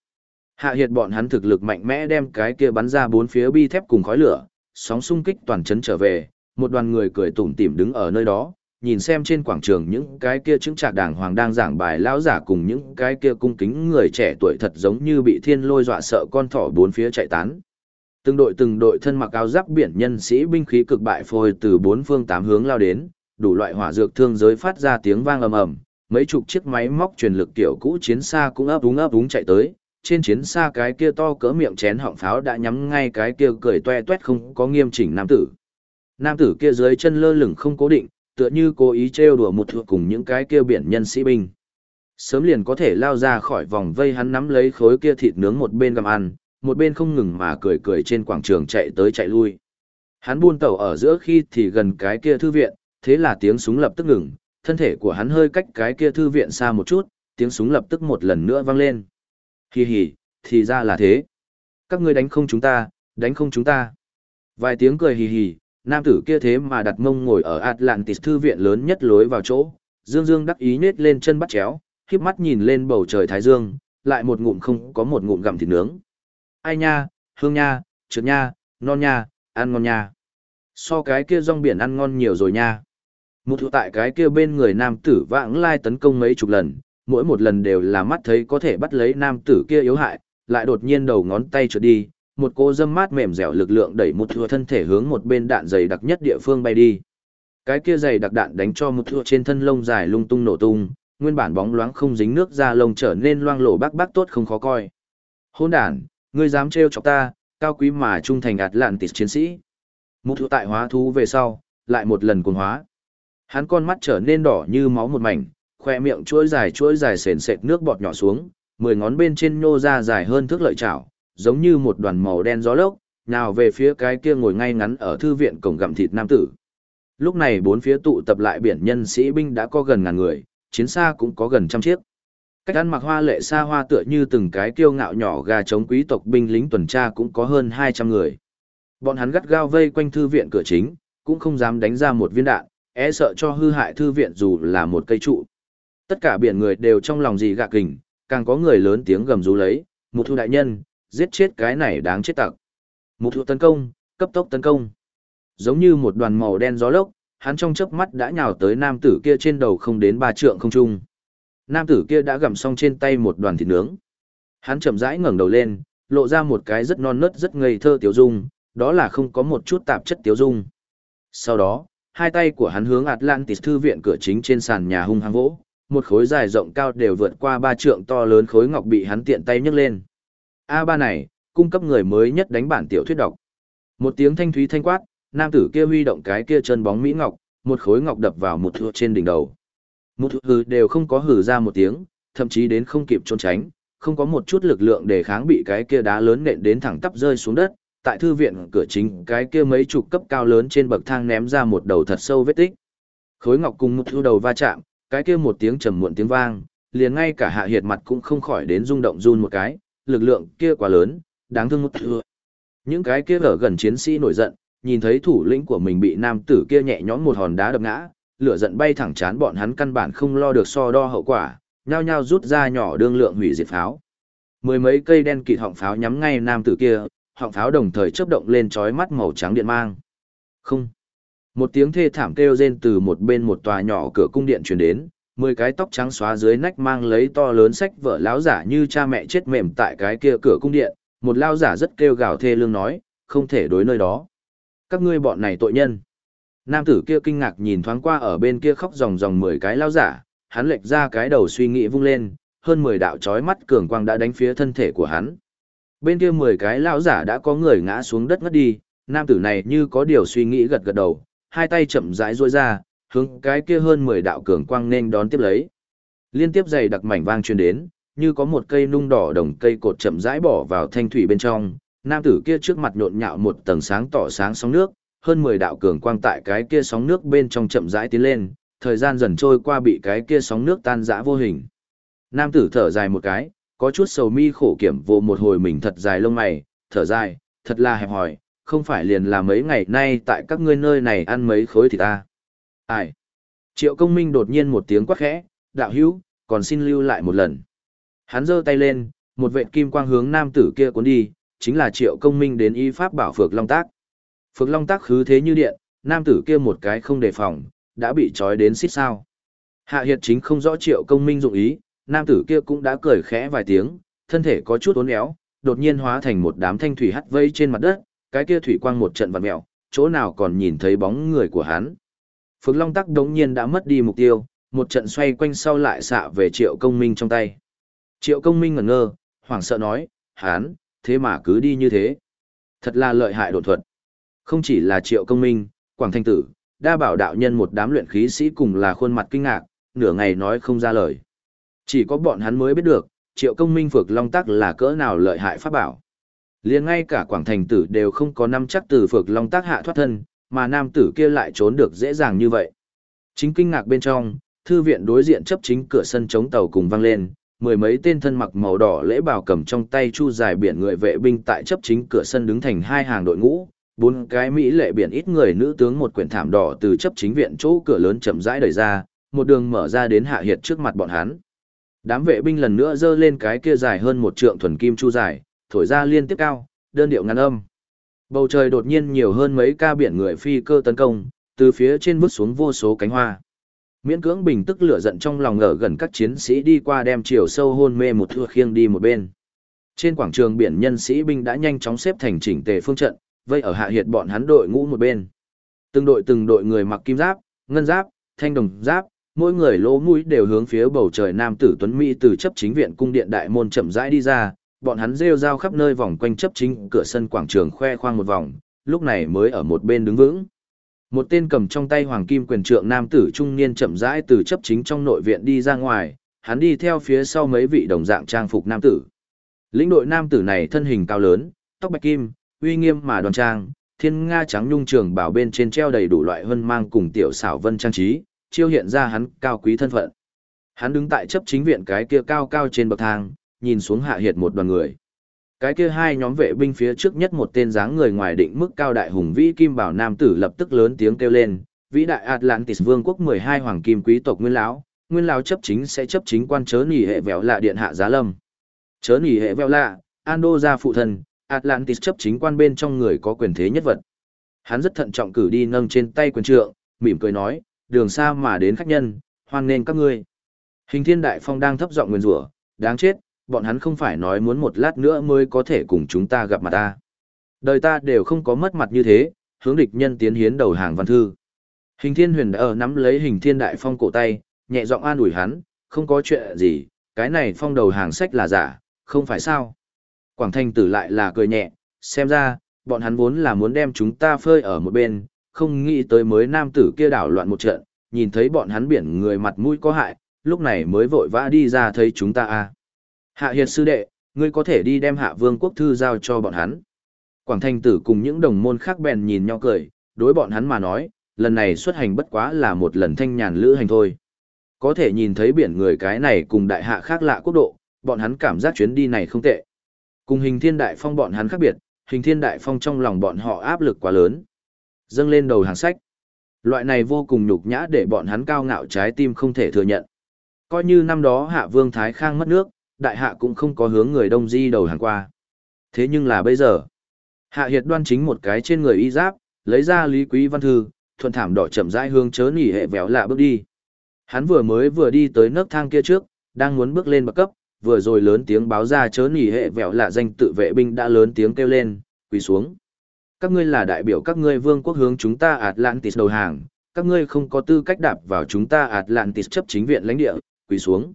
Hạ hiệt bọn hắn thực lực mạnh mẽ đem cái kia bắn ra bốn phía bi thép cùng khói lửa, sóng xung kích toàn chấn trở về, một đoàn người cười tủm tỉm đứng ở nơi đó, nhìn xem trên quảng trường những cái kia chứng trạc đàng hoàng đang giảng bài lão giả cùng những cái kia cung kính người trẻ tuổi thật giống như bị thiên lôi dọa sợ con thỏ bốn phía chạy tán. Từng đội từng đội thân mặc áo giáp biển nhân sĩ binh khí cực bại phôi từ bốn phương tám hướng lao đến, đủ loại hỏa dược thương giới phát ra tiếng vang ầm ầm, mấy chục chiếc máy móc truyền lực tiểu cũ chiến xa cũng ấp úng ấp úng chạy tới, trên chiến xa cái kia to cỡ miệng chén họng pháo đã nhắm ngay cái kia cười toe toét không có nghiêm chỉnh nam tử. Nam tử kia dưới chân lơ lửng không cố định, tựa như cố ý trêu đùa một thuộc cùng những cái kia biển nhân sĩ binh. Sớm liền có thể lao ra khỏi vòng vây hắn nắm lấy khối kia thịt nướng một bên gặm ăn, một bên không ngừng mà cười cười trên quảng trường chạy tới chạy lui. Hắn buôn tàu ở giữa khi thì gần cái kia thư viện, thế là tiếng súng lập tức ngừng, thân thể của hắn hơi cách cái kia thư viện xa một chút, tiếng súng lập tức một lần nữa vang lên. Hì hì, thì ra là thế. Các ngươi đánh không chúng ta, đánh không chúng ta. Vài tiếng cười hì hì, nam tử kia thế mà đặt mông ngồi ở Atlantis thư viện lớn nhất lối vào chỗ, Dương Dương đắc ý nết lên chân bắt chéo, khiếp mắt nhìn lên bầu trời thái dương, lại một ngụm không có một ngụm gặm thịt nướng. Ai nha, hương nha, trượt nha, non nha, ăn ngon nha. So cái kia rong biển ăn ngon nhiều rồi nha. Một thủ tại cái kia bên người nam tử vãng lai tấn công mấy chục lần, mỗi một lần đều là mắt thấy có thể bắt lấy nam tử kia yếu hại, lại đột nhiên đầu ngón tay trượt đi, một cô dâm mát mềm dẻo lực lượng đẩy một thua thân thể hướng một bên đạn dày đặc nhất địa phương bay đi. Cái kia dày đặc đạn đánh cho một thua trên thân lông dài lung tung nổ tung, nguyên bản bóng loáng không dính nước ra lông trở nên loang lổ bác bác tốt không khó coi. Hôn đàn, ngươi dám trêu chọc ta, cao quý mà trung thành ngạt lạn tịt chiến sĩ. Một thua tại hóa thú về sau, lại một lần cuồng hóa. Hắn con mắt trở nên đỏ như máu một mảnh, khoe miệng chuỗi dài chuỗi dài sền sệt nước bọt nhỏ xuống, mười ngón bên trên nhô ra dài hơn thước lợi chảo, giống như một đoàn màu đen gió lốc, nào về phía cái kia ngồi ngay ngắn ở thư viện cổng gặm thịt nam tử. Lúc này bốn phía tụ tập lại biển nhân sĩ binh đã có gần ngàn người, chiến xa cũng có gần trăm chiếc. Cách ăn mặc hoa lệ xa hoa tựa như từng cái kiêu ngạo nhỏ gà chống quý tộc binh lính tuần tra cũng có hơn 200 người. Bọn hắn gắt gao vây quanh thư viện cửa chính, cũng không dám đánh ra một viên đạn, e sợ cho hư hại thư viện dù là một cây trụ. Tất cả biển người đều trong lòng gì gạ kình, càng có người lớn tiếng gầm rú lấy, một thu đại nhân, giết chết cái này đáng chết tặc. Một thu tấn công, cấp tốc tấn công. Giống như một đoàn màu đen gió lốc, hắn trong chớp mắt đã nhào tới nam tử kia trên đầu không đến ba trượng không trung. Nam tử kia đã gặm xong trên tay một đoàn thịt nướng. Hắn chậm rãi ngẩng đầu lên, lộ ra một cái rất non nớt rất ngây thơ tiểu dung, đó là không có một chút tạp chất tiểu dung. Sau đó, hai tay của hắn hướng Atlantis thư viện cửa chính trên sàn nhà hung hăng vỗ, một khối dài rộng cao đều vượt qua ba trượng to lớn khối ngọc bị hắn tiện tay nhấc lên. A3 này, cung cấp người mới nhất đánh bản tiểu thuyết đọc. Một tiếng thanh thúy thanh quát, nam tử kia huy động cái kia chân bóng mỹ ngọc, một khối ngọc đập vào một thua trên đỉnh đầu. Một hừ đều không có hừ ra một tiếng, thậm chí đến không kịp trốn tránh, không có một chút lực lượng để kháng bị cái kia đá lớn nện đến thẳng tắp rơi xuống đất. Tại thư viện cửa chính cái kia mấy chục cấp cao lớn trên bậc thang ném ra một đầu thật sâu vết tích. Khối ngọc cùng một thu đầu va chạm, cái kia một tiếng trầm muộn tiếng vang, liền ngay cả hạ hiệt mặt cũng không khỏi đến rung động run một cái, lực lượng kia quá lớn, đáng thương một thừa. Những cái kia ở gần chiến sĩ nổi giận, nhìn thấy thủ lĩnh của mình bị nam tử kia nhẹ nhõm một hòn đá đập ngã, lửa giận bay thẳng chán bọn hắn căn bản không lo được so đo hậu quả, nhao nhao rút ra nhỏ đương lượng hủy diệt pháo. Mười mấy cây đen kịt họng pháo nhắm ngay nam tử kia, họng pháo đồng thời chớp động lên chói mắt màu trắng điện mang. Không. Một tiếng thê thảm kêu rên từ một bên một tòa nhỏ cửa cung điện truyền đến, mười cái tóc trắng xóa dưới nách mang lấy to lớn sách vợ lão giả như cha mẹ chết mềm tại cái kia cửa cung điện, một lao giả rất kêu gào thê lương nói, không thể đối nơi đó. Các ngươi bọn này tội nhân. Nam tử kia kinh ngạc nhìn thoáng qua ở bên kia khóc ròng ròng mười cái lao giả, hắn lệch ra cái đầu suy nghĩ vung lên, hơn mười đạo chói mắt cường quang đã đánh phía thân thể của hắn. Bên kia mười cái lao giả đã có người ngã xuống đất ngất đi, nam tử này như có điều suy nghĩ gật gật đầu, hai tay chậm rãi duỗi ra, hướng cái kia hơn 10 đạo cường quang nên đón tiếp lấy. Liên tiếp dày đặc mảnh vang truyền đến, như có một cây nung đỏ đồng cây cột chậm rãi bỏ vào thanh thủy bên trong, nam tử kia trước mặt nhộn nhạo một tầng sáng tỏ sáng sóng nước, hơn 10 đạo cường quang tại cái kia sóng nước bên trong chậm rãi tiến lên, thời gian dần trôi qua bị cái kia sóng nước tan rã vô hình. Nam tử thở dài một cái, có chút sầu mi khổ kiểm vô một hồi mình thật dài lông mày, thở dài, thật là hẹp hòi, không phải liền là mấy ngày nay tại các ngươi nơi này ăn mấy khối thì ta. Ai? Triệu công minh đột nhiên một tiếng quát khẽ, đạo hữu, còn xin lưu lại một lần. Hắn giơ tay lên, một vệt kim quang hướng nam tử kia cuốn đi, chính là triệu công minh đến y pháp bảo phược long tác. Phược long tác khứ thế như điện, nam tử kia một cái không đề phòng, đã bị trói đến xít sao. Hạ hiệt chính không rõ triệu công minh dụng ý, nam tử kia cũng đã cười khẽ vài tiếng, thân thể có chút uốn éo, đột nhiên hóa thành một đám thanh thủy hắt vây trên mặt đất, cái kia thủy quang một trận vặn mèo, chỗ nào còn nhìn thấy bóng người của hắn. Phượng Long Tắc đống nhiên đã mất đi mục tiêu, một trận xoay quanh sau lại xạ về Triệu Công Minh trong tay. Triệu Công Minh ngẩn ngơ, hoảng sợ nói, Hán, thế mà cứ đi như thế. Thật là lợi hại đột thuật. Không chỉ là Triệu Công Minh, Quảng Thanh Tử, đa bảo đạo nhân một đám luyện khí sĩ cùng là khuôn mặt kinh ngạc, nửa ngày nói không ra lời. Chỉ có bọn hắn mới biết được, Triệu Công Minh Phược Long Tắc là cỡ nào lợi hại pháp bảo liền ngay cả quảng thành tử đều không có năm chắc từ phược long tác hạ thoát thân mà nam tử kia lại trốn được dễ dàng như vậy chính kinh ngạc bên trong thư viện đối diện chấp chính cửa sân chống tàu cùng vang lên mười mấy tên thân mặc màu đỏ lễ bào cầm trong tay chu dài biển người vệ binh tại chấp chính cửa sân đứng thành hai hàng đội ngũ bốn cái mỹ lệ biển ít người nữ tướng một quyển thảm đỏ từ chấp chính viện chỗ cửa lớn chậm rãi đẩy ra một đường mở ra đến hạ hiệt trước mặt bọn hắn đám vệ binh lần nữa giơ lên cái kia dài hơn một trượng thuần kim chu dài thổi ra liên tiếp cao, đơn điệu ngắn âm. Bầu trời đột nhiên nhiều hơn mấy ca biển người phi cơ tấn công, từ phía trên vứt xuống vô số cánh hoa. Miễn cưỡng bình tức lửa giận trong lòng ở gần các chiến sĩ đi qua đem chiều sâu hôn mê một thua khiêng đi một bên. Trên quảng trường biển nhân sĩ binh đã nhanh chóng xếp thành chỉnh tề phương trận, vây ở hạ hiệt bọn hắn đội ngũ một bên. Từng đội từng đội người mặc kim giáp, ngân giáp, thanh đồng giáp, mỗi người lỗ mũi đều hướng phía bầu trời nam tử tuấn mỹ từ chấp chính viện cung điện đại môn chậm rãi đi ra, bọn hắn rêu rao khắp nơi vòng quanh chấp chính cửa sân quảng trường khoe khoang một vòng, lúc này mới ở một bên đứng vững. Một tên cầm trong tay hoàng kim quyền trượng nam tử trung niên chậm rãi từ chấp chính trong nội viện đi ra ngoài, hắn đi theo phía sau mấy vị đồng dạng trang phục nam tử. Lĩnh đội nam tử này thân hình cao lớn, tóc bạch kim, uy nghiêm mà đoan trang, thiên nga trắng nhung trường bảo bên trên treo đầy đủ loại hân mang cùng tiểu xảo vân trang trí, chiêu hiện ra hắn cao quý thân phận. Hắn đứng tại chấp chính viện cái kia cao cao trên bậc thang, nhìn xuống hạ hiệt một đoàn người. Cái kia hai nhóm vệ binh phía trước nhất một tên dáng người ngoài định mức cao đại hùng vĩ kim bảo nam tử lập tức lớn tiếng kêu lên, vĩ đại Atlantis vương quốc 12 hoàng kim quý tộc nguyên lão, nguyên lão chấp chính sẽ chấp chính quan chớ nỉ hệ vẹo lạ điện hạ giá lâm. Chớ nỉ hệ vẹo lạ, Ando gia phụ thân, Atlantis chấp chính quan bên trong người có quyền thế nhất vật. Hắn rất thận trọng cử đi nâng trên tay quyền trượng, mỉm cười nói, đường xa mà đến khách nhân, hoan nên các ngươi. Hình thiên đại phong đang thấp giọng nguyền rủa, đáng chết, bọn hắn không phải nói muốn một lát nữa mới có thể cùng chúng ta gặp mặt ta. Đời ta đều không có mất mặt như thế, hướng địch nhân tiến hiến đầu hàng văn thư. Hình thiên huyền đã ở nắm lấy hình thiên đại phong cổ tay, nhẹ giọng an ủi hắn, Không có chuyện gì, cái này phong đầu hàng sách là giả, không phải sao. Quảng Thanh tử lại là cười nhẹ, xem ra, bọn hắn vốn là muốn đem chúng ta phơi ở một bên, không nghĩ tới mới nam tử kia đảo loạn một trận, nhìn thấy bọn hắn biển người mặt mũi có hại, lúc này mới vội vã đi ra thấy chúng ta a. À. Hạ Hiệt sư đệ, ngươi có thể đi đem Hạ Vương quốc thư giao cho bọn hắn. Quảng Thanh tử cùng những đồng môn khác bèn nhìn nhau cười, đối bọn hắn mà nói, lần này xuất hành bất quá là một lần thanh nhàn lữ hành thôi. Có thể nhìn thấy biển người cái này cùng đại hạ khác lạ quốc độ, bọn hắn cảm giác chuyến đi này không tệ. Cùng hình thiên đại phong bọn hắn khác biệt, hình thiên đại phong trong lòng bọn họ áp lực quá lớn. Dâng lên đầu hàng sách. Loại này vô cùng nhục nhã để bọn hắn cao ngạo trái tim không thể thừa nhận. Coi như năm đó hạ vương Thái Khang mất nước, đại hạ cũng không có hướng người đông di đầu hàng qua. Thế nhưng là bây giờ, hạ hiệt đoan chính một cái trên người y giáp, lấy ra lý quý văn thư, thuận thảm đỏ chậm rãi hướng chớ nỉ hệ véo lạ bước đi. Hắn vừa mới vừa đi tới nấc thang kia trước, đang muốn bước lên bậc cấp, vừa rồi lớn tiếng báo ra chớ nỉ hệ vẹo lạ danh tự vệ binh đã lớn tiếng kêu lên, quỳ xuống. Các ngươi là đại biểu các ngươi vương quốc hướng chúng ta Atlantis đầu hàng, các ngươi không có tư cách đạp vào chúng ta Atlantis chấp chính viện lãnh địa, quỳ xuống.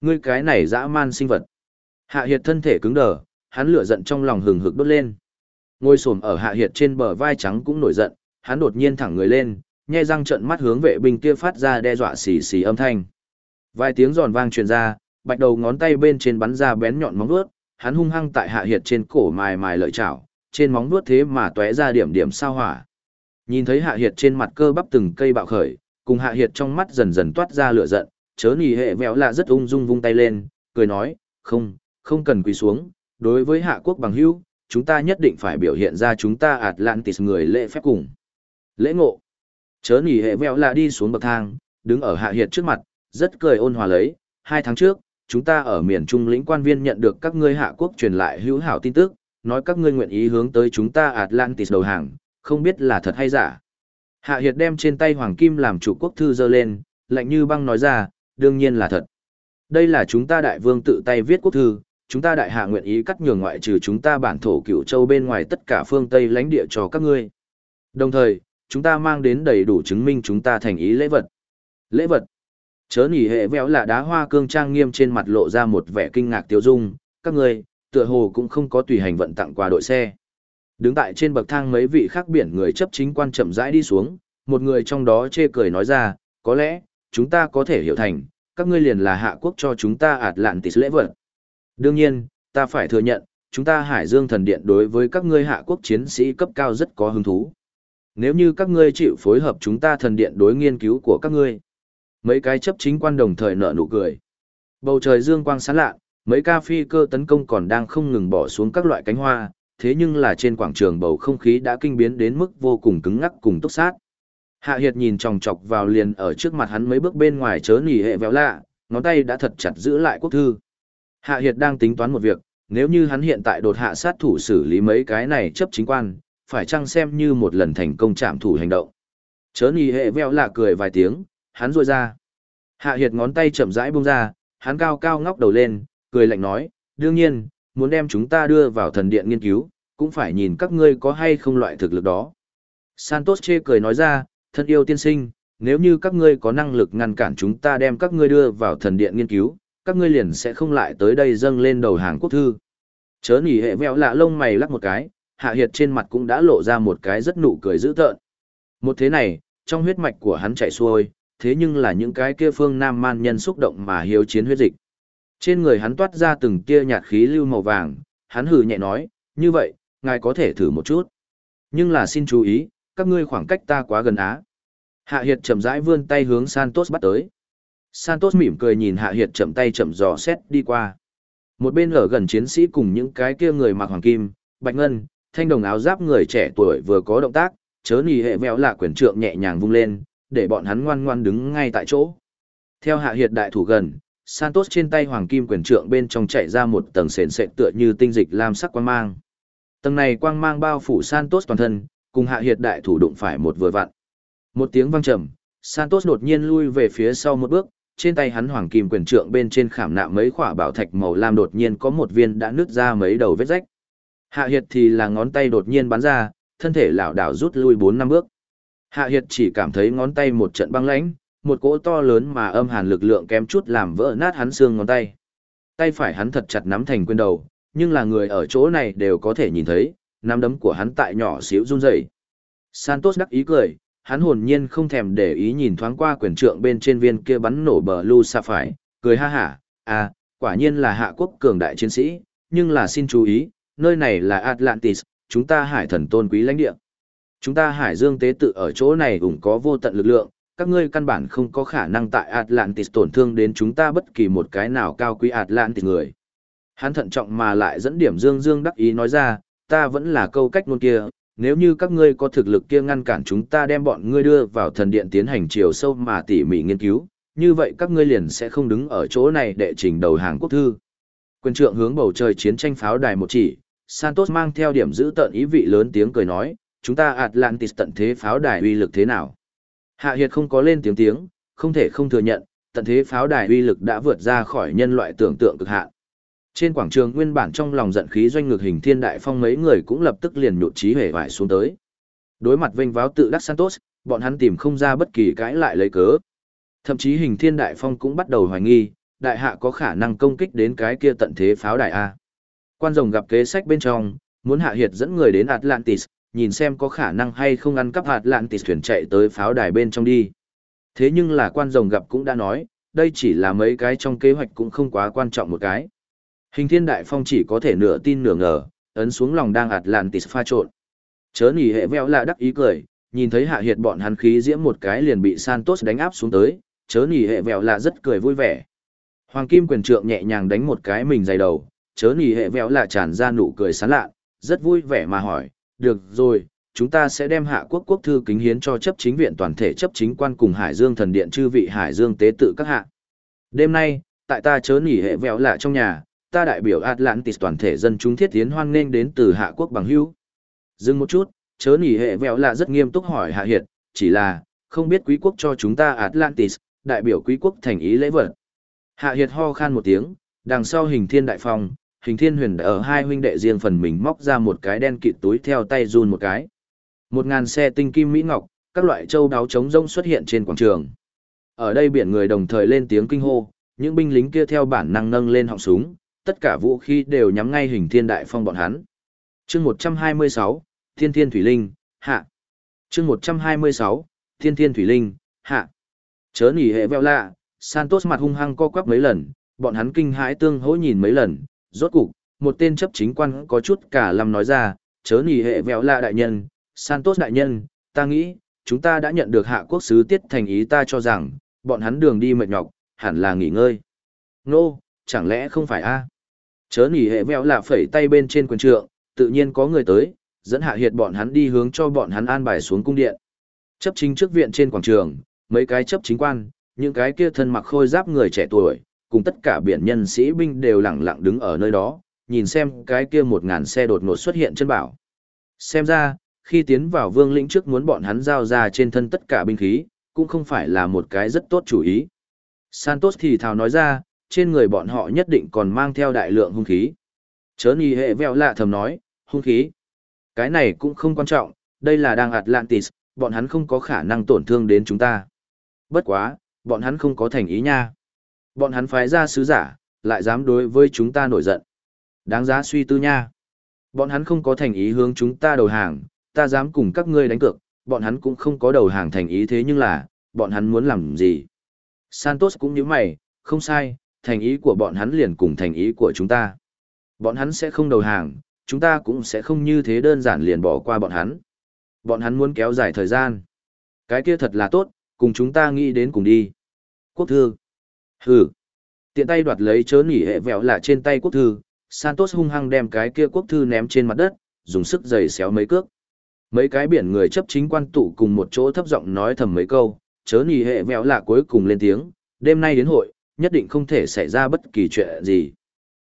Ngươi cái này dã man sinh vật. Hạ Hiệt thân thể cứng đờ, hắn lửa giận trong lòng hừng hực đốt lên. ngôi xổm ở Hạ Hiệt trên bờ vai trắng cũng nổi giận, hắn đột nhiên thẳng người lên, nhe răng trợn mắt hướng vệ binh kia phát ra đe dọa xì xì âm thanh. Vài tiếng giòn vang truyền ra, bạch đầu ngón tay bên trên bắn ra bén nhọn móng vuốt, hắn hung hăng tại Hạ Hiệt trên cổ mài mài lợi chảo, trên móng vuốt thế mà tóe ra điểm điểm sao hỏa. Nhìn thấy Hạ Hiệt trên mặt cơ bắp từng cây bạo khởi, cùng Hạ Hiệt trong mắt dần dần toát ra lửa giận, chớ nỉ hệ vẹo lạ rất ung dung vung tay lên, cười nói, không, không cần quỳ xuống, đối với Hạ quốc bằng hữu, chúng ta nhất định phải biểu hiện ra chúng ta Atlantis người lễ phép cùng. Lễ ngộ. Chớ nỉ hệ vẹo lạ đi xuống bậc thang, đứng ở Hạ Hiệt trước mặt, rất cười ôn hòa lấy, hai tháng trước, chúng ta ở miền Trung lĩnh quan viên nhận được các ngươi Hạ quốc truyền lại hữu hảo tin tức, nói các ngươi nguyện ý hướng tới chúng ta Atlantis đầu hàng, không biết là thật hay giả. Hạ Hiệt đem trên tay Hoàng Kim làm chủ quốc thư dơ lên, lạnh như băng nói ra, đương nhiên là thật. Đây là chúng ta đại vương tự tay viết quốc thư, chúng ta đại hạ nguyện ý cắt nhường ngoại trừ chúng ta bản thổ cửu châu bên ngoài tất cả phương Tây lãnh địa cho các ngươi. Đồng thời, chúng ta mang đến đầy đủ chứng minh chúng ta thành ý lễ vật. Lễ vật. Chớ nỉ hệ véo là đá hoa cương trang nghiêm trên mặt lộ ra một vẻ kinh ngạc tiêu dung, các ngươi, tựa hồ cũng không có tùy hành vận tặng quà đội xe. Đứng tại trên bậc thang mấy vị khác biển người chấp chính quan chậm rãi đi xuống, một người trong đó chê cười nói ra, có lẽ, chúng ta có thể hiểu thành, các ngươi liền là hạ quốc cho chúng ta ạt lạn tịt lễ vật. Đương nhiên, ta phải thừa nhận, chúng ta Hải Dương thần điện đối với các ngươi hạ quốc chiến sĩ cấp cao rất có hứng thú. Nếu như các ngươi chịu phối hợp chúng ta thần điện đối nghiên cứu của các ngươi. Mấy cái chấp chính quan đồng thời nở nụ cười. Bầu trời dương quang sáng lạ, mấy ca phi cơ tấn công còn đang không ngừng bỏ xuống các loại cánh hoa, thế nhưng là trên quảng trường bầu không khí đã kinh biến đến mức vô cùng cứng ngắc cùng túc sát. Hạ Hiệt nhìn chòng chọc vào liền ở trước mặt hắn mấy bước bên ngoài chớ nỉ hệ véo lạ, ngón tay đã thật chặt giữ lại quốc thư. Hạ Hiệt đang tính toán một việc, nếu như hắn hiện tại đột hạ sát thủ xử lý mấy cái này chấp chính quan, phải chăng xem như một lần thành công chạm thủ hành động. Chớ nỉ hệ véo lạ cười vài tiếng, hắn rôi ra. Hạ Hiệt ngón tay chậm rãi buông ra, hắn cao cao ngóc đầu lên, cười lạnh nói, đương nhiên, muốn đem chúng ta đưa vào thần điện nghiên cứu, cũng phải nhìn các ngươi có hay không loại thực lực đó. Santos chê cười nói ra, thân yêu tiên sinh, nếu như các ngươi có năng lực ngăn cản chúng ta đem các ngươi đưa vào thần điện nghiên cứu, các ngươi liền sẽ không lại tới đây dâng lên đầu hàng quốc thư. Chớ nỉ hệ vẹo lạ lông mày lắc một cái, hạ hiệt trên mặt cũng đã lộ ra một cái rất nụ cười dữ tợn. Một thế này, trong huyết mạch của hắn chảy xuôi, thế nhưng là những cái kia phương nam man nhân xúc động mà hiếu chiến huyết dịch. Trên người hắn toát ra từng tia nhạt khí lưu màu vàng, hắn hừ nhẹ nói, như vậy, ngài có thể thử một chút. Nhưng là xin chú ý, các ngươi khoảng cách ta quá gần á. Hạ Hiệt chậm rãi vươn tay hướng Santos bắt tới. Santos mỉm cười nhìn Hạ Hiệt chậm tay chậm dò xét đi qua. Một bên ở gần chiến sĩ cùng những cái kia người mặc hoàng kim, bạch ngân, thanh đồng áo giáp người trẻ tuổi vừa có động tác, chớ nì hệ vẹo lạ quyển trượng nhẹ nhàng vung lên, để bọn hắn ngoan ngoan đứng ngay tại chỗ. Theo Hạ Hiệt đại thủ gần, Santos trên tay hoàng kim quyền trượng bên trong chạy ra một tầng sền sệt tựa như tinh dịch lam sắc quang mang. Tầng này quang mang bao phủ Santos toàn thân, cùng hạ hiệt đại thủ đụng phải một vừa vặn. Một tiếng vang trầm, Santos đột nhiên lui về phía sau một bước, trên tay hắn hoàng kim quyền trượng bên trên khảm nạm mấy khỏa bảo thạch màu lam đột nhiên có một viên đã nứt ra mấy đầu vết rách. Hạ Hiệt thì là ngón tay đột nhiên bắn ra, thân thể lảo đảo rút lui 4 năm bước. Hạ Hiệt chỉ cảm thấy ngón tay một trận băng lãnh, một cỗ to lớn mà âm hàn lực lượng kém chút làm vỡ nát hắn xương ngón tay. Tay phải hắn thật chặt nắm thành quyền đầu, nhưng là người ở chỗ này đều có thể nhìn thấy, nắm đấm của hắn tại nhỏ xíu run rẩy. Santos đắc ý cười, hắn hồn nhiên không thèm để ý nhìn thoáng qua quyền trượng bên trên viên kia bắn nổ bờ lu sa phải, cười ha hả, à, quả nhiên là hạ quốc cường đại chiến sĩ, nhưng là xin chú ý, nơi này là Atlantis, chúng ta hải thần tôn quý lãnh địa. Chúng ta hải dương tế tự ở chỗ này cũng có vô tận lực lượng, các ngươi căn bản không có khả năng tại Atlantis tổn thương đến chúng ta bất kỳ một cái nào cao quý Atlantis người. Hắn thận trọng mà lại dẫn điểm dương dương đắc ý nói ra, ta vẫn là câu cách ngôn kia, nếu như các ngươi có thực lực kia ngăn cản chúng ta đem bọn ngươi đưa vào thần điện tiến hành chiều sâu mà tỉ mỉ nghiên cứu, như vậy các ngươi liền sẽ không đứng ở chỗ này để trình đầu hàng quốc thư. Quyền trượng hướng bầu trời chiến tranh pháo đài một chỉ, Santos mang theo điểm giữ tận ý vị lớn tiếng cười nói, chúng ta Atlantis tận thế pháo đài uy lực thế nào? Hạ Hiệt không có lên tiếng tiếng, không thể không thừa nhận, tận thế pháo đài uy lực đã vượt ra khỏi nhân loại tưởng tượng cực hạn. Trên quảng trường nguyên bản trong lòng giận khí doanh ngược hình thiên đại phong mấy người cũng lập tức liền nhụt chí hề vải xuống tới. Đối mặt vênh váo tự đắc Santos, bọn hắn tìm không ra bất kỳ cãi lại lấy cớ. Thậm chí hình thiên đại phong cũng bắt đầu hoài nghi, đại hạ có khả năng công kích đến cái kia tận thế pháo đài A. Quan rồng gặp kế sách bên trong, muốn hạ hiệt dẫn người đến Atlantis, nhìn xem có khả năng hay không ăn cắp Atlantis thuyền chạy tới pháo đài bên trong đi. Thế nhưng là quan rồng gặp cũng đã nói, đây chỉ là mấy cái trong kế hoạch cũng không quá quan trọng một cái. Hình thiên đại phong chỉ có thể nửa tin nửa ngờ, ấn xuống lòng đang Atlantis pha trộn. Chớ nỉ hệ veo là đắc ý cười, nhìn thấy hạ hiệt bọn hắn khí diễm một cái liền bị Santos đánh áp xuống tới, chớ nỉ hệ vẹo là rất cười vui vẻ. Hoàng kim quyền trượng nhẹ nhàng đánh một cái mình dày đầu, chớ nỉ hệ vẹo là tràn ra nụ cười sán lạ, rất vui vẻ mà hỏi, được rồi, chúng ta sẽ đem hạ quốc quốc thư kính hiến cho chấp chính viện toàn thể chấp chính quan cùng Hải Dương thần điện chư vị Hải Dương tế tự các hạ. Đêm nay, tại ta chớ nỉ hệ vẹo là trong nhà, ta đại biểu Atlantis toàn thể dân chúng thiết tiến hoan nghênh đến từ hạ quốc bằng hữu. Dừng một chút, chớ nỉ hệ vẹo lạ rất nghiêm túc hỏi hạ hiệt, chỉ là, không biết quý quốc cho chúng ta Atlantis, đại biểu quý quốc thành ý lễ vật. Hạ hiệt ho khan một tiếng, đằng sau hình thiên đại phong, hình thiên huyền ở hai huynh đệ riêng phần mình móc ra một cái đen kịt túi theo tay run một cái. Một ngàn xe tinh kim mỹ ngọc, các loại châu đáo trống rông xuất hiện trên quảng trường. Ở đây biển người đồng thời lên tiếng kinh hô, những binh lính kia theo bản năng nâng lên họng súng, tất cả vũ khí đều nhắm ngay hình thiên đại phong bọn hắn. chương 126, Thiên Thiên Thủy Linh, hạ. chương 126, Thiên Thiên Thủy Linh, hạ. Chớ nỉ hệ veo lạ, Santos mặt hung hăng co quắp mấy lần, bọn hắn kinh hãi tương hỗ nhìn mấy lần, rốt cục, một tên chấp chính quan có chút cả lầm nói ra, chớ nỉ hệ veo lạ đại nhân, Santos đại nhân, ta nghĩ, chúng ta đã nhận được hạ quốc sứ tiết thành ý ta cho rằng, bọn hắn đường đi mệt nhọc, hẳn là nghỉ ngơi. Nô, no, chẳng lẽ không phải a? Chớ nỉ hệ vẹo là phẩy tay bên trên quyền trượng, tự nhiên có người tới, dẫn hạ hiệt bọn hắn đi hướng cho bọn hắn an bài xuống cung điện. Chấp chính trước viện trên quảng trường, mấy cái chấp chính quan, những cái kia thân mặc khôi giáp người trẻ tuổi, cùng tất cả biển nhân sĩ binh đều lặng lặng đứng ở nơi đó, nhìn xem cái kia một ngàn xe đột ngột xuất hiện chân bảo. Xem ra, khi tiến vào vương lĩnh trước muốn bọn hắn giao ra trên thân tất cả binh khí, cũng không phải là một cái rất tốt chủ ý. Santos thì thào nói ra, trên người bọn họ nhất định còn mang theo đại lượng hung khí. Chớ nhì hệ vẹo lạ thầm nói, hung khí. Cái này cũng không quan trọng, đây là đang Atlantis, bọn hắn không có khả năng tổn thương đến chúng ta. Bất quá, bọn hắn không có thành ý nha. Bọn hắn phái ra sứ giả, lại dám đối với chúng ta nổi giận. Đáng giá suy tư nha. Bọn hắn không có thành ý hướng chúng ta đầu hàng, ta dám cùng các ngươi đánh cược, bọn hắn cũng không có đầu hàng thành ý thế nhưng là, bọn hắn muốn làm gì? Santos cũng như mày, không sai, thành ý của bọn hắn liền cùng thành ý của chúng ta. Bọn hắn sẽ không đầu hàng, chúng ta cũng sẽ không như thế đơn giản liền bỏ qua bọn hắn. Bọn hắn muốn kéo dài thời gian. Cái kia thật là tốt, cùng chúng ta nghĩ đến cùng đi. Quốc thư. Hừ. Tiện tay đoạt lấy chớ nỉ hệ vẹo lạ trên tay quốc thư, Santos hung hăng đem cái kia quốc thư ném trên mặt đất, dùng sức giày xéo mấy cước. Mấy cái biển người chấp chính quan tụ cùng một chỗ thấp giọng nói thầm mấy câu, chớ nỉ hệ vẹo lạ cuối cùng lên tiếng, đêm nay đến hội, nhất định không thể xảy ra bất kỳ chuyện gì.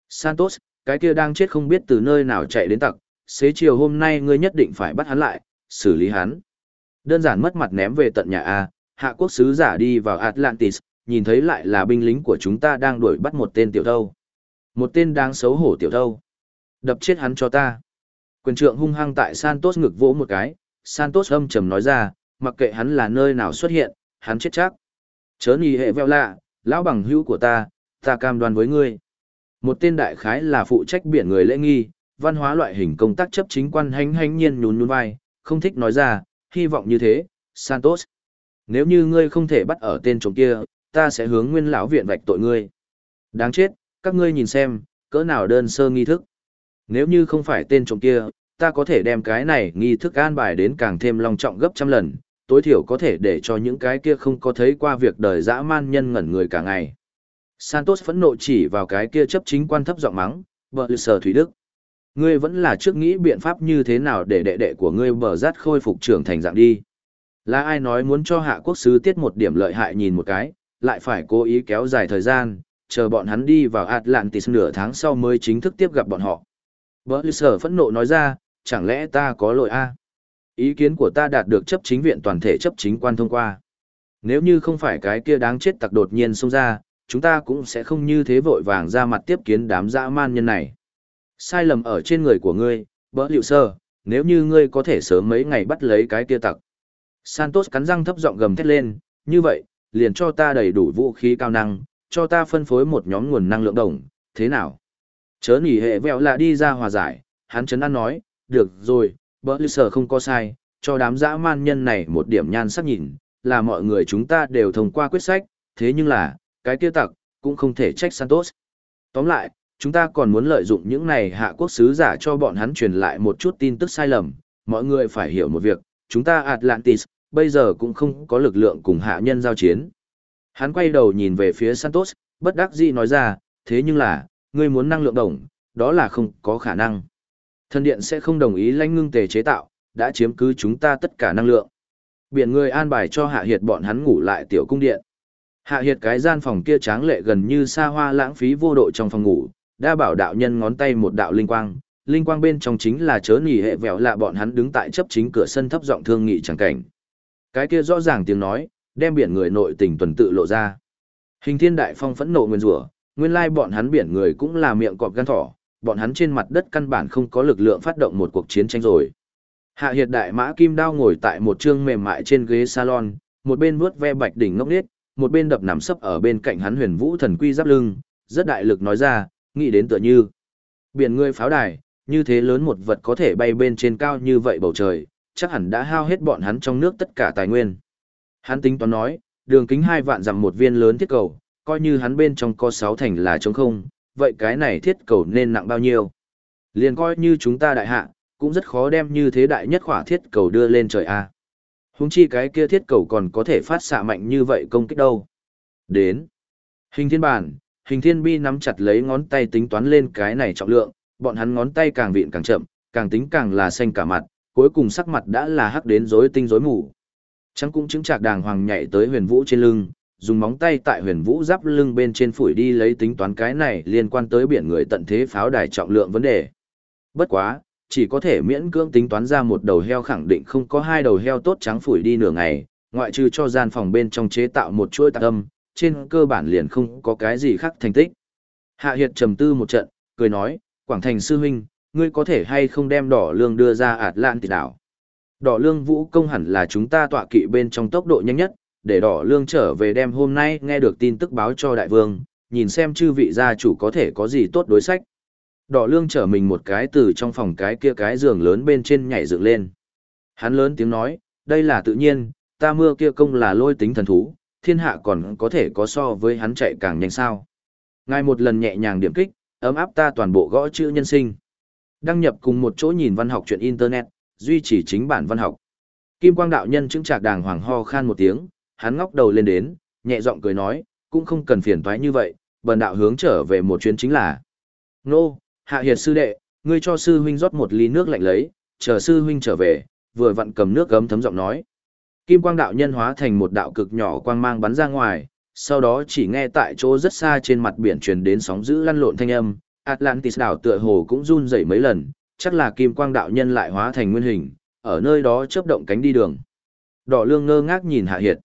Santos, cái kia đang chết không biết từ nơi nào chạy đến tặc, xế chiều hôm nay ngươi nhất định phải bắt hắn lại, xử lý hắn. Đơn giản mất mặt ném về tận nhà A, hạ quốc sứ giả đi vào Atlantis, nhìn thấy lại là binh lính của chúng ta đang đuổi bắt một tên tiểu thâu. Một tên đáng xấu hổ tiểu thâu. Đập chết hắn cho ta. Quyền trượng hung hăng tại Santos ngực vỗ một cái, Santos âm trầm nói ra, mặc kệ hắn là nơi nào xuất hiện, hắn chết chắc. Chớ nhì hệ veo lạ, lão bằng hữu của ta, ta cam đoan với ngươi. Một tên đại khái là phụ trách biển người lễ nghi, văn hóa loại hình công tác chấp chính quan hánh hánh nhiên nhún nhún vai, không thích nói ra, hy vọng như thế, Santos. Nếu như ngươi không thể bắt ở tên trộm kia, ta sẽ hướng nguyên lão viện vạch tội ngươi. Đáng chết, các ngươi nhìn xem, cỡ nào đơn sơ nghi thức. Nếu như không phải tên trộm kia, ta có thể đem cái này nghi thức an bài đến càng thêm long trọng gấp trăm lần, tối thiểu có thể để cho những cái kia không có thấy qua việc đời dã man nhân ngẩn người cả ngày. Santos phẫn nộ chỉ vào cái kia chấp chính quan thấp giọng mắng, vợ sở Thủy Đức. Ngươi vẫn là trước nghĩ biện pháp như thế nào để đệ đệ của ngươi bờ rát khôi phục trưởng thành dạng đi. Là ai nói muốn cho hạ quốc sứ tiết một điểm lợi hại nhìn một cái, lại phải cố ý kéo dài thời gian, chờ bọn hắn đi vào Atlantis nửa tháng sau mới chính thức tiếp gặp bọn họ. Bờ sở phẫn nộ nói ra, chẳng lẽ ta có lỗi a? Ý kiến của ta đạt được chấp chính viện toàn thể chấp chính quan thông qua. Nếu như không phải cái kia đáng chết tặc đột nhiên xông ra, chúng ta cũng sẽ không như thế vội vàng ra mặt tiếp kiến đám dã man nhân này. Sai lầm ở trên người của ngươi, bỡ liệu sơ, nếu như ngươi có thể sớm mấy ngày bắt lấy cái kia tặc. Santos cắn răng thấp giọng gầm thét lên, như vậy, liền cho ta đầy đủ vũ khí cao năng, cho ta phân phối một nhóm nguồn năng lượng đồng, thế nào? Chớ nỉ hệ vẹo là đi ra hòa giải, hắn chấn an nói, được rồi, bỡ lưu sở không có sai, cho đám dã man nhân này một điểm nhan sắc nhìn, là mọi người chúng ta đều thông qua quyết sách, thế nhưng là, cái kia tặc, cũng không thể trách Santos. Tóm lại, chúng ta còn muốn lợi dụng những này hạ quốc sứ giả cho bọn hắn truyền lại một chút tin tức sai lầm, mọi người phải hiểu một việc, chúng ta Atlantis, bây giờ cũng không có lực lượng cùng hạ nhân giao chiến. Hắn quay đầu nhìn về phía Santos, bất đắc dĩ nói ra, thế nhưng là, ngươi muốn năng lượng đồng, đó là không có khả năng. Thần điện sẽ không đồng ý lãnh ngưng tề chế tạo, đã chiếm cứ chúng ta tất cả năng lượng. Biển người an bài cho hạ hiệt bọn hắn ngủ lại tiểu cung điện. Hạ hiệt cái gian phòng kia tráng lệ gần như xa hoa lãng phí vô độ trong phòng ngủ, đa bảo đạo nhân ngón tay một đạo linh quang, linh quang bên trong chính là chớ nỉ hệ vẹo lạ bọn hắn đứng tại chấp chính cửa sân thấp giọng thương nghị chẳng cảnh. Cái kia rõ ràng tiếng nói, đem biển người nội tình tuần tự lộ ra. Hình thiên đại phong phẫn nộ nguyên rủa, nguyên lai bọn hắn biển người cũng là miệng cọp gan thỏ, bọn hắn trên mặt đất căn bản không có lực lượng phát động một cuộc chiến tranh rồi. Hạ Hiệt đại mã kim đao ngồi tại một trương mềm mại trên ghế salon, một bên vuốt ve bạch đỉnh ngốc nết, một bên đập nằm sấp ở bên cạnh hắn huyền vũ thần quy giáp lưng, rất đại lực nói ra, nghĩ đến tựa như biển người pháo đài, như thế lớn một vật có thể bay bên trên cao như vậy bầu trời, chắc hẳn đã hao hết bọn hắn trong nước tất cả tài nguyên. Hắn tính toán nói, đường kính hai vạn dặm một viên lớn thiết cầu, coi như hắn bên trong có sáu thành là trống không, vậy cái này thiết cầu nên nặng bao nhiêu? Liền coi như chúng ta đại hạ, cũng rất khó đem như thế đại nhất khỏa thiết cầu đưa lên trời A. Húng chi cái kia thiết cầu còn có thể phát xạ mạnh như vậy công kích đâu. Đến. Hình thiên bản, hình thiên bi nắm chặt lấy ngón tay tính toán lên cái này trọng lượng, bọn hắn ngón tay càng vịn càng chậm, càng tính càng là xanh cả mặt, cuối cùng sắc mặt đã là hắc đến rối tinh rối mù. Trắng cũng chứng chạc đàng hoàng nhảy tới huyền vũ trên lưng, dùng móng tay tại huyền vũ giáp lưng bên trên phủi đi lấy tính toán cái này liên quan tới biển người tận thế pháo đài trọng lượng vấn đề. Bất quá, chỉ có thể miễn cưỡng tính toán ra một đầu heo khẳng định không có hai đầu heo tốt trắng phủi đi nửa ngày, ngoại trừ cho gian phòng bên trong chế tạo một chuỗi tạc âm, trên cơ bản liền không có cái gì khác thành tích. Hạ Hiệt trầm tư một trận, cười nói, Quảng Thành sư huynh, ngươi có thể hay không đem đỏ lương đưa ra ạt lạn tỷ đảo. Đỏ lương vũ công hẳn là chúng ta tọa kỵ bên trong tốc độ nhanh nhất, để đỏ lương trở về đem hôm nay nghe được tin tức báo cho đại vương, nhìn xem chư vị gia chủ có thể có gì tốt đối sách. Đỏ lương trở mình một cái từ trong phòng cái kia cái giường lớn bên trên nhảy dựng lên. Hắn lớn tiếng nói, đây là tự nhiên, ta mưa kia công là lôi tính thần thú, thiên hạ còn có thể có so với hắn chạy càng nhanh sao. Ngài một lần nhẹ nhàng điểm kích, ấm áp ta toàn bộ gõ chữ nhân sinh. Đăng nhập cùng một chỗ nhìn văn học chuyện Internet, duy trì chính bản văn học. Kim quang đạo nhân chứng trạc đàng hoàng ho khan một tiếng, hắn ngóc đầu lên đến, nhẹ giọng cười nói, cũng không cần phiền toái như vậy, bần đạo hướng trở về một chuyến chính là. Nô, hạ hiệt sư đệ, ngươi cho sư huynh rót một ly nước lạnh lấy, chờ sư huynh trở về, vừa vặn cầm nước gấm thấm giọng nói. Kim quang đạo nhân hóa thành một đạo cực nhỏ quang mang bắn ra ngoài, sau đó chỉ nghe tại chỗ rất xa trên mặt biển truyền đến sóng dữ lăn lộn thanh âm, Atlantis đảo tựa hồ cũng run rẩy mấy lần, chắc là kim quang đạo nhân lại hóa thành nguyên hình, ở nơi đó chớp động cánh đi đường. Đỏ lương ngơ ngác nhìn Hạ Hiệt.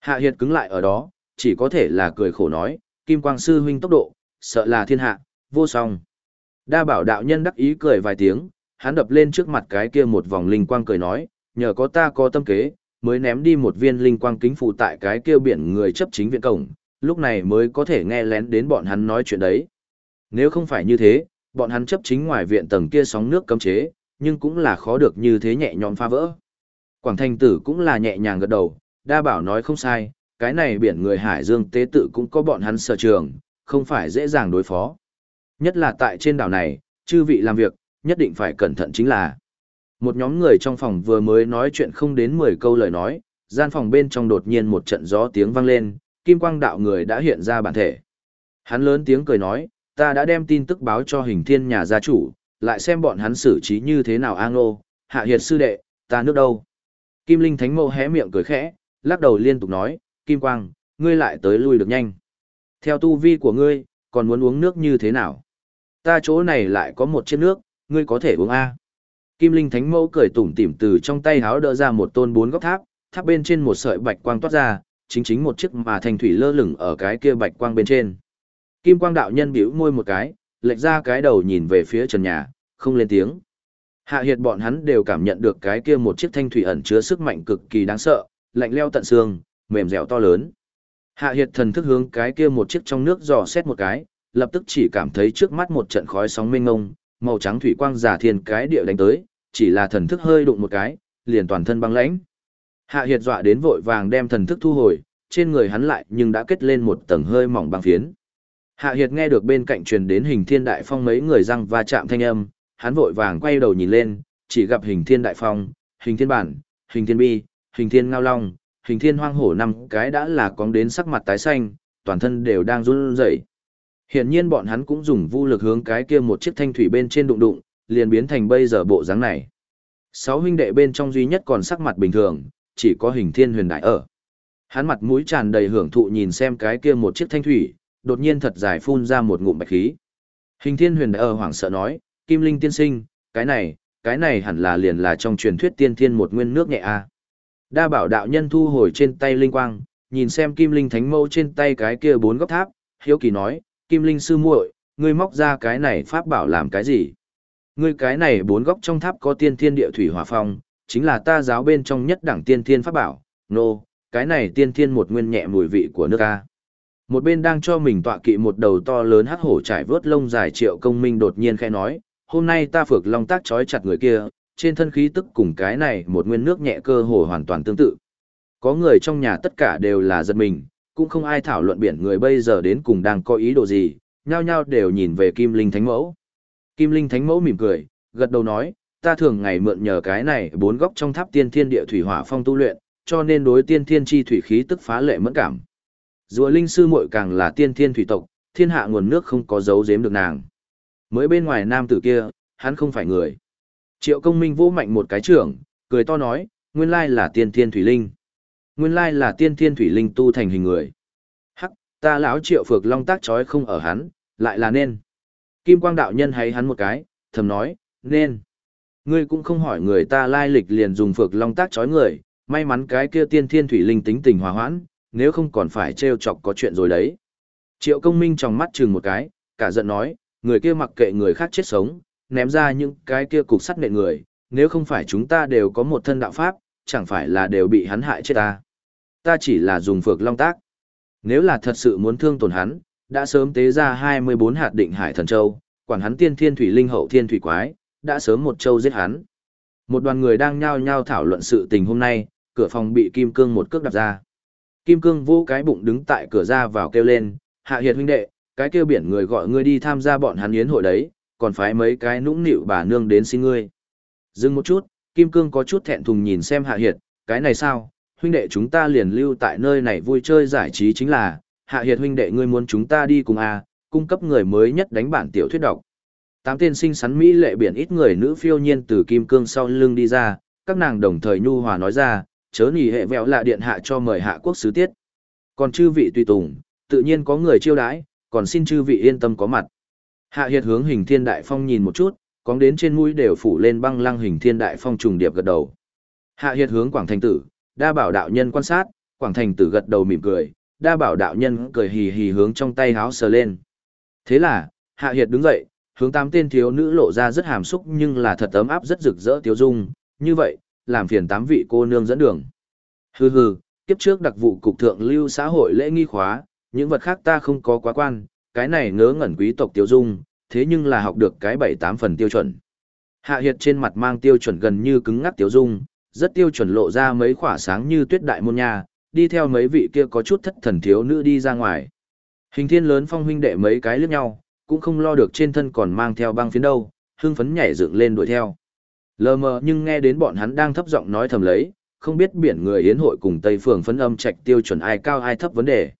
Hạ Hiệt cứng lại ở đó, chỉ có thể là cười khổ nói, kim quang sư huynh tốc độ, sợ là thiên hạ, vô song. Đa bảo đạo nhân đắc ý cười vài tiếng, hắn đập lên trước mặt cái kia một vòng linh quang cười nói, nhờ có ta có tâm kế, mới ném đi một viên linh quang kính phụ tại cái kia biển người chấp chính viện cổng, lúc này mới có thể nghe lén đến bọn hắn nói chuyện đấy. Nếu không phải như thế, bọn hắn chấp chính ngoài viện tầng kia sóng nước cấm chế, nhưng cũng là khó được như thế nhẹ nhõm phá vỡ. Quảng Thành Tử cũng là nhẹ nhàng gật đầu, đa bảo nói không sai, cái này biển người Hải Dương tế tự cũng có bọn hắn sở trường, không phải dễ dàng đối phó. Nhất là tại trên đảo này, chư vị làm việc, nhất định phải cẩn thận chính là. Một nhóm người trong phòng vừa mới nói chuyện không đến 10 câu lời nói, gian phòng bên trong đột nhiên một trận gió tiếng vang lên, kim quang đạo người đã hiện ra bản thể. Hắn lớn tiếng cười nói, ta đã đem tin tức báo cho hình thiên nhà gia chủ, lại xem bọn hắn xử trí như thế nào an ô, hạ hiệt sư đệ, ta nước đâu. Kim Linh Thánh Mẫu hé miệng cười khẽ, lắc đầu liên tục nói, Kim Quang, ngươi lại tới lui được nhanh. Theo tu vi của ngươi, còn muốn uống nước như thế nào? Ta chỗ này lại có một chiếc nước, ngươi có thể uống A. Kim Linh Thánh Mẫu cười tủm tỉm từ trong tay háo đỡ ra một tôn bốn góc tháp, tháp bên trên một sợi bạch quang toát ra, chính chính một chiếc mà thành thủy lơ lửng ở cái kia bạch quang bên trên. Kim Quang đạo nhân bĩu môi một cái, lệch ra cái đầu nhìn về phía trần nhà, không lên tiếng. Hạ hiệt bọn hắn đều cảm nhận được cái kia một chiếc thanh thủy ẩn chứa sức mạnh cực kỳ đáng sợ, lạnh leo tận xương, mềm dẻo to lớn. Hạ hiệt thần thức hướng cái kia một chiếc trong nước dò xét một cái, lập tức chỉ cảm thấy trước mắt một trận khói sóng mênh ngông, màu trắng thủy quang giả thiên cái địa đánh tới, chỉ là thần thức hơi đụng một cái, liền toàn thân băng lãnh. Hạ hiệt dọa đến vội vàng đem thần thức thu hồi, trên người hắn lại nhưng đã kết lên một tầng hơi mỏng băng phiến. Hạ hiệt nghe được bên cạnh truyền đến hình thiên đại phong mấy người răng va chạm thanh âm, hắn vội vàng quay đầu nhìn lên, chỉ gặp hình thiên đại phong, hình thiên bản, hình thiên bi, hình thiên ngao long, hình thiên hoang hổ năm cái đã là cóng đến sắc mặt tái xanh, toàn thân đều đang run rẩy. Hiển nhiên bọn hắn cũng dùng vũ lực hướng cái kia một chiếc thanh thủy bên trên đụng đụng, liền biến thành bây giờ bộ dáng này. Sáu huynh đệ bên trong duy nhất còn sắc mặt bình thường, chỉ có hình thiên huyền đại ở. Hắn mặt mũi tràn đầy hưởng thụ nhìn xem cái kia một chiếc thanh thủy, đột nhiên thật dài phun ra một ngụm bạch khí. Hình thiên huyền đại ở hoảng sợ nói, Kim Linh tiên sinh, cái này, cái này hẳn là liền là trong truyền thuyết tiên thiên một nguyên nước nhẹ a. Đa bảo đạo nhân thu hồi trên tay linh quang, nhìn xem Kim Linh thánh mâu trên tay cái kia bốn góc tháp, hiếu kỳ nói, Kim Linh sư muội, ngươi móc ra cái này pháp bảo làm cái gì? Ngươi cái này bốn góc trong tháp có tiên thiên địa thủy hỏa phong, chính là ta giáo bên trong nhất đẳng tiên thiên pháp bảo, nô, no, cái này tiên thiên một nguyên nhẹ mùi vị của nước a. Một bên đang cho mình tọa kỵ một đầu to lớn hắc hổ trải vớt lông dài triệu công minh đột nhiên khẽ nói, hôm nay ta phược long tác trói chặt người kia, trên thân khí tức cùng cái này một nguyên nước nhẹ cơ hồ hoàn toàn tương tự. Có người trong nhà tất cả đều là giật mình, cũng không ai thảo luận biển người bây giờ đến cùng đang có ý đồ gì, nhao nhao đều nhìn về Kim Linh Thánh Mẫu. Kim Linh Thánh Mẫu mỉm cười, gật đầu nói, ta thường ngày mượn nhờ cái này bốn góc trong tháp tiên thiên địa thủy hỏa phong tu luyện, cho nên đối tiên thiên chi thủy khí tức phá lệ mẫn cảm. Dùa Linh sư muội càng là tiên thiên thủy tộc, thiên hạ nguồn nước không có dấu giếm được nàng. Mới bên ngoài nam tử kia, hắn không phải người. Triệu công minh vô mạnh một cái trưởng, cười to nói, nguyên lai là tiên thiên thủy linh. Nguyên lai là tiên thiên thủy linh tu thành hình người. Hắc, ta lão triệu phược long tác chói không ở hắn, lại là nên. Kim quang đạo nhân hay hắn một cái, thầm nói, nên. Ngươi cũng không hỏi người ta lai lịch liền dùng phược long tác chói người, may mắn cái kia tiên thiên thủy linh tính tình hòa hoãn, nếu không còn phải trêu chọc có chuyện rồi đấy. Triệu công minh trong mắt chừng một cái, cả giận nói, người kia mặc kệ người khác chết sống, ném ra những cái kia cục sắt nện người, nếu không phải chúng ta đều có một thân đạo pháp, chẳng phải là đều bị hắn hại chết ta. Ta chỉ là dùng phược long tác. Nếu là thật sự muốn thương tổn hắn, đã sớm tế ra 24 hạt định hải thần châu, quản hắn tiên thiên thủy linh hậu thiên thủy quái, đã sớm một châu giết hắn. Một đoàn người đang nhao nhao thảo luận sự tình hôm nay, cửa phòng bị Kim Cương một cước đạp ra. Kim Cương vô cái bụng đứng tại cửa ra vào kêu lên, hạ hiệt huynh đệ, cái kêu biển người gọi ngươi đi tham gia bọn hắn yến hội đấy, còn phải mấy cái nũng nịu bà nương đến xin ngươi. Dừng một chút, Kim Cương có chút thẹn thùng nhìn xem hạ hiệt, cái này sao, huynh đệ chúng ta liền lưu tại nơi này vui chơi giải trí chính là, hạ hiệt huynh đệ ngươi muốn chúng ta đi cùng à, cung cấp người mới nhất đánh bản tiểu thuyết độc Tám tên sinh sắn Mỹ lệ biển ít người nữ phiêu nhiên từ Kim Cương sau lưng đi ra, các nàng đồng thời nhu hòa nói ra, chớ nỉ hệ vẹo là điện hạ cho mời hạ quốc sứ tiết. Còn chư vị tùy tùng, tự nhiên có người chiêu đãi, còn xin chư vị yên tâm có mặt. Hạ Hiệt hướng hình thiên đại phong nhìn một chút, cóng đến trên mũi đều phủ lên băng lăng hình thiên đại phong trùng điệp gật đầu. Hạ Hiệt hướng Quảng Thành Tử, đa bảo đạo nhân quan sát, Quảng Thành Tử gật đầu mỉm cười, đa bảo đạo nhân cười hì hì hướng trong tay háo sờ lên. Thế là, Hạ Hiệt đứng dậy, hướng tám tên thiếu nữ lộ ra rất hàm xúc nhưng là thật ấm áp rất rực rỡ tiêu dung, như vậy, làm phiền tám vị cô nương dẫn đường. Hừ hừ, kiếp trước đặc vụ cục thượng lưu xã hội lễ nghi khóa, những vật khác ta không có quá quan, cái này ngớ ngẩn quý tộc tiêu dung, thế nhưng là học được cái bảy tám phần tiêu chuẩn. Hạ Hiệt trên mặt mang tiêu chuẩn gần như cứng ngắc tiêu dung, rất tiêu chuẩn lộ ra mấy khỏa sáng như tuyết đại môn nha, đi theo mấy vị kia có chút thất thần thiếu nữ đi ra ngoài. Hình thiên lớn phong huynh đệ mấy cái liếc nhau, cũng không lo được trên thân còn mang theo băng phiến đâu, hưng phấn nhảy dựng lên đuổi theo. Lờ mờ nhưng nghe đến bọn hắn đang thấp giọng nói thầm lấy, không biết biển người yến hội cùng Tây Phường phấn âm trạch tiêu chuẩn ai cao ai thấp vấn đề.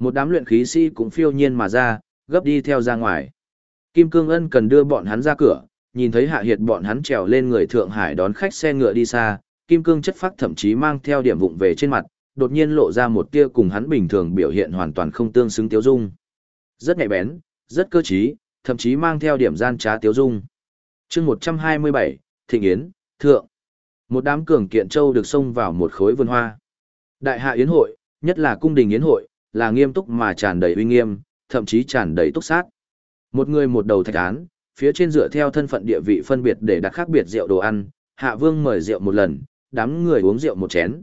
Một đám luyện khí sĩ cũng phiêu nhiên mà ra, gấp đi theo ra ngoài. Kim Cương Ân cần đưa bọn hắn ra cửa, nhìn thấy hạ hiệt bọn hắn trèo lên người Thượng Hải đón khách xe ngựa đi xa, Kim Cương chất phác thậm chí mang theo điểm vụng về trên mặt, đột nhiên lộ ra một tia cùng hắn bình thường biểu hiện hoàn toàn không tương xứng tiêu dung. Rất nhạy bén, rất cơ trí, thậm chí mang theo điểm gian trá tiêu dung. chương 127, Thịnh Yến, Thượng. Một đám cường kiện châu được xông vào một khối vườn hoa. Đại hạ yến hội, nhất là cung đình yến hội, là nghiêm túc mà tràn đầy uy nghiêm, thậm chí tràn đầy túc sát. Một người một đầu thạch án, phía trên dựa theo thân phận địa vị phân biệt để đặt khác biệt rượu đồ ăn, hạ vương mời rượu một lần, đám người uống rượu một chén.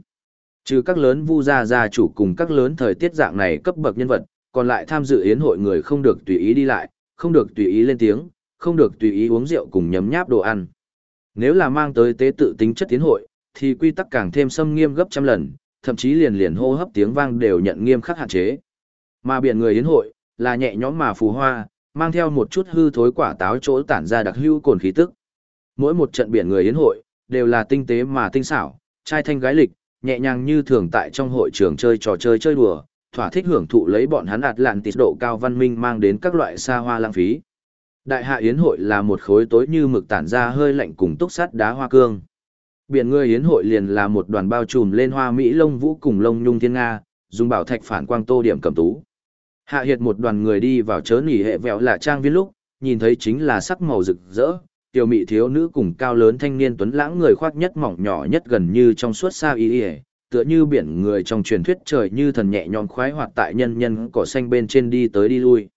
Trừ các lớn vu gia gia chủ cùng các lớn thời tiết dạng này cấp bậc nhân vật, còn lại tham dự yến hội người không được tùy ý đi lại, không được tùy ý lên tiếng, không được tùy ý uống rượu cùng nhấm nháp đồ ăn. Nếu là mang tới tế tự tính chất tiến hội, thì quy tắc càng thêm xâm nghiêm gấp trăm lần, thậm chí liền liền hô hấp tiếng vang đều nhận nghiêm khắc hạn chế. Mà biển người yến hội, là nhẹ nhõm mà phù hoa, mang theo một chút hư thối quả táo chỗ tản ra đặc hữu cồn khí tức. Mỗi một trận biển người yến hội, đều là tinh tế mà tinh xảo, trai thanh gái lịch, nhẹ nhàng như thường tại trong hội trường chơi trò chơi chơi đùa, thỏa thích hưởng thụ lấy bọn hắn ạt lạn tịt độ cao văn minh mang đến các loại xa hoa lãng phí. Đại hạ yến hội là một khối tối như mực tản ra hơi lạnh cùng túc sắt đá hoa cương. Biển người yến hội liền là một đoàn bao trùm lên hoa mỹ lông vũ cùng lông nhung thiên nga, dùng bảo thạch phản quang tô điểm cầm tú. Hạ hiệt một đoàn người đi vào chớ nỉ hệ vẹo là trang viên lúc, nhìn thấy chính là sắc màu rực rỡ, tiểu mỹ thiếu nữ cùng cao lớn thanh niên tuấn lãng người khoác nhất mỏng nhỏ nhất gần như trong suốt xa y y, tựa như biển người trong truyền thuyết trời như thần nhẹ nhõm khoái hoạt tại nhân nhân cỏ xanh bên trên đi tới đi lui.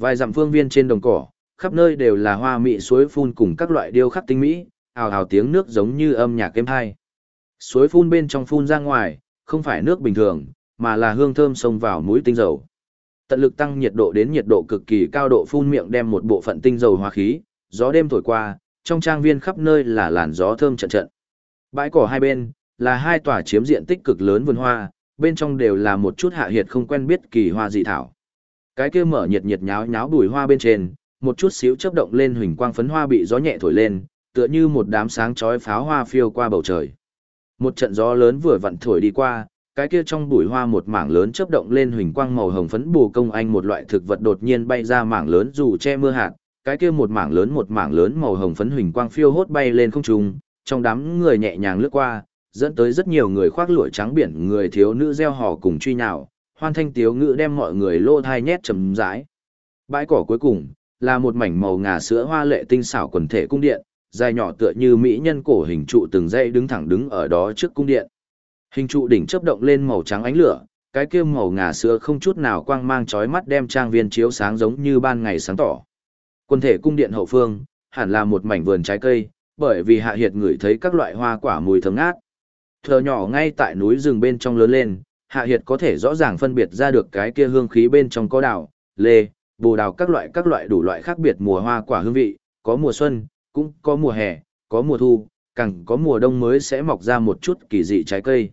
Vài dặm phương viên trên đồng cỏ, khắp nơi đều là hoa mỹ suối phun cùng các loại điêu khắc tinh mỹ, ào ào tiếng nước giống như âm nhạc êm hai. Suối phun bên trong phun ra ngoài, không phải nước bình thường, mà là hương thơm xông vào mũi tinh dầu. Tận lực tăng nhiệt độ đến nhiệt độ cực kỳ cao độ phun miệng đem một bộ phận tinh dầu hóa khí, gió đêm thổi qua, trong trang viên khắp nơi là làn gió thơm trận trận. Bãi cỏ hai bên, là hai tòa chiếm diện tích cực lớn vườn hoa, bên trong đều là một chút hạ hiệt không quen biết kỳ hoa dị thảo. Cái kia mở nhiệt nhiệt nháo nháo bùi hoa bên trên, một chút xíu chớp động lên huỳnh quang phấn hoa bị gió nhẹ thổi lên, tựa như một đám sáng chói pháo hoa phiêu qua bầu trời. Một trận gió lớn vừa vặn thổi đi qua, cái kia trong bụi hoa một mảng lớn chớp động lên huỳnh quang màu hồng phấn bù công anh một loại thực vật đột nhiên bay ra mảng lớn dù che mưa hạt, cái kia một mảng lớn một mảng lớn màu hồng phấn huỳnh quang phiêu hốt bay lên không trung, trong đám người nhẹ nhàng lướt qua, dẫn tới rất nhiều người khoác lụa trắng biển người thiếu nữ reo hò cùng truy nhào, hoan thanh tiếu ngữ đem mọi người lô thai nhét chầm rãi. Bãi cỏ cuối cùng là một mảnh màu ngà sữa hoa lệ tinh xảo quần thể cung điện, dài nhỏ tựa như mỹ nhân cổ hình trụ từng dây đứng thẳng đứng ở đó trước cung điện. Hình trụ đỉnh chớp động lên màu trắng ánh lửa, cái kia màu ngà sữa không chút nào quang mang chói mắt đem trang viên chiếu sáng giống như ban ngày sáng tỏ. Quân thể cung điện hậu phương, hẳn là một mảnh vườn trái cây, bởi vì hạ hiệt ngửi thấy các loại hoa quả mùi thơm ngát. Thờ nhỏ ngay tại núi rừng bên trong lớn lên, hạ hiệt có thể rõ ràng phân biệt ra được cái kia hương khí bên trong có đào, lê, bồ đào các loại các loại đủ loại khác biệt mùa hoa quả hương vị, có mùa xuân, cũng có mùa hè, có mùa thu, càng có mùa đông mới sẽ mọc ra một chút kỳ dị trái cây.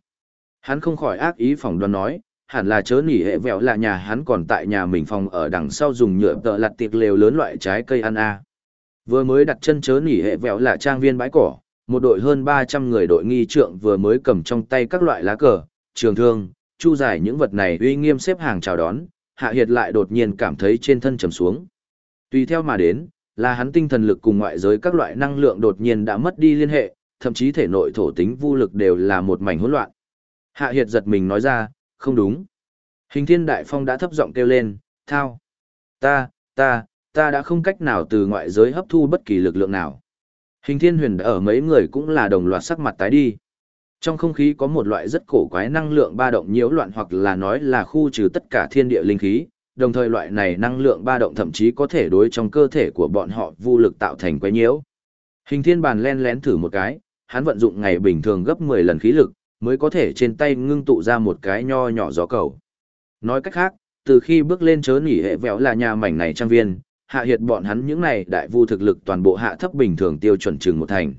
Hắn không khỏi ác ý phỏng đoán nói, hẳn là chớ nỉ hệ vẹo là nhà hắn còn tại nhà mình phòng ở đằng sau dùng nhựa tợ lặt tiệc lều lớn loại trái cây ăn a. Vừa mới đặt chân chớ nỉ hệ vẹo là trang viên bãi cỏ, một đội hơn 300 người đội nghi trượng vừa mới cầm trong tay các loại lá cờ, trường thương, chu giải những vật này uy nghiêm xếp hàng chào đón, hạ hiệt lại đột nhiên cảm thấy trên thân trầm xuống. Tùy theo mà đến, là hắn tinh thần lực cùng ngoại giới các loại năng lượng đột nhiên đã mất đi liên hệ, thậm chí thể nội thổ tính vô lực đều là một mảnh hỗn loạn. Hạ Hiệt giật mình nói ra, không đúng. Hình thiên đại phong đã thấp giọng kêu lên, thao. Ta, ta, ta đã không cách nào từ ngoại giới hấp thu bất kỳ lực lượng nào. Hình thiên huyền ở mấy người cũng là đồng loạt sắc mặt tái đi. Trong không khí có một loại rất cổ quái năng lượng ba động nhiễu loạn hoặc là nói là khu trừ tất cả thiên địa linh khí, đồng thời loại này năng lượng ba động thậm chí có thể đối trong cơ thể của bọn họ vô lực tạo thành quấy nhiễu. Hình thiên bàn len lén thử một cái, hắn vận dụng ngày bình thường gấp 10 lần khí lực, mới có thể trên tay ngưng tụ ra một cái nho nhỏ gió cầu. Nói cách khác, từ khi bước lên chớ nỉ hệ vẹo là nhà mảnh này trang viên, hạ hiệt bọn hắn những này đại vu thực lực toàn bộ hạ thấp bình thường tiêu chuẩn chừng một thành.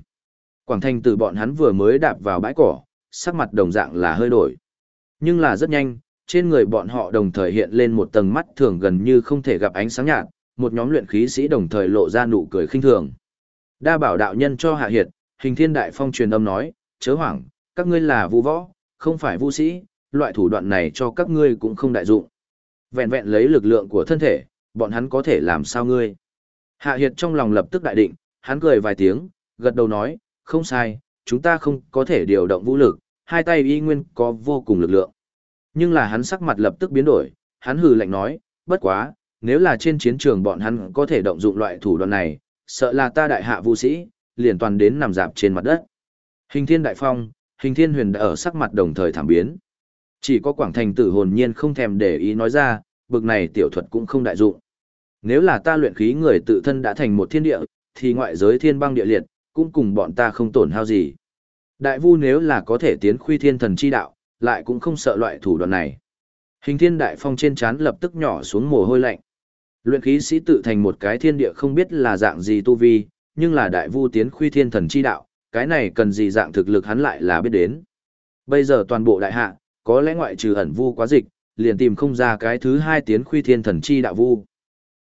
Quảng Thanh từ bọn hắn vừa mới đạp vào bãi cỏ, sắc mặt đồng dạng là hơi đổi. Nhưng là rất nhanh, trên người bọn họ đồng thời hiện lên một tầng mắt thường gần như không thể gặp ánh sáng nhạt, một nhóm luyện khí sĩ đồng thời lộ ra nụ cười khinh thường. Đa bảo đạo nhân cho hạ hiệt, hình thiên đại phong truyền âm nói, chớ hoảng, các ngươi là vũ võ, không phải vũ sĩ, loại thủ đoạn này cho các ngươi cũng không đại dụng. Vẹn vẹn lấy lực lượng của thân thể, bọn hắn có thể làm sao ngươi. Hạ hiệt trong lòng lập tức đại định, hắn cười vài tiếng, gật đầu nói, không sai, chúng ta không có thể điều động vũ lực, hai tay y nguyên có vô cùng lực lượng. Nhưng là hắn sắc mặt lập tức biến đổi, hắn hừ lạnh nói, bất quá, nếu là trên chiến trường bọn hắn có thể động dụng loại thủ đoạn này, sợ là ta đại hạ vũ sĩ, liền toàn đến nằm dạp trên mặt đất. Hình thiên đại phong, hình thiên huyền đã ở sắc mặt đồng thời thảm biến. Chỉ có quảng thành tử hồn nhiên không thèm để ý nói ra, bực này tiểu thuật cũng không đại dụng. Nếu là ta luyện khí người tự thân đã thành một thiên địa, thì ngoại giới thiên băng địa liệt, cũng cùng bọn ta không tổn hao gì. Đại vu nếu là có thể tiến khuy thiên thần chi đạo, lại cũng không sợ loại thủ đoạn này. Hình thiên đại phong trên chán lập tức nhỏ xuống mồ hôi lạnh. Luyện khí sĩ tự thành một cái thiên địa không biết là dạng gì tu vi, nhưng là đại vu tiến khuy thiên thần chi đạo, cái này cần gì dạng thực lực hắn lại là biết đến. Bây giờ toàn bộ đại hạ, có lẽ ngoại trừ ẩn vu quá dịch, liền tìm không ra cái thứ hai tiến khuy thiên thần chi đạo vu.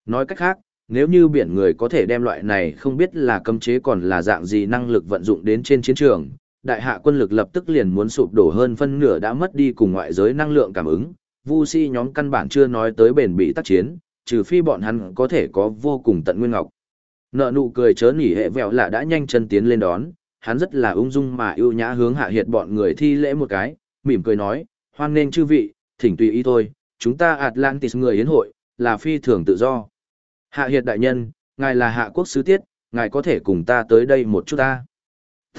Nói cách khác, nếu như biển người có thể đem loại này không biết là cấm chế còn là dạng gì năng lực vận dụng đến trên chiến trường, đại hạ quân lực lập tức liền muốn sụp đổ hơn phân nửa đã mất đi cùng ngoại giới năng lượng cảm ứng, vu si nhóm căn bản chưa nói tới bền bị tác chiến, trừ phi bọn hắn có thể có vô cùng tận nguyên ngọc. Nợ nụ cười chớ nỉ hệ vẹo là đã nhanh chân tiến lên đón, hắn rất là ung dung mà ưu nhã hướng hạ hiệt bọn người thi lễ một cái, mỉm cười nói, hoan nên chư vị, thỉnh tùy ý thôi, chúng ta Atlantis người yến hội, là phi thường tự do. Hạ hiệt đại nhân, ngài là hạ quốc sứ tiết, ngài có thể cùng ta tới đây một chút ta.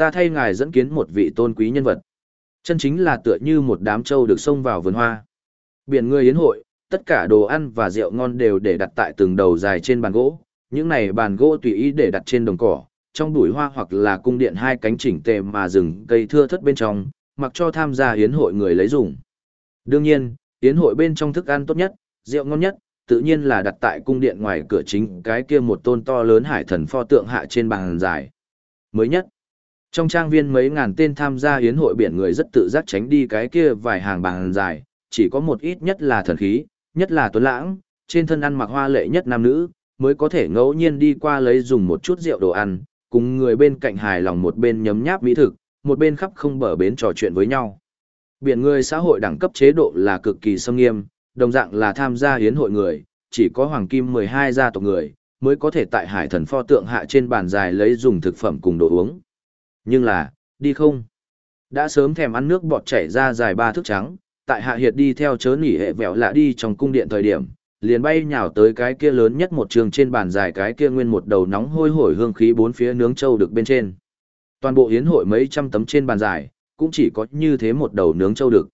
Ta thay ngài dẫn kiến một vị tôn quý nhân vật. Chân chính là tựa như một đám trâu được xông vào vườn hoa. Biển người yến hội, tất cả đồ ăn và rượu ngon đều để đặt tại từng đầu dài trên bàn gỗ. Những này bàn gỗ tùy ý để đặt trên đồng cỏ, trong bụi hoa hoặc là cung điện hai cánh chỉnh tề mà rừng cây thưa thất bên trong, mặc cho tham gia yến hội người lấy dùng. Đương nhiên, yến hội bên trong thức ăn tốt nhất, rượu ngon nhất, tự nhiên là đặt tại cung điện ngoài cửa chính cái kia một tôn to lớn hải thần pho tượng hạ trên bàn dài. Mới nhất, trong trang viên mấy ngàn tên tham gia hiến hội biển người rất tự giác tránh đi cái kia vài hàng bàn dài, chỉ có một ít nhất là thần khí, nhất là tuấn lãng, trên thân ăn mặc hoa lệ nhất nam nữ, mới có thể ngẫu nhiên đi qua lấy dùng một chút rượu đồ ăn, cùng người bên cạnh hài lòng một bên nhấm nháp mỹ thực, một bên khắp không bờ bến trò chuyện với nhau. Biển người xã hội đẳng cấp chế độ là cực kỳ sâm nghiêm, đồng dạng là tham gia hiến hội người, chỉ có hoàng kim 12 gia tộc người, mới có thể tại hải thần pho tượng hạ trên bàn dài lấy dùng thực phẩm cùng đồ uống. Nhưng là, đi không? Đã sớm thèm ăn nước bọt chảy ra dài ba thước trắng, tại hạ hiệt đi theo chớ nỉ hệ vẹo lạ đi trong cung điện thời điểm, liền bay nhào tới cái kia lớn nhất một trường trên bàn dài cái kia nguyên một đầu nóng hôi hổi hương khí bốn phía nướng trâu được bên trên. Toàn bộ hiến hội mấy trăm tấm trên bàn dài, cũng chỉ có như thế một đầu nướng trâu được.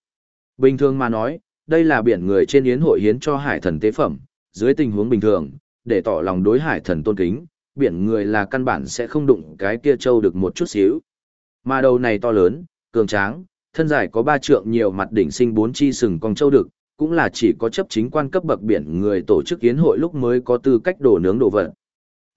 Bình thường mà nói, đây là biển người trên yến hội hiến cho hải thần tế phẩm, dưới tình huống bình thường, để tỏ lòng đối hải thần tôn kính, biển người là căn bản sẽ không đụng cái kia trâu được một chút xíu. Mà đầu này to lớn, cường tráng, thân dài có ba trượng nhiều mặt đỉnh sinh bốn chi sừng con trâu được, cũng là chỉ có chấp chính quan cấp bậc biển người tổ chức yến hội lúc mới có tư cách đổ nướng đồ vật.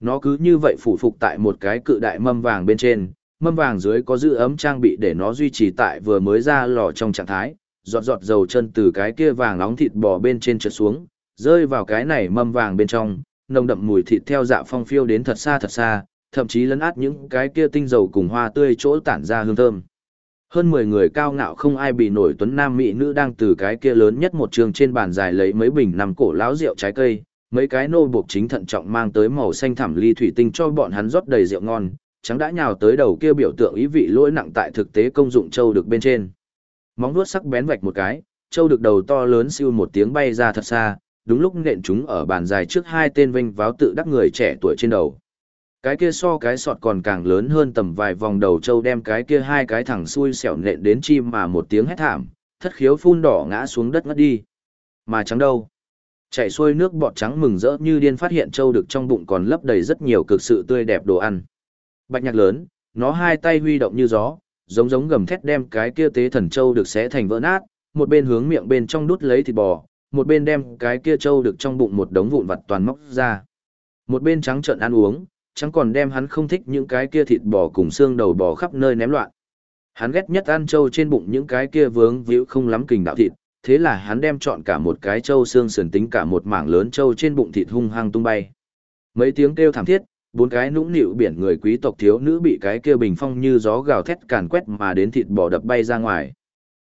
Nó cứ như vậy phủ phục tại một cái cự đại mâm vàng bên trên, mâm vàng dưới có giữ ấm trang bị để nó duy trì tại vừa mới ra lò trong trạng thái, giọt giọt dầu chân từ cái kia vàng nóng thịt bò bên trên trượt xuống, rơi vào cái này mâm vàng bên trong, nồng đậm mùi thịt theo dạ phong phiêu đến thật xa thật xa, thậm chí lấn át những cái kia tinh dầu cùng hoa tươi chỗ tản ra hương thơm. Hơn 10 người cao ngạo không ai bị nổi tuấn nam mỹ nữ đang từ cái kia lớn nhất một trường trên bàn dài lấy mấy bình nằm cổ láo rượu trái cây, mấy cái nô buộc chính thận trọng mang tới màu xanh thẳm ly thủy tinh cho bọn hắn rót đầy rượu ngon, trắng đã nhào tới đầu kia biểu tượng ý vị lỗi nặng tại thực tế công dụng châu được bên trên. Móng vuốt sắc bén vạch một cái, châu được đầu to lớn siêu một tiếng bay ra thật xa, đúng lúc nện chúng ở bàn dài trước hai tên vinh váo tự đắc người trẻ tuổi trên đầu. Cái kia so cái sọt còn càng lớn hơn tầm vài vòng đầu châu đem cái kia hai cái thẳng xuôi xẻo nện đến chim mà một tiếng hét thảm, thất khiếu phun đỏ ngã xuống đất ngất đi. Mà trắng đâu? Chạy xuôi nước bọt trắng mừng rỡ như điên phát hiện châu được trong bụng còn lấp đầy rất nhiều cực sự tươi đẹp đồ ăn. Bạch nhạc lớn, nó hai tay huy động như gió, giống giống gầm thét đem cái kia tế thần châu được xé thành vỡ nát, một bên hướng miệng bên trong đút lấy thịt bò, một bên đem cái kia châu được trong bụng một đống vụn vặt toàn móc ra. Một bên trắng trợn ăn uống, chẳng còn đem hắn không thích những cái kia thịt bò cùng xương đầu bò khắp nơi ném loạn. Hắn ghét nhất ăn trâu trên bụng những cái kia vướng víu không lắm kình đạo thịt, thế là hắn đem chọn cả một cái trâu xương sườn tính cả một mảng lớn trâu trên bụng thịt hung hăng tung bay. Mấy tiếng kêu thảm thiết, bốn cái nũng nịu biển người quý tộc thiếu nữ bị cái kia bình phong như gió gào thét càn quét mà đến thịt bò đập bay ra ngoài.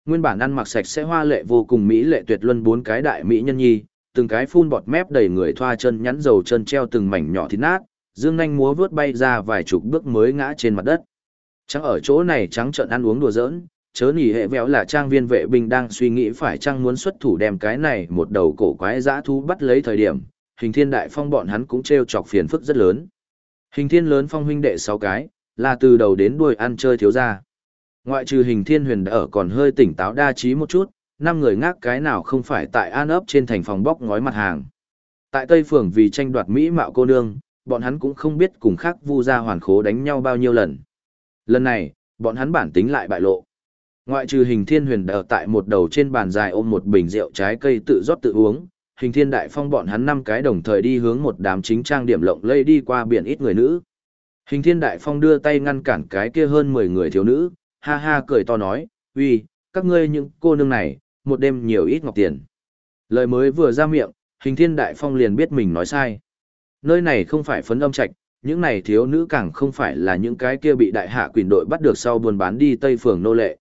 Nguyên bản ăn mặc sạch sẽ hoa lệ vô cùng mỹ lệ tuyệt luân bốn cái đại mỹ nhân nhi, từng cái phun bọt mép đầy người thoa chân nhắn dầu chân treo từng mảnh nhỏ thịt nát, dương nhanh múa vướt bay ra vài chục bước mới ngã trên mặt đất. Trắng ở chỗ này trắng trợn ăn uống đùa giỡn, chớ nỉ hệ véo là trang viên vệ binh đang suy nghĩ phải chăng muốn xuất thủ đem cái này một đầu cổ quái dã thú bắt lấy thời điểm, hình thiên đại phong bọn hắn cũng treo chọc phiền phức rất lớn. Hình thiên lớn phong huynh đệ sáu cái, là từ đầu đến đuôi ăn chơi thiếu ra. Ngoại trừ hình thiên huyền đã ở còn hơi tỉnh táo đa trí một chút, năm người ngác cái nào không phải tại an ấp trên thành phòng bóc ngói mặt hàng. Tại Tây Phường vì tranh đoạt Mỹ mạo cô nương, bọn hắn cũng không biết cùng khác vu ra hoàn khố đánh nhau bao nhiêu lần. Lần này, bọn hắn bản tính lại bại lộ. Ngoại trừ hình thiên huyền đờ tại một đầu trên bàn dài ôm một bình rượu trái cây tự rót tự uống, hình thiên đại phong bọn hắn năm cái đồng thời đi hướng một đám chính trang điểm lộng lây đi qua biển ít người nữ. Hình thiên đại phong đưa tay ngăn cản cái kia hơn 10 người thiếu nữ, ha ha cười to nói, uy, các ngươi những cô nương này, một đêm nhiều ít ngọc tiền. Lời mới vừa ra miệng, hình thiên đại phong liền biết mình nói sai. Nơi này không phải phấn âm trạch, những này thiếu nữ càng không phải là những cái kia bị đại hạ quyền đội bắt được sau buôn bán đi Tây Phường nô lệ.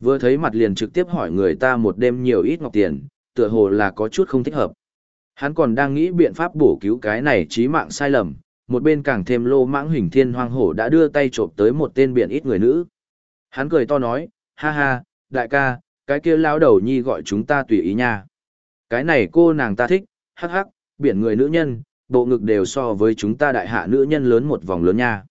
Vừa thấy mặt liền trực tiếp hỏi người ta một đêm nhiều ít ngọc tiền, tựa hồ là có chút không thích hợp. Hắn còn đang nghĩ biện pháp bổ cứu cái này trí mạng sai lầm, một bên càng thêm lô mãng hình thiên hoang hổ đã đưa tay trộm tới một tên biển ít người nữ. Hắn cười to nói, ha ha, đại ca, cái kia lao đầu nhi gọi chúng ta tùy ý nha. Cái này cô nàng ta thích, hắc hắc, biển người nữ nhân, bộ ngực đều so với chúng ta đại hạ nữ nhân lớn một vòng lớn nha.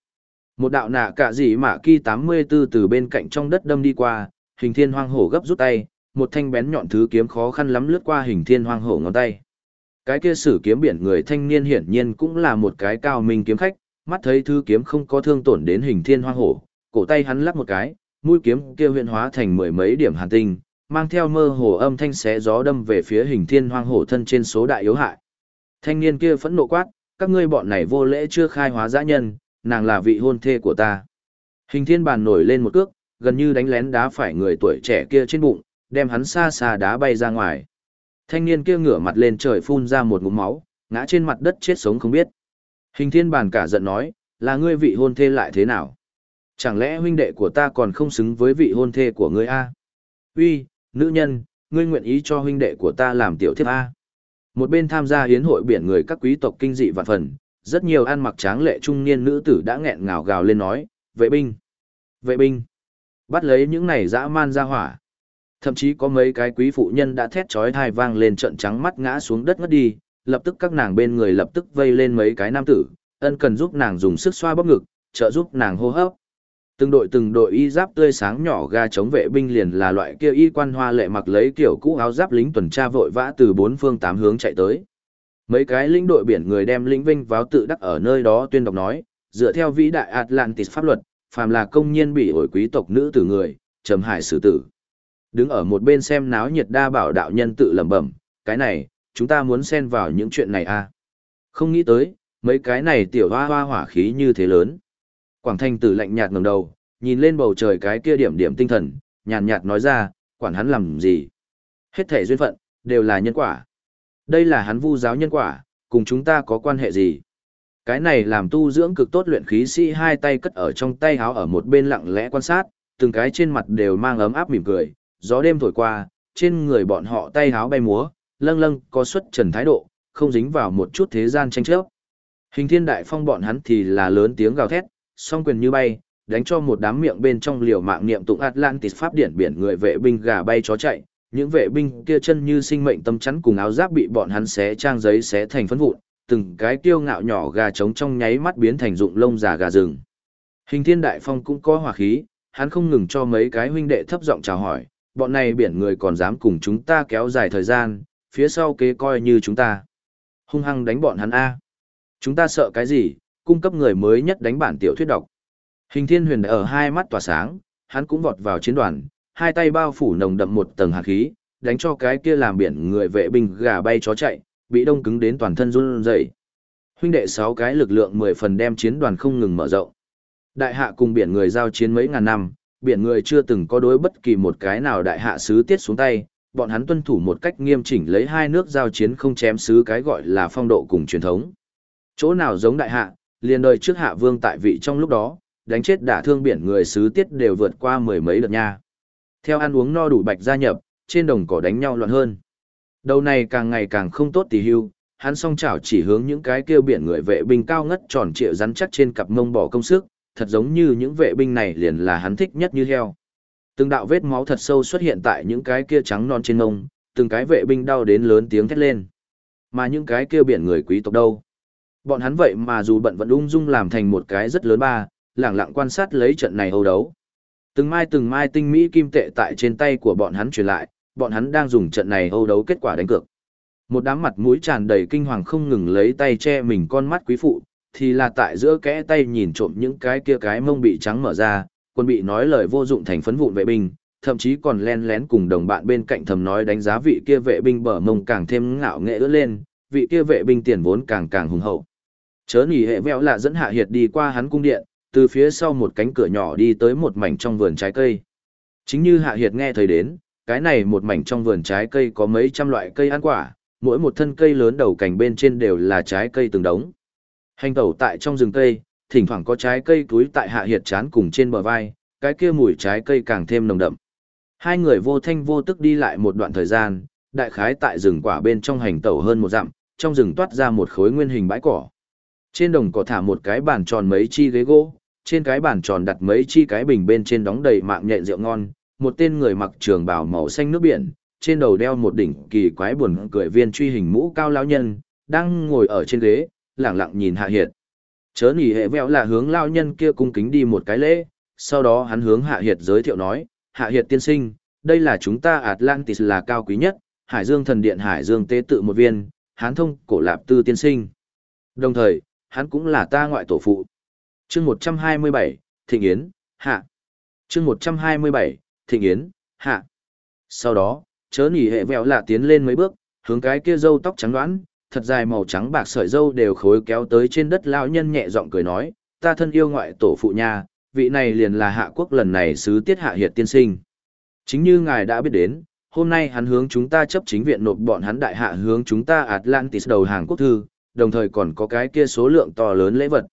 Một đạo nạ cả gì mà kỳ 84 từ bên cạnh trong đất đâm đi qua, hình thiên hoang hổ gấp rút tay, một thanh bén nhọn thứ kiếm khó khăn lắm lướt qua hình thiên hoang hổ ngón tay. Cái kia sử kiếm biển người thanh niên hiển nhiên cũng là một cái cao minh kiếm khách, mắt thấy thứ kiếm không có thương tổn đến hình thiên hoang hổ, cổ tay hắn lắc một cái, mũi kiếm kia huyện hóa thành mười mấy điểm hàn tinh, mang theo mơ hồ âm thanh xé gió đâm về phía hình thiên hoang hổ thân trên số đại yếu hại. Thanh niên kia phẫn nộ quát, các ngươi bọn này vô lễ chưa khai hóa dã nhân, nàng là vị hôn thê của ta. Hình thiên bàn nổi lên một cước, gần như đánh lén đá phải người tuổi trẻ kia trên bụng, đem hắn xa xa đá bay ra ngoài. Thanh niên kia ngửa mặt lên trời phun ra một ngụm máu, ngã trên mặt đất chết sống không biết. Hình thiên bàn cả giận nói, là ngươi vị hôn thê lại thế nào? Chẳng lẽ huynh đệ của ta còn không xứng với vị hôn thê của ngươi a? Uy, nữ nhân, ngươi nguyện ý cho huynh đệ của ta làm tiểu thiếp a? Một bên tham gia hiến hội biển người các quý tộc kinh dị vạn phần, rất nhiều ăn mặc tráng lệ trung niên nữ tử đã nghẹn ngào gào lên nói, vệ binh, vệ binh, bắt lấy những này dã man ra hỏa. Thậm chí có mấy cái quý phụ nhân đã thét chói tai vang lên trận trắng mắt ngã xuống đất ngất đi, lập tức các nàng bên người lập tức vây lên mấy cái nam tử, ân cần giúp nàng dùng sức xoa bóp ngực, trợ giúp nàng hô hấp. Từng đội từng đội y giáp tươi sáng nhỏ ga chống vệ binh liền là loại kia y quan hoa lệ mặc lấy kiểu cũ áo giáp lính tuần tra vội vã từ bốn phương tám hướng chạy tới. Mấy cái lĩnh đội biển người đem lĩnh vinh vào tự đắc ở nơi đó tuyên đọc nói, dựa theo vĩ đại Atlantis pháp luật, phàm là công nhân bị ổi quý tộc nữ tử người, trầm hải xử tử. Đứng ở một bên xem náo nhiệt đa bảo đạo nhân tự lẩm bẩm, cái này, chúng ta muốn xen vào những chuyện này à? Không nghĩ tới, mấy cái này tiểu hoa hoa hỏa khí như thế lớn. Quảng Thanh tử lạnh nhạt ngẩng đầu, nhìn lên bầu trời cái kia điểm điểm tinh thần, nhàn nhạt nói ra, quản hắn làm gì? Hết thể duyên phận, đều là nhân quả. Đây là hắn vu giáo nhân quả, cùng chúng ta có quan hệ gì? Cái này làm tu dưỡng cực tốt luyện khí sĩ hai tay cất ở trong tay háo ở một bên lặng lẽ quan sát, từng cái trên mặt đều mang ấm áp mỉm cười, gió đêm thổi qua, trên người bọn họ tay háo bay múa, lâng lâng có xuất trần thái độ, không dính vào một chút thế gian tranh chấp. Hình thiên đại phong bọn hắn thì là lớn tiếng gào thét, song quyền như bay, đánh cho một đám miệng bên trong liều mạng niệm tụng Atlantis pháp điển biển người vệ binh gà bay chó chạy, những vệ binh kia chân như sinh mệnh tâm chắn cùng áo giáp bị bọn hắn xé trang giấy xé thành phấn vụn, từng cái tiêu ngạo nhỏ gà trống trong nháy mắt biến thành dụng lông già gà rừng. Hình Thiên Đại Phong cũng có hỏa khí, hắn không ngừng cho mấy cái huynh đệ thấp giọng chào hỏi, bọn này biển người còn dám cùng chúng ta kéo dài thời gian, phía sau kế coi như chúng ta. Hung hăng đánh bọn hắn a. Chúng ta sợ cái gì, cung cấp người mới nhất đánh bản tiểu thuyết đọc. Hình thiên huyền ở hai mắt tỏa sáng, hắn cũng vọt vào chiến đoàn, hai tay bao phủ nồng đậm một tầng hàn khí, đánh cho cái kia làm biển người vệ binh gà bay chó chạy, bị đông cứng đến toàn thân run rẩy. Huynh đệ sáu cái lực lượng mười phần đem chiến đoàn không ngừng mở rộng. Đại hạ cùng biển người giao chiến mấy ngàn năm, biển người chưa từng có đối bất kỳ một cái nào đại hạ sứ tiết xuống tay, bọn hắn tuân thủ một cách nghiêm chỉnh lấy hai nước giao chiến không chém sứ cái gọi là phong độ cùng truyền thống. Chỗ nào giống đại hạ, liền đời trước hạ vương tại vị trong lúc đó, đánh chết đả thương biển người sứ tiết đều vượt qua mười mấy đợt nha. Theo ăn uống no đủ bạch gia nhập, trên đồng cỏ đánh nhau loạn hơn. Đầu này càng ngày càng không tốt tỷ hưu, hắn song chảo chỉ hướng những cái kêu biển người vệ binh cao ngất tròn trịa rắn chắc trên cặp mông bỏ công sức, thật giống như những vệ binh này liền là hắn thích nhất như heo. Từng đạo vết máu thật sâu xuất hiện tại những cái kia trắng non trên mông, từng cái vệ binh đau đến lớn tiếng thét lên. Mà những cái kia biển người quý tộc đâu? Bọn hắn vậy mà dù bận vẫn ung dung làm thành một cái rất lớn ba, lẳng lặng quan sát lấy trận này âu đấu. Từng mai từng mai tinh mỹ kim tệ tại trên tay của bọn hắn truyền lại, bọn hắn đang dùng trận này âu đấu kết quả đánh cược. Một đám mặt mũi tràn đầy kinh hoàng không ngừng lấy tay che mình con mắt quý phụ, thì là tại giữa kẽ tay nhìn trộm những cái kia cái mông bị trắng mở ra, quân bị nói lời vô dụng thành phấn vụn vệ binh, thậm chí còn len lén cùng đồng bạn bên cạnh thầm nói đánh giá vị kia vệ binh bờ mông càng thêm ngạo nghệ ưỡn lên, vị kia vệ binh tiền vốn càng càng hùng hậu. Chớ nhỉ hệ vẹo lạ dẫn hạ hiệt đi qua hắn cung điện, từ phía sau một cánh cửa nhỏ đi tới một mảnh trong vườn trái cây. Chính như hạ hiệt nghe thấy đến, cái này một mảnh trong vườn trái cây có mấy trăm loại cây ăn quả, mỗi một thân cây lớn đầu cành bên trên đều là trái cây từng đống. Hành tẩu tại trong rừng cây, thỉnh thoảng có trái cây túi tại hạ hiệt chán cùng trên bờ vai, cái kia mùi trái cây càng thêm nồng đậm. Hai người vô thanh vô tức đi lại một đoạn thời gian, đại khái tại rừng quả bên trong hành tẩu hơn một dặm, trong rừng toát ra một khối nguyên hình bãi cỏ. Trên đồng cỏ thả một cái bàn tròn mấy chi ghế gỗ, trên cái bàn tròn đặt mấy chi cái bình bên trên đóng đầy mạng nhện rượu ngon, một tên người mặc trường bào màu xanh nước biển, trên đầu đeo một đỉnh kỳ quái buồn cười viên truy hình mũ cao lão nhân, đang ngồi ở trên ghế, lặng lặng nhìn Hạ Hiệt. Chớ nỉ hệ vẹo là hướng lão nhân kia cung kính đi một cái lễ, sau đó hắn hướng Hạ Hiệt giới thiệu nói, Hạ Hiệt tiên sinh, đây là chúng ta Atlantis là cao quý nhất, Hải Dương thần điện Hải Dương tế tự một viên, hán thông cổ lạp tư tiên sinh. Đồng thời, hắn cũng là ta ngoại tổ phụ. chương 127, Thịnh Yến, Hạ. chương 127, Thịnh Yến, Hạ. Sau đó, chớ nỉ hệ vẹo lạ tiến lên mấy bước, hướng cái kia dâu tóc trắng đoán, thật dài màu trắng bạc sợi dâu đều khối kéo tới trên đất lão nhân nhẹ giọng cười nói, ta thân yêu ngoại tổ phụ nha, vị này liền là hạ quốc lần này sứ tiết hạ hiệt tiên sinh. Chính như ngài đã biết đến, hôm nay hắn hướng chúng ta chấp chính viện nộp bọn hắn đại hạ hướng chúng ta Atlantis đầu hàng quốc thư, đồng thời còn có cái kia số lượng to lớn lễ vật.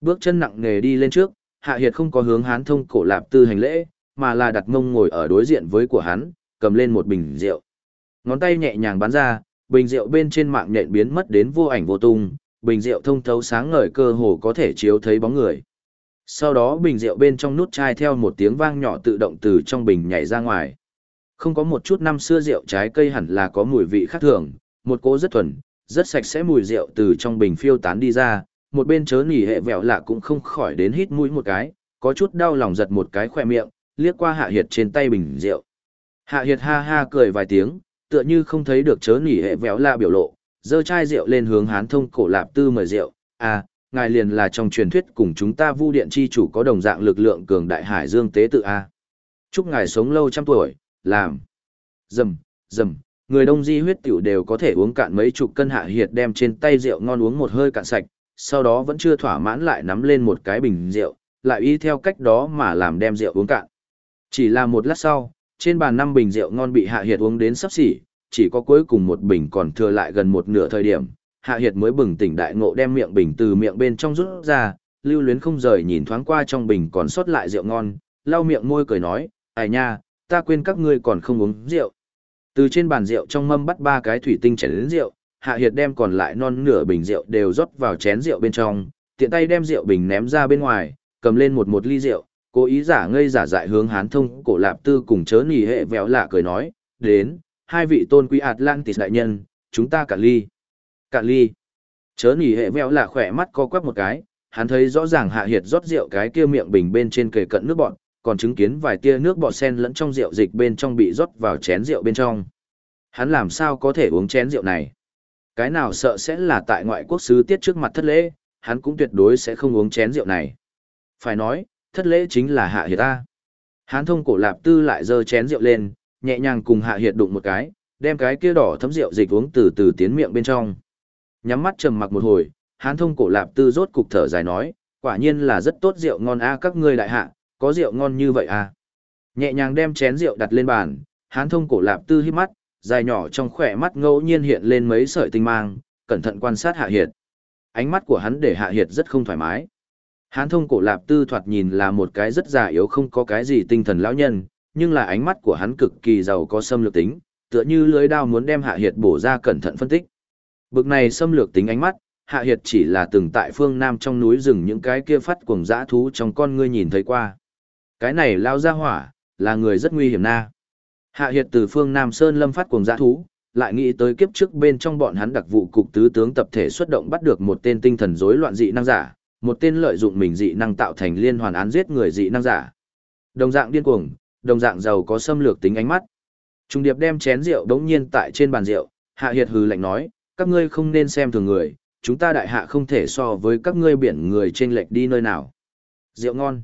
Bước chân nặng nề đi lên trước, hạ hiệt không có hướng hán thông cổ lạp tư hành lễ, mà là đặt mông ngồi ở đối diện với của hắn, cầm lên một bình rượu. Ngón tay nhẹ nhàng bắn ra, bình rượu bên trên mạng nhện biến mất đến vô ảnh vô tung, bình rượu thông thấu sáng ngời cơ hồ có thể chiếu thấy bóng người. Sau đó bình rượu bên trong nút chai theo một tiếng vang nhỏ tự động từ trong bình nhảy ra ngoài. Không có một chút năm xưa rượu trái cây hẳn là có mùi vị khác thường, một cỗ rất thuần, rất sạch sẽ mùi rượu từ trong bình phiêu tán đi ra, một bên chớ nỉ hệ vẹo lạ cũng không khỏi đến hít mũi một cái, có chút đau lòng giật một cái khỏe miệng, liếc qua hạ hiệt trên tay bình rượu. Hạ hiệt ha ha cười vài tiếng, tựa như không thấy được chớ nỉ hệ vẹo lạ biểu lộ, dơ chai rượu lên hướng hán thông cổ lạp tư mời rượu, à, ngài liền là trong truyền thuyết cùng chúng ta vu điện chi chủ có đồng dạng lực lượng cường đại hải dương tế tự a chúc ngài sống lâu trăm tuổi làm. Dầm dầm, người đông di huyết tiểu đều có thể uống cạn mấy chục cân hạ hiệt đem trên tay rượu ngon uống một hơi cạn sạch, sau đó vẫn chưa thỏa mãn lại nắm lên một cái bình rượu, lại y theo cách đó mà làm đem rượu uống cạn. Chỉ là một lát sau, trên bàn năm bình rượu ngon bị hạ hiệt uống đến sắp xỉ, chỉ có cuối cùng một bình còn thừa lại gần một nửa thời điểm, hạ hiệt mới bừng tỉnh đại ngộ đem miệng bình từ miệng bên trong rút ra, lưu luyến không rời nhìn thoáng qua trong bình còn sót lại rượu ngon, lau miệng môi cười nói, ai nha ta quên các ngươi còn không uống rượu. Từ trên bàn rượu trong mâm bắt ba cái thủy tinh chén rượu, hạ hiệt đem còn lại non nửa bình rượu đều rót vào chén rượu bên trong, tiện tay đem rượu bình ném ra bên ngoài, cầm lên một một ly rượu, cố ý giả ngây giả dại hướng hán thông, cổ lạp tư cùng chớ nỉ hệ véo lạ cười nói, đến, hai vị tôn quý atlantis đại nhân, chúng ta cả ly. Cạn ly. Chớ nỉ hệ véo lạ khỏe mắt co quắp một cái, hắn thấy rõ ràng hạ hiệt rót rượu cái kia miệng bình bên trên kề cận nước bọn còn chứng kiến vài tia nước bọt sen lẫn trong rượu dịch bên trong bị rót vào chén rượu bên trong hắn làm sao có thể uống chén rượu này cái nào sợ sẽ là tại ngoại quốc sứ tiết trước mặt thất lễ hắn cũng tuyệt đối sẽ không uống chén rượu này phải nói thất lễ chính là hạ hiệt ta. Hán thông cổ lạp tư lại dơ chén rượu lên, nhẹ nhàng cùng hạ hiệt đụng một cái, đem cái kia đỏ thấm rượu dịch uống từ từ tiến miệng bên trong. Nhắm mắt trầm mặc một hồi, hán thông cổ lạp tư rốt cục thở dài nói, quả nhiên là rất tốt rượu ngon a các ngươi đại hạ, có rượu ngon như vậy à. Nhẹ nhàng đem chén rượu đặt lên bàn, hán thông cổ lạp tư hít mắt, dài nhỏ trong khỏe mắt ngẫu nhiên hiện lên mấy sợi tinh mang, cẩn thận quan sát hạ hiệt. Ánh mắt của hắn để hạ hiệt rất không thoải mái. Hán thông cổ lạp tư thoạt nhìn là một cái rất già yếu không có cái gì tinh thần lão nhân, nhưng là ánh mắt của hắn cực kỳ giàu có xâm lược tính, tựa như lưới đao muốn đem hạ hiệt bổ ra cẩn thận phân tích. Bực này xâm lược tính ánh mắt, hạ hiệt chỉ là từng tại phương nam trong núi rừng những cái kia phát cuồng dã thú trong con ngươi nhìn thấy qua. Cái này lao ra hỏa, là người rất nguy hiểm na. Hạ hiệt từ phương nam sơn lâm phát cuồng dã thú, lại nghĩ tới kiếp trước bên trong bọn hắn đặc vụ cục tứ tướng tập thể xuất động bắt được một tên tinh thần rối loạn dị năng giả, một tên lợi dụng mình dị năng tạo thành liên hoàn án giết người dị năng giả. Đồng dạng điên cuồng, đồng dạng giàu có xâm lược tính ánh mắt. Trung điệp đem chén rượu đống nhiên tại trên bàn rượu, hạ hiệt hừ lạnh nói, các ngươi không nên xem thường người, chúng ta đại hạ không thể so với các ngươi biển người trên lệch đi nơi nào. Rượu ngon.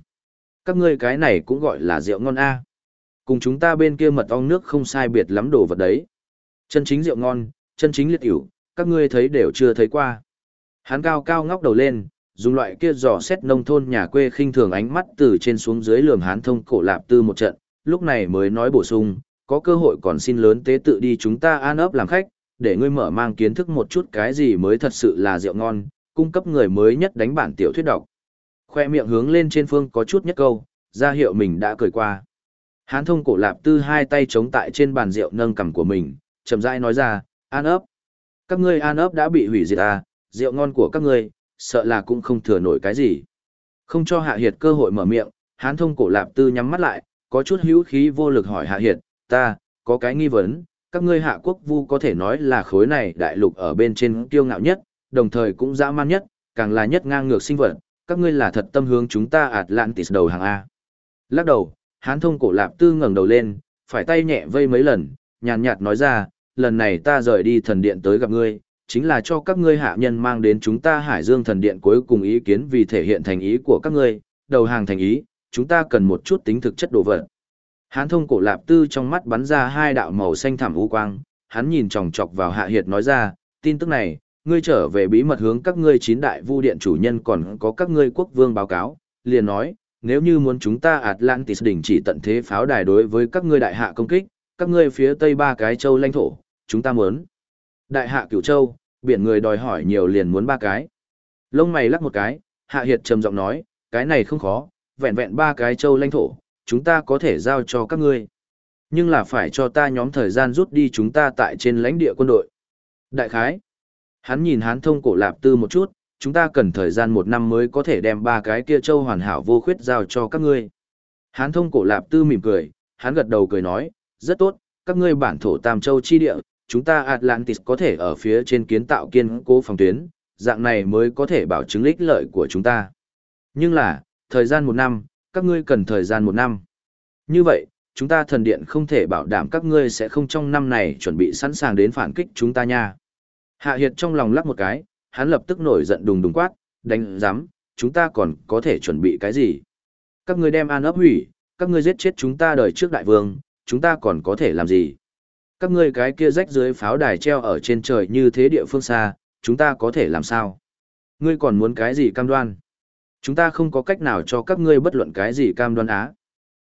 Các ngươi cái này cũng gọi là rượu ngon a. Cùng chúng ta bên kia mật ong nước không sai biệt lắm đồ vật đấy. Chân chính rượu ngon, chân chính liệt ỉu, các ngươi thấy đều chưa thấy qua. Hắn cao cao ngóc đầu lên, dùng loại kia dò xét nông thôn nhà quê khinh thường ánh mắt từ trên xuống dưới lườm hán thông cổ lạp tư một trận, lúc này mới nói bổ sung, có cơ hội còn xin lớn tế tự đi chúng ta an ấp làm khách, để ngươi mở mang kiến thức một chút cái gì mới thật sự là rượu ngon, cung cấp người mới nhất đánh bản tiểu thuyết đọc. Khoe miệng hướng lên trên phương có chút nhất câu, ra hiệu mình đã cười qua. Hán thông cổ lạp tư hai tay chống tại trên bàn rượu nâng cằm của mình, chậm rãi nói ra, an ấp. Các ngươi an ấp đã bị hủy diệt à, rượu ngon của các ngươi, sợ là cũng không thừa nổi cái gì. Không cho hạ hiệt cơ hội mở miệng, hán thông cổ lạp tư nhắm mắt lại, có chút hữu khí vô lực hỏi hạ hiệt, ta, có cái nghi vấn, các ngươi hạ quốc vu có thể nói là khối này đại lục ở bên trên kiêu ngạo nhất, đồng thời cũng dã man nhất, càng là nhất ngang ngược sinh vật, các ngươi là thật tâm hướng chúng ta Atlantis đầu hàng A. Lắc đầu, hán thông cổ lạp tư ngẩng đầu lên, phải tay nhẹ vây mấy lần, nhàn nhạt nói ra, lần này ta rời đi thần điện tới gặp ngươi, chính là cho các ngươi hạ nhân mang đến chúng ta Hải Dương thần điện cuối cùng ý kiến vì thể hiện thành ý của các ngươi, đầu hàng thành ý, chúng ta cần một chút tính thực chất đồ vật. Hán thông cổ lạp tư trong mắt bắn ra hai đạo màu xanh thẳm u quang, hắn nhìn chòng chọc vào hạ hiệt nói ra, tin tức này, ngươi trở về bí mật hướng các ngươi chín đại vu điện chủ nhân còn có các ngươi quốc vương báo cáo, liền nói, nếu như muốn chúng ta Atlantis đỉnh chỉ tận thế pháo đài đối với các ngươi đại hạ công kích, các ngươi phía tây ba cái châu lãnh thổ, chúng ta muốn. Đại hạ cửu châu, biển người đòi hỏi nhiều liền muốn ba cái. Lông mày lắc một cái, hạ hiệt trầm giọng nói, cái này không khó, vẹn vẹn ba cái châu lãnh thổ, chúng ta có thể giao cho các ngươi. Nhưng là phải cho ta nhóm thời gian rút đi chúng ta tại trên lãnh địa quân đội. Đại khái, hắn nhìn hán thông cổ lạp tư một chút, chúng ta cần thời gian một năm mới có thể đem ba cái kia châu hoàn hảo vô khuyết giao cho các ngươi. Hán thông cổ lạp tư mỉm cười, hắn gật đầu cười nói, rất tốt, các ngươi bản thổ tam châu chi địa, chúng ta Atlantis có thể ở phía trên kiến tạo kiên cố phòng tuyến, dạng này mới có thể bảo chứng ích lợi của chúng ta. Nhưng là, thời gian một năm, các ngươi cần thời gian một năm. Như vậy, chúng ta thần điện không thể bảo đảm các ngươi sẽ không trong năm này chuẩn bị sẵn sàng đến phản kích chúng ta nha. Hạ Hiệt trong lòng lắc một cái, hắn lập tức nổi giận đùng đùng quát, đánh giám, chúng ta còn có thể chuẩn bị cái gì? Các ngươi đem an ấp hủy, các ngươi giết chết chúng ta đời trước đại vương, chúng ta còn có thể làm gì? Các ngươi cái kia rách dưới pháo đài treo ở trên trời như thế địa phương xa, chúng ta có thể làm sao? Ngươi còn muốn cái gì cam đoan? Chúng ta không có cách nào cho các ngươi bất luận cái gì cam đoan á.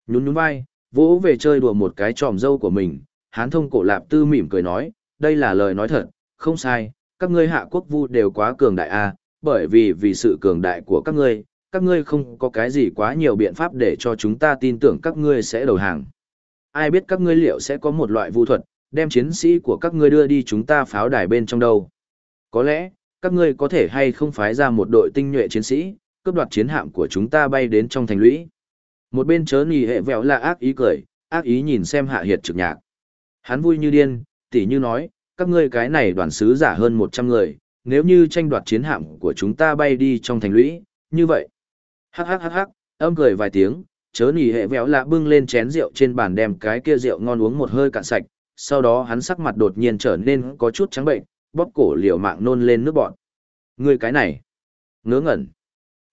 Nhún nhún vai, vỗ về chơi đùa một cái tròm dâu của mình, hán thông cổ lạp tư mỉm cười nói, đây là lời nói thật, không sai, các ngươi hạ quốc vu đều quá cường đại a, bởi vì vì sự cường đại của các ngươi, các ngươi không có cái gì quá nhiều biện pháp để cho chúng ta tin tưởng các ngươi sẽ đầu hàng. Ai biết các ngươi liệu sẽ có một loại vu thuật, đem chiến sĩ của các ngươi đưa đi chúng ta pháo đài bên trong đâu. Có lẽ, các ngươi có thể hay không phái ra một đội tinh nhuệ chiến sĩ, cướp đoạt chiến hạm của chúng ta bay đến trong thành lũy. Một bên chớ nì hệ vẹo là ác ý cười, ác ý nhìn xem hạ hiệt trực nhạc. Hắn vui như điên, tỉ như nói, các ngươi cái này đoàn sứ giả hơn 100 người, nếu như tranh đoạt chiến hạm của chúng ta bay đi trong thành lũy, như vậy. Hắc hắc hắc hắc, âm cười vài tiếng, chớ nỉ hệ véo lạ bưng lên chén rượu trên bàn đem cái kia rượu ngon uống một hơi cạn sạch, sau đó hắn sắc mặt đột nhiên trở nên có chút trắng bệnh, bóp cổ liều mạng nôn lên nước bọn. Ngươi cái này, ngớ ngẩn.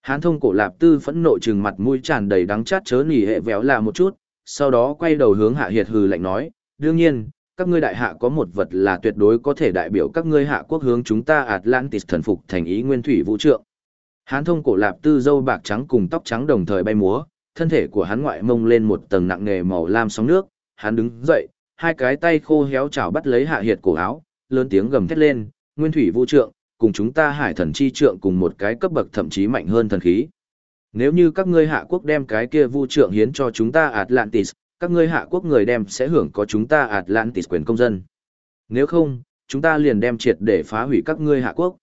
Hán thông cổ lạp tư phẫn nộ trừng mặt mũi tràn đầy đắng chát chớ nỉ hệ véo lạ một chút, sau đó quay đầu hướng Hạ Hiệt hừ lạnh nói, đương nhiên, các ngươi đại hạ có một vật là tuyệt đối có thể đại biểu các ngươi hạ quốc hướng chúng ta Atlantis thần phục thành ý nguyên thủy vũ trượng. Hán thông cổ lạp tư dâu bạc trắng cùng tóc trắng đồng thời bay múa, thân thể của hắn ngoại mông lên một tầng nặng nề màu lam sóng nước, hắn đứng dậy, hai cái tay khô héo chảo bắt lấy hạ hiệt cổ áo, lớn tiếng gầm thét lên, nguyên thủy vũ trượng, cùng chúng ta hải thần chi trượng cùng một cái cấp bậc thậm chí mạnh hơn thần khí. Nếu như các ngươi hạ quốc đem cái kia vũ trượng hiến cho chúng ta Atlantis, các ngươi hạ quốc người đem sẽ hưởng có chúng ta Atlantis quyền công dân. Nếu không, chúng ta liền đem triệt để phá hủy các ngươi hạ quốc.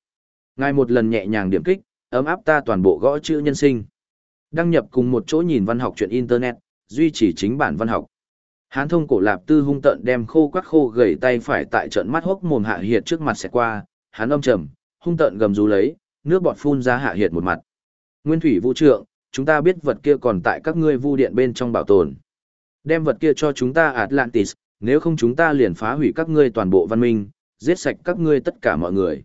Ngài một lần nhẹ nhàng điểm kích, ấm áp ta toàn bộ gõ chữ nhân sinh. Đăng nhập cùng một chỗ nhìn văn học chuyện Internet, duy trì chính bản văn học. Hán thông cổ lạp tư hung tận đem khô quắc khô gầy tay phải tại trận mắt hốc mồm hạ hiệt trước mặt sẽ qua, hán âm trầm, hung tận gầm rú lấy, nước bọt phun ra hạ hiệt một mặt. Nguyên thủy vũ trượng, chúng ta biết vật kia còn tại các ngươi vu điện bên trong bảo tồn. Đem vật kia cho chúng ta Atlantis, nếu không chúng ta liền phá hủy các ngươi toàn bộ văn minh, giết sạch các ngươi tất cả mọi người.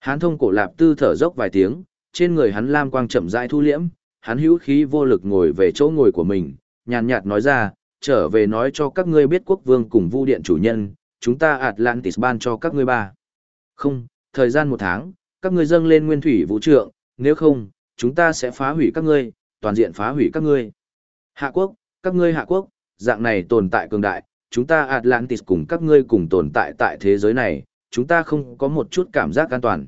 Hán thông cổ lạp tư thở dốc vài tiếng, trên người hắn lam quang chậm rãi thu liễm, hắn hữu khí vô lực ngồi về chỗ ngồi của mình, nhàn nhạt nói ra, trở về nói cho các ngươi biết quốc vương cùng vu điện chủ nhân, chúng ta Atlantis ban cho các ngươi ba. Không, thời gian một tháng, các ngươi dâng lên nguyên thủy vũ trượng, nếu không, chúng ta sẽ phá hủy các ngươi, toàn diện phá hủy các ngươi. Hạ quốc, các ngươi hạ quốc, dạng này tồn tại cường đại, chúng ta Atlantis cùng các ngươi cùng tồn tại tại thế giới này, chúng ta không có một chút cảm giác an toàn.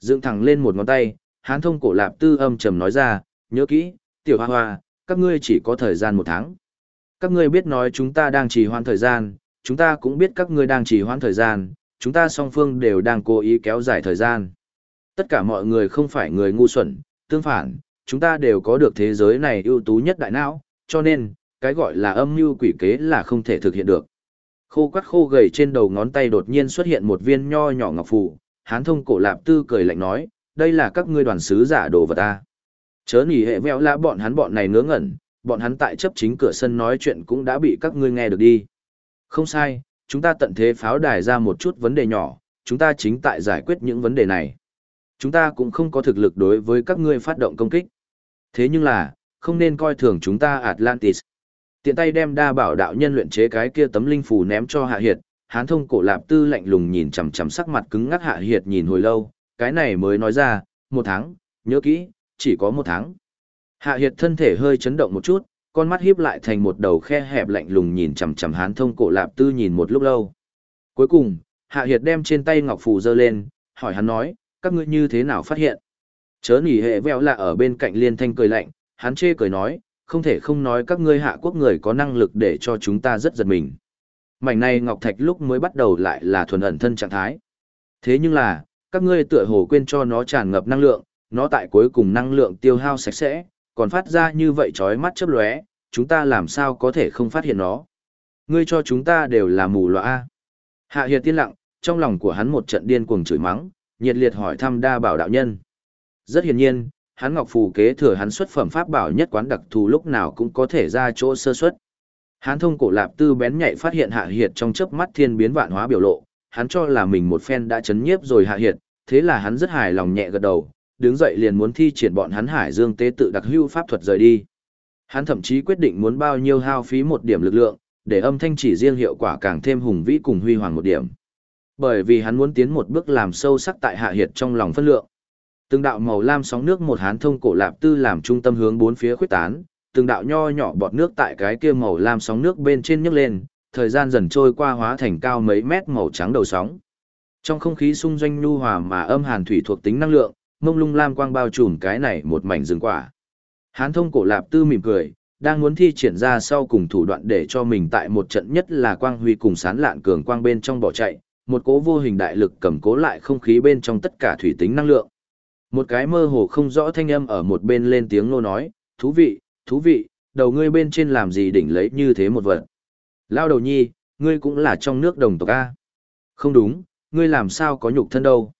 Dựng thẳng lên một ngón tay, hán thông cổ lạp tư âm trầm nói ra, nhớ kỹ, tiểu hoa hoa, các ngươi chỉ có thời gian một tháng. Các ngươi biết nói chúng ta đang trì hoãn thời gian, chúng ta cũng biết các ngươi đang trì hoãn thời gian, chúng ta song phương đều đang cố ý kéo dài thời gian. Tất cả mọi người không phải người ngu xuẩn, tương phản, chúng ta đều có được thế giới này ưu tú nhất đại não, cho nên, cái gọi là âm mưu quỷ kế là không thể thực hiện được. Khô quắt khô gầy trên đầu ngón tay đột nhiên xuất hiện một viên nho nhỏ ngọc phù, hán thông cổ lạp tư cười lạnh nói, đây là các ngươi đoàn sứ giả đồ vật ta. Chớ nỉ hệ veo lạ bọn hắn bọn này ngớ ngẩn, bọn hắn tại chấp chính cửa sân nói chuyện cũng đã bị các ngươi nghe được đi. Không sai, chúng ta tận thế pháo đài ra một chút vấn đề nhỏ, chúng ta chính tại giải quyết những vấn đề này. Chúng ta cũng không có thực lực đối với các ngươi phát động công kích. Thế nhưng là, không nên coi thường chúng ta Atlantis. Tiện tay đem đa bảo đạo nhân luyện chế cái kia tấm linh phù ném cho Hạ Hiệt, hán thông cổ lạp tư lạnh lùng nhìn chằm chằm sắc mặt cứng ngắc Hạ Hiệt nhìn hồi lâu, cái này mới nói ra, một tháng, nhớ kỹ, chỉ có một tháng. Hạ Hiệt thân thể hơi chấn động một chút, con mắt híp lại thành một đầu khe hẹp lạnh lùng nhìn chằm chằm hán thông cổ lạp tư nhìn một lúc lâu. Cuối cùng, Hạ Hiệt đem trên tay ngọc phù giơ lên, hỏi hắn nói, các ngươi như thế nào phát hiện? Chớ nỉ hệ veo là ở bên cạnh liên thanh cười lạnh, hắn chê cười nói, không thể không nói các ngươi hạ quốc người có năng lực để cho chúng ta rất giật mình. Mảnh này ngọc thạch lúc mới bắt đầu lại là thuần ẩn thân trạng thái. Thế nhưng là, các ngươi tựa hồ quên cho nó tràn ngập năng lượng, nó tại cuối cùng năng lượng tiêu hao sạch sẽ, còn phát ra như vậy chói mắt chớp lóe, chúng ta làm sao có thể không phát hiện nó. Ngươi cho chúng ta đều là mù lòa. Hạ Hiệt tiên lặng, trong lòng của hắn một trận điên cuồng chửi mắng, nhiệt liệt hỏi thăm đa bảo đạo nhân. Rất hiển nhiên, hắn ngọc phù kế thừa hắn xuất phẩm pháp bảo nhất quán đặc thù lúc nào cũng có thể ra chỗ sơ xuất. Hán thông cổ lạp tư bén nhạy phát hiện hạ hiệt trong chớp mắt thiên biến vạn hóa biểu lộ, hắn cho là mình một phen đã chấn nhiếp rồi hạ hiệt, thế là hắn rất hài lòng nhẹ gật đầu, đứng dậy liền muốn thi triển bọn hắn hải dương tế tự đặc hưu pháp thuật rời đi. Hắn thậm chí quyết định muốn bao nhiêu hao phí một điểm lực lượng, để âm thanh chỉ riêng hiệu quả càng thêm hùng vĩ cùng huy hoàng một điểm. Bởi vì hắn muốn tiến một bước làm sâu sắc tại hạ hiệt trong lòng phân lượng. Từng đạo màu lam sóng nước một hán thông cổ lạp tư làm trung tâm hướng bốn phía khuếch tán, từng đạo nho nhỏ bọt nước tại cái kia màu lam sóng nước bên trên nhấc lên, thời gian dần trôi qua hóa thành cao mấy mét màu trắng đầu sóng. Trong không khí xung doanh nhu hòa mà âm hàn thủy thuộc tính năng lượng, mông lung lam quang bao trùm cái này một mảnh rừng quả. Hán thông cổ lạp tư mỉm cười, đang muốn thi triển ra sau cùng thủ đoạn để cho mình tại một trận nhất là quang huy cùng sán lạn cường quang bên trong bỏ chạy, một cố vô hình đại lực cầm cố lại không khí bên trong tất cả thủy tính năng lượng. Một cái mơ hồ không rõ thanh âm ở một bên lên tiếng nô nói, thú vị, thú vị, đầu ngươi bên trên làm gì đỉnh lấy như thế một vật. Lao đầu nhi, ngươi cũng là trong nước đồng tộc A. Không đúng, ngươi làm sao có nhục thân đâu.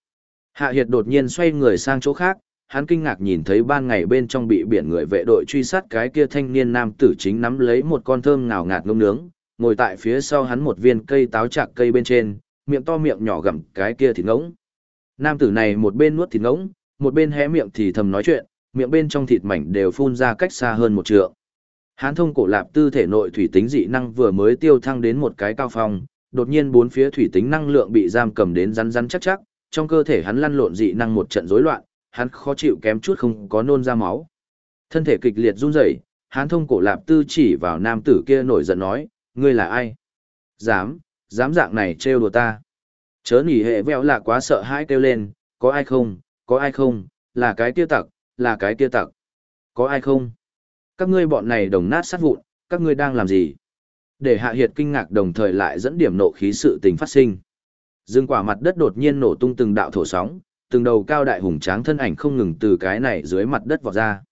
Hạ Hiệt đột nhiên xoay người sang chỗ khác, hắn kinh ngạc nhìn thấy ban ngày bên trong bị biển người vệ đội truy sát cái kia thanh niên nam tử chính nắm lấy một con thơm ngào ngạt ngông nướng, ngồi tại phía sau hắn một viên cây táo chạc cây bên trên, miệng to miệng nhỏ gặm cái kia thịt ngỗng. Nam tử này một bên nuốt thịt ngỗng, một bên hé miệng thì thầm nói chuyện, miệng bên trong thịt mảnh đều phun ra cách xa hơn một trượng. Hán thông cổ lạp tư thể nội thủy tính dị năng vừa mới tiêu thăng đến một cái cao phong, đột nhiên bốn phía thủy tính năng lượng bị giam cầm đến rắn rắn chắc chắc, trong cơ thể hắn lăn lộn dị năng một trận rối loạn, hắn khó chịu kém chút không có nôn ra máu. Thân thể kịch liệt run rẩy, hán thông cổ lạp tư chỉ vào nam tử kia nổi giận nói, ngươi là ai? Dám, dám dạng này trêu đùa ta. Chớ nỉ hệ veo là quá sợ hãi kêu lên, có ai không, có ai không, là cái kia tặc, là cái kia tặc. Có ai không? Các ngươi bọn này đồng nát sát vụn, các ngươi đang làm gì? Để hạ hiệt kinh ngạc đồng thời lại dẫn điểm nộ khí sự tình phát sinh. Dương quả mặt đất đột nhiên nổ tung từng đạo thổ sóng, từng đầu cao đại hùng tráng thân ảnh không ngừng từ cái này dưới mặt đất vọt ra.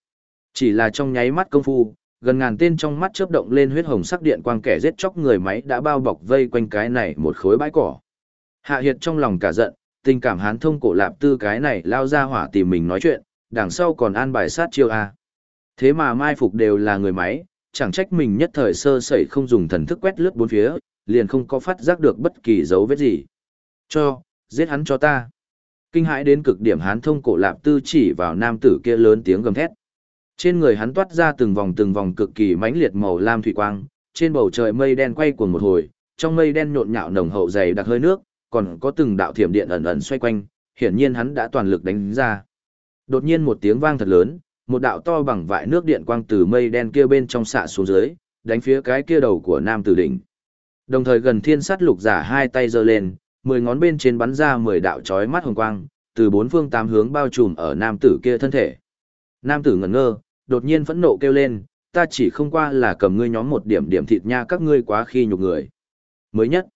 Chỉ là trong nháy mắt công phu, gần ngàn tên trong mắt chớp động lên huyết hồng sắc điện quang kẻ giết chóc người máy đã bao bọc vây quanh cái này một khối bãi cỏ. Hạ Hiệt trong lòng cả giận, tình cảm hán thông cổ lạp tư cái này lao ra hỏa tìm mình nói chuyện, đằng sau còn an bài sát chiêu a. Thế mà mai phục đều là người máy, chẳng trách mình nhất thời sơ sẩy không dùng thần thức quét lướt bốn phía, liền không có phát giác được bất kỳ dấu vết gì. Cho, giết hắn cho ta. Kinh hãi đến cực điểm hán thông cổ lạp tư chỉ vào nam tử kia lớn tiếng gầm thét. Trên người hắn toát ra từng vòng từng vòng cực kỳ mãnh liệt màu lam thủy quang, trên bầu trời mây đen quay cuồng một hồi, trong mây đen nhộn nhạo nồng hậu dày đặc hơi nước, còn có từng đạo thiểm điện ẩn ẩn xoay quanh, hiển nhiên hắn đã toàn lực đánh ra. Đột nhiên một tiếng vang thật lớn, một đạo to bằng vại nước điện quang từ mây đen kia bên trong xạ xuống dưới, đánh phía cái kia đầu của nam tử đỉnh. Đồng thời gần thiên sát lục giả hai tay giơ lên, mười ngón bên trên bắn ra mười đạo chói mắt hồng quang, từ bốn phương tám hướng bao trùm ở nam tử kia thân thể. Nam tử ngẩn ngơ, đột nhiên phẫn nộ kêu lên, ta chỉ không qua là cầm ngươi nhóm một điểm điểm thịt nha các ngươi quá khi nhục người. Mới nhất,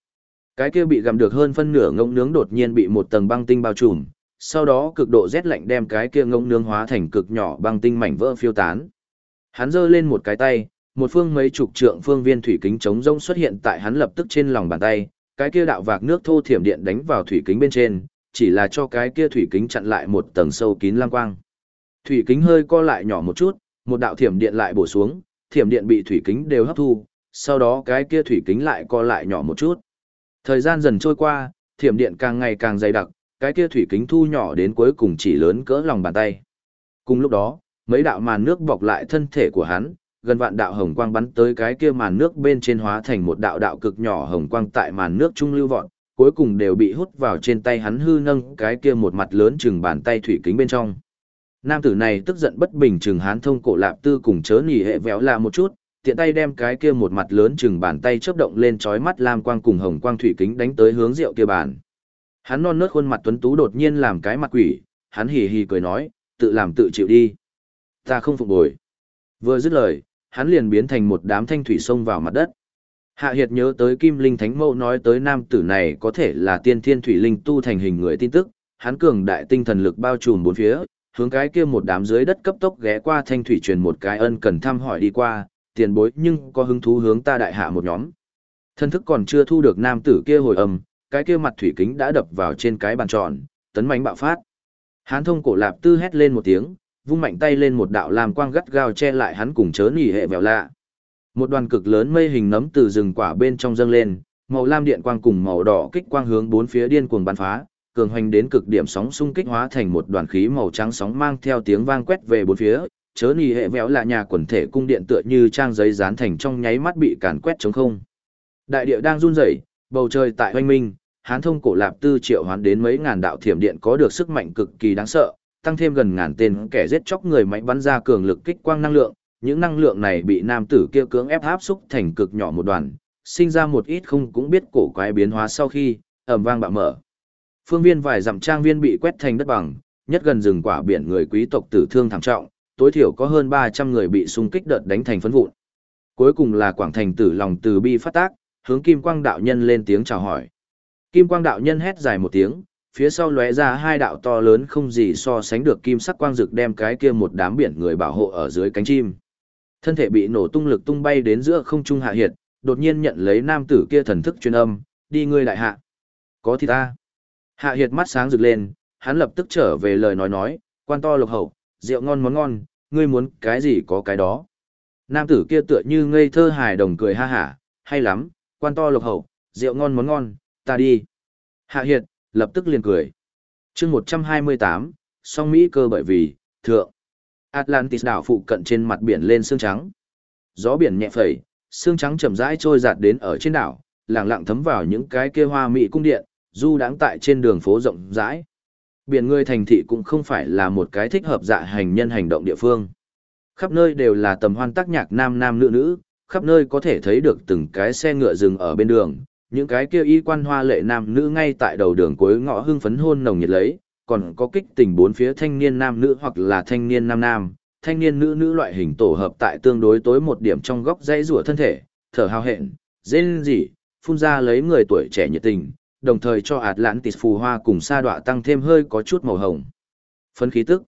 cái kia bị gặm được hơn phân nửa ngỗng nướng đột nhiên bị một tầng băng tinh bao trùm, sau đó cực độ rét lạnh đem cái kia ngỗng nướng hóa thành cực nhỏ băng tinh mảnh vỡ phiêu tán. Hắn giơ lên một cái tay, một phương mấy chục trượng phương viên thủy kính chống rông xuất hiện tại hắn lập tức trên lòng bàn tay, cái kia đạo vạc nước thô thiểm điện đánh vào thủy kính bên trên, chỉ là cho cái kia thủy kính chặn lại một tầng sâu kín lang quang. Thủy kính hơi co lại nhỏ một chút, một đạo thiểm điện lại bổ xuống, thiểm điện bị thủy kính đều hấp thu, sau đó cái kia thủy kính lại co lại nhỏ một chút. Thời gian dần trôi qua, thiểm điện càng ngày càng dày đặc, cái kia thủy kính thu nhỏ đến cuối cùng chỉ lớn cỡ lòng bàn tay. Cùng lúc đó, mấy đạo màn nước bọc lại thân thể của hắn, gần vạn đạo hồng quang bắn tới cái kia màn nước bên trên hóa thành một đạo đạo cực nhỏ hồng quang tại màn nước trung lưu vọt, cuối cùng đều bị hút vào trên tay hắn hư nâng cái kia một mặt lớn chừng bàn tay thủy kính bên trong. Nam tử này tức giận bất bình chừng hán thông cổ lạp tư cùng chớ nỉ hệ véo là một chút, tiện tay đem cái kia một mặt lớn chừng bàn tay chớp động lên chói mắt lam quang cùng hồng quang thủy kính đánh tới hướng rượu kia bàn. Hắn non nớt khuôn mặt tuấn tú đột nhiên làm cái mặt quỷ, hắn hì hì cười nói, tự làm tự chịu đi. Ta không phục bồi. Vừa dứt lời, hắn liền biến thành một đám thanh thủy sông vào mặt đất. Hạ Hiệt nhớ tới Kim Linh Thánh Mẫu nói tới nam tử này có thể là tiên thiên thủy linh tu thành hình người tin tức, hắn cường đại tinh thần lực bao trùm bốn phía, hướng cái kia một đám dưới đất cấp tốc ghé qua thanh thủy truyền một cái ân cần thăm hỏi đi qua, tiền bối nhưng có hứng thú hướng ta đại hạ một nhóm. Thân thức còn chưa thu được nam tử kia hồi âm, cái kia mặt thủy kính đã đập vào trên cái bàn tròn, tấn mãnh bạo phát. Hán thông cổ lạp tư hét lên một tiếng, vung mạnh tay lên một đạo làm quang gắt gao che lại hắn cùng chớ nỉ hệ vèo lạ. Một đoàn cực lớn mây hình nấm từ rừng quả bên trong dâng lên, màu lam điện quang cùng màu đỏ kích quang hướng bốn phía điên cuồng bắn phá, cường hoành đến cực điểm sóng xung kích hóa thành một đoàn khí màu trắng sóng mang theo tiếng vang quét về bốn phía, chớ nỉ hệ véo là nhà quần thể cung điện tựa như trang giấy dán thành trong nháy mắt bị càn quét trống không. Đại địa đang run rẩy, bầu trời tại hoanh minh, hán thông cổ lạp tư triệu hoán đến mấy ngàn đạo thiểm điện có được sức mạnh cực kỳ đáng sợ, tăng thêm gần ngàn tên kẻ giết chóc người máy bắn ra cường lực kích quang năng lượng, những năng lượng này bị nam tử kia cưỡng ép áp xúc thành cực nhỏ một đoàn, sinh ra một ít không cũng biết cổ quái biến hóa sau khi ầm vang bạo mở. Phương viên vài dặm trang viên bị quét thành đất bằng, nhất gần rừng quả biển người quý tộc tử thương thảm trọng, tối thiểu có hơn 300 người bị xung kích đợt đánh thành phấn vụn. Cuối cùng là Quảng Thành tử lòng từ bi phát tác, hướng Kim Quang đạo nhân lên tiếng chào hỏi. Kim Quang đạo nhân hét dài một tiếng, phía sau lóe ra hai đạo to lớn không gì so sánh được kim sắc quang rực đem cái kia một đám biển người bảo hộ ở dưới cánh chim. Thân thể bị nổ tung lực tung bay đến giữa không trung hạ hiệt, đột nhiên nhận lấy nam tử kia thần thức truyền âm, đi ngươi lại hạ. Có thì ta. Hạ hiệt mắt sáng rực lên, hắn lập tức trở về lời nói nói, quan to lục hậu, rượu ngon món ngon, ngươi muốn cái gì có cái đó. Nam tử kia tựa như ngây thơ hài đồng cười ha hả, hay lắm, quan to lộc hậu, rượu ngon món ngon, ta đi. Hạ hiệt, lập tức liền cười. chương 128, song Mỹ cơ bởi vì, thượng. Atlantis đảo phụ cận trên mặt biển lên sương trắng. gió biển nhẹ phẩy, sương trắng chậm rãi trôi giạt đến ở trên đảo, lặng lặng thấm vào những cái kia hoa mỹ cung điện, du đãng tại trên đường phố rộng rãi. Biển người thành thị cũng không phải là một cái thích hợp dạ hành nhân hành động địa phương. Khắp nơi đều là tầm hoan tác nhạc nam nam nữ nữ, khắp nơi có thể thấy được từng cái xe ngựa dừng ở bên đường, những cái kia y quan hoa lệ nam nữ ngay tại đầu đường cuối ngõ hưng phấn hôn nồng nhiệt lấy, còn có kích tình bốn phía thanh niên nam nữ hoặc là thanh niên nam nam, thanh niên nữ nữ loại hình tổ hợp tại tương đối tối một điểm trong góc dãy rủa thân thể, thở hào hẹn, rên rỉ, phun ra lấy người tuổi trẻ nhiệt tình, đồng thời cho Atlantis phù hoa cùng sa đọa tăng thêm hơi có chút màu hồng. Phấn khí tức.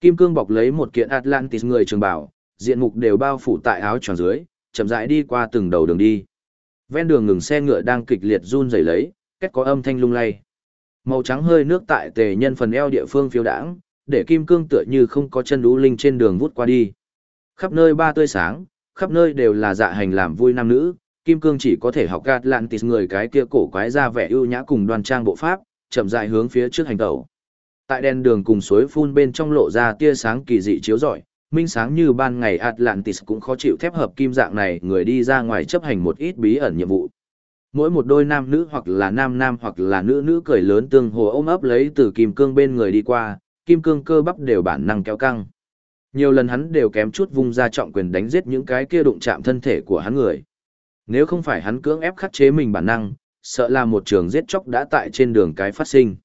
Kim cương bọc lấy một kiện Atlantis người trường bảo, diện mục đều bao phủ tại áo tròn dưới, chậm rãi đi qua từng đầu đường đi. Ven đường ngừng xe ngựa đang kịch liệt run rẩy lấy, kết có âm thanh lung lay. Màu trắng hơi nước tại tề nhân phần eo địa phương phiêu đãng, để kim cương tựa như không có chân đú linh trên đường vút qua đi. Khắp nơi ba tươi sáng, khắp nơi đều là dạ hành làm vui nam nữ, kim cương chỉ có thể học gạt lạn tịt người cái kia cổ quái ra vẻ ưu nhã cùng đoan trang bộ pháp, chậm rãi hướng phía trước hành tẩu. Tại đèn đường cùng suối phun bên trong lộ ra tia sáng kỳ dị chiếu rọi, minh sáng như ban ngày Atlantis cũng khó chịu thép hợp kim dạng này người đi ra ngoài chấp hành một ít bí ẩn nhiệm vụ. Mỗi một đôi nam nữ hoặc là nam nam hoặc là nữ nữ cười lớn tương hồ ôm ấp lấy từ kim cương bên người đi qua, kim cương cơ bắp đều bản năng kéo căng. Nhiều lần hắn đều kém chút vung ra trọng quyền đánh giết những cái kia đụng chạm thân thể của hắn người. Nếu không phải hắn cưỡng ép khắc chế mình bản năng, sợ là một trường giết chóc đã tại trên đường cái phát sinh.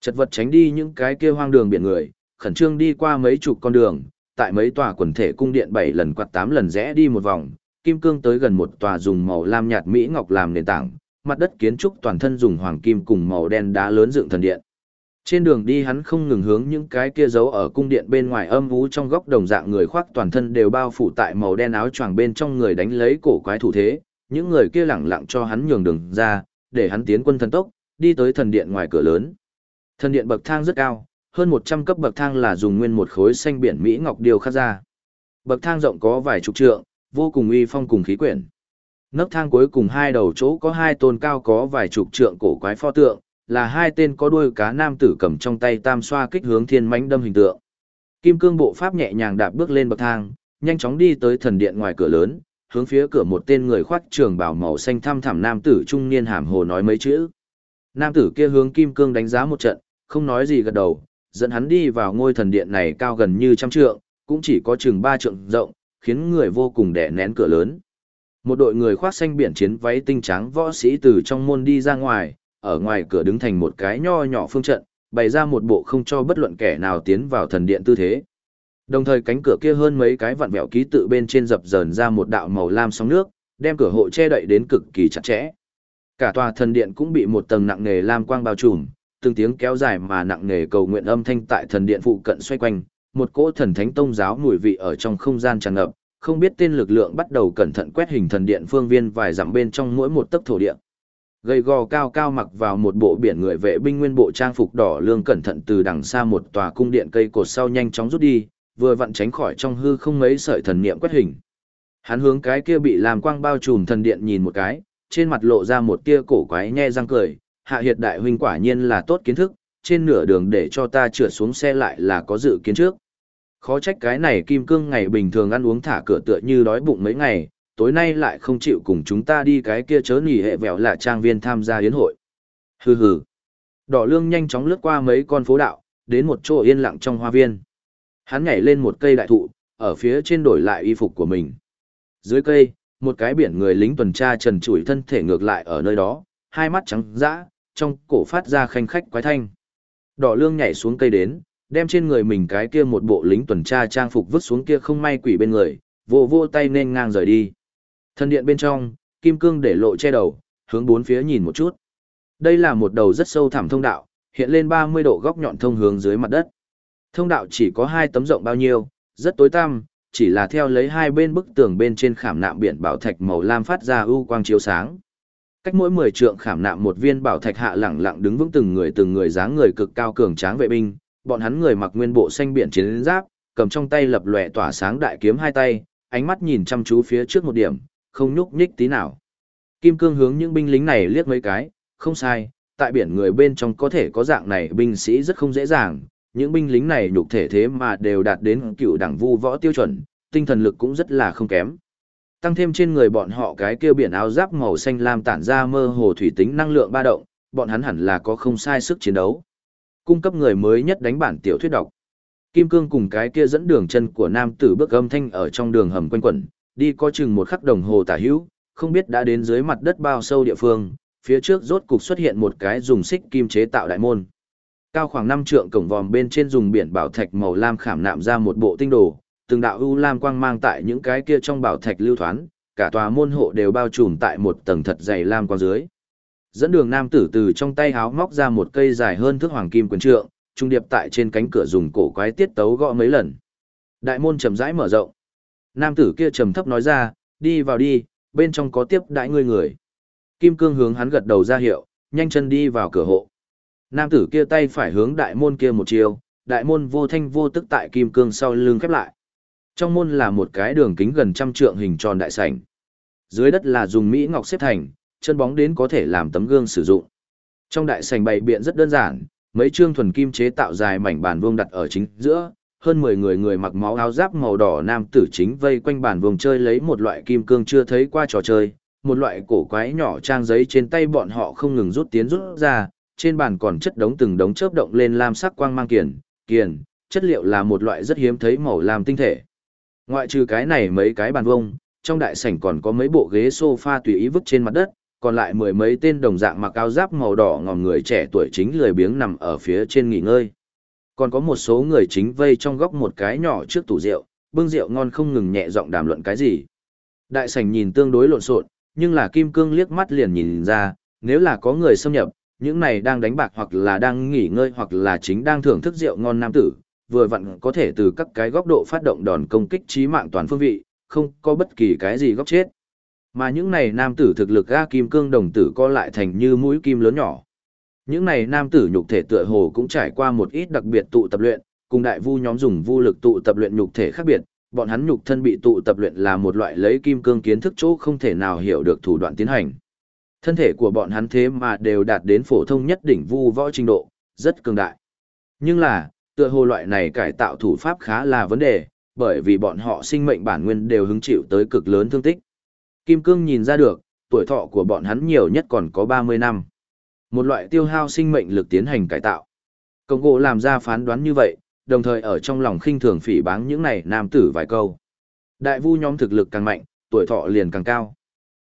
Chật vật tránh đi những cái kia hoang đường biển người, khẩn trương đi qua mấy chục con đường, tại mấy tòa quần thể cung điện bảy lần quạt tám lần rẽ đi một vòng, kim cương tới gần một tòa dùng màu lam nhạt mỹ ngọc làm nền tảng, mặt đất kiến trúc toàn thân dùng hoàng kim cùng màu đen đá lớn dựng thần điện. Trên đường đi hắn không ngừng hướng những cái kia giấu ở cung điện bên ngoài âm u trong góc đồng dạng người khoác toàn thân đều bao phủ tại màu đen áo choàng bên trong người đánh lấy cổ quái thủ thế, những người kia lẳng lặng cho hắn nhường đường ra, để hắn tiến quân thần tốc, đi tới thần điện ngoài cửa lớn. Thần điện bậc thang rất cao, hơn 100 cấp bậc thang là dùng nguyên một khối xanh biển Mỹ ngọc điều khắc ra. Bậc thang rộng có vài chục trượng, vô cùng uy phong cùng khí quyển. Nấc thang cuối cùng hai đầu chỗ có hai tôn cao có vài chục trượng cổ quái pho tượng, là hai tên có đuôi cá nam tử cầm trong tay tam xoa kích hướng thiên mãnh đâm hình tượng. Kim cương bộ pháp nhẹ nhàng đạp bước lên bậc thang, nhanh chóng đi tới thần điện ngoài cửa lớn, hướng phía cửa một tên người khoác trường bào màu xanh thăm thẳm nam tử trung niên hàm hồ nói mấy chữ. Nam tử kia hướng kim cương đánh giá một trận, không nói gì gật đầu, dẫn hắn đi vào ngôi thần điện này cao gần như trăm trượng, cũng chỉ có chừng ba trượng rộng, khiến người vô cùng đẻ nén cửa lớn. Một đội người khoác xanh biển chiến váy tinh trắng võ sĩ từ trong môn đi ra ngoài, ở ngoài cửa đứng thành một cái nho nhỏ phương trận, bày ra một bộ không cho bất luận kẻ nào tiến vào thần điện tư thế. Đồng thời cánh cửa kia hơn mấy cái vặn vẹo ký tự bên trên dập dờn ra một đạo màu lam sóng nước, đem cửa hộ che đậy đến cực kỳ chặt chẽ. Cả tòa thần điện cũng bị một tầng nặng nề lam quang bao trùm, từng tiếng kéo dài mà nặng nề cầu nguyện âm thanh tại thần điện phụ cận xoay quanh, một cỗ thần thánh tông giáo mùi vị ở trong không gian tràn ngập, không biết tên lực lượng bắt đầu cẩn thận quét hình thần điện phương viên vài dặm bên trong mỗi một tấc thổ địa. Gầy gò cao cao mặc vào một bộ biển người vệ binh nguyên bộ trang phục đỏ lương cẩn thận từ đằng xa một tòa cung điện cây cột sau nhanh chóng rút đi, vừa vặn tránh khỏi trong hư không mấy sợi thần niệm quét hình. Hắn hướng cái kia bị làm quang bao trùm thần điện nhìn một cái, trên mặt lộ ra một tia cổ quái nhe răng cười, hạ hiệt đại huynh quả nhiên là tốt kiến thức, trên nửa đường để cho ta trượt xuống xe lại là có dự kiến trước. Khó trách cái này kim cương ngày bình thường ăn uống thả cửa tựa như đói bụng mấy ngày, tối nay lại không chịu cùng chúng ta đi cái kia chớ nỉ hệ vẹo là trang viên tham gia yến hội. Hừ hừ. Đỏ lương nhanh chóng lướt qua mấy con phố đạo, đến một chỗ yên lặng trong hoa viên. Hắn nhảy lên một cây đại thụ, ở phía trên đổi lại y phục của mình. Dưới cây, một cái biển người lính tuần tra trần trụi thân thể ngược lại ở nơi đó, hai mắt trắng dã, trong cổ phát ra khanh khách quái thanh. Đỏ lương nhảy xuống cây đến, đem trên người mình cái kia một bộ lính tuần tra trang phục vứt xuống kia không may quỷ bên người, vô vô tay nên ngang rời đi. Thân điện bên trong, kim cương để lộ che đầu, hướng bốn phía nhìn một chút. Đây là một đầu rất sâu thẳm thông đạo, hiện lên 30 độ góc nhọn thông hướng dưới mặt đất. Thông đạo chỉ có hai tấm rộng bao nhiêu, rất tối tăm, chỉ là theo lấy hai bên bức tường bên trên khảm nạm biển bảo thạch màu lam phát ra ưu quang chiếu sáng. Cách mỗi 10 trượng khảm nạm một viên bảo thạch hạ lẳng lặng đứng vững từng người từng người dáng người cực cao cường tráng vệ binh, bọn hắn người mặc nguyên bộ xanh biển chiến giáp, cầm trong tay lập lòe tỏa sáng đại kiếm hai tay, ánh mắt nhìn chăm chú phía trước một điểm, không nhúc nhích tí nào. Kim Cương hướng những binh lính này liếc mấy cái, không sai, tại biển người bên trong có thể có dạng này binh sĩ rất không dễ dàng, những binh lính này nhục thể thế mà đều đạt đến cựu đẳng vu võ tiêu chuẩn, tinh thần lực cũng rất là không kém. Tăng thêm trên người bọn họ cái kia biển áo giáp màu xanh lam tản ra mơ hồ thủy tính năng lượng ba động, bọn hắn hẳn là có không sai sức chiến đấu. Cung cấp người mới nhất đánh bản tiểu thuyết đọc. Kim cương cùng cái kia dẫn đường chân của nam tử bước âm thanh ở trong đường hầm quanh quẩn, đi có chừng một khắc đồng hồ tả hữu, không biết đã đến dưới mặt đất bao sâu địa phương, phía trước rốt cục xuất hiện một cái dùng xích kim chế tạo đại môn. Cao khoảng 5 trượng cổng vòm bên trên dùng biển bảo thạch màu lam khảm nạm ra một bộ tinh đồ, từng đạo u lam quang mang tại những cái kia trong bảo thạch lưu thoán, cả tòa môn hộ đều bao trùm tại một tầng thật dày lam quang dưới. Dẫn đường nam tử từ trong tay háo móc ra một cây dài hơn thước hoàng kim quyền trượng, trung điệp tại trên cánh cửa dùng cổ quái tiết tấu gõ mấy lần. Đại môn chậm rãi mở rộng. Nam tử kia trầm thấp nói ra, đi vào đi, bên trong có tiếp đãi ngươi người. Kim cương hướng hắn gật đầu ra hiệu, nhanh chân đi vào cửa hộ. Nam tử kia tay phải hướng đại môn kia một chiều, đại môn vô thanh vô tức tại kim cương sau lưng khép lại. Trong môn là một cái đường kính gần trăm trượng hình tròn đại sảnh. Dưới đất là dùng mỹ ngọc xếp thành, chân bóng đến có thể làm tấm gương sử dụng. Trong đại sảnh bày biện rất đơn giản, mấy trương thuần kim chế tạo dài mảnh bàn vuông đặt ở chính giữa, hơn 10 người người mặc máu áo giáp màu đỏ nam tử chính vây quanh bàn vuông chơi lấy một loại kim cương chưa thấy qua trò chơi, một loại cổ quái nhỏ trang giấy trên tay bọn họ không ngừng rút tiến rút ra, trên bàn còn chất đống từng đống chớp động lên lam sắc quang mang kiền, kiền, chất liệu là một loại rất hiếm thấy màu lam tinh thể. Ngoại trừ cái này mấy cái bàn vông, trong đại sảnh còn có mấy bộ ghế sofa tùy ý vứt trên mặt đất, còn lại mười mấy tên đồng dạng mặc áo giáp màu đỏ ngòm người trẻ tuổi chính lười biếng nằm ở phía trên nghỉ ngơi. Còn có một số người chính vây trong góc một cái nhỏ trước tủ rượu, bưng rượu ngon không ngừng nhẹ giọng đàm luận cái gì. Đại sảnh nhìn tương đối lộn xộn, nhưng là Kim Cương liếc mắt liền nhìn ra, nếu là có người xâm nhập, những này đang đánh bạc hoặc là đang nghỉ ngơi hoặc là chính đang thưởng thức rượu ngon nam tử, vừa vặn có thể từ các cái góc độ phát động đòn công kích trí mạng toàn phương vị, không có bất kỳ cái gì góc chết. Mà những này nam tử thực lực ga kim cương đồng tử co lại thành như mũi kim lớn nhỏ. Những này nam tử nhục thể tựa hồ cũng trải qua một ít đặc biệt tụ tập luyện, cùng đại vu nhóm dùng vu lực tụ tập luyện nhục thể khác biệt, bọn hắn nhục thân bị tụ tập luyện là một loại lấy kim cương kiến thức chỗ không thể nào hiểu được thủ đoạn tiến hành. Thân thể của bọn hắn thế mà đều đạt đến phổ thông nhất đỉnh vu võ trình độ, rất cường đại. Nhưng là, tựa hồ loại này cải tạo thủ pháp khá là vấn đề, bởi vì bọn họ sinh mệnh bản nguyên đều hứng chịu tới cực lớn thương tích. Kim Cương nhìn ra được, tuổi thọ của bọn hắn nhiều nhất còn có 30 năm. Một loại tiêu hao sinh mệnh lực tiến hành cải tạo. Công gỗ làm ra phán đoán như vậy, đồng thời ở trong lòng khinh thường phỉ báng những này nam tử vài câu. Đại vu nhóm thực lực càng mạnh, tuổi thọ liền càng cao.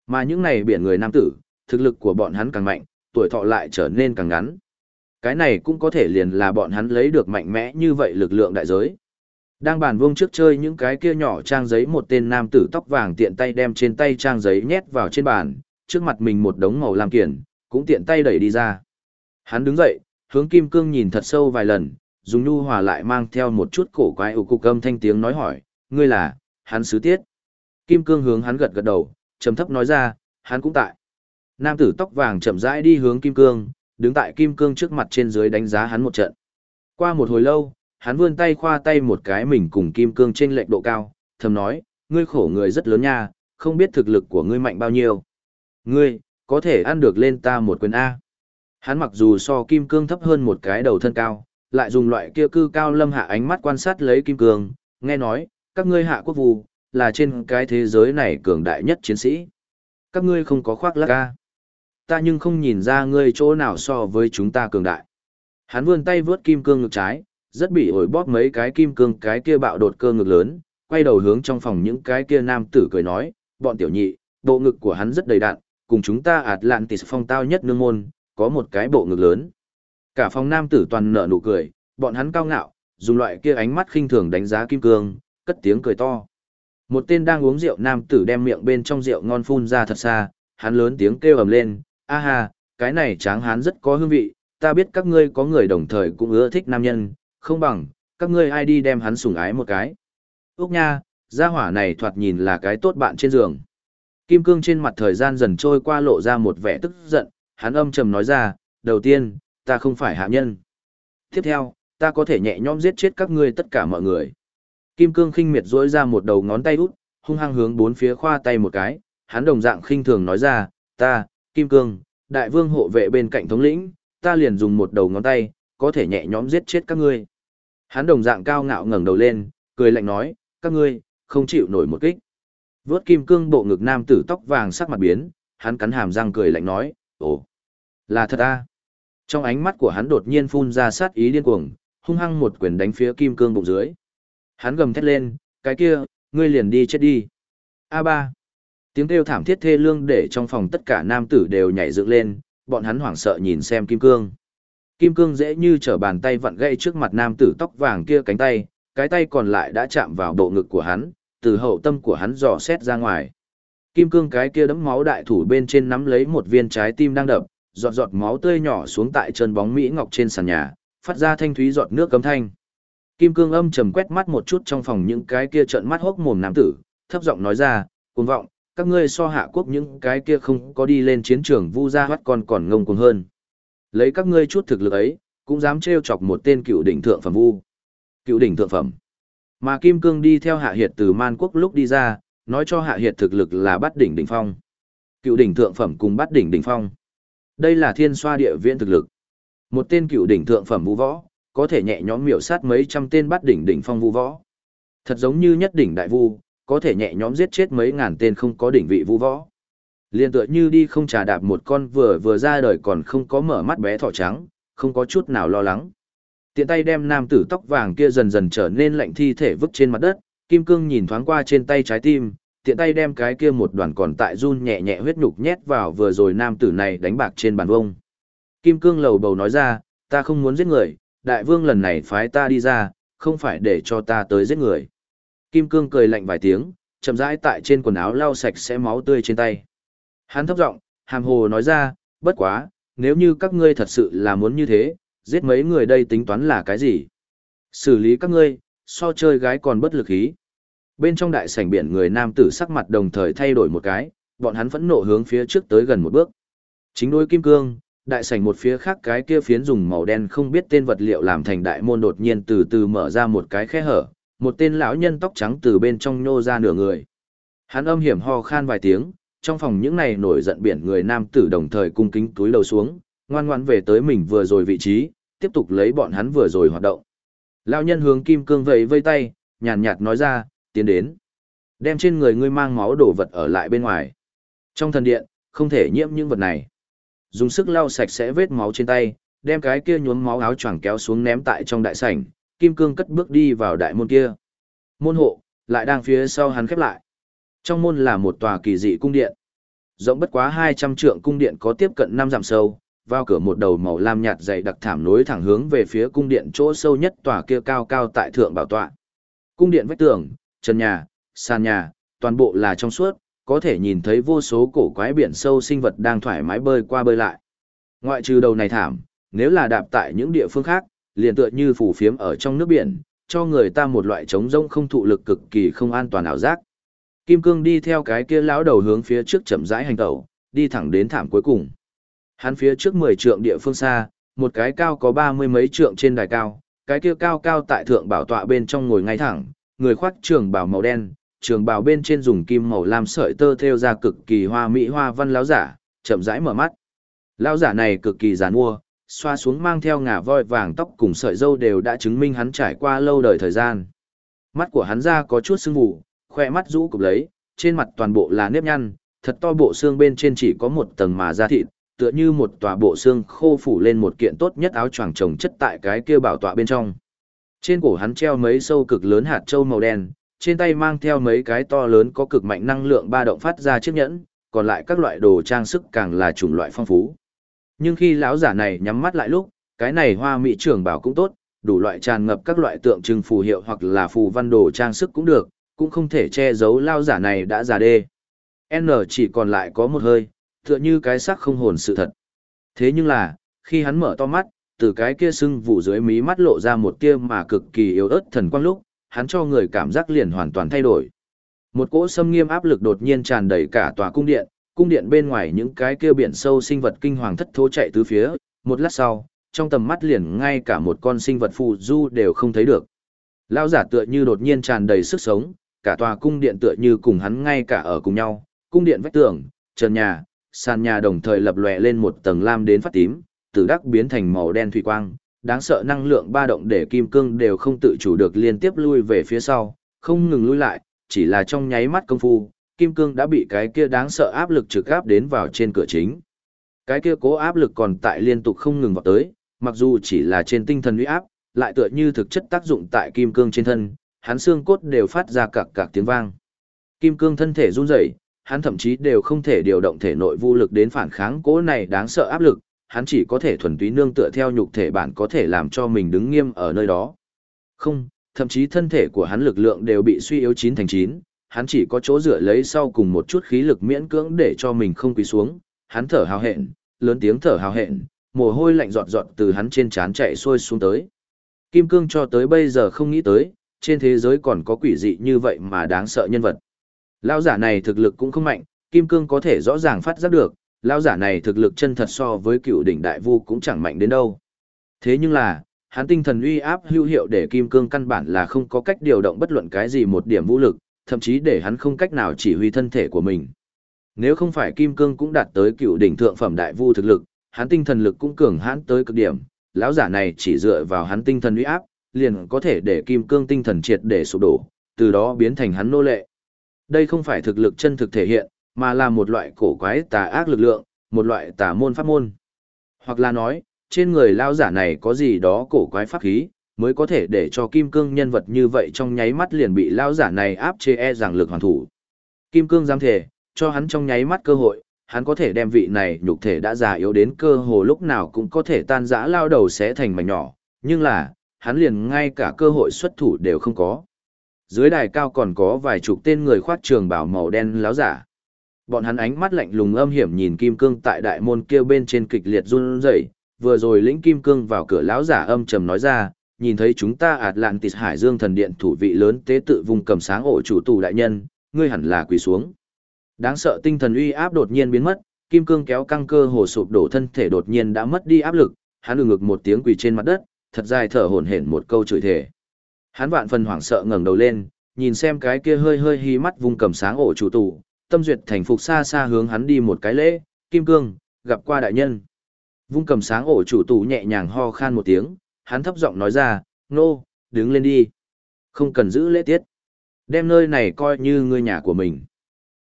Mà những này biển người nam tử, thực lực của bọn hắn càng mạnh, tuổi thọ lại trở nên càng ngắn. Cái này cũng có thể liền là bọn hắn lấy được mạnh mẽ như vậy lực lượng đại giới. Đang bàn vuông trước chơi những cái kia nhỏ trang giấy một tên nam tử tóc vàng tiện tay đem trên tay trang giấy nhét vào trên bàn, trước mặt mình một đống màu lam kiển, cũng tiện tay đẩy đi ra. Hắn đứng dậy, hướng kim cương nhìn thật sâu vài lần, dùng nhu hòa lại mang theo một chút cổ quái ủ cục âm thanh tiếng nói hỏi, ngươi là, hắn sứ tiết. Kim cương hướng hắn gật gật đầu, trầm thấp nói ra, hắn cũng tại. Nam tử tóc vàng chậm rãi đi hướng kim cương, đứng tại kim cương trước mặt trên dưới đánh giá hắn một trận. Qua một hồi lâu, hắn vươn tay khoa tay một cái mình cùng kim cương trên lệnh độ cao, thầm nói, ngươi khổ người rất lớn nha, không biết thực lực của ngươi mạnh bao nhiêu. Ngươi, có thể ăn được lên ta một quyền A. Hắn mặc dù so kim cương thấp hơn một cái đầu thân cao, lại dùng loại kia cư cao lâm hạ ánh mắt quan sát lấy kim cương, nghe nói, các ngươi hạ quốc vụ, là trên cái thế giới này cường đại nhất chiến sĩ. Các ngươi không có khoác lác ca. Ta nhưng không nhìn ra ngươi chỗ nào so với chúng ta cường đại. Hắn vươn tay vướt kim cương ngực trái, rất bị ổi bóp mấy cái kim cương cái kia bạo đột cơ ngực lớn, quay đầu hướng trong phòng những cái kia nam tử cười nói, bọn tiểu nhị, bộ ngực của hắn rất đầy đặn, cùng chúng ta Atlantis phong tao nhất nương môn, có một cái bộ ngực lớn. Cả phòng nam tử toàn nở nụ cười, bọn hắn cao ngạo, dùng loại kia ánh mắt khinh thường đánh giá kim cương, cất tiếng cười to. Một tên đang uống rượu nam tử đem miệng bên trong rượu ngon phun ra thật xa, hắn lớn tiếng kêu ầm lên, a ha, cái này tráng hán rất có hương vị, ta biết các ngươi có người đồng thời cũng ưa thích nam nhân, không bằng, các ngươi ai đi đem hắn sủng ái một cái. Úc nha, gia hỏa này thoạt nhìn là cái tốt bạn trên giường. Kim cương trên mặt thời gian dần trôi qua lộ ra một vẻ tức giận, hắn âm trầm nói ra, đầu tiên, ta không phải hạ nhân. Tiếp theo, ta có thể nhẹ nhõm giết chết các ngươi tất cả mọi người. Kim cương khinh miệt rỗi ra một đầu ngón tay út, hung hăng hướng bốn phía khoa tay một cái, hắn đồng dạng khinh thường nói ra, ta, Kim cương, đại vương hộ vệ bên cạnh thống lĩnh, ta liền dùng một đầu ngón tay, có thể nhẹ nhõm giết chết các ngươi. Hắn đồng dạng cao ngạo ngẩng đầu lên, cười lạnh nói, các ngươi, không chịu nổi một kích. Vớt kim cương bộ ngực nam tử tóc vàng sắc mặt biến, hắn cắn hàm răng cười lạnh nói, ồ, là thật à? Trong ánh mắt của hắn đột nhiên phun ra sát ý điên cuồng, hung hăng một quyền đánh phía kim cương bụng dưới. Hắn gầm thét lên, cái kia, ngươi liền đi chết đi. A3. Tiếng kêu thảm thiết thê lương để trong phòng tất cả nam tử đều nhảy dựng lên, bọn hắn hoảng sợ nhìn xem kim cương. Kim cương dễ như trở bàn tay vặn gãy trước mặt nam tử tóc vàng kia cánh tay, cái tay còn lại đã chạm vào bộ ngực của hắn, từ hậu tâm của hắn dò xét ra ngoài. Kim cương cái kia đấm máu đại thủ bên trên nắm lấy một viên trái tim đang đập, giọt giọt máu tươi nhỏ xuống tại chân bóng mỹ ngọc trên sàn nhà, phát ra thanh thúy giọt nước cấm thanh. Kim cương âm trầm quét mắt một chút trong phòng những cái kia trợn mắt hốc mồm nam tử, thấp giọng nói ra, cuồng vọng, các ngươi so hạ quốc những cái kia không có đi lên chiến trường vu ra hoắt còn còn ngông cuồng hơn. Lấy các ngươi chút thực lực ấy, cũng dám trêu chọc một tên cựu đỉnh thượng phẩm vu. Cựu đỉnh thượng phẩm. Mà Kim Cương đi theo Hạ Hiệt từ Man Quốc lúc đi ra, nói cho Hạ Hiệt thực lực là bắt đỉnh đỉnh phong. Cựu đỉnh thượng phẩm cùng bắt đỉnh đỉnh phong. Đây là thiên xoa địa viện thực lực. Một tên cựu đỉnh thượng phẩm vũ võ, có thể nhẹ nhõm miểu sát mấy trăm tên bắt đỉnh đỉnh phong vũ võ. Thật giống như nhất đỉnh đại vu, có thể nhẹ nhõm giết chết mấy ngàn tên không có đỉnh vị vũ võ. Liên tựa như đi không trà đạp một con vừa vừa ra đời còn không có mở mắt bé thỏ trắng, không có chút nào lo lắng. Tiện tay đem nam tử tóc vàng kia dần dần trở nên lạnh thi thể vứt trên mặt đất, Kim Cương nhìn thoáng qua trên tay trái tim, tiện tay đem cái kia một đoàn còn tại run nhẹ nhẹ huyết nhục nhét vào vừa rồi nam tử này đánh bạc trên bàn vông. Kim Cương lầu bầu nói ra, ta không muốn giết người, đại vương lần này phái ta đi ra, không phải để cho ta tới giết người. Kim Cương cười lạnh vài tiếng, chậm rãi tại trên quần áo lau sạch sẽ máu tươi trên tay. Hắn thấp giọng, hàm hồ nói ra, bất quá, nếu như các ngươi thật sự là muốn như thế, giết mấy người đây tính toán là cái gì? Xử lý các ngươi, so chơi gái còn bất lực ý. Bên trong đại sảnh biển người nam tử sắc mặt đồng thời thay đổi một cái, bọn hắn phẫn nộ hướng phía trước tới gần một bước. Chính đối kim cương, đại sảnh một phía khác cái kia phiến dùng màu đen không biết tên vật liệu làm thành đại môn đột nhiên từ từ mở ra một cái khe hở, một tên lão nhân tóc trắng từ bên trong nhô ra nửa người. Hắn âm hiểm ho khan vài tiếng, trong phòng những này nổi giận biển người nam tử đồng thời cung kính túi đầu xuống, ngoan ngoãn về tới mình vừa rồi vị trí, tiếp tục lấy bọn hắn vừa rồi hoạt động. Lão nhân hướng kim cương vẫy vây tay, nhàn nhạt nói ra, tiến đến. Đem trên người ngươi mang máu đổ vật ở lại bên ngoài. Trong thần điện, không thể nhiễm những vật này. Dùng sức lau sạch sẽ vết máu trên tay, đem cái kia nhuốm máu áo choàng kéo xuống ném tại trong đại sảnh, kim cương cất bước đi vào đại môn kia. Môn hộ, lại đang phía sau hắn khép lại. Trong môn là một tòa kỳ dị cung điện. Rộng bất quá 200 trượng cung điện có tiếp cận 5 dặm sâu, vào cửa một đầu màu lam nhạt dày đặc thảm nối thẳng hướng về phía cung điện chỗ sâu nhất tòa kia cao cao tại thượng bảo tọa. Cung điện vách tường, trần nhà, sàn nhà, toàn bộ là trong suốt, có thể nhìn thấy vô số cổ quái biển sâu sinh vật đang thoải mái bơi qua bơi lại. Ngoại trừ đầu này thảm, nếu là đạp tại những địa phương khác, liền tựa như phủ phiếm ở trong nước biển, cho người ta một loại trống rông không thụ lực cực kỳ không an toàn ảo giác. Kim Cương đi theo cái kia lão đầu hướng phía trước chậm rãi hành tẩu, đi thẳng đến thảm cuối cùng. Hắn phía trước 10 trượng địa phương xa, một cái cao có ba mươi mấy trượng trên đài cao, cái kia cao cao tại thượng bảo tọa bên trong ngồi ngay thẳng, người khoác trường bào màu đen, trường bào bên trên dùng kim màu lam sợi tơ thêu ra cực kỳ hoa mỹ hoa văn lão giả, chậm rãi mở mắt. Lão giả này cực kỳ giàn mua, xoa xuống mang theo ngà voi vàng tóc cùng sợi dâu đều đã chứng minh hắn trải qua lâu đời thời gian. Mắt của hắn ra có chút sưng mù, khỏe mắt rũ cụp lấy, trên mặt toàn bộ là nếp nhăn, thật to bộ xương bên trên chỉ có một tầng mà da thịt, tựa như một tòa bộ xương khô phủ lên một kiện tốt nhất áo choàng trồng chất tại cái kia bảo tọa bên trong. Trên cổ hắn treo mấy sâu cực lớn hạt châu màu đen, trên tay mang theo mấy cái to lớn có cực mạnh năng lượng ba động phát ra chiếc nhẫn, còn lại các loại đồ trang sức càng là chủng loại phong phú. Nhưng khi lão giả này nhắm mắt lại lúc, cái này hoa mỹ trưởng bảo cũng tốt, đủ loại tràn ngập các loại tượng trưng phù hiệu hoặc là phù văn đồ trang sức cũng được, cũng không thể che giấu lão giả này đã già đê. N chỉ còn lại có một hơi, tựa như cái sắc không hồn sự thật. Thế nhưng là, khi hắn mở to mắt, từ cái kia sưng vụ dưới mí mắt lộ ra một tia mà cực kỳ yếu ớt thần quang lúc, hắn cho người cảm giác liền hoàn toàn thay đổi. Một cỗ xâm nghiêm áp lực đột nhiên tràn đầy cả tòa cung điện, cung điện bên ngoài những cái kia biển sâu sinh vật kinh hoàng thất thố chạy tứ phía, một lát sau, trong tầm mắt liền ngay cả một con sinh vật phù du đều không thấy được. Lão giả tựa như đột nhiên tràn đầy sức sống, cả tòa cung điện tựa như cùng hắn ngay cả ở cùng nhau, cung điện vách tường, trần nhà, sàn nhà đồng thời lập lòe lên một tầng lam đến phát tím, từ đắc biến thành màu đen thủy quang, đáng sợ năng lượng ba động để kim cương đều không tự chủ được liên tiếp lui về phía sau, không ngừng lui lại, chỉ là trong nháy mắt công phu, kim cương đã bị cái kia đáng sợ áp lực trực áp đến vào trên cửa chính. Cái kia cố áp lực còn tại liên tục không ngừng vào tới, mặc dù chỉ là trên tinh thần uy áp, lại tựa như thực chất tác dụng tại kim cương trên thân, hắn xương cốt đều phát ra cạc cạc tiếng vang. Kim cương thân thể run rẩy, hắn thậm chí đều không thể điều động thể nội vô lực đến phản kháng cố này đáng sợ áp lực, hắn chỉ có thể thuần túy nương tựa theo nhục thể bản có thể làm cho mình đứng nghiêm ở nơi đó. Không, thậm chí thân thể của hắn lực lượng đều bị suy yếu chín thành chín, hắn chỉ có chỗ dựa lấy sau cùng một chút khí lực miễn cưỡng để cho mình không quỳ xuống, hắn thở hào hẹn, lớn tiếng thở hào hẹn, mồ hôi lạnh giọt giọt từ hắn trên trán chạy xuôi xuống tới. Kim Cương cho tới bây giờ không nghĩ tới, trên thế giới còn có quỷ dị như vậy mà đáng sợ nhân vật. Lão giả này thực lực cũng không mạnh, Kim Cương có thể rõ ràng phát giác được, lão giả này thực lực chân thật so với cựu đỉnh đại vu cũng chẳng mạnh đến đâu. Thế nhưng là, hắn tinh thần uy áp hữu hiệu để Kim Cương căn bản là không có cách điều động bất luận cái gì một điểm vũ lực, thậm chí để hắn không cách nào chỉ huy thân thể của mình. Nếu không phải Kim Cương cũng đạt tới cựu đỉnh thượng phẩm đại vu thực lực, hắn tinh thần lực cũng cường hãn tới cực điểm, lão giả này chỉ dựa vào hắn tinh thần uy áp, liền có thể để Kim Cương tinh thần triệt để sụp đổ, từ đó biến thành hắn nô lệ. Đây không phải thực lực chân thực thể hiện, mà là một loại cổ quái tà ác lực lượng, một loại tà môn pháp môn. Hoặc là nói, trên người lão giả này có gì đó cổ quái pháp khí, mới có thể để cho kim cương nhân vật như vậy trong nháy mắt liền bị lao giả này áp chế e rằng lực hoàn thủ. Kim cương dám thể, cho hắn trong nháy mắt cơ hội, hắn có thể đem vị này nhục thể đã già yếu đến cơ hồ lúc nào cũng có thể tan rã lao đầu sẽ thành mảnh nhỏ, nhưng là, hắn liền ngay cả cơ hội xuất thủ đều không có. Dưới đài cao còn có vài chục tên người khoác trường bảo màu đen láo giả. Bọn hắn ánh mắt lạnh lùng âm hiểm nhìn kim cương tại đại môn kia bên trên kịch liệt run rẩy, vừa rồi lĩnh kim cương vào cửa lão giả âm trầm nói ra, nhìn thấy chúng ta Atlantis Hải Dương thần điện thủ vị lớn tế tự vùng cầm sáng ổ chủ tù đại nhân, ngươi hẳn là quỳ xuống. Đáng sợ tinh thần uy áp đột nhiên biến mất, kim cương kéo căng cơ hồ sụp đổ thân thể đột nhiên đã mất đi áp lực, hắn lừ ngực một tiếng quỳ trên mặt đất, thật dài thở hổn hển một câu chửi thề Hắn vạn phần hoảng sợ ngẩng đầu lên, nhìn xem cái kia hơi hơi hí mắt vùng cầm sáng ổ chủ tù, tâm duyệt thành phục xa xa hướng hắn đi một cái lễ, kim cương, gặp qua đại nhân. Vung cầm sáng ổ chủ tù nhẹ nhàng ho khan một tiếng, hắn thấp giọng nói ra, nô, đứng lên đi. Không cần giữ lễ tiết. Đem nơi này coi như ngươi nhà của mình.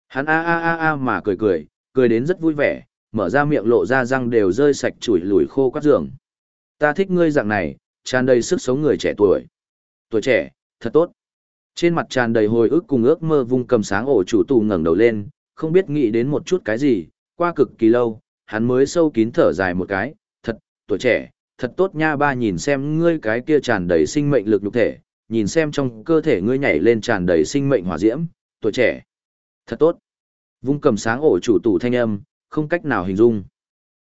Hắn a a a a mà cười cười, cười đến rất vui vẻ, mở ra miệng lộ ra răng đều rơi sạch chủi lùi khô quát giường. Ta thích ngươi dạng này, tràn đầy sức sống người trẻ tuổi. Tuổi trẻ, thật tốt. Trên mặt tràn đầy hồi ức cùng ước mơ vung cầm sáng ổ chủ tù ngẩng đầu lên, không biết nghĩ đến một chút cái gì, qua cực kỳ lâu, hắn mới sâu kín thở dài một cái, thật, tuổi trẻ, thật tốt nha ba nhìn xem ngươi cái kia tràn đầy sinh mệnh lực nhục thể, nhìn xem trong cơ thể ngươi nhảy lên tràn đầy sinh mệnh hỏa diễm, tuổi trẻ, thật tốt. Vung cầm sáng ổ chủ tủ thanh âm, không cách nào hình dung.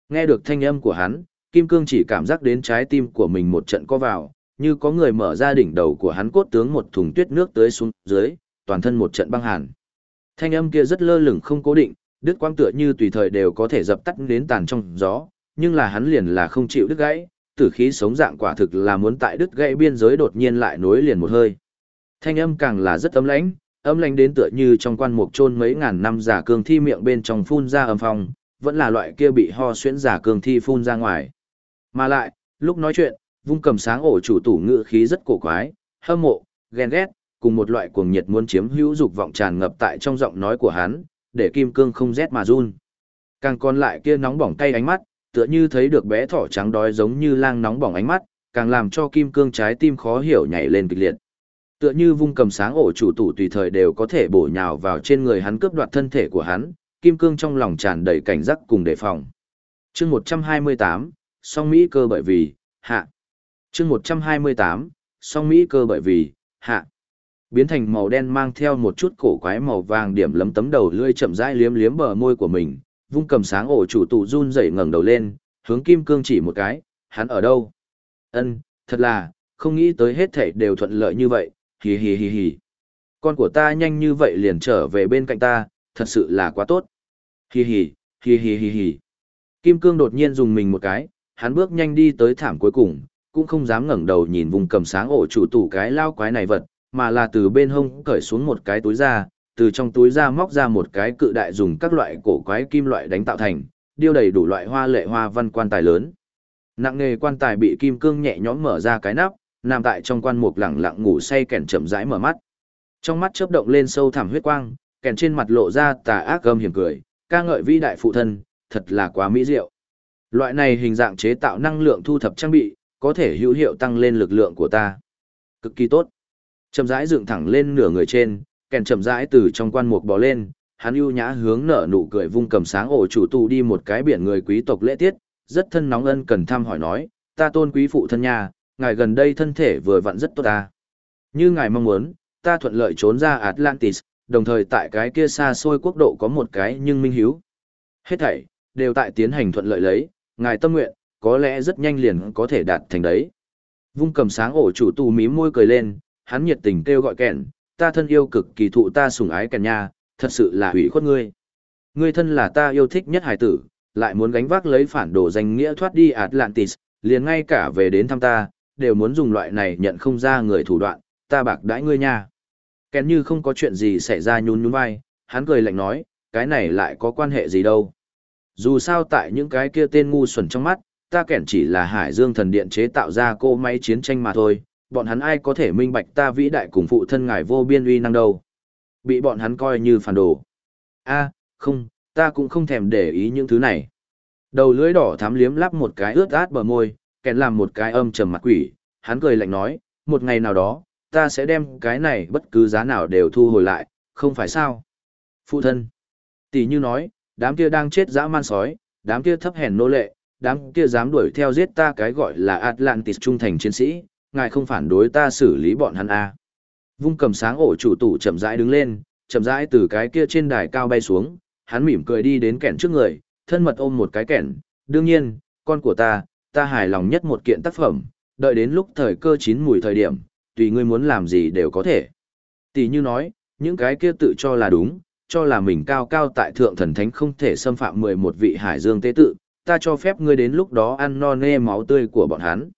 Nghe được thanh âm của hắn, Kim Cương chỉ cảm giác đến trái tim của mình một trận co vào, như có người mở ra đỉnh đầu của hắn cốt tướng một thùng tuyết nước tới xuống dưới, toàn thân một trận băng hàn. Thanh âm kia rất lơ lửng không cố định, đứt quang tựa như tùy thời đều có thể dập tắt đến tàn trong gió, nhưng là hắn liền là không chịu đứt gãy, tử khí sống dạng quả thực là muốn tại đứt gãy biên giới đột nhiên lại nối liền một hơi. Thanh âm càng là rất ấm lãnh, âm lãnh đến tựa như trong quan mục chôn mấy ngàn năm giả cương thi miệng bên trong phun ra âm phong, vẫn là loại kia bị ho xuyễn giả cương thi phun ra ngoài. Mà lại, lúc nói chuyện, vung cầm sáng ổ chủ tủ ngự khí rất cổ quái, hâm mộ, ghen ghét, cùng một loại cuồng nhiệt muốn chiếm hữu dục vọng tràn ngập tại trong giọng nói của hắn, để kim cương không rét mà run. Càng còn lại kia nóng bỏng cay ánh mắt, tựa như thấy được bé thỏ trắng đói giống như lang nóng bỏng ánh mắt, càng làm cho kim cương trái tim khó hiểu nhảy lên kịch liệt. Tựa như vung cầm sáng ổ chủ tủ tùy thời đều có thể bổ nhào vào trên người hắn cướp đoạt thân thể của hắn, kim cương trong lòng tràn đầy cảnh giác cùng đề phòng. chương 128, song Mỹ cơ bởi vì, hạ chương một trăm hai mươi tám song mỹ cơ bởi vì hạ biến thành màu đen mang theo một chút cổ quái màu vàng điểm lấm tấm đầu lưỡi chậm rãi liếm liếm bờ môi của mình vung cầm sáng ổ chủ tụ run rẩy ngẩng đầu lên hướng kim cương chỉ một cái hắn ở đâu? Ân thật là không nghĩ tới hết thảy đều thuận lợi như vậy hì hì hì hì. Con của ta nhanh như vậy liền trở về bên cạnh ta thật sự là quá tốt. Hì hì hì hì hì hì. Kim cương đột nhiên dùng mình một cái hắn bước nhanh đi tới thảm cuối cùng cũng không dám ngẩng đầu nhìn vùng cầm sáng ổ chủ tủ cái lao quái này vật, mà là từ bên hông cởi xuống một cái túi ra, từ trong túi ra móc ra một cái cự đại dùng các loại cổ quái kim loại đánh tạo thành, điêu đầy đủ loại hoa lệ hoa văn quan tài lớn. Nặng nghề quan tài bị kim cương nhẹ nhõm mở ra cái nắp, nằm tại trong quan mục lẳng lặng ngủ say kèn chậm rãi mở mắt. Trong mắt chớp động lên sâu thẳm huyết quang, kèn trên mặt lộ ra tà ác gầm hiểm cười, ca ngợi vĩ đại phụ thân, thật là quá mỹ diệu. Loại này hình dạng chế tạo năng lượng thu thập trang bị, có thể hữu hiệu tăng lên lực lượng của ta. Cực kỳ tốt. Chậm rãi dựng thẳng lên nửa người trên, kèn chậm rãi từ trong quan mục bò lên, hắn ưu nhã hướng nở nụ cười vung cầm sáng ổ chủ tù đi một cái biển người quý tộc lễ tiết, rất thân nóng ân cần thăm hỏi nói, ta tôn quý phụ thân nhà, ngài gần đây thân thể vừa vặn rất tốt ta. Như ngài mong muốn, ta thuận lợi trốn ra Atlantis, đồng thời tại cái kia xa xôi quốc độ có một cái nhưng minh hiếu. Hết thảy, đều tại tiến hành thuận lợi lấy, ngài tâm nguyện, có lẽ rất nhanh liền có thể đạt thành đấy. Vung cầm sáng ổ chủ tù mím môi cười lên, hắn nhiệt tình kêu gọi kẻn, ta thân yêu cực kỳ thụ ta sủng ái kèn nha, thật sự là hủy khuất ngươi. Ngươi thân là ta yêu thích nhất hải tử, lại muốn gánh vác lấy phản đồ danh nghĩa thoát đi Atlantis, liền ngay cả về đến thăm ta, đều muốn dùng loại này nhận không ra người thủ đoạn, ta bạc đãi ngươi nha. Kèn như không có chuyện gì xảy ra nhún nhún vai, hắn cười lạnh nói, cái này lại có quan hệ gì đâu. Dù sao tại những cái kia tên ngu xuẩn trong mắt, ta kèn chỉ là hải dương thần điện chế tạo ra cô máy chiến tranh mà thôi, bọn hắn ai có thể minh bạch ta vĩ đại cùng phụ thân ngài vô biên uy năng đâu. Bị bọn hắn coi như phản đồ. a không, ta cũng không thèm để ý những thứ này. Đầu lưỡi đỏ thắm liếm lắp một cái ướt át bờ môi, kèn làm một cái âm trầm mặt quỷ, hắn cười lạnh nói, một ngày nào đó, ta sẽ đem cái này bất cứ giá nào đều thu hồi lại, không phải sao? Phụ thân. Tỷ như nói, đám kia đang chết dã man sói, đám kia thấp hèn nô lệ, đám kia dám đuổi theo giết ta cái gọi là Atlantis trung thành chiến sĩ, ngài không phản đối ta xử lý bọn hắn à. Vung cầm sáng ổ chủ tủ chậm rãi đứng lên, chậm rãi từ cái kia trên đài cao bay xuống, hắn mỉm cười đi đến kẻn trước người, thân mật ôm một cái kẻn, đương nhiên, con của ta, ta hài lòng nhất một kiện tác phẩm, đợi đến lúc thời cơ chín mùi thời điểm, tùy ngươi muốn làm gì đều có thể. Tỷ như nói, những cái kia tự cho là đúng, cho là mình cao cao tại thượng thần thánh không thể xâm phạm 11 vị hải dương tế tự, ta cho phép ngươi đến lúc đó ăn no nê máu tươi của bọn hắn.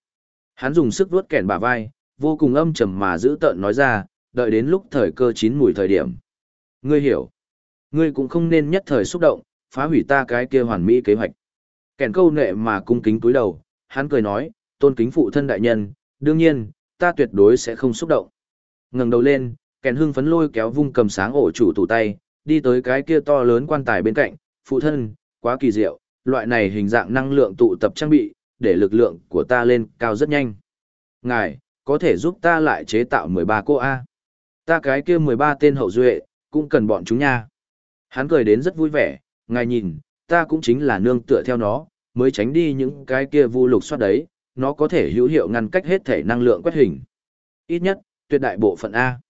Hắn dùng sức vuốt kèn bả vai, vô cùng âm trầm mà giữ tợn nói ra, đợi đến lúc thời cơ chín mùi thời điểm. Ngươi hiểu. Ngươi cũng không nên nhất thời xúc động, phá hủy ta cái kia hoàn mỹ kế hoạch. Kèn câu nệ mà cung kính túi đầu, hắn cười nói, tôn kính phụ thân đại nhân, đương nhiên, ta tuyệt đối sẽ không xúc động. Ngẩng đầu lên, kèn hưng phấn lôi kéo vung cầm sáng ổ chủ tủ tay, đi tới cái kia to lớn quan tài bên cạnh, phụ thân, quá kỳ diệu, loại này hình dạng năng lượng tụ tập trang bị, để lực lượng của ta lên cao rất nhanh. Ngài, có thể giúp ta lại chế tạo 13 cô A. Ta cái kia 13 tên hậu duệ, cũng cần bọn chúng nha. Hắn cười đến rất vui vẻ, ngài nhìn, ta cũng chính là nương tựa theo nó, mới tránh đi những cái kia vu lục soát đấy, nó có thể hữu hiệu ngăn cách hết thể năng lượng quét hình. Ít nhất, tuyệt đại bộ phận A.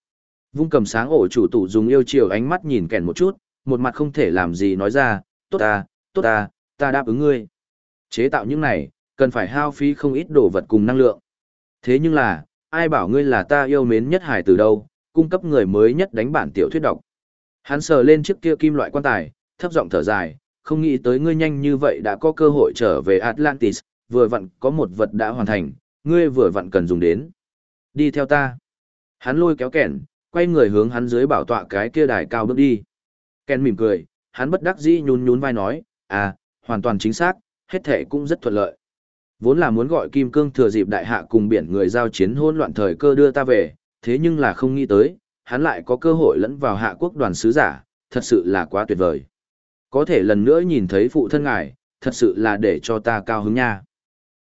Vung cầm sáng ổ chủ tủ dùng yêu chiều ánh mắt nhìn kèn một chút, một mặt không thể làm gì nói ra, tốt ta, tốt ta, ta đáp ứng ngươi. Chế tạo những này, cần phải hao phí không ít đồ vật cùng năng lượng. Thế nhưng là, ai bảo ngươi là ta yêu mến nhất hải từ đâu, cung cấp người mới nhất đánh bản tiểu thuyết độc. Hắn sờ lên chiếc kia kim loại quan tài, thấp giọng thở dài, không nghĩ tới ngươi nhanh như vậy đã có cơ hội trở về Atlantis, vừa vặn có một vật đã hoàn thành, ngươi vừa vặn cần dùng đến. Đi theo ta. Hắn lôi kéo kèn, quay người hướng hắn dưới bảo tọa cái kia đài cao bước đi. Ken mỉm cười, hắn bất đắc dĩ nhún nhún vai nói, à, hoàn toàn chính xác, hết thể cũng rất thuận lợi. Vốn là muốn gọi Kim Cương thừa dịp đại hạ cùng biển người giao chiến hỗn loạn thời cơ đưa ta về, thế nhưng là không nghĩ tới, hắn lại có cơ hội lẫn vào hạ quốc đoàn sứ giả, thật sự là quá tuyệt vời. Có thể lần nữa nhìn thấy phụ thân ngài, thật sự là để cho ta cao hứng nha.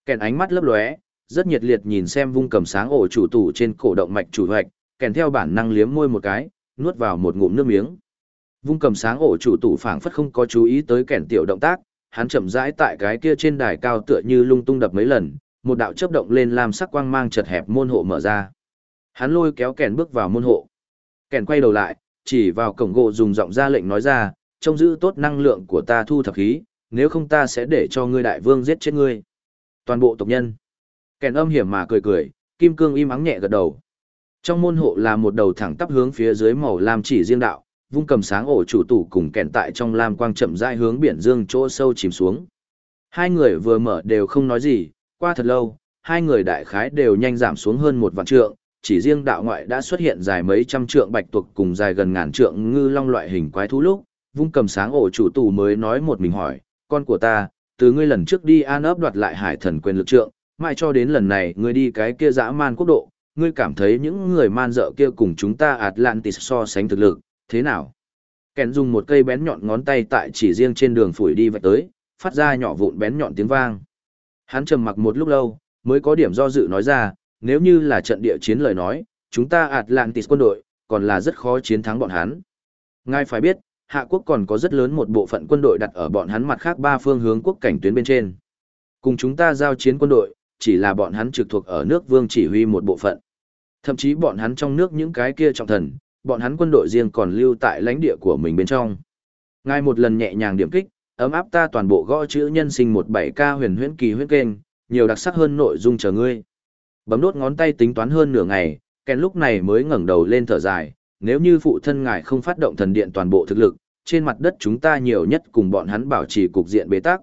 Kèn ánh mắt lấp lóe, rất nhiệt liệt nhìn xem vung cầm sáng ổ chủ tủ trên cổ động mạch chủ hoạch, kèn theo bản năng liếm môi một cái, nuốt vào một ngụm nước miếng. Vung cầm sáng ổ chủ tủ phảng phất không có chú ý tới kèn tiểu động tác, hắn chậm rãi tại cái kia trên đài cao tựa như lung tung đập mấy lần, một đạo chớp động lên làm sắc quang mang chật hẹp môn hộ mở ra. Hắn lôi kéo kèn bước vào môn hộ. Kèn quay đầu lại, chỉ vào cổng gỗ dùng giọng ra lệnh nói ra, trông giữ tốt năng lượng của ta thu thập khí, nếu không ta sẽ để cho ngươi đại vương giết chết ngươi. Toàn bộ tộc nhân. Kèn âm hiểm mà cười cười, kim cương im ắng nhẹ gật đầu. Trong môn hộ là một đầu thẳng tắp hướng phía dưới màu lam chỉ riêng đạo, vung cầm sáng ổ chủ tủ cùng kèn tại trong lam quang chậm rãi hướng biển dương chỗ sâu chìm xuống. Hai người vừa mở đều không nói gì, qua thật lâu, hai người đại khái đều nhanh giảm xuống hơn một vạn trượng, chỉ riêng đạo ngoại đã xuất hiện dài mấy trăm trượng bạch tuộc cùng dài gần ngàn trượng ngư long loại hình quái thú lúc, vung cầm sáng ổ chủ tủ mới nói một mình hỏi, con của ta, từ ngươi lần trước đi an ấp đoạt lại hải thần quyền lực trượng, mãi cho đến lần này ngươi đi cái kia dã man quốc độ, ngươi cảm thấy những người man dợ kia cùng chúng ta Atlantis so sánh thực lực, thế nào? Kèn dùng một cây bén nhọn ngón tay tại chỉ riêng trên đường phủi đi vạch tới, phát ra nhỏ vụn bén nhọn tiếng vang. Hắn trầm mặc một lúc lâu, mới có điểm do dự nói ra, nếu như là trận địa chiến lời nói, chúng ta Atlantis quân đội, còn là rất khó chiến thắng bọn hắn. Ngài phải biết, Hạ quốc còn có rất lớn một bộ phận quân đội đặt ở bọn hắn mặt khác ba phương hướng quốc cảnh tuyến bên trên. Cùng chúng ta giao chiến quân đội, chỉ là bọn hắn trực thuộc ở nước vương chỉ huy một bộ phận. Thậm chí bọn hắn trong nước những cái kia trọng thần, bọn hắn quân đội riêng còn lưu tại lãnh địa của mình bên trong. Ngài một lần nhẹ nhàng điểm kích, ấm áp ta toàn bộ gõ chữ nhân sinh một bảy ca huyền huyễn kỳ huyễn kênh, nhiều đặc sắc hơn nội dung chờ ngươi. Bấm đốt ngón tay tính toán hơn nửa ngày, kèn lúc này mới ngẩng đầu lên thở dài, nếu như phụ thân ngài không phát động thần điện toàn bộ thực lực, trên mặt đất chúng ta nhiều nhất cùng bọn hắn bảo trì cục diện bế tắc.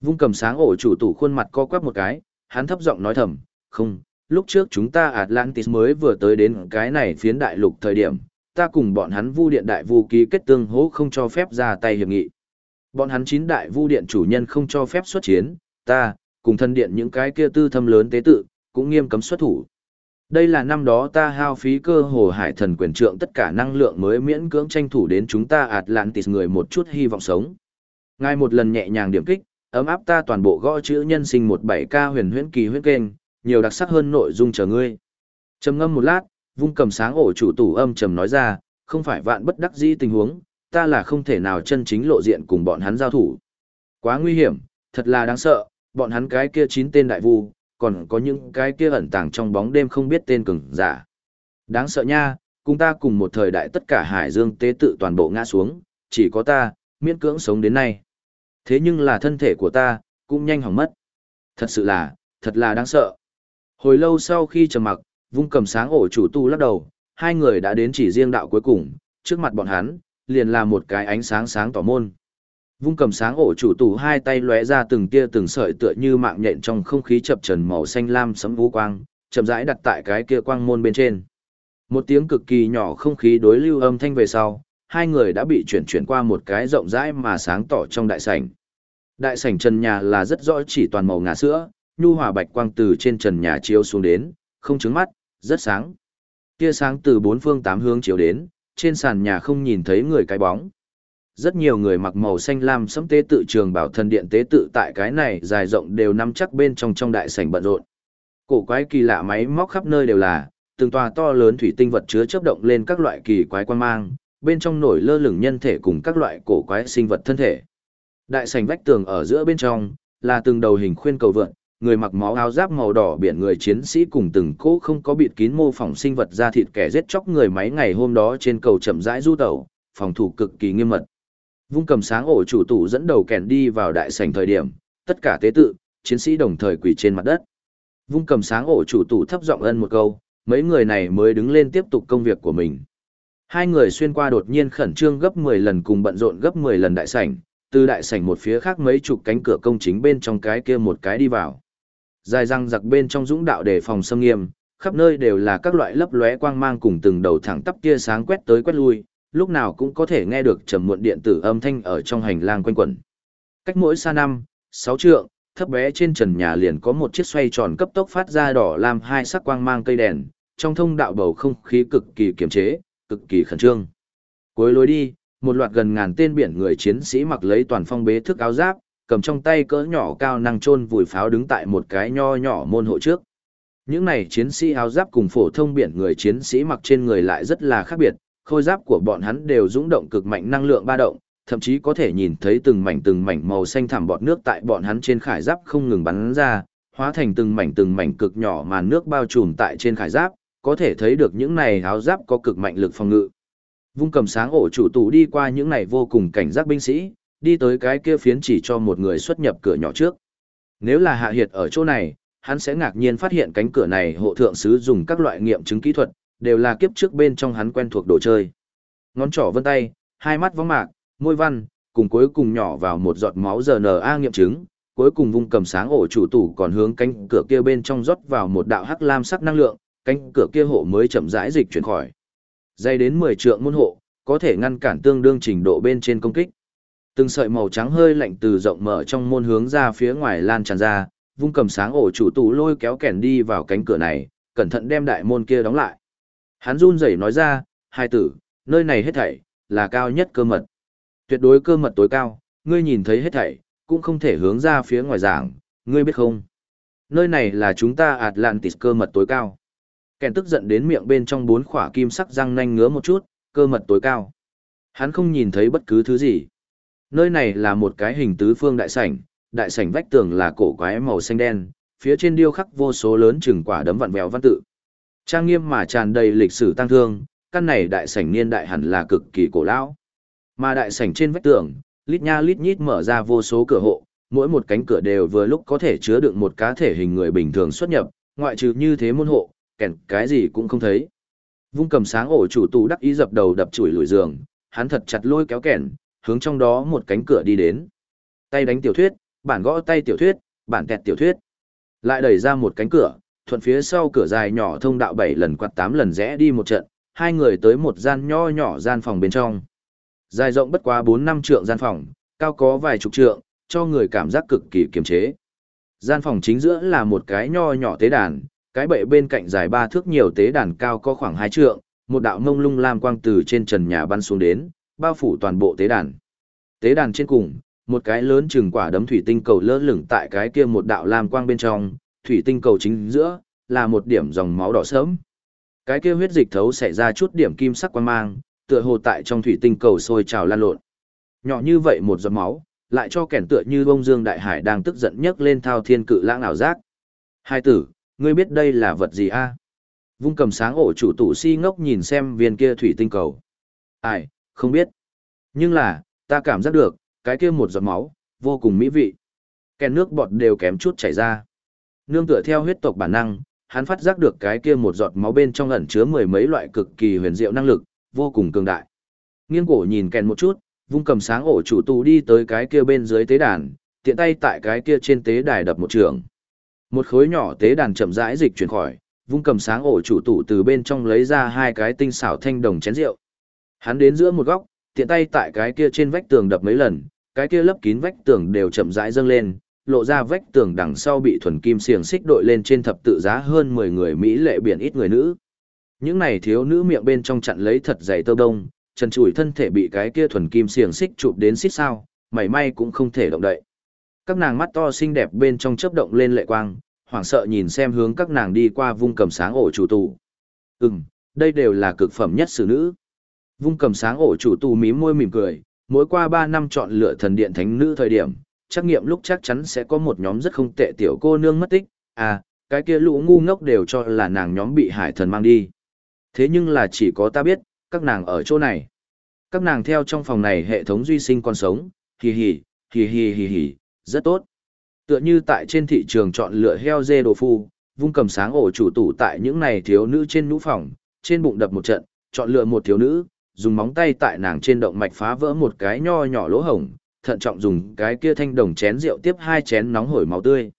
Vung cầm sáng ổ chủ tủ khuôn mặt co quắp một cái, hắn thấp giọng nói thầm, không, lúc trước chúng ta Atlantis mới vừa tới đến cái này phiến đại lục thời điểm, ta cùng bọn hắn vu điện đại vu ký kết tương hỗ không cho phép ra tay hiệp nghị. Bọn hắn chín đại vu điện chủ nhân không cho phép xuất chiến, ta, cùng thân điện những cái kia tư thâm lớn tế tự, cũng nghiêm cấm xuất thủ. Đây là năm đó ta hao phí cơ hồ hải thần quyền trượng tất cả năng lượng mới miễn cưỡng tranh thủ đến chúng ta Atlantis người một chút hy vọng sống. Ngài một lần nhẹ nhàng điểm kích, ấm áp ta toàn bộ gõ chữ nhân sinh một bảy ca huyền huyễn kỳ huyễn kênh, nhiều đặc sắc hơn nội dung chờ ngươi. Trầm ngâm một lát, vung cầm sáng ổ chủ tủ âm trầm nói ra, không phải vạn bất đắc dĩ tình huống, ta là không thể nào chân chính lộ diện cùng bọn hắn giao thủ. Quá nguy hiểm, thật là đáng sợ, bọn hắn cái kia chín tên đại vu, còn có những cái kia ẩn tàng trong bóng đêm không biết tên cường giả. Đáng sợ nha, cùng ta cùng một thời đại tất cả hải dương tế tự toàn bộ ngã xuống, chỉ có ta, miễn cưỡng sống đến nay. Thế nhưng là thân thể của ta, cũng nhanh hỏng mất. Thật sự là, thật là đáng sợ. Hồi lâu sau khi trầm mặc, vung cầm sáng ổ chủ tu lắc đầu, hai người đã đến chỉ riêng đạo cuối cùng, trước mặt bọn hắn, liền là một cái ánh sáng sáng tỏ môn. Vung cầm sáng ổ chủ tù hai tay lóe ra từng tia từng sợi tựa như mạng nhện trong không khí chập trần màu xanh lam sấm vũ quang, chậm rãi đặt tại cái kia quang môn bên trên. Một tiếng cực kỳ nhỏ không khí đối lưu âm thanh về sau, hai người đã bị chuyển chuyển qua một cái rộng rãi mà sáng tỏ trong đại sảnh. Đại sảnh trần nhà là rất rõ chỉ toàn màu ngà sữa, nhu hòa bạch quang từ trên trần nhà chiếu xuống đến, không chướng mắt, rất sáng. Tia sáng từ bốn phương tám hướng chiếu đến, trên sàn nhà không nhìn thấy người cái bóng. Rất nhiều người mặc màu xanh lam sẫm tế tự trường bảo thần điện tế tự tại cái này dài rộng đều nắm chắc bên trong trong đại sảnh bận rộn. Cổ quái kỳ lạ máy móc khắp nơi đều là, từng tòa to lớn thủy tinh vật chứa chớp động lên các loại kỳ quái quan mang, bên trong nổi lơ lửng nhân thể cùng các loại cổ quái sinh vật thân thể. Đại sảnh vách tường ở giữa bên trong là từng đầu hình khuyên cầu vượn, người mặc máu áo giáp màu đỏ biển người chiến sĩ cùng từng cỗ không có bịt kín mô phỏng sinh vật ra thịt kẻ giết chóc người máy ngày hôm đó trên cầu chậm rãi du tẩu, phòng thủ cực kỳ nghiêm mật. Vung cầm sáng ổ chủ tủ dẫn đầu kèn đi vào đại sảnh thời điểm, tất cả tế tự, chiến sĩ đồng thời quỳ trên mặt đất. Vung cầm sáng ổ chủ tủ thấp giọng ân một câu, mấy người này mới đứng lên tiếp tục công việc của mình. Hai người xuyên qua đột nhiên khẩn trương gấp 10 lần cùng bận rộn gấp 10 lần đại sảnh, từ đại sảnh một phía khác mấy chục cánh cửa công chính bên trong cái kia một cái đi vào. Dài răng giặc bên trong dũng đạo để phòng xâm nghiêm, khắp nơi đều là các loại lấp lóe quang mang cùng từng đầu thẳng tắp tia sáng quét tới quét lui, lúc nào cũng có thể nghe được trầm muộn điện tử âm thanh ở trong hành lang quanh quẩn. Cách mỗi xa năm, sáu trượng, thấp bé trên trần nhà liền có một chiếc xoay tròn cấp tốc phát ra đỏ làm hai sắc quang mang cây đèn, trong thông đạo bầu không khí cực kỳ kiềm chế, cực kỳ khẩn trương. Cuối lối đi, một loạt gần ngàn tên biển người chiến sĩ mặc lấy toàn phong bế thức áo giáp, cầm trong tay cỡ nhỏ cao năng chôn vùi pháo đứng tại một cái nho nhỏ môn hộ trước. Những này chiến sĩ áo giáp cùng phổ thông biển người chiến sĩ mặc trên người lại rất là khác biệt, khôi giáp của bọn hắn đều dũng động cực mạnh năng lượng ba động, thậm chí có thể nhìn thấy từng mảnh từng mảnh màu xanh thẳm bọt nước tại bọn hắn trên khải giáp không ngừng bắn ra, hóa thành từng mảnh từng mảnh cực nhỏ màn nước bao trùm tại trên khải giáp, có thể thấy được những này áo giáp có cực mạnh lực phòng ngự. Vung cầm sáng ổ chủ tù đi qua những này vô cùng cảnh giác binh sĩ, đi tới cái kia phiến chỉ cho một người xuất nhập cửa nhỏ trước. Nếu là hạ hiệt ở chỗ này, hắn sẽ ngạc nhiên phát hiện cánh cửa này hộ thượng sứ dùng các loại nghiệm chứng kỹ thuật, đều là kiếp trước bên trong hắn quen thuộc đồ chơi. Ngón trỏ vân tay, hai mắt vóng mạc, môi văn, cùng cuối cùng nhỏ vào một giọt máu RNA nghiệm chứng, cuối cùng vung cầm sáng ổ chủ tủ còn hướng cánh cửa kia bên trong rót vào một đạo hắc lam sắc năng lượng, cánh cửa kia hộ mới chậm rãi dịch chuyển khỏi. Dây đến 10 trượng môn hộ, có thể ngăn cản tương đương trình độ bên trên công kích. Từng sợi màu trắng hơi lạnh từ rộng mở trong môn hướng ra phía ngoài lan tràn ra, vung cầm sáng ổ chủ tủ lôi kéo kèn đi vào cánh cửa này, cẩn thận đem đại môn kia đóng lại. Hắn run rẩy nói ra, hai tử, nơi này hết thảy, là cao nhất cơ mật. Tuyệt đối cơ mật tối cao, ngươi nhìn thấy hết thảy, cũng không thể hướng ra phía ngoài giảng, ngươi biết không? Nơi này là chúng ta Atlantis cơ mật tối cao. Kèn tức giận đến miệng bên trong bốn khỏa kim sắc răng nanh ngứa một chút, cơ mật tối cao. Hắn không nhìn thấy bất cứ thứ gì. Nơi này là một cái hình tứ phương đại sảnh, đại sảnh vách tường là cổ quái màu xanh đen, phía trên điêu khắc vô số lớn chừng quả đấm vặn vẹo văn tự. Trang nghiêm mà tràn đầy lịch sử tăng thương, căn này đại sảnh niên đại hẳn là cực kỳ cổ lão. Mà đại sảnh trên vách tường, lít nha lít nhít mở ra vô số cửa hộ, mỗi một cánh cửa đều vừa lúc có thể chứa đựng một cá thể hình người bình thường xuất nhập, ngoại trừ như thế môn hộ, kèn cái gì cũng không thấy. Vung cầm sáng ổ chủ tù đắc ý dập đầu đập chửi lùi giường, hắn thật chặt lôi kéo kèn, hướng trong đó một cánh cửa đi đến. Tay đánh tiểu thuyết, bản gõ tay tiểu thuyết, bản kẹt tiểu thuyết. Lại đẩy ra một cánh cửa, thuận phía sau cửa dài nhỏ thông đạo bảy lần quạt tám lần rẽ đi một trận, hai người tới một gian nho nhỏ gian phòng bên trong. Dài rộng bất quá bốn năm trượng gian phòng, cao có vài chục trượng, cho người cảm giác cực kỳ kiềm chế. Gian phòng chính giữa là một cái nho nhỏ tế đàn, cái bệ bên cạnh dài ba thước nhiều tế đàn cao có khoảng hai trượng, một đạo mông lung lam quang từ trên trần nhà bắn xuống đến, bao phủ toàn bộ tế đàn. Tế đàn trên cùng, một cái lớn chừng quả đấm thủy tinh cầu lơ lửng tại cái kia một đạo lam quang bên trong, thủy tinh cầu chính giữa là một điểm dòng máu đỏ sớm. Cái kia huyết dịch thấu xảy ra chút điểm kim sắc quang mang, tựa hồ tại trong thủy tinh cầu sôi trào lan lộn. Nhỏ như vậy một giọt máu, lại cho kẻn tựa như bông dương đại hải đang tức giận nhấc lên thao thiên cự lãng ảo giác. Hai tử, ngươi biết đây là vật gì a? Vung cầm sáng ổ chủ tủ si ngốc nhìn xem viên kia thủy tinh cầu. Ai, không biết. Nhưng là, ta cảm giác được, cái kia một giọt máu, vô cùng mỹ vị. Kèn nước bọt đều kém chút chảy ra. Nương tựa theo huyết tộc bản năng, hắn phát giác được cái kia một giọt máu bên trong ẩn chứa mười mấy loại cực kỳ huyền diệu năng lực, vô cùng cường đại. Nghiêng cổ nhìn kèn một chút, vung cầm sáng ổ chủ tù đi tới cái kia bên dưới tế đàn, tiện tay tại cái kia trên tế đài đập một trường. Một khối nhỏ tế đàn chậm rãi dịch chuyển khỏi, vung cầm sáng ổ chủ tụ từ bên trong lấy ra hai cái tinh xảo thanh đồng chén rượu. Hắn đến giữa một góc, tiện tay tại cái kia trên vách tường đập mấy lần, cái kia lấp kín vách tường đều chậm rãi dâng lên, lộ ra vách tường đằng sau bị thuần kim xiềng xích đội lên trên thập tự giá hơn 10 người Mỹ lệ biển ít người nữ. Những này thiếu nữ miệng bên trong chặn lấy thật dày tơ đông, trần trụi thân thể bị cái kia thuần kim xiềng xích chụp đến xích sao, mảy may cũng không thể động đậy. Các nàng mắt to xinh đẹp bên trong chớp động lên lệ quang, hoảng sợ nhìn xem hướng các nàng đi qua vung cầm sáng ổ chủ tù. Ừm, đây đều là cực phẩm nhất xử nữ. Vung cầm sáng ổ chủ tù mím môi mỉm cười, mỗi qua 3 năm chọn lựa thần điện thánh nữ thời điểm, trắc nghiệm lúc chắc chắn sẽ có một nhóm rất không tệ tiểu cô nương mất tích, à, cái kia lũ ngu ngốc đều cho là nàng nhóm bị hải thần mang đi. Thế nhưng là chỉ có ta biết, các nàng ở chỗ này. Các nàng theo trong phòng này hệ thống duy sinh còn sống, hì hì, hì hì hì hì, rất tốt. Tựa như tại trên thị trường chọn lựa heo dê đồ phu, vung cầm sáng ổ chủ tủ tại những này thiếu nữ trên nhũ phòng, trên bụng đập một trận, chọn lựa một thiếu nữ, dùng móng tay tại nàng trên động mạch phá vỡ một cái nho nhỏ lỗ hổng, thận trọng dùng cái kia thanh đồng chén rượu tiếp hai chén nóng hổi máu tươi.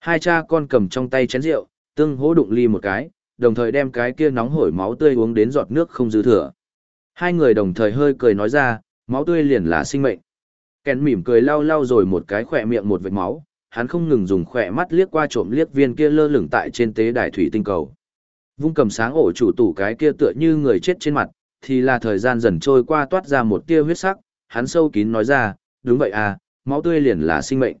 Hai cha con cầm trong tay chén rượu, tương hỗ đụng ly một cái, đồng thời đem cái kia nóng hổi máu tươi uống đến giọt nước không dư thừa. Hai người đồng thời hơi cười nói ra, máu tươi liền là sinh mệnh. Kèn mỉm cười lau lau rồi một cái khỏe miệng một vệt máu, hắn không ngừng dùng khỏe mắt liếc qua trộm liếc viên kia lơ lửng tại trên tế đài thủy tinh cầu. Vung cầm sáng ổ chủ tủ cái kia tựa như người chết trên mặt, thì là thời gian dần trôi qua toát ra một tia huyết sắc, hắn sâu kín nói ra, đúng vậy à, máu tươi liền là sinh mệnh.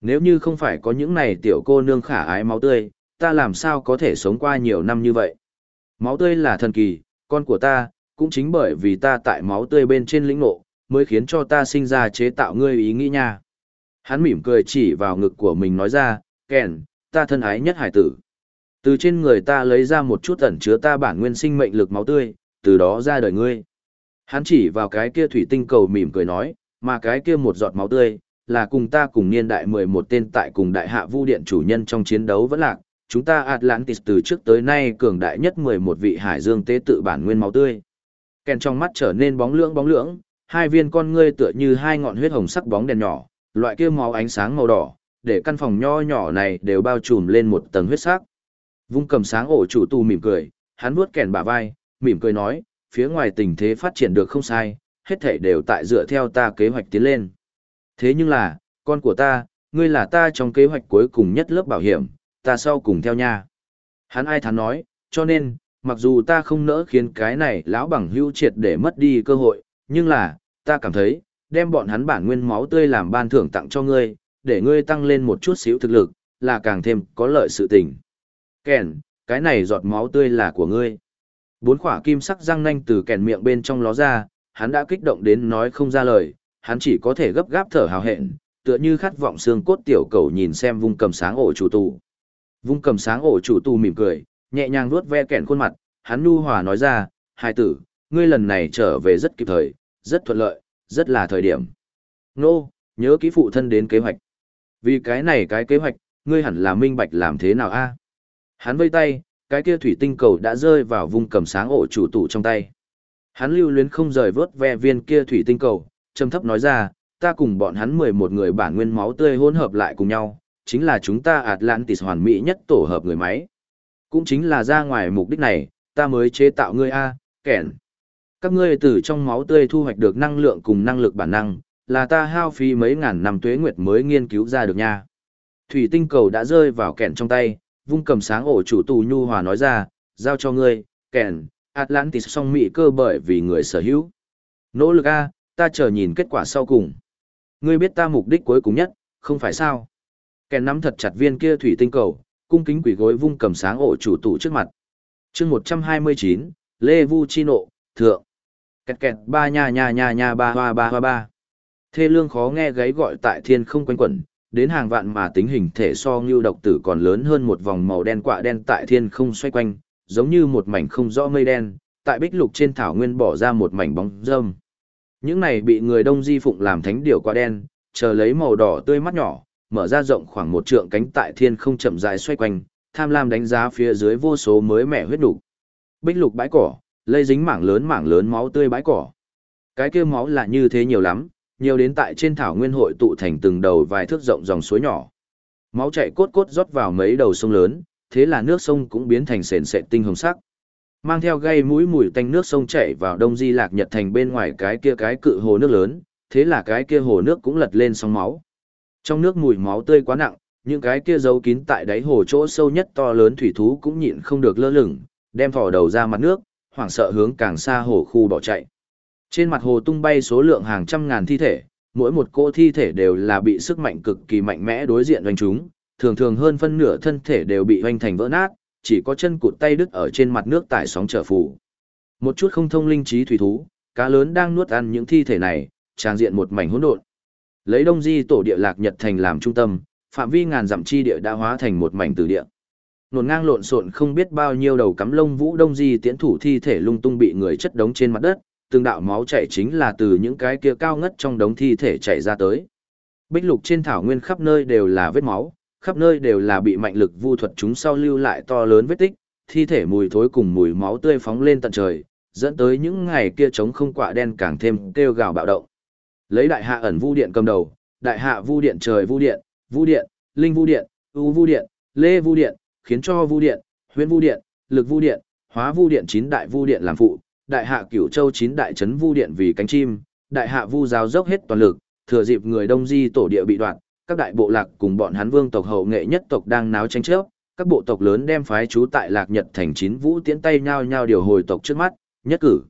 Nếu như không phải có những này tiểu cô nương khả ái máu tươi, ta làm sao có thể sống qua nhiều năm như vậy. Máu tươi là thần kỳ, con của ta, cũng chính bởi vì ta tại máu tươi bên trên lĩnh ngộ, mới khiến cho ta sinh ra chế tạo ngươi ý nghĩ nha. Hắn mỉm cười chỉ vào ngực của mình nói ra, kèn, ta thân ái nhất hải tử. Từ trên người ta lấy ra một chút ẩn chứa ta bản nguyên sinh mệnh lực máu tươi, từ đó ra đời ngươi. Hắn chỉ vào cái kia thủy tinh cầu mỉm cười nói, mà cái kia một giọt máu tươi, là cùng ta cùng niên đại 11 tên tại cùng đại hạ vu điện chủ nhân trong chiến đấu vẫn lạc, chúng ta Atlantis từ trước tới nay cường đại nhất 11 vị hải dương tế tự bản nguyên máu tươi. Kèn trong mắt trở nên bóng lưỡng bóng lưỡng, hai viên con ngươi tựa như hai ngọn huyết hồng sắc bóng đèn nhỏ, loại kia máu ánh sáng màu đỏ, để căn phòng nho nhỏ này đều bao trùm lên một tầng huyết sắc. Vung cầm sáng ổ chủ tu mỉm cười, hắn vuốt kèn bả vai, mỉm cười nói, phía ngoài tình thế phát triển được không sai, hết thảy đều tại dựa theo ta kế hoạch tiến lên. Thế nhưng là, con của ta, ngươi là ta trong kế hoạch cuối cùng nhất lớp bảo hiểm, ta sau cùng theo nha. Hắn ai thắn nói, cho nên, mặc dù ta không nỡ khiến cái này lão bằng hữu triệt để mất đi cơ hội, Nhưng là, ta cảm thấy, đem bọn hắn bản nguyên máu tươi làm ban thưởng tặng cho ngươi, để ngươi tăng lên một chút xíu thực lực, là càng thêm có lợi sự tình. Kèn, cái này giọt máu tươi là của ngươi. Bốn khỏa kim sắc răng nanh từ kèn miệng bên trong ló ra, hắn đã kích động đến nói không ra lời, hắn chỉ có thể gấp gáp thở hào hẹn, tựa như khát vọng xương cốt tiểu cầu nhìn xem vung cầm sáng ổ chủ tù. Vung cầm sáng ổ chủ tù mỉm cười, nhẹ nhàng vuốt ve kèn khuôn mặt, hắn nu hòa nói ra, hai tử, ngươi lần này trở về rất kịp thời, rất thuận lợi, rất là thời điểm. Nô, nhớ kỹ phụ thân đến kế hoạch. Vì cái này cái kế hoạch, ngươi hẳn là minh bạch làm thế nào a? Hắn vây tay, cái kia thủy tinh cầu đã rơi vào vùng cầm sáng ổ chủ tủ trong tay. Hắn lưu luyến không rời vớt ve viên kia thủy tinh cầu, trầm thấp nói ra, ta cùng bọn hắn 11 người bản nguyên máu tươi hỗn hợp lại cùng nhau, chính là chúng ta Atlantis hoàn mỹ nhất tổ hợp người máy. Cũng chính là ra ngoài mục đích này, ta mới chế tạo ngươi A, kẻn. Các ngươi từ trong máu tươi thu hoạch được năng lượng cùng năng lực bản năng, là ta hao phí mấy ngàn năm tuế nguyệt mới nghiên cứu ra được nha. Thủy tinh cầu đã rơi vào kẻn trong tay, vung cầm sáng ổ chủ tù nhu hòa nói ra, giao cho ngươi, kèn, Atlantis song mỹ cơ bởi vì người sở hữu. Nỗ lực A, ta chờ nhìn kết quả sau cùng. Ngươi biết ta mục đích cuối cùng nhất, không phải sao? Kèn nắm thật chặt viên kia thủy tinh cầu, cung kính quỷ gối vung cầm sáng ổ chủ tù trước mặt. chương 129, Lê Vu Chi Nộ, Thượng. Kẹt kẹt ba nha nha nha nha ba hoa ba hoa ba. Thê lương khó nghe gáy gọi tại thiên không quanh quẩn, đến hàng vạn mà tính hình thể so như độc tử còn lớn hơn một vòng màu đen quạ đen tại thiên không xoay quanh, giống như một mảnh không rõ mây đen, tại bích lục trên thảo nguyên bỏ ra một mảnh bóng râm. Những này bị người đông di phụng làm thánh điểu quạ đen, chờ lấy màu đỏ tươi mắt nhỏ, mở ra rộng khoảng một trượng cánh tại thiên không chậm dài xoay quanh, tham lam đánh giá phía dưới vô số mới mẻ huyết đủ. Bích lục bãi cỏ, lây dính mảng lớn mảng lớn máu tươi bãi cỏ. Cái kia máu là như thế nhiều lắm, nhiều đến tại trên thảo nguyên hội tụ thành từng đầu vài thước rộng dòng suối nhỏ. Máu chảy cốt cốt rót vào mấy đầu sông lớn, thế là nước sông cũng biến thành sền sệt tinh hồng sắc. Mang theo gây mũi mùi tanh nước sông chảy vào Đông Di Lạc Nhật thành bên ngoài cái kia cái cự hồ nước lớn, thế là cái kia hồ nước cũng lật lên sóng máu. Trong nước mùi máu tươi quá nặng, những cái kia giấu kín tại đáy hồ chỗ sâu nhất to lớn thủy thú cũng nhịn không được lơ lửng, đem thò đầu ra mặt nước, hoảng sợ hướng càng xa hồ khu bỏ chạy. Trên mặt hồ tung bay số lượng hàng trăm ngàn thi thể, mỗi một cỗ thi thể đều là bị sức mạnh cực kỳ mạnh mẽ đối diện doanh chúng, thường thường hơn phân nửa thân thể đều bị hoành thành vỡ nát, chỉ có chân cụt tay đứt ở trên mặt nước tại sóng trở phủ. Một chút không thông linh trí thủy thú, cá lớn đang nuốt ăn những thi thể này, trang diện một mảnh hỗn độn. Lấy Đông Di tổ địa lạc Nhật thành làm trung tâm, phạm vi ngàn dặm chi địa đã hóa thành một mảnh tử địa. Nổn ngang lộn xộn không biết bao nhiêu đầu cắm lông vũ Đông Di tiễn thủ thi thể lung tung bị người chất đống trên mặt đất, từng đạo máu chảy chính là từ những cái kia cao ngất trong đống thi thể chảy ra tới. Bích lục trên thảo nguyên khắp nơi đều là vết máu, khắp nơi đều là bị mạnh lực vu thuật chúng sau lưu lại to lớn vết tích, thi thể mùi thối cùng mùi máu tươi phóng lên tận trời, dẫn tới những ngày kia trống không quạ đen càng thêm kêu gào bạo động. Lấy đại hạ ẩn vu điện cầm đầu, đại hạ vu điện trời vu điện, vu điện, linh vu điện, u vu điện, lê vu điện, khiến cho vu điện, huyễn vu điện, lực vu điện, hóa vu điện chín đại vu điện làm phụ, đại hạ cửu châu chín đại trấn vu điện vì cánh chim, đại hạ vu giáo dốc hết toàn lực, thừa dịp người đông di tổ địa bị đoạn, các đại bộ lạc cùng bọn hắn vương tộc hậu nghệ nhất tộc đang náo tranh chấp, các bộ tộc lớn đem phái trú tại lạc nhật thành chín vũ tiễn tay nhau nhau điều hồi tộc trước mắt, nhất cử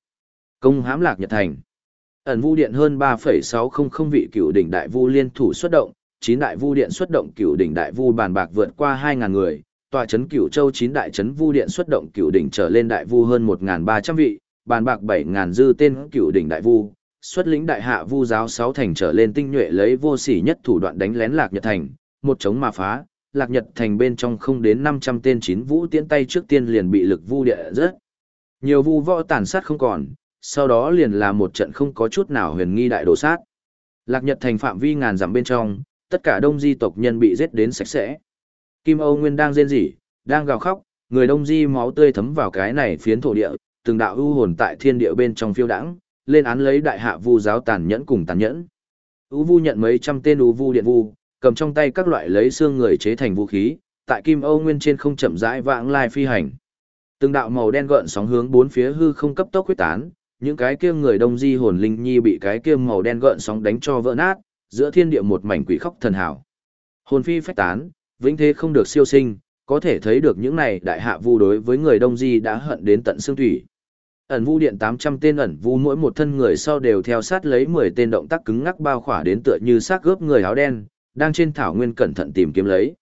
công hãm lạc nhật thành. Ẩn vu điện hơn 3,600 vị cửu đỉnh đại vu liên thủ xuất động, chín đại vu điện xuất động cửu đỉnh đại vu bàn bạc vượt qua hai ngàn người, tòa trấn Cửu châu chín đại trấn vu điện xuất động cửu đỉnh trở lên đại vu hơn 1.300 vị, bàn bạc bảy ngàn dư tên cựu đỉnh đại vu, xuất lĩnh đại hạ vu giáo sáu thành trở lên tinh nhuệ lấy vô sỉ nhất thủ đoạn đánh lén Lạc Nhật thành, một chống mà phá, Lạc Nhật thành bên trong không đến năm trăm tên chín vũ tiễn tay trước tiên liền bị lực vu địa rớt. Nhiều vu võ tàn sát không còn, sau đó liền là một trận không có chút nào huyền nghi đại đổ sát. Lạc Nhật thành phạm vi ngàn dặm bên trong, tất cả đông di tộc nhân bị giết đến sạch sẽ. Kim Âu Nguyên đang rên rỉ, đang gào khóc, người đông di máu tươi thấm vào cái này phiến thổ địa, từng đạo ưu hồn tại thiên địa bên trong phiêu đãng, lên án lấy đại hạ vu giáo tàn nhẫn cùng tàn nhẫn. U vu nhận mấy trăm tên u vu điện vu, cầm trong tay các loại lấy xương người chế thành vũ khí, tại Kim Âu Nguyên trên không chậm rãi vãng lai phi hành. Từng đạo màu đen gợn sóng hướng bốn phía hư không cấp tốc huyết tán, những cái kia người đông di hồn linh nhi bị cái kia màu đen gợn sóng đánh cho vỡ nát, giữa thiên địa một mảnh quỷ khóc thần hảo. Hồn phi phách tán, vĩnh thế không được siêu sinh, có thể thấy được những này đại hạ vu đối với người đông di đã hận đến tận xương thủy. Ẩn vu điện 800 tên ẩn vu mỗi một thân người sau đều theo sát lấy 10 tên động tác cứng ngắc bao khỏa đến tựa như xác gớp người áo đen, đang trên thảo nguyên cẩn thận tìm kiếm lấy.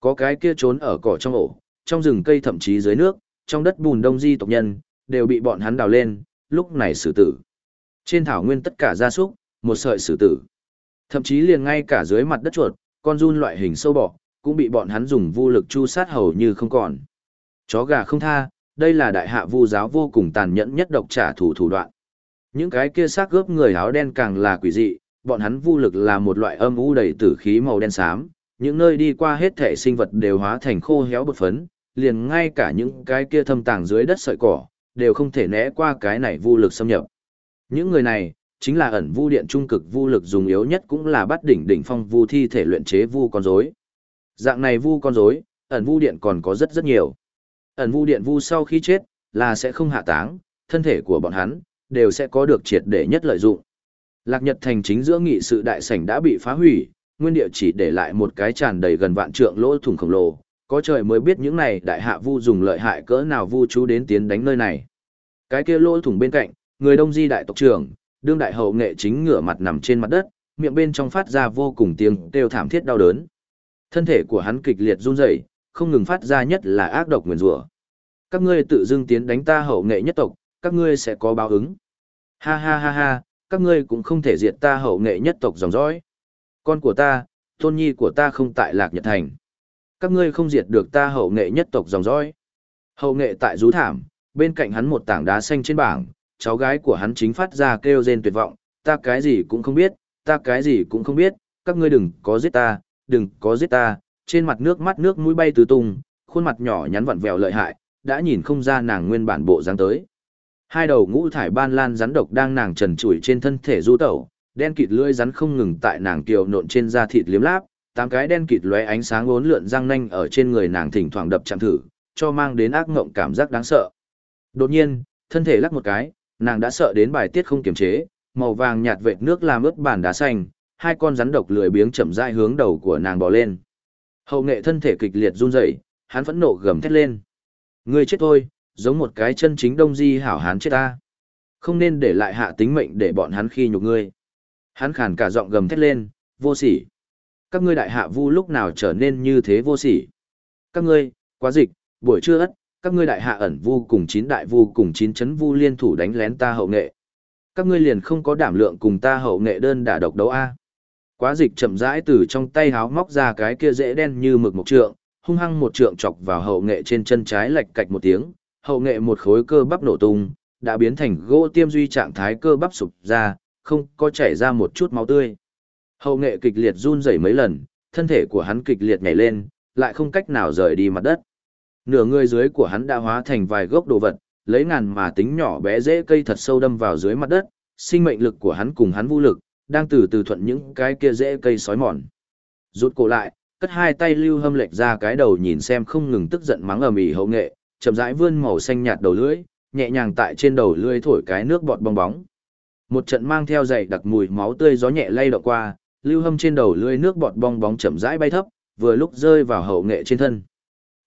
Có cái kia trốn ở cỏ trong ổ, trong rừng cây thậm chí dưới nước, trong đất bùn đông di tộc nhân, đều bị bọn hắn đào lên, lúc này xử tử. Trên thảo nguyên tất cả gia súc, một sợi xử tử. Thậm chí liền ngay cả dưới mặt đất chuột, con run loại hình sâu bọ, cũng bị bọn hắn dùng vô lực chu sát hầu như không còn. Chó gà không tha, đây là đại hạ vu giáo vô cùng tàn nhẫn nhất độc trả thù thủ đoạn. Những cái kia xác gớp người áo đen càng là quỷ dị, bọn hắn vu lực là một loại âm u đầy tử khí màu đen xám, những nơi đi qua hết thể sinh vật đều hóa thành khô héo bột phấn, liền ngay cả những cái kia thâm tàng dưới đất sợi cỏ, đều không thể né qua cái này vu lực xâm nhập. Những người này, chính là ẩn vu điện trung cực vu lực dùng yếu nhất cũng là bắt đỉnh đỉnh phong vu thi thể luyện chế vu con rối. Dạng này vu con rối, ẩn vu điện còn có rất rất nhiều. Ẩn vu điện vu sau khi chết, là sẽ không hạ táng, thân thể của bọn hắn, đều sẽ có được triệt để nhất lợi dụng. Lạc Nhật thành chính giữa nghị sự đại sảnh đã bị phá hủy, nguyên địa chỉ để lại một cái tràn đầy gần vạn trượng lỗ thủng khổng lồ, có trời mới biết những này đại hạ vu dùng lợi hại cỡ nào vu chú đến tiến đánh nơi này. Cái kia lỗ thủng bên cạnh, người đông di đại tộc trưởng, đương đại hậu nghệ chính ngửa mặt nằm trên mặt đất, miệng bên trong phát ra vô cùng tiếng kêu thảm thiết đau đớn. Thân thể của hắn kịch liệt run rẩy, không ngừng phát ra nhất là ác độc nguyền rủa. Các ngươi tự dưng tiến đánh ta hậu nghệ nhất tộc, các ngươi sẽ có báo ứng. Ha ha ha ha, các ngươi cũng không thể diệt ta hậu nghệ nhất tộc dòng dõi. Con của ta, tôn nhi của ta không tại lạc nhật thành. Các ngươi không diệt được ta hậu nghệ nhất tộc dòng dõi. Hậu nghệ tại rú thảm, bên cạnh hắn một tảng đá xanh trên bảng, cháu gái của hắn chính phát ra kêu rên tuyệt vọng, ta cái gì cũng không biết, ta cái gì cũng không biết, các ngươi đừng có giết ta, đừng có giết ta, trên mặt nước mắt nước mũi bay tứ tung, khuôn mặt nhỏ nhắn vặn vẹo lợi hại, đã nhìn không ra nàng nguyên bản bộ dáng tới. Hai đầu ngũ thải ban lan rắn độc đang nàng trần trụi trên thân thể du tẩu, đen kịt lưỡi rắn không ngừng tại nàng kiều nộn trên da thịt liếm láp, tám cái đen kịt lóe ánh sáng uốn lượn răng nanh ở trên người nàng thỉnh thoảng đập chạm thử, cho mang đến ác ngộng cảm giác đáng sợ. Đột nhiên, thân thể lắc một cái, nàng đã sợ đến bài tiết không kiềm chế, màu vàng nhạt vệt nước làm ướt bàn đá xanh, hai con rắn độc lười biếng chậm rãi hướng đầu của nàng bò lên. Hậu nghệ thân thể kịch liệt run rẩy, hắn phẫn nộ gầm thét lên. Ngươi chết thôi, giống một cái chân chính đông di hảo hán chết ta. Không nên để lại hạ tính mệnh để bọn hắn khi nhục ngươi. Hắn khàn cả giọng gầm thét lên, vô sỉ. Các ngươi đại hạ vu lúc nào trở nên như thế vô sỉ. Các ngươi, quá dịch, buổi trưa ất, các ngươi đại hạ ẩn vu cùng chín đại vu cùng chín chấn vu liên thủ đánh lén ta hậu nghệ. Các ngươi liền không có đảm lượng cùng ta hậu nghệ đơn đả độc đấu a. Quá dịch chậm rãi từ trong tay háo móc ra cái kia dễ đen như mực một trượng, hung hăng một trượng chọc vào hậu nghệ trên chân trái lệch cạch một tiếng, hậu nghệ một khối cơ bắp nổ tung, đã biến thành gỗ tiêm duy trạng thái cơ bắp sụp ra, không có chảy ra một chút máu tươi. Hậu nghệ kịch liệt run rẩy mấy lần, thân thể của hắn kịch liệt nhảy lên, lại không cách nào rời đi mặt đất. Nửa người dưới của hắn đã hóa thành vài gốc đồ vật, lấy ngàn mà tính nhỏ bé dễ cây thật sâu đâm vào dưới mặt đất, sinh mệnh lực của hắn cùng hắn vũ lực, đang từ từ thuận những cái kia dễ cây sói mòn. Rút cổ lại, cất hai tay lưu hâm lệch ra cái đầu nhìn xem không ngừng tức giận mắng ầm ĩ hậu nghệ, chậm rãi vươn màu xanh nhạt đầu lưỡi, nhẹ nhàng tại trên đầu lưỡi thổi cái nước bọt bong bóng. Một trận mang theo dày đặc mùi máu tươi gió nhẹ lay động qua, lưu hâm trên đầu lưỡi nước bọt bong bóng chậm rãi bay thấp, vừa lúc rơi vào hậu nghệ trên thân.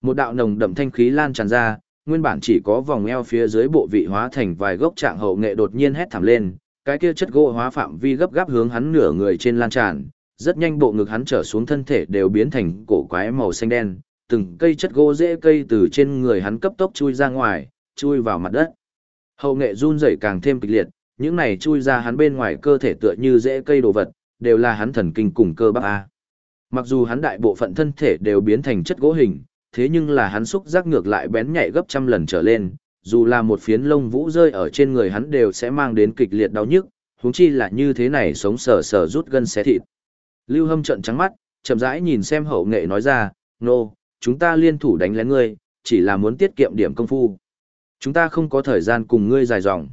Một đạo nồng đậm thanh khí lan tràn ra, nguyên bản chỉ có vòng eo phía dưới bộ vị hóa thành vài gốc trạng hậu nghệ đột nhiên hét thảm lên, cái kia chất gỗ hóa phạm vi gấp gáp hướng hắn nửa người trên lan tràn, rất nhanh bộ ngực hắn trở xuống thân thể đều biến thành cổ quái màu xanh đen, từng cây chất gỗ dễ cây từ trên người hắn cấp tốc chui ra ngoài, chui vào mặt đất. Hậu nghệ run rẩy càng thêm kịch liệt, những này chui ra hắn bên ngoài cơ thể tựa như dễ cây đồ vật, đều là hắn thần kinh cùng cơ bắp a. Mặc dù hắn đại bộ phận thân thể đều biến thành chất gỗ hình, thế nhưng là hắn xúc giác ngược lại bén nhạy gấp trăm lần trở lên, dù là một phiến lông vũ rơi ở trên người hắn đều sẽ mang đến kịch liệt đau nhức, huống chi là như thế này sống sờ sờ rút gân xé thịt. Lưu Hâm trợn trắng mắt, chậm rãi nhìn xem hậu nghệ nói ra, nô, chúng ta liên thủ đánh lén ngươi, chỉ là muốn tiết kiệm điểm công phu. Chúng ta không có thời gian cùng ngươi dài dòng.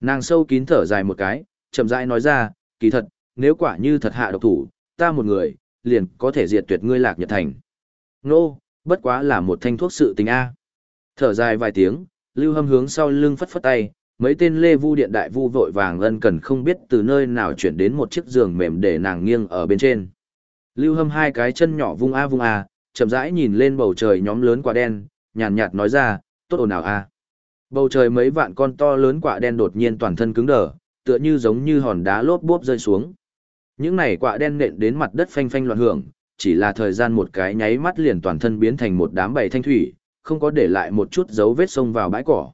Nàng sâu kín thở dài một cái, chậm rãi nói ra, kỳ thật, nếu quả như thật hạ độc thủ, ta một người, liền có thể diệt tuyệt ngươi lạc nhật thành. Nô, bất quá là một thanh thuốc sự tình A. Thở dài vài tiếng, Lưu Hâm hướng sau lưng phất phất tay, mấy tên lê vu điện đại vu vội vàng ân cần không biết từ nơi nào chuyển đến một chiếc giường mềm để nàng nghiêng ở bên trên. Lưu Hâm hai cái chân nhỏ vung a vung a, chậm rãi nhìn lên bầu trời nhóm lớn quả đen, nhàn nhạt nói ra, tốt ồn nào a. Bầu trời mấy vạn con to lớn quả đen đột nhiên toàn thân cứng đờ, tựa như giống như hòn đá lốp bốp rơi xuống. Những này quả đen nện đến mặt đất phanh phanh loạn hưởng, chỉ là thời gian một cái nháy mắt liền toàn thân biến thành một đám bầy thanh thủy, không có để lại một chút dấu vết sông vào bãi cỏ.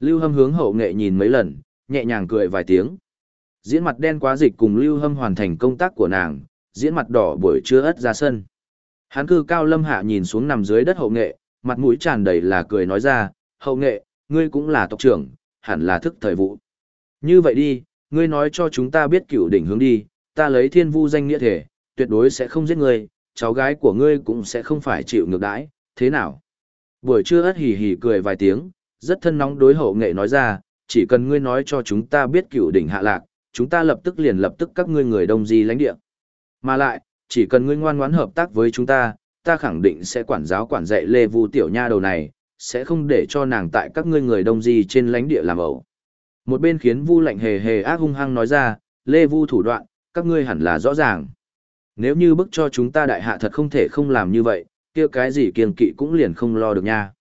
Lưu Hâm hướng hậu nghệ nhìn mấy lần, nhẹ nhàng cười vài tiếng. Diễn mặt đen quá dịch cùng Lưu Hâm hoàn thành công tác của nàng, diễn mặt đỏ buổi trưa ất ra sân. Hán cư cao lâm hạ nhìn xuống nằm dưới đất hậu nghệ, mặt mũi tràn đầy là cười nói ra, hậu nghệ, ngươi cũng là tộc trưởng, hẳn là thức thời vụ. Như vậy đi, ngươi nói cho chúng ta biết cựu đỉnh hướng đi, ta lấy thiên vu danh nghĩa thể, tuyệt đối sẽ không giết ngươi, cháu gái của ngươi cũng sẽ không phải chịu ngược đãi, thế nào? Buổi trưa ất hì hì cười vài tiếng, rất thân nóng đối hậu nghệ nói ra, chỉ cần ngươi nói cho chúng ta biết cựu đỉnh hạ lạc, chúng ta lập tức liền lập tức các ngươi người đông di lãnh địa. Mà lại, chỉ cần ngươi ngoan ngoãn hợp tác với chúng ta, ta khẳng định sẽ quản giáo quản dạy Lê Vu tiểu nha đầu này, sẽ không để cho nàng tại các ngươi người đông di trên lãnh địa làm ẩu. Một bên khiến Vu lạnh hề hề ác hung hăng nói ra, Lê Vu thủ đoạn, các ngươi hẳn là rõ ràng. Nếu như bức cho chúng ta đại hạ thật không thể không làm như vậy, kia cái gì kiên kỵ cũng liền không lo được nha.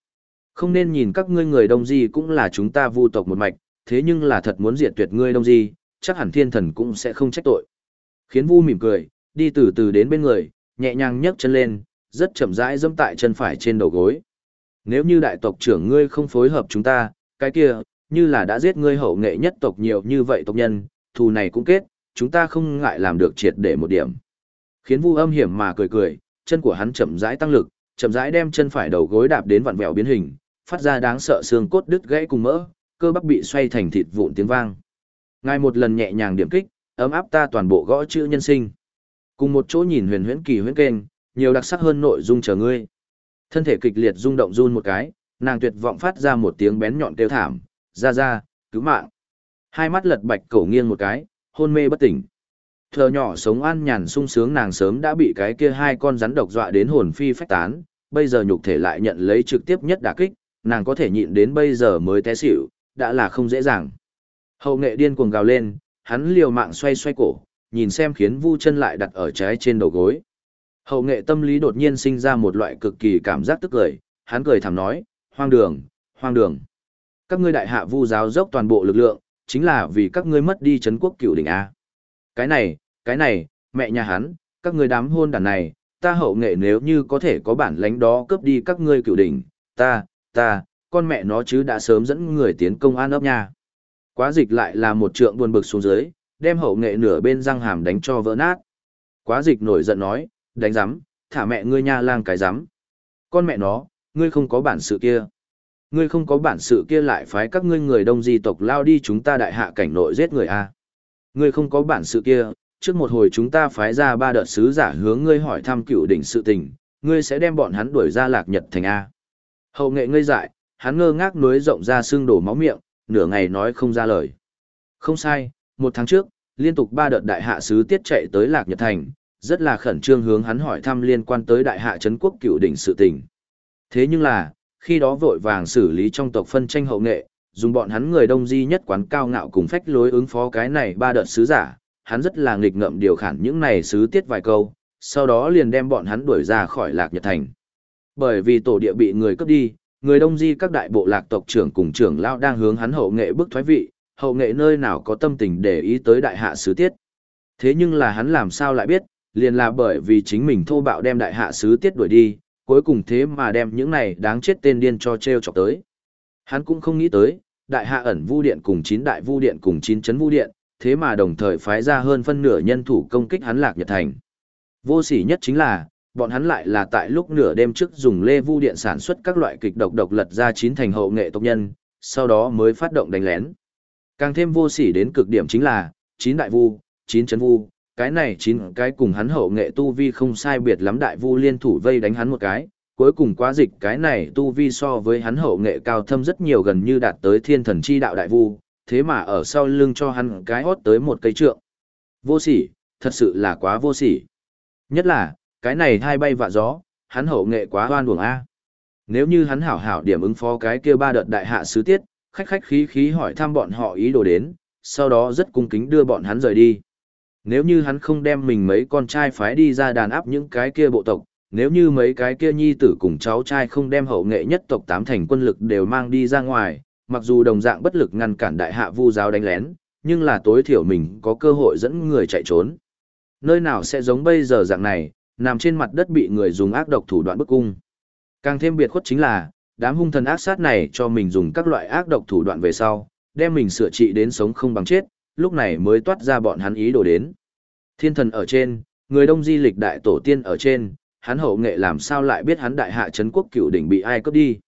Không nên nhìn các ngươi người đông di cũng là chúng ta vu tộc một mạch, thế nhưng là thật muốn diệt tuyệt ngươi đông di, chắc hẳn thiên thần cũng sẽ không trách tội. Khiến vu mỉm cười, đi từ từ đến bên người, nhẹ nhàng nhấc chân lên, rất chậm rãi dẫm tại chân phải trên đầu gối. Nếu như đại tộc trưởng ngươi không phối hợp chúng ta, cái kia, như là đã giết ngươi hậu nghệ nhất tộc nhiều như vậy tộc nhân, thù này cũng kết, chúng ta không ngại làm được triệt để một điểm. Khiến Vu Âm hiểm mà cười cười, chân của hắn chậm rãi tăng lực, chậm rãi đem chân phải đầu gối đạp đến vặn vẹo biến hình, phát ra đáng sợ xương cốt đứt gãy cùng mỡ, cơ bắp bị xoay thành thịt vụn tiếng vang. Ngài một lần nhẹ nhàng điểm kích, ấm áp ta toàn bộ gõ chữ nhân sinh. Cùng một chỗ nhìn huyền huyễn kỳ huyễn kênh, nhiều đặc sắc hơn nội dung chờ ngươi. Thân thể kịch liệt rung động run một cái, nàng tuyệt vọng phát ra một tiếng bén nhọn kêu thảm, ra ra, cứu mạng. Hai mắt lật bạch cổ nghiêng một cái, hôn mê bất tỉnh. Thờ nhỏ sống an nhàn sung sướng nàng sớm đã bị cái kia hai con rắn độc dọa đến hồn phi phách tán, bây giờ nhục thể lại nhận lấy trực tiếp nhất đả kích, nàng có thể nhịn đến bây giờ mới té xỉu, đã là không dễ dàng. Hậu nghệ điên cuồng gào lên, hắn liều mạng xoay xoay cổ, nhìn xem khiến vu chân lại đặt ở trái trên đầu gối. Hậu nghệ tâm lý đột nhiên sinh ra một loại cực kỳ cảm giác tức cười, hắn cười thầm nói, hoang đường, hoang đường. Các ngươi đại hạ vu giáo dốc toàn bộ lực lượng, chính là vì các ngươi mất đi chấn quốc cựu đỉnh A. Cái này, cái này, mẹ nhà hắn, các ngươi đám hôn đàn này, ta hậu nghệ nếu như có thể có bản lãnh đó cướp đi các ngươi cựu đỉnh, ta, ta, con mẹ nó chứ đã sớm dẫn người tiến công an ấp nha. Quá dịch lại là một trượng buồn bực xuống dưới, đem hậu nghệ nửa bên răng hàm đánh cho vỡ nát. Quá dịch nổi giận nói, đánh rắm, thả mẹ ngươi nha lang cái rắm. Con mẹ nó, ngươi không có bản sự kia. Ngươi không có bản sự kia lại phái các ngươi người đông di tộc lao đi chúng ta đại hạ cảnh nội giết người a. Ngươi không có bản sự kia, trước một hồi chúng ta phái ra ba đợt sứ giả hướng ngươi hỏi thăm cựu đỉnh sự tình, ngươi sẽ đem bọn hắn đuổi ra lạc nhật thành A. Hậu nghệ ngây dại, hắn ngơ ngác núi rộng ra xương đổ máu miệng, nửa ngày nói không ra lời. Không sai, một tháng trước, liên tục ba đợt đại hạ sứ tiết chạy tới lạc nhật thành, rất là khẩn trương hướng hắn hỏi thăm liên quan tới đại hạ Trấn quốc cựu đỉnh sự tình. Thế nhưng là, khi đó vội vàng xử lý trong tộc phân tranh hậu nghệ, dùng bọn hắn người đông di nhất quán cao ngạo cùng phách lối ứng phó cái này ba đợt sứ giả, hắn rất là nghịch ngợm điều khản những này sứ tiết vài câu, sau đó liền đem bọn hắn đuổi ra khỏi lạc nhật thành. Bởi vì tổ địa bị người cướp đi, người đông di các đại bộ lạc tộc trưởng cùng trưởng lao đang hướng hắn hậu nghệ bức thoái vị, hậu nghệ nơi nào có tâm tình để ý tới đại hạ sứ tiết. Thế nhưng là hắn làm sao lại biết, liền là bởi vì chính mình thô bạo đem đại hạ sứ tiết đuổi đi, cuối cùng thế mà đem những này đáng chết tên điên cho treo chọc tới. Hắn cũng không nghĩ tới, đại hạ ẩn vu điện cùng chín đại vu điện cùng chín chấn vu điện, thế mà đồng thời phái ra hơn phân nửa nhân thủ công kích hắn lạc nhật thành. Vô sỉ nhất chính là, bọn hắn lại là tại lúc nửa đêm trước dùng lê vu điện sản xuất các loại kịch độc độc lật ra chín thành hậu nghệ tộc nhân, sau đó mới phát động đánh lén. Càng thêm vô sỉ đến cực điểm chính là, chín đại vu, chín chấn vu, cái này chín cái cùng hắn hậu nghệ tu vi không sai biệt lắm đại vu liên thủ vây đánh hắn một cái, cuối cùng quá dịch cái này tu vi so với hắn hậu nghệ cao thâm rất nhiều gần như đạt tới thiên thần chi đạo đại vu, thế mà ở sau lưng cho hắn cái hót tới một cây trượng. Vô sỉ, thật sự là quá vô sỉ. Nhất là, cái này hai bay vạ gió, hắn hậu nghệ quá hoan buồng A. Nếu như hắn hảo hảo điểm ứng phó cái kia ba đợt đại hạ sứ tiết, khách khách khí khí hỏi thăm bọn họ ý đồ đến, sau đó rất cung kính đưa bọn hắn rời đi. Nếu như hắn không đem mình mấy con trai phái đi ra đàn áp những cái kia bộ tộc, nếu như mấy cái kia nhi tử cùng cháu trai không đem hậu nghệ nhất tộc tám thành quân lực đều mang đi ra ngoài, mặc dù đồng dạng bất lực ngăn cản đại hạ vu giáo đánh lén, nhưng là tối thiểu mình có cơ hội dẫn người chạy trốn. Nơi nào sẽ giống bây giờ dạng này, nằm trên mặt đất bị người dùng ác độc thủ đoạn bức cung. Càng thêm biệt khuất chính là, đám hung thần ác sát này cho mình dùng các loại ác độc thủ đoạn về sau, đem mình sửa trị đến sống không bằng chết, lúc này mới toát ra bọn hắn ý đồ đến. Thiên thần ở trên, người đông di lịch đại tổ tiên ở trên, hắn hậu nghệ làm sao lại biết hắn đại hạ Trấn quốc cựu đỉnh bị ai cướp đi.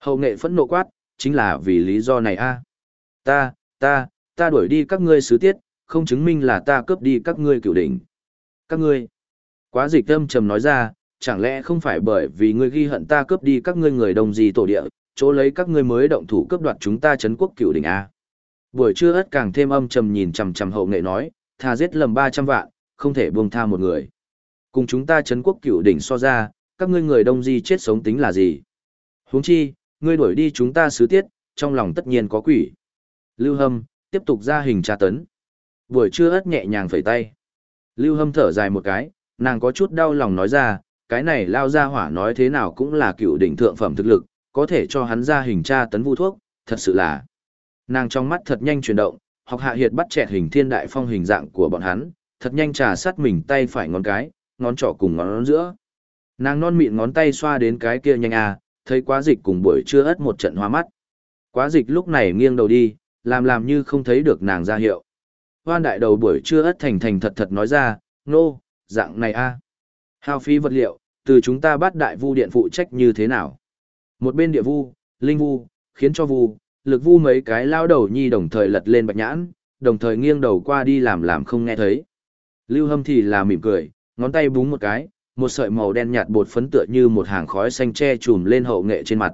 Hậu nghệ phẫn nộ quát, chính là vì lý do này a Ta, ta, ta đuổi đi các ngươi sứ tiết, không chứng minh là ta cướp đi các ngươi cựu đỉnh. Các ngươi. Quá dịch âm trầm nói ra, chẳng lẽ không phải bởi vì ngươi ghi hận ta cướp đi các ngươi người đồng gì tổ địa, chỗ lấy các ngươi mới động thủ cướp đoạt chúng ta Trấn quốc cựu đỉnh a Buổi trưa ất càng thêm âm trầm nhìn chằm chằm hậu nghệ nói, tha giết lầm 300 vạn, không thể buông tha một người. Cùng chúng ta Trấn quốc cựu đỉnh so ra, các ngươi người đông di chết sống tính là gì? Huống chi, ngươi đuổi đi chúng ta sứ tiết, trong lòng tất nhiên có quỷ. Lưu Hâm, tiếp tục ra hình tra tấn. Buổi trưa ất nhẹ nhàng phẩy tay. Lưu Hâm thở dài một cái, nàng có chút đau lòng nói ra, cái này lao ra hỏa nói thế nào cũng là cựu đỉnh thượng phẩm thực lực, có thể cho hắn ra hình tra tấn vu thuốc, thật sự là. Nàng trong mắt thật nhanh chuyển động, học hạ hiệt bắt chẹt hình thiên đại phong hình dạng của bọn hắn, thật nhanh trà sát mình tay phải ngón cái, ngón trỏ cùng ngón giữa. Nàng non mịn ngón tay xoa đến cái kia nhanh à, thấy quá dịch cùng buổi trưa ất một trận hoa mắt. Quá dịch lúc này nghiêng đầu đi, làm làm như không thấy được nàng ra hiệu. Hoan đại đầu buổi trưa ất thành thành thật thật nói ra, nô, no, dạng này a Hao phí vật liệu, từ chúng ta bắt đại vu điện phụ trách như thế nào? Một bên địa vu, linh vu, khiến cho vu, lực vu mấy cái lao đầu nhi đồng thời lật lên bạch nhãn, đồng thời nghiêng đầu qua đi làm làm không nghe thấy. Lưu hâm thì là mỉm cười, ngón tay búng một cái, một sợi màu đen nhạt bột phấn tựa như một hàng khói xanh che trùm lên hậu nghệ trên mặt.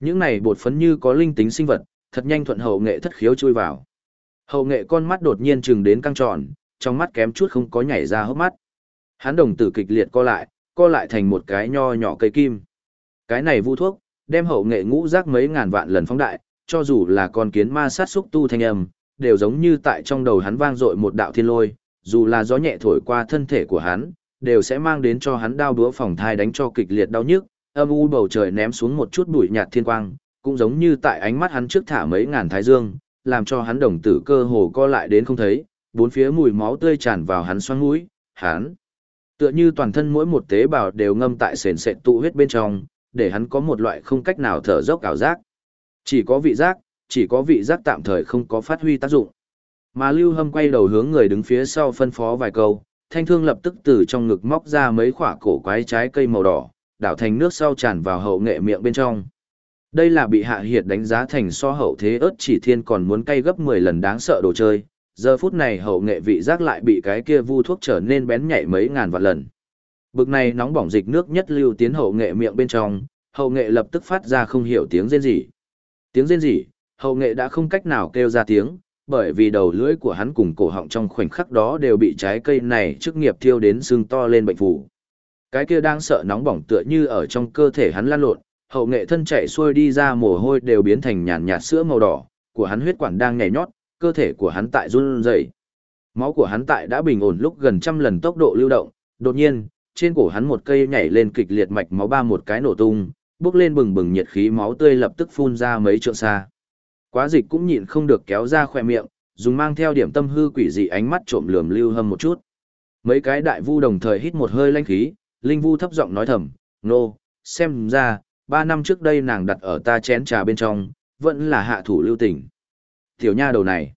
Những này bột phấn như có linh tính sinh vật, thật nhanh thuận hậu nghệ thất khiếu chui vào. Hậu nghệ con mắt đột nhiên trừng đến căng tròn, trong mắt kém chút không có nhảy ra hốc mắt. Hắn đồng tử kịch liệt co lại, co lại thành một cái nho nhỏ cây kim. Cái này vu thuốc, đem hậu nghệ ngũ giác mấy ngàn vạn lần phóng đại, cho dù là con kiến ma sát xúc tu thanh âm, đều giống như tại trong đầu hắn vang dội một đạo thiên lôi, dù là gió nhẹ thổi qua thân thể của hắn, đều sẽ mang đến cho hắn đau đớn phòng thai đánh cho kịch liệt đau nhức, âm u bầu trời ném xuống một chút bụi nhạt thiên quang, cũng giống như tại ánh mắt hắn trước thả mấy ngàn thái dương, làm cho hắn đồng tử cơ hồ co lại đến không thấy, bốn phía mùi máu tươi tràn vào hắn xoang mũi, hắn tựa như toàn thân mỗi một tế bào đều ngâm tại sền sệt tụ huyết bên trong, để hắn có một loại không cách nào thở dốc ảo giác. Chỉ có vị giác, chỉ có vị giác tạm thời không có phát huy tác dụng. Mà Lưu Hâm quay đầu hướng người đứng phía sau phân phó vài câu, thanh thương lập tức từ trong ngực móc ra mấy quả cổ quái trái cây màu đỏ, đảo thành nước sau tràn vào hậu nghệ miệng bên trong. Đây là bị hạ hiệt đánh giá thành so hậu thế ớt chỉ thiên còn muốn cay gấp 10 lần đáng sợ đồ chơi, giờ phút này hậu nghệ vị giác lại bị cái kia vu thuốc trở nên bén nhạy mấy ngàn vạn lần. Bực này nóng bỏng dịch nước nhất lưu tiến hậu nghệ miệng bên trong, hậu nghệ lập tức phát ra không hiểu tiếng rên rỉ. Tiếng rên rỉ, hậu nghệ đã không cách nào kêu ra tiếng, bởi vì đầu lưỡi của hắn cùng cổ họng trong khoảnh khắc đó đều bị trái cây này chức nghiệp thiêu đến sưng to lên bệnh phủ. Cái kia đang sợ nóng bỏng tựa như ở trong cơ thể hắn lan lộn, hậu nghệ thân chạy xuôi đi ra mồ hôi đều biến thành nhàn nhạt sữa màu đỏ, của hắn huyết quản đang nhảy nhót, cơ thể của hắn tại run rẩy. Máu của hắn tại đã bình ổn lúc gần trăm lần tốc độ lưu động, đột nhiên, trên cổ hắn một cây nhảy lên kịch liệt mạch máu ba một cái nổ tung, bước lên bừng bừng nhiệt khí máu tươi lập tức phun ra mấy trượng xa. Quá dịch cũng nhịn không được kéo ra khỏe miệng, dùng mang theo điểm tâm hư quỷ dị ánh mắt trộm lườm lưu hâm một chút. Mấy cái đại vu đồng thời hít một hơi lanh khí, linh vu thấp giọng nói thầm, nô, xem ra, ba năm trước đây nàng đặt ở ta chén trà bên trong, vẫn là hạ thủ lưu tình. Tiểu nha đầu này,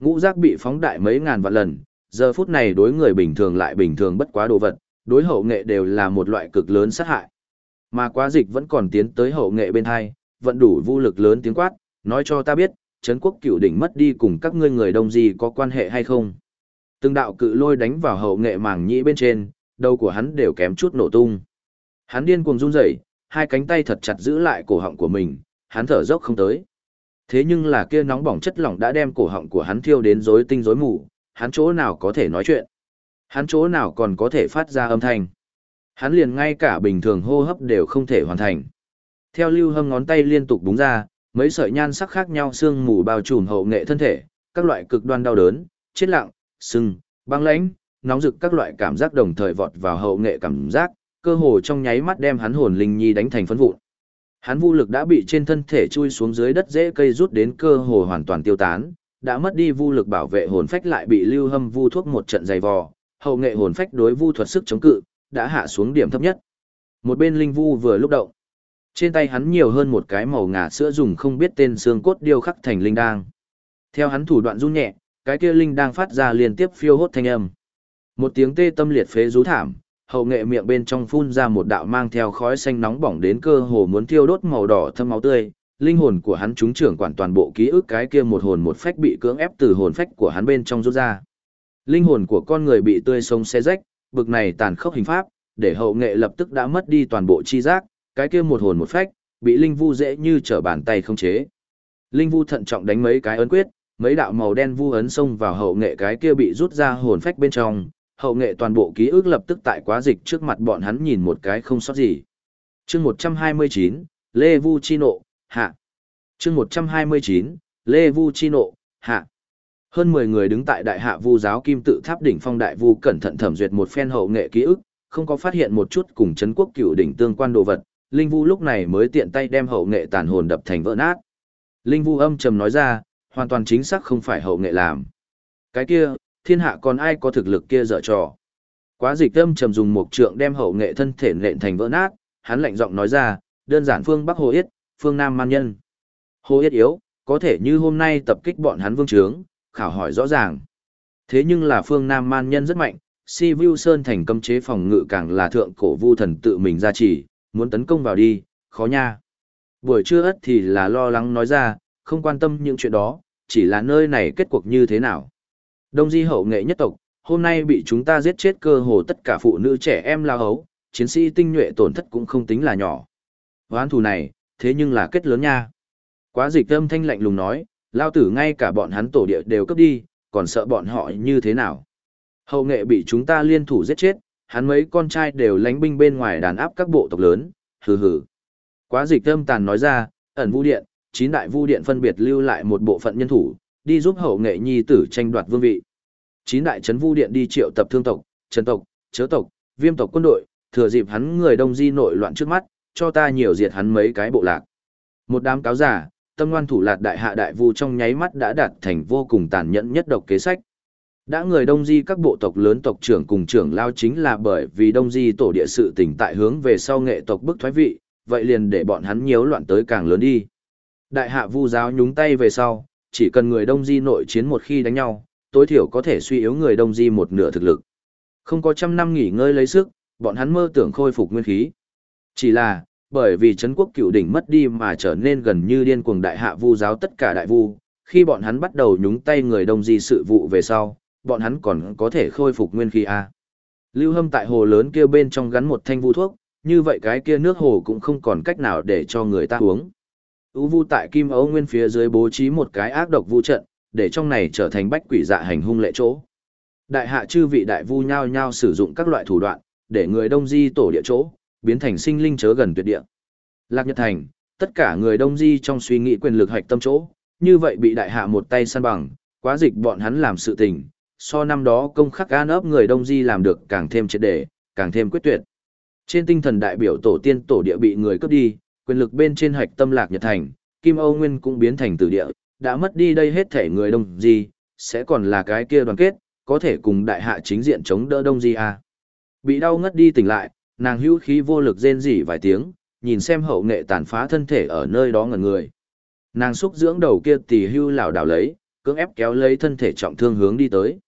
ngũ giác bị phóng đại mấy ngàn vạn lần, giờ phút này đối người bình thường lại bình thường bất quá đồ vật, đối hậu nghệ đều là một loại cực lớn sát hại. Mà quá dịch vẫn còn tiến tới hậu nghệ bên hai, vẫn đủ vô lực lớn tiếng quát, nói cho ta biết, Trấn quốc cửu đỉnh mất đi cùng các ngươi người đông gì có quan hệ hay không. Từng đạo cự lôi đánh vào hậu nghệ màng nhĩ bên trên, đầu của hắn đều kém chút nổ tung. Hắn điên cuồng run rẩy, hai cánh tay thật chặt giữ lại cổ họng của mình, hắn thở dốc không tới. Thế nhưng là kia nóng bỏng chất lỏng đã đem cổ họng của hắn thiêu đến rối tinh rối mù, hắn chỗ nào có thể nói chuyện. Hắn chỗ nào còn có thể phát ra âm thanh. Hắn liền ngay cả bình thường hô hấp đều không thể hoàn thành. Theo lưu hâm ngón tay liên tục búng ra, mấy sợi nhan sắc khác nhau xương mù bao trùm hậu nghệ thân thể, các loại cực đoan đau đớn, chết lặng, sưng, băng lãnh, nóng rực các loại cảm giác đồng thời vọt vào hậu nghệ cảm giác, cơ hồ trong nháy mắt đem hắn hồn linh nhi đánh thành phấn vụn. Hắn vô lực đã bị trên thân thể chui xuống dưới đất dễ cây rút đến cơ hồ hoàn toàn tiêu tán, đã mất đi vô lực bảo vệ hồn phách lại bị lưu hâm vu thuốc một trận dày vò, hậu nghệ hồn phách đối vu thuật sức chống cự, đã hạ xuống điểm thấp nhất. Một bên linh vu vừa lúc động. Trên tay hắn nhiều hơn một cái màu ngà sữa dùng không biết tên xương cốt điêu khắc thành linh đang. Theo hắn thủ đoạn run nhẹ, cái kia linh đang phát ra liên tiếp phiêu hốt thanh âm. Một tiếng tê tâm liệt phế rú thảm, hậu nghệ miệng bên trong phun ra một đạo mang theo khói xanh nóng bỏng đến cơ hồ muốn thiêu đốt màu đỏ thâm máu tươi. Linh hồn của hắn trúng trưởng quản toàn bộ ký ức cái kia một hồn một phách bị cưỡng ép từ hồn phách của hắn bên trong rút ra. Linh hồn của con người bị tươi sống xé rách, bực này tàn khốc hình pháp, để hậu nghệ lập tức đã mất đi toàn bộ chi giác, cái kia một hồn một phách, bị linh vu dễ như trở bàn tay không chế. Linh vu thận trọng đánh mấy cái ấn quyết, mấy đạo màu đen vu ấn xông vào hậu nghệ cái kia bị rút ra hồn phách bên trong, hậu nghệ toàn bộ ký ức lập tức tại quá dịch trước mặt bọn hắn nhìn một cái không sót gì. Chương 129, Lê Vu Chi Nộ, hạ. Chương 129, Lê Vu Chi Nộ, hạ. Hơn 10 người đứng tại đại hạ vu giáo kim tự tháp đỉnh phong đại vu cẩn thận thẩm duyệt một phen hậu nghệ ký ức, không có phát hiện một chút cùng chấn quốc cựu đỉnh tương quan đồ vật, Linh Vu lúc này mới tiện tay đem hậu nghệ tàn hồn đập thành vỡ nát. Linh Vu âm trầm nói ra, hoàn toàn chính xác không phải hậu nghệ làm. Cái kia, thiên hạ còn ai có thực lực kia dở trò. Quá dịch âm trầm dùng một trượng đem hậu nghệ thân thể nện thành vỡ nát, hắn lạnh giọng nói ra, đơn giản phương Bắc Hồ Yết, phương Nam Man Nhân. Hồ Yết yếu, có thể như hôm nay tập kích bọn hắn vương trướng, khảo hỏi rõ ràng. Thế nhưng là phương Nam Man Nhân rất mạnh, si vu sơn thành cấm chế phòng ngự càng là thượng cổ vu thần tự mình ra chỉ, muốn tấn công vào đi, khó nha. Buổi trưa ất thì là lo lắng nói ra, không quan tâm những chuyện đó, chỉ là nơi này kết cuộc như thế nào. Đông di hậu nghệ nhất tộc, hôm nay bị chúng ta giết chết cơ hồ tất cả phụ nữ trẻ em lao hấu, chiến sĩ tinh nhuệ tổn thất cũng không tính là nhỏ. Hoán thù này, thế nhưng là kết lớn nha. Quá dịch âm thanh lạnh lùng nói, lao tử ngay cả bọn hắn tổ địa đều cấp đi, còn sợ bọn họ như thế nào. Hậu nghệ bị chúng ta liên thủ giết chết, hắn mấy con trai đều lánh binh bên ngoài đàn áp các bộ tộc lớn, hừ hừ. Quá dịch thâm tàn nói ra, ẩn vu điện, chín đại vu điện phân biệt lưu lại một bộ phận nhân thủ, đi giúp hậu nghệ nhi tử tranh đoạt vương vị. Chín đại trấn vu điện đi triệu tập thương tộc, trần tộc, chớ tộc, viêm tộc quân đội, thừa dịp hắn người đông di nội loạn trước mắt, cho ta nhiều diệt hắn mấy cái bộ lạc. Một đám cáo giả, tâm ngoan thủ lạt đại hạ đại vu trong nháy mắt đã đạt thành vô cùng tàn nhẫn nhất độc kế sách. Đã người Đông Di các bộ tộc lớn tộc trưởng cùng trưởng lao chính là bởi vì Đông Di tổ địa sự tỉnh tại hướng về sau nghệ tộc bức thoái vị, vậy liền để bọn hắn nhiễu loạn tới càng lớn đi. Đại hạ vu giáo nhúng tay về sau, chỉ cần người Đông Di nội chiến một khi đánh nhau, tối thiểu có thể suy yếu người Đông Di một nửa thực lực. Không có trăm năm nghỉ ngơi lấy sức, bọn hắn mơ tưởng khôi phục nguyên khí. Chỉ là, bởi vì Trấn quốc cựu đỉnh mất đi mà trở nên gần như điên cuồng đại hạ vu giáo tất cả đại vu, khi bọn hắn bắt đầu nhúng tay người Đông Di sự vụ về sau, bọn hắn còn có thể khôi phục nguyên khí à. Lưu Hâm tại hồ lớn kia bên trong gắn một thanh vu thuốc, như vậy cái kia nước hồ cũng không còn cách nào để cho người ta uống. Ú vu tại Kim Âu Nguyên phía dưới bố trí một cái ác độc vu trận, để trong này trở thành bách quỷ dạ hành hung lệ chỗ. Đại hạ chư vị đại vu nhao nhao sử dụng các loại thủ đoạn, để người đông di tổ địa chỗ, biến thành sinh linh chớ gần tuyệt địa. Lạc Nhật Thành, tất cả người đông di trong suy nghĩ quyền lực hạch tâm chỗ, như vậy bị đại hạ một tay săn bằng, quá dịch bọn hắn làm sự tình, so năm đó công khắc gan ấp người đông di làm được càng thêm triệt đề, càng thêm quyết tuyệt. Trên tinh thần đại biểu tổ tiên tổ địa bị người cướp đi, quyền lực bên trên hạch tâm lạc nhật thành, Kim Âu Nguyên cũng biến thành tử địa, đã mất đi đây hết thể người đông di, sẽ còn là cái kia đoàn kết, có thể cùng đại hạ chính diện chống đỡ đông di à. Bị đau ngất đi tỉnh lại, nàng hữu khí vô lực rên rỉ vài tiếng, nhìn xem hậu nghệ tàn phá thân thể ở nơi đó ngẩn người. Nàng xúc dưỡng đầu kia tỷ hưu lảo đảo lấy, cưỡng ép kéo lấy thân thể trọng thương hướng đi tới.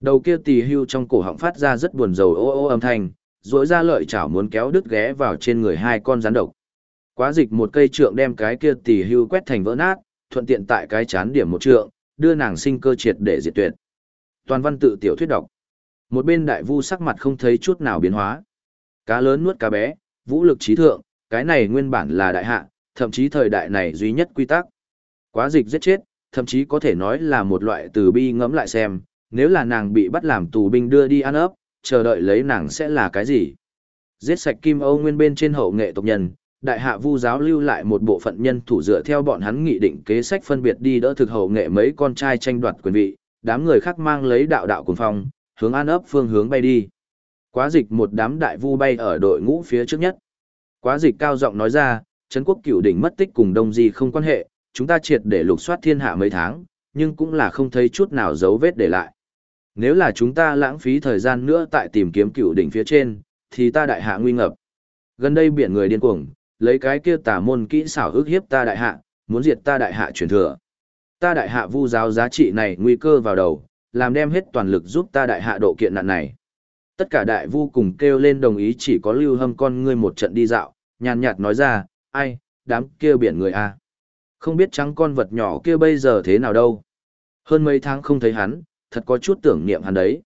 Đầu kia tỳ hưu trong cổ họng phát ra rất buồn rầu ô ô âm thanh, rỗi ra lợi chảo muốn kéo đứt ghé vào trên người hai con rắn độc. Quá dịch một cây trượng đem cái kia tỳ hưu quét thành vỡ nát, thuận tiện tại cái chán điểm một trượng, đưa nàng sinh cơ triệt để diệt tuyệt. Toàn văn tự tiểu thuyết đọc. Một bên đại vu sắc mặt không thấy chút nào biến hóa. Cá lớn nuốt cá bé, vũ lực trí thượng, cái này nguyên bản là đại hạ, thậm chí thời đại này duy nhất quy tắc. Quá dịch giết chết, thậm chí có thể nói là một loại từ bi ngẫm lại xem, nếu là nàng bị bắt làm tù binh đưa đi ăn ấp, chờ đợi lấy nàng sẽ là cái gì? Giết sạch Kim Âu Nguyên bên trên hậu nghệ tộc nhân, đại hạ vu giáo lưu lại một bộ phận nhân thủ dựa theo bọn hắn nghị định kế sách phân biệt đi đỡ thực hậu nghệ mấy con trai tranh đoạt quyền vị, đám người khác mang lấy đạo đạo cùng phong, hướng an ấp phương hướng bay đi. Quá dịch một đám đại vu bay ở đội ngũ phía trước nhất. Quá dịch cao giọng nói ra, Trấn quốc cửu đỉnh mất tích cùng Đông Di không quan hệ, chúng ta triệt để lục soát thiên hạ mấy tháng, nhưng cũng là không thấy chút nào dấu vết để lại. Nếu là chúng ta lãng phí thời gian nữa tại tìm kiếm cựu đỉnh phía trên, thì ta đại hạ nguy ngập. Gần đây biển người điên cuồng, lấy cái kia tà môn kỹ xảo ước hiếp ta đại hạ, muốn diệt ta đại hạ truyền thừa. Ta đại hạ vu giáo giá trị này nguy cơ vào đầu, làm đem hết toàn lực giúp ta đại hạ độ kiện nạn này. Tất cả đại vu cùng kêu lên đồng ý chỉ có lưu hâm con ngươi một trận đi dạo, nhàn nhạt nói ra, ai, đám kia biển người a không biết trắng con vật nhỏ kia bây giờ thế nào đâu. Hơn mấy tháng không thấy hắn, thật có chút tưởng niệm hắn đấy.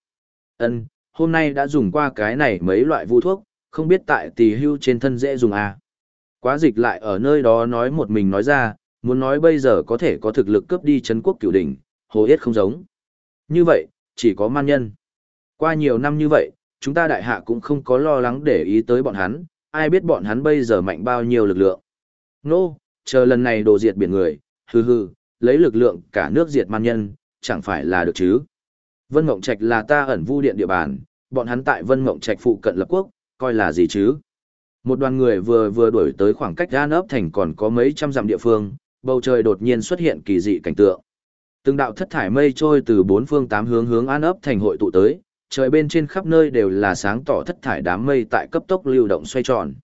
Ân, hôm nay đã dùng qua cái này mấy loại vu thuốc, không biết tại tỷ hưu trên thân dễ dùng à. Quá dịch lại ở nơi đó nói một mình nói ra, muốn nói bây giờ có thể có thực lực cướp đi Trấn quốc cửu đỉnh, hồ yết không giống. Như vậy, chỉ có man nhân. Qua nhiều năm như vậy, chúng ta đại hạ cũng không có lo lắng để ý tới bọn hắn, ai biết bọn hắn bây giờ mạnh bao nhiêu lực lượng. Nô, no, chờ lần này đồ diệt biển người, hừ hừ, lấy lực lượng cả nước diệt man nhân, chẳng phải là được chứ. Vân Mộng Trạch là ta ẩn vu điện địa bàn, bọn hắn tại Vân Mộng Trạch phụ cận lập quốc, coi là gì chứ? Một đoàn người vừa vừa đuổi tới khoảng cách An ấp thành còn có mấy trăm dặm địa phương, bầu trời đột nhiên xuất hiện kỳ dị cảnh tượng. Từng đạo thất thải mây trôi từ bốn phương tám hướng hướng An ấp thành hội tụ tới, trời bên trên khắp nơi đều là sáng tỏ thất thải đám mây tại cấp tốc lưu động xoay tròn.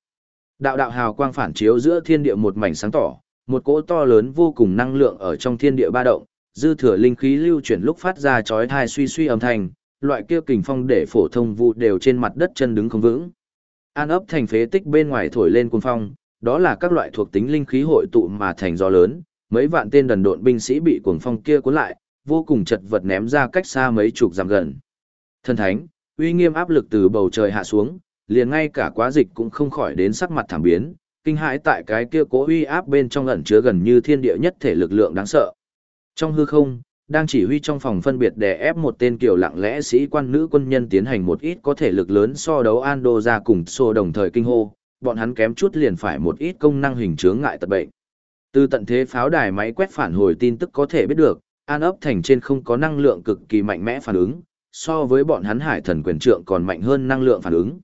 Đạo đạo hào quang phản chiếu giữa thiên địa một mảnh sáng tỏ, một cỗ to lớn vô cùng năng lượng ở trong thiên địa ba động, dư thừa linh khí lưu chuyển lúc phát ra chói tai suy suy âm thanh, loại kia kình phong để phổ thông vụ đều trên mặt đất chân đứng không vững. An ấp thành phế tích bên ngoài thổi lên cuồng phong, đó là các loại thuộc tính linh khí hội tụ mà thành gió lớn, mấy vạn tên đần độn binh sĩ bị cuồng phong kia cuốn lại, vô cùng chật vật ném ra cách xa mấy chục dặm gần. Thần thánh, uy nghiêm áp lực từ bầu trời hạ xuống, liền ngay cả quá dịch cũng không khỏi đến sắc mặt thảm biến, kinh hãi tại cái kia cố uy áp bên trong ẩn chứa gần như thiên địa nhất thể lực lượng đáng sợ. Trong hư không, đang chỉ huy trong phòng phân biệt đè ép một tên kiểu lặng lẽ sĩ quan nữ quân nhân tiến hành một ít có thể lực lớn so đấu Ando ra cùng xô đồng thời kinh hô, bọn hắn kém chút liền phải một ít công năng hình chướng ngại tật bệnh. Từ tận thế pháo đài máy quét phản hồi tin tức có thể biết được, An ấp thành trên không có năng lượng cực kỳ mạnh mẽ phản ứng, so với bọn hắn hải thần quyền trượng còn mạnh hơn năng lượng phản ứng.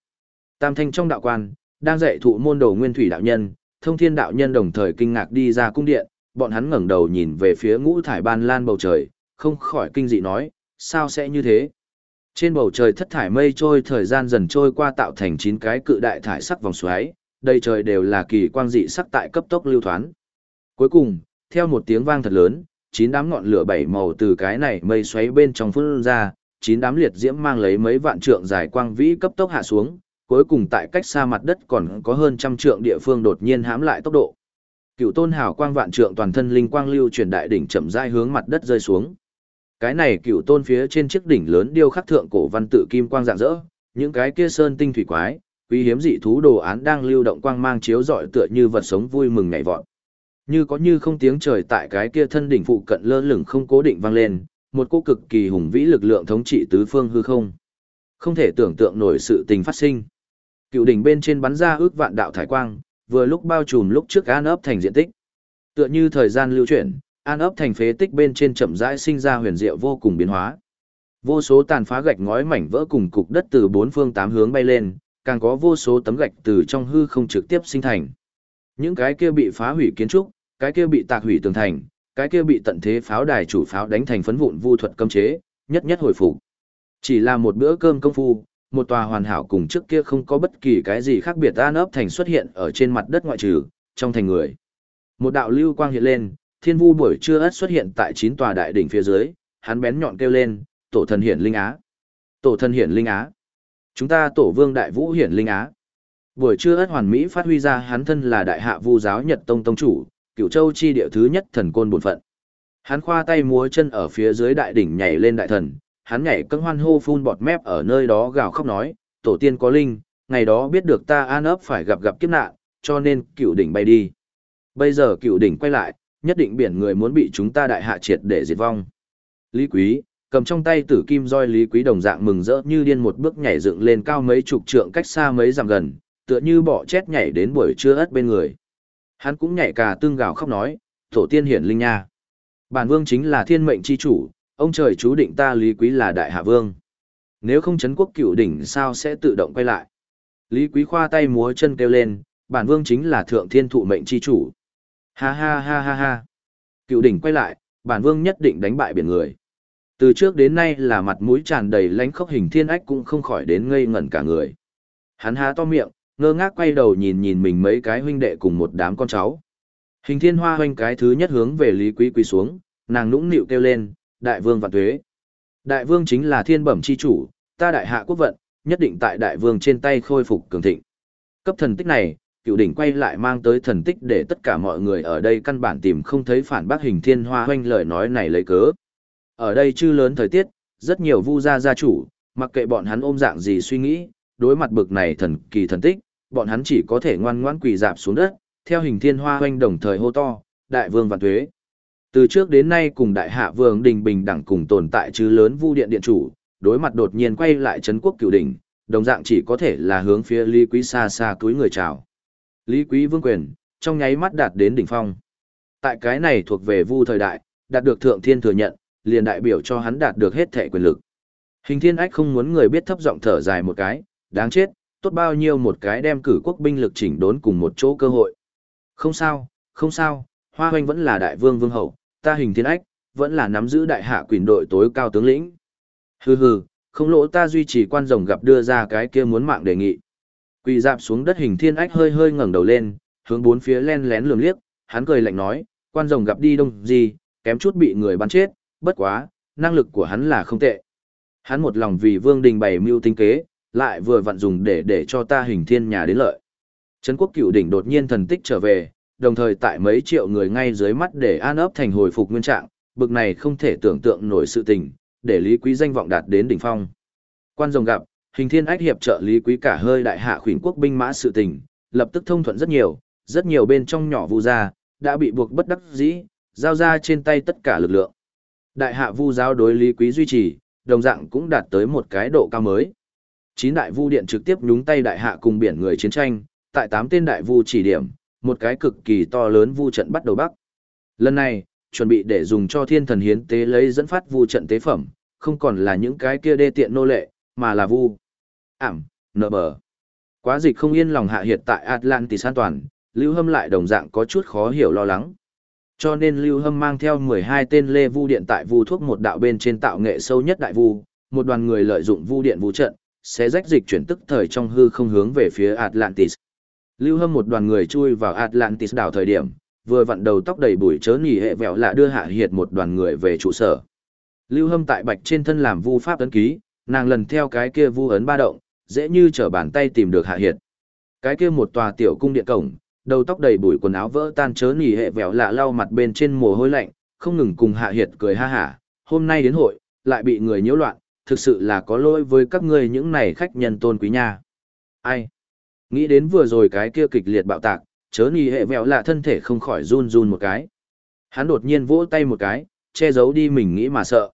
Tam thanh trong đạo quan, đang dạy thụ môn đồ nguyên thủy đạo nhân, thông thiên đạo nhân đồng thời kinh ngạc đi ra cung điện, bọn hắn ngẩng đầu nhìn về phía ngũ thải ban lan bầu trời, không khỏi kinh dị nói, sao sẽ như thế? Trên bầu trời thất thải mây trôi thời gian dần trôi qua tạo thành chín cái cự đại thải sắc vòng xoáy, đầy trời đều là kỳ quang dị sắc tại cấp tốc lưu thoán. Cuối cùng, theo một tiếng vang thật lớn, chín đám ngọn lửa bảy màu từ cái này mây xoáy bên trong phun ra, chín đám liệt diễm mang lấy mấy vạn trượng dài quang vĩ cấp tốc hạ xuống, cuối cùng tại cách xa mặt đất còn có hơn trăm trượng địa phương đột nhiên hãm lại tốc độ. Cựu tôn hào quang vạn trượng toàn thân linh quang lưu chuyển đại đỉnh chậm rãi hướng mặt đất rơi xuống. Cái này cựu tôn phía trên chiếc đỉnh lớn điêu khắc thượng cổ văn tự kim quang rạng rỡ, những cái kia sơn tinh thủy quái, quý hiếm dị thú đồ án đang lưu động quang mang chiếu rọi tựa như vật sống vui mừng nhảy vọt. Như có như không tiếng trời tại cái kia thân đỉnh phụ cận lơ lửng không cố định vang lên, một cô cực kỳ hùng vĩ lực lượng thống trị tứ phương hư không. Không thể tưởng tượng nổi sự tình phát sinh. Cựu đỉnh bên trên bắn ra ước vạn đạo thải quang, vừa lúc bao trùm lúc trước an ấp thành diện tích. Tựa như thời gian lưu chuyển, an ấp thành phế tích bên trên chậm rãi sinh ra huyền diệu vô cùng biến hóa. Vô số tàn phá gạch ngói mảnh vỡ cùng cục đất từ bốn phương tám hướng bay lên, càng có vô số tấm gạch từ trong hư không trực tiếp sinh thành. Những cái kia bị phá hủy kiến trúc, cái kia bị tạc hủy tường thành, cái kia bị tận thế pháo đài chủ pháo đánh thành phấn vụn vu thuật cấm chế, nhất nhất hồi phục. Chỉ là một bữa cơm công phu, một tòa hoàn hảo cùng trước kia không có bất kỳ cái gì khác biệt an ấp thành xuất hiện ở trên mặt đất ngoại trừ, trong thành người. Một đạo lưu quang hiện lên, thiên vu buổi trưa ất xuất hiện tại chín tòa đại đỉnh phía dưới, hắn bén nhọn kêu lên, tổ thần hiển linh á. Tổ thần hiển linh á. Chúng ta tổ vương đại vũ hiển linh á. Buổi trưa ất hoàn mỹ phát huy ra hắn thân là đại hạ vu giáo Nhật Tông Tông chủ, cựu châu chi địa thứ nhất thần côn bổn phận. Hắn khoa tay múa chân ở phía dưới đại đỉnh nhảy lên đại thần, hắn nhảy cân hoan hô phun bọt mép ở nơi đó gào khóc nói, tổ tiên có linh, ngày đó biết được ta an ấp phải gặp gặp kiếp nạn, cho nên cựu đỉnh bay đi. Bây giờ cựu đỉnh quay lại, nhất định biển người muốn bị chúng ta đại hạ triệt để diệt vong. Lý Quý, cầm trong tay tử kim roi Lý Quý đồng dạng mừng rỡ như điên một bước nhảy dựng lên cao mấy chục trượng cách xa mấy dặm gần, tựa như bỏ chết nhảy đến buổi trưa ất bên người. Hắn cũng nhảy cả tương gào khóc nói, tổ tiên hiển linh nha. Bản vương chính là thiên mệnh chi chủ, ông trời chú định ta Lý Quý là đại hạ vương. Nếu không chấn quốc cựu đỉnh sao sẽ tự động quay lại. Lý Quý khoa tay múa chân kêu lên, bản vương chính là thượng thiên thụ mệnh chi chủ. Ha ha ha ha ha. Cựu đỉnh quay lại, bản vương nhất định đánh bại biển người. Từ trước đến nay là mặt mũi tràn đầy lánh khốc hình thiên ách cũng không khỏi đến ngây ngẩn cả người. Hắn há to miệng, ngơ ngác quay đầu nhìn nhìn mình mấy cái huynh đệ cùng một đám con cháu. Hình thiên hoa hoanh cái thứ nhất hướng về Lý Quý quỳ xuống, nàng nũng nịu kêu lên, đại vương vạn tuế. Đại vương chính là thiên bẩm chi chủ, ta đại hạ quốc vận, nhất định tại đại vương trên tay khôi phục cường thịnh. Cấp thần tích này, cựu đỉnh quay lại mang tới thần tích để tất cả mọi người ở đây căn bản tìm không thấy phản bác hình thiên hoa hoanh lời nói này lấy cớ. Ở đây chư lớn thời tiết, rất nhiều vu gia gia chủ, mặc kệ bọn hắn ôm dạng gì suy nghĩ, đối mặt bực này thần kỳ thần tích, bọn hắn chỉ có thể ngoan ngoãn quỳ dạp xuống đất, theo hình thiên hoa hoanh đồng thời hô to, đại vương vạn thuế. Từ trước đến nay cùng đại hạ vương đình bình đẳng cùng tồn tại chứ lớn vu điện điện chủ, đối mặt đột nhiên quay lại trấn quốc cửu đỉnh, đồng dạng chỉ có thể là hướng phía Lý Quý xa xa túi người chào. Lý Quý vương quyền, trong nháy mắt đạt đến đỉnh phong. Tại cái này thuộc về vu thời đại, đạt được thượng thiên thừa nhận, liền đại biểu cho hắn đạt được hết thể quyền lực. Hình thiên ách không muốn người biết thấp giọng thở dài một cái, đáng chết, tốt bao nhiêu một cái đem cử quốc binh lực chỉnh đốn cùng một chỗ cơ hội. Không sao, không sao, Hoa Hoành vẫn là đại vương vương hậu, ta hình thiên ách, vẫn là nắm giữ đại hạ quyền đội tối cao tướng lĩnh. Hừ hừ, không lỗ ta duy trì quan rồng gặp đưa ra cái kia muốn mạng đề nghị. Quỳ dạp xuống đất hình thiên ách hơi hơi ngẩng đầu lên, hướng bốn phía len lén lườm liếc, hắn cười lạnh nói, quan rồng gặp đi đông gì, kém chút bị người bắn chết, bất quá, năng lực của hắn là không tệ. Hắn một lòng vì vương đình bày mưu tinh kế, lại vừa vặn dùng để để cho ta hình thiên nhà đến lợi. Trấn quốc cựu đỉnh đột nhiên thần tích trở về, đồng thời tại mấy triệu người ngay dưới mắt để an ấp thành hồi phục nguyên trạng, bực này không thể tưởng tượng nổi sự tình, để Lý Quý danh vọng đạt đến đỉnh phong. Quan rồng gặp, hình thiên ách hiệp trợ Lý Quý cả hơi đại hạ khuyển quốc binh mã sự tình, lập tức thông thuận rất nhiều, rất nhiều bên trong nhỏ vu gia, đã bị buộc bất đắc dĩ, giao ra trên tay tất cả lực lượng. Đại hạ vu giáo đối Lý Quý duy trì, đồng dạng cũng đạt tới một cái độ cao mới. Chín đại vu điện trực tiếp nhúng tay đại hạ cùng biển người chiến tranh, tại tám tên đại vu chỉ điểm, một cái cực kỳ to lớn vu trận bắt đầu bắc. Lần này, chuẩn bị để dùng cho thiên thần hiến tế lấy dẫn phát vu trận tế phẩm, không còn là những cái kia đê tiện nô lệ, mà là vu. Ảm, nợ bờ. Quá dịch không yên lòng hạ hiệt tại Atlantis an toàn, Lưu Hâm lại đồng dạng có chút khó hiểu lo lắng. Cho nên Lưu Hâm mang theo 12 tên lê vu điện tại vu thuốc một đạo bên trên tạo nghệ sâu nhất đại vu, một đoàn người lợi dụng vu điện vu trận, sẽ rách dịch chuyển tức thời trong hư không hướng về phía Atlantis. Lưu Hâm một đoàn người chui vào Atlantis đảo thời điểm, vừa vặn đầu tóc đầy bụi chớ nhỉ hệ vẹo lạ đưa hạ hiệt một đoàn người về trụ sở. Lưu Hâm tại bạch trên thân làm vu pháp ấn ký, nàng lần theo cái kia vu ấn ba động, dễ như trở bàn tay tìm được hạ hiệt. Cái kia một tòa tiểu cung điện cổng, đầu tóc đầy bụi quần áo vỡ tan chớ nhỉ hệ vẹo lạ lau mặt bên trên mồ hôi lạnh, không ngừng cùng hạ hiệt cười ha hả, hôm nay đến hội, lại bị người nhiễu loạn, thực sự là có lỗi với các ngươi những này khách nhân tôn quý nha. Ai? Nghĩ đến vừa rồi cái kia kịch liệt bạo tạc, chớ nhỉ hệ vẹo lạ thân thể không khỏi run run một cái. Hắn đột nhiên vỗ tay một cái, che giấu đi mình nghĩ mà sợ.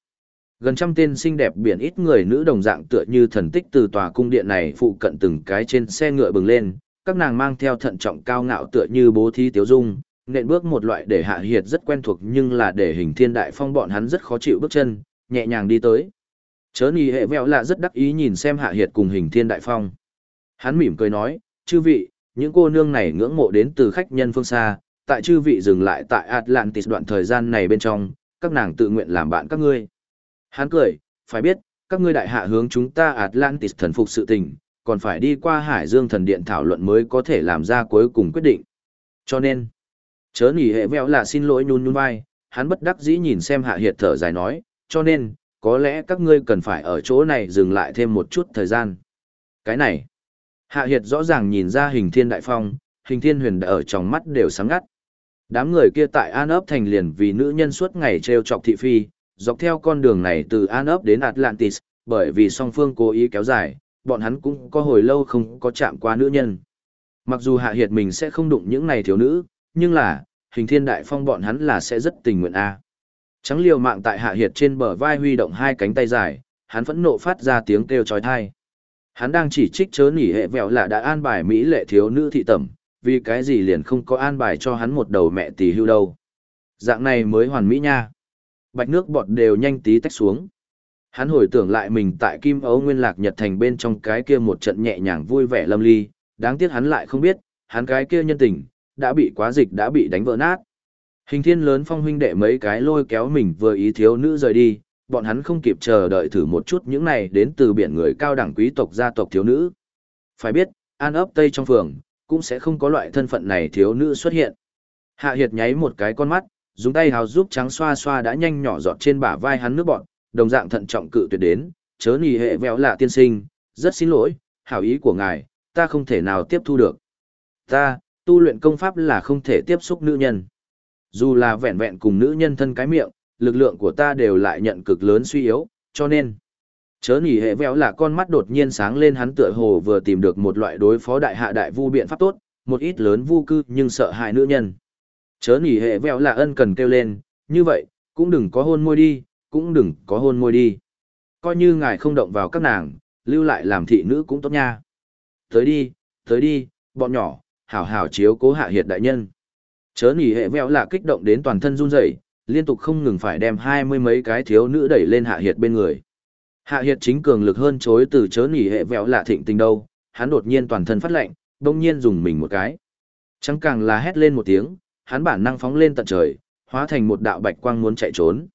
Gần trăm tên xinh đẹp biển ít người nữ đồng dạng tựa như thần tích từ tòa cung điện này phụ cận từng cái trên xe ngựa bừng lên, các nàng mang theo thận trọng cao ngạo tựa như bố thí tiếu dung, nện bước một loại để hạ hiệt rất quen thuộc nhưng là để hình thiên đại phong bọn hắn rất khó chịu bước chân, nhẹ nhàng đi tới. Chớ nì hệ vẹo lạ rất đắc ý nhìn xem hạ hiệt cùng hình thiên đại phong. Hắn mỉm cười nói, chư vị, những cô nương này ngưỡng mộ đến từ khách nhân phương xa, tại chư vị dừng lại tại Atlantis đoạn thời gian này bên trong, các nàng tự nguyện làm bạn các ngươi. Hắn cười, phải biết, các ngươi đại hạ hướng chúng ta Atlantis thần phục sự tình, còn phải đi qua Hải Dương thần điện thảo luận mới có thể làm ra cuối cùng quyết định. Cho nên, chớ nỉ hệ vẹo là xin lỗi nhún nhún vai, hắn bất đắc dĩ nhìn xem hạ hiệt thở dài nói, cho nên, có lẽ các ngươi cần phải ở chỗ này dừng lại thêm một chút thời gian. Cái này, hạ hiệt rõ ràng nhìn ra hình thiên đại phong, hình thiên huyền đã ở trong mắt đều sáng ngắt. Đám người kia tại An ấp thành liền vì nữ nhân suốt ngày treo chọc thị phi, dọc theo con đường này từ An ấp đến Atlantis, bởi vì song phương cố ý kéo dài, bọn hắn cũng có hồi lâu không có chạm qua nữ nhân. Mặc dù hạ hiệt mình sẽ không đụng những này thiếu nữ, nhưng là, hình thiên đại phong bọn hắn là sẽ rất tình nguyện a. Trắng liều mạng tại hạ hiệt trên bờ vai huy động hai cánh tay dài, hắn phẫn nộ phát ra tiếng kêu chói tai. Hắn đang chỉ trích chớ nỉ hệ vẹo là đã an bài mỹ lệ thiếu nữ thị tẩm, vì cái gì liền không có an bài cho hắn một đầu mẹ tỷ hưu đâu. Dạng này mới hoàn mỹ nha. Bạch nước bọt đều nhanh tí tách xuống. Hắn hồi tưởng lại mình tại Kim Ấu Nguyên Lạc Nhật Thành bên trong cái kia một trận nhẹ nhàng vui vẻ lâm ly, đáng tiếc hắn lại không biết, hắn cái kia nhân tình, đã bị quá dịch đã bị đánh vỡ nát. Hình thiên lớn phong huynh đệ mấy cái lôi kéo mình vừa ý thiếu nữ rời đi, bọn hắn không kịp chờ đợi thử một chút những này đến từ biển người cao đẳng quý tộc gia tộc thiếu nữ. Phải biết, an ấp tây trong phường, cũng sẽ không có loại thân phận này thiếu nữ xuất hiện. Hạ Hiệt nháy một cái con mắt, dùng tay hào giúp trắng xoa xoa đã nhanh nhỏ giọt trên bả vai hắn nước bọn, đồng dạng thận trọng cự tuyệt đến, chớ nì hệ vẹo lạ tiên sinh, rất xin lỗi, hảo ý của ngài, ta không thể nào tiếp thu được. Ta, tu luyện công pháp là không thể tiếp xúc nữ nhân. Dù là vẹn vẹn cùng nữ nhân thân cái miệng, lực lượng của ta đều lại nhận cực lớn suy yếu, cho nên. Chớ nỉ hệ véo là con mắt đột nhiên sáng lên hắn tựa hồ vừa tìm được một loại đối phó đại hạ đại vu biện pháp tốt, một ít lớn vu cư nhưng sợ hại nữ nhân. Chớ nỉ hệ véo là ân cần kêu lên, như vậy, cũng đừng có hôn môi đi, cũng đừng có hôn môi đi. Coi như ngài không động vào các nàng, lưu lại làm thị nữ cũng tốt nha. Tới đi, tới đi, bọn nhỏ, hảo hảo chiếu cố hạ hiệt đại nhân. Chớ nỉ hệ véo là kích động đến toàn thân run rẩy, liên tục không ngừng phải đem hai mươi mấy cái thiếu nữ đẩy lên hạ hiệt bên người. Hạ hiệt chính cường lực hơn chối từ chớ nỉ hệ vẹo lạ thịnh tình đâu, hắn đột nhiên toàn thân phát lạnh, đông nhiên dùng mình một cái. Chẳng càng là hét lên một tiếng, hắn bản năng phóng lên tận trời, hóa thành một đạo bạch quang muốn chạy trốn.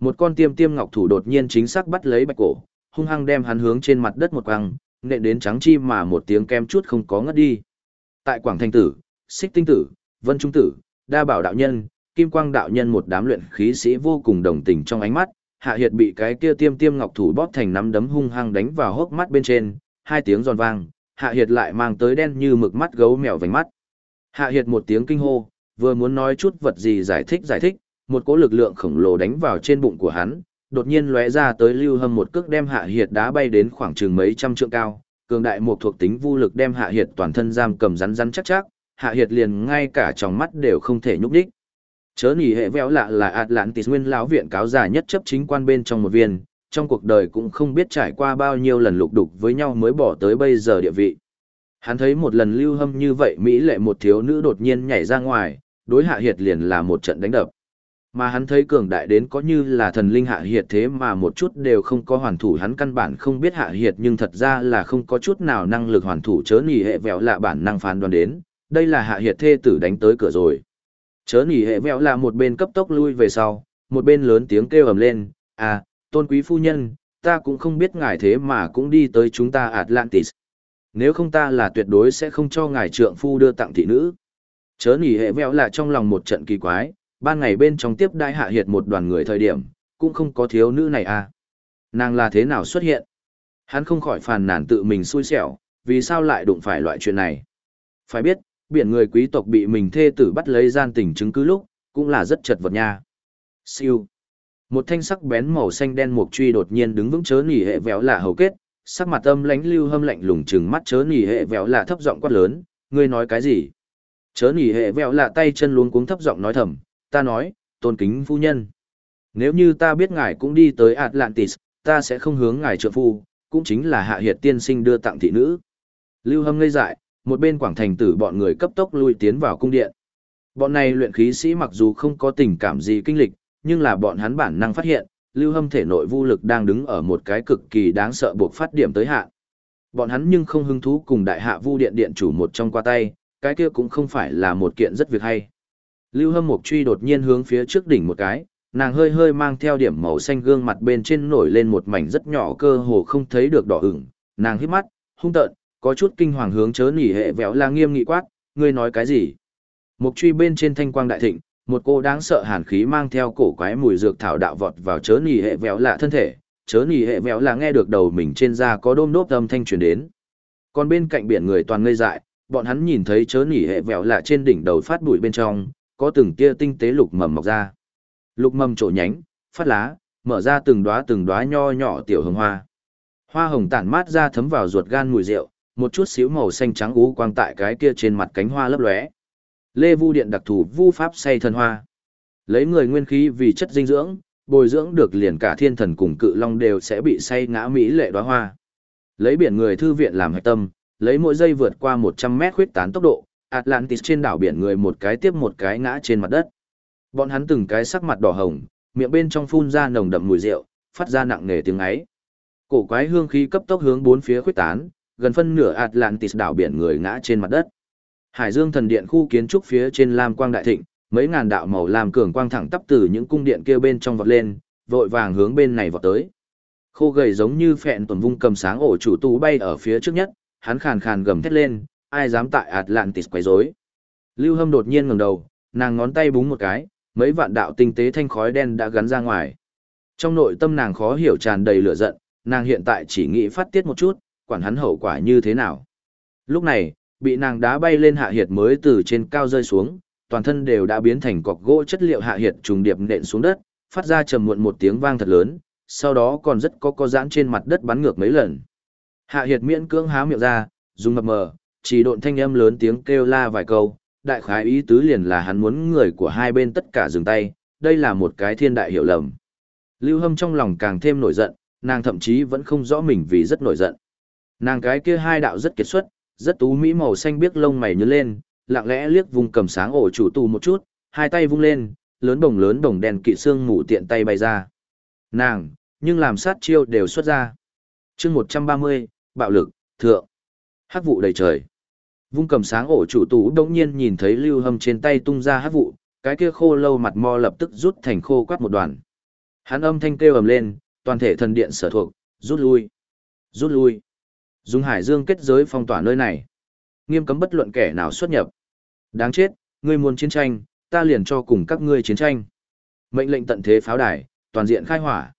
Một con tiêm tiêm ngọc thủ đột nhiên chính xác bắt lấy bạch cổ, hung hăng đem hắn hướng trên mặt đất một quăng, nện đến trắng chi mà một tiếng kem chút không có ngất đi. Tại Quảng thành Tử, Xích Tinh Tử, Vân Trung Tử, Đa Bảo Đạo Nhân, Kim Quang Đạo Nhân một đám luyện khí sĩ vô cùng đồng tình trong ánh mắt, Hạ Hiệt bị cái kia tiêm tiêm ngọc thủ bóp thành nắm đấm hung hăng đánh vào hốc mắt bên trên, hai tiếng giòn vang, Hạ Hiệt lại mang tới đen như mực mắt gấu mèo vành mắt. Hạ Hiệt một tiếng kinh hô, vừa muốn nói chút vật gì giải thích giải thích, một cỗ lực lượng khổng lồ đánh vào trên bụng của hắn, đột nhiên lóe ra tới lưu hâm một cước đem Hạ Hiệt đá bay đến khoảng chừng mấy trăm trượng cao, cường đại một thuộc tính vô lực đem Hạ Hiệt toàn thân giam cầm rắn rắn chắc chắc, Hạ Hiệt liền ngay cả trong mắt đều không thể nhúc nhích. Chớ nỉ hệ véo lạ là Atlantis nguyên lão viện cáo giả nhất chấp chính quan bên trong một viên, trong cuộc đời cũng không biết trải qua bao nhiêu lần lục đục với nhau mới bỏ tới bây giờ địa vị. Hắn thấy một lần lưu hâm như vậy Mỹ lệ một thiếu nữ đột nhiên nhảy ra ngoài, đối hạ hiệt liền là một trận đánh đập. Mà hắn thấy cường đại đến có như là thần linh hạ hiệt thế mà một chút đều không có hoàn thủ hắn căn bản không biết hạ hiệt nhưng thật ra là không có chút nào năng lực hoàn thủ chớ nỉ hệ vẹo lạ bản năng phán đoán đến, đây là hạ hiệt thê tử đánh tới cửa rồi. Chớ nỉ hệ vẹo là một bên cấp tốc lui về sau, một bên lớn tiếng kêu ầm lên, à, tôn quý phu nhân, ta cũng không biết ngài thế mà cũng đi tới chúng ta Atlantis. Nếu không ta là tuyệt đối sẽ không cho ngài trượng phu đưa tặng thị nữ. Chớ nỉ hệ vẹo là trong lòng một trận kỳ quái, ban ngày bên trong tiếp đai hạ hiệt một đoàn người thời điểm, cũng không có thiếu nữ này à. Nàng là thế nào xuất hiện? Hắn không khỏi phàn nàn tự mình xui xẻo, vì sao lại đụng phải loại chuyện này? Phải biết, biển người quý tộc bị mình thê tử bắt lấy gian tình chứng cứ lúc, cũng là rất chật vật nha. Siêu. Một thanh sắc bén màu xanh đen mục truy đột nhiên đứng vững chớ nỉ hệ véo là hầu kết, sắc mặt âm lãnh lưu hâm lạnh lùng chừng mắt chớ nỉ hệ véo là thấp giọng quát lớn, ngươi nói cái gì? Chớ nỉ hệ véo là tay chân luống cuống thấp giọng nói thầm, ta nói, tôn kính phu nhân. Nếu như ta biết ngài cũng đi tới Atlantis, ta sẽ không hướng ngài trợ phu, cũng chính là hạ hiệt tiên sinh đưa tặng thị nữ. Lưu hâm ngây dại, một bên quảng thành tử bọn người cấp tốc lui tiến vào cung điện. Bọn này luyện khí sĩ mặc dù không có tình cảm gì kinh lịch, nhưng là bọn hắn bản năng phát hiện, lưu hâm thể nội vô lực đang đứng ở một cái cực kỳ đáng sợ buộc phát điểm tới hạn. Bọn hắn nhưng không hứng thú cùng đại hạ vu điện điện chủ một trong qua tay, cái kia cũng không phải là một kiện rất việc hay. Lưu hâm mục truy đột nhiên hướng phía trước đỉnh một cái, nàng hơi hơi mang theo điểm màu xanh gương mặt bên trên nổi lên một mảnh rất nhỏ cơ hồ không thấy được đỏ ửng, nàng hít mắt, hung tợn, có chút kinh hoàng hướng chớ nỉ hệ véo la nghiêm nghị quát, ngươi nói cái gì? Mục truy bên trên thanh quang đại thịnh, một cô đáng sợ hàn khí mang theo cổ quái mùi dược thảo đạo vọt vào chớ nỉ hệ véo lạ thân thể, chớ nỉ hệ véo là nghe được đầu mình trên da có đôm đốp âm thanh truyền đến. Còn bên cạnh biển người toàn ngây dại, bọn hắn nhìn thấy chớ nỉ hệ véo lạ trên đỉnh đầu phát bụi bên trong, có từng tia tinh tế lục mầm mọc ra. Lục mầm trổ nhánh, phát lá, mở ra từng đóa từng đóa nho nhỏ tiểu hồng hoa. Hoa hồng tản mát ra thấm vào ruột gan mùi rượu, một chút xíu màu xanh trắng ú quang tại cái kia trên mặt cánh hoa lấp lóe. Lê Vu Điện đặc thù vu pháp say thần hoa. Lấy người nguyên khí vì chất dinh dưỡng, bồi dưỡng được liền cả thiên thần cùng cự long đều sẽ bị say ngã mỹ lệ đóa hoa. Lấy biển người thư viện làm hạch tâm, lấy mỗi giây vượt qua 100 mét khuyết tán tốc độ, Atlantis trên đảo biển người một cái tiếp một cái ngã trên mặt đất. Bọn hắn từng cái sắc mặt đỏ hồng, miệng bên trong phun ra nồng đậm mùi rượu, phát ra nặng nề tiếng ấy. Cổ quái hương khí cấp tốc hướng bốn phía khuyết tán, gần phân nửa Atlantis đảo biển người ngã trên mặt đất. Hải Dương thần điện khu kiến trúc phía trên Lam Quang Đại Thịnh, mấy ngàn đạo màu lam cường quang thẳng tắp từ những cung điện kia bên trong vọt lên, vội vàng hướng bên này vọt tới. Khô gầy giống như phẹn tuần vung cầm sáng ổ chủ tú bay ở phía trước nhất, hắn khàn khàn gầm thét lên, ai dám tại Atlantis quấy rối. Lưu Hâm đột nhiên ngẩng đầu, nàng ngón tay búng một cái, mấy vạn đạo tinh tế thanh khói đen đã gắn ra ngoài. Trong nội tâm nàng khó hiểu tràn đầy lửa giận, nàng hiện tại chỉ nghĩ phát tiết một chút, quản hắn hậu quả như thế nào. Lúc này, bị nàng đá bay lên hạ hiệt mới từ trên cao rơi xuống, toàn thân đều đã biến thành cọc gỗ chất liệu hạ hiệt trùng điệp nện xuống đất, phát ra trầm muộn một tiếng vang thật lớn, sau đó còn rất có co giãn trên mặt đất bắn ngược mấy lần. Hạ hiệt miễn cưỡng há miệng ra, dùng mập mờ, chỉ độn thanh âm lớn tiếng kêu la vài câu, đại khái ý tứ liền là hắn muốn người của hai bên tất cả dừng tay, đây là một cái thiên đại hiểu lầm. Lưu Hâm trong lòng càng thêm nổi giận, nàng thậm chí vẫn không rõ mình vì rất nổi giận. Nàng cái kia hai đạo rất kiệt xuất, rất tú mỹ màu xanh biếc lông mày nhớ lên, lặng lẽ liếc vùng cầm sáng ổ chủ tù một chút, hai tay vung lên, lớn đồng lớn đồng đèn kỵ xương mù tiện tay bay ra. Nàng, nhưng làm sát chiêu đều xuất ra. chương 130, bạo lực, thượng, hắc vụ đầy trời. Vung cầm sáng ổ chủ tù đống nhiên nhìn thấy lưu hâm trên tay tung ra hắc vụ, cái kia khô lâu mặt mo lập tức rút thành khô quát một đoàn. Hắn âm thanh kêu ầm lên, toàn thể thần điện sở thuộc, rút lui, rút lui. Dùng hải dương kết giới phong tỏa nơi này. Nghiêm cấm bất luận kẻ nào xuất nhập. Đáng chết, ngươi muốn chiến tranh, ta liền cho cùng các ngươi chiến tranh. Mệnh lệnh tận thế pháo đài, toàn diện khai hỏa.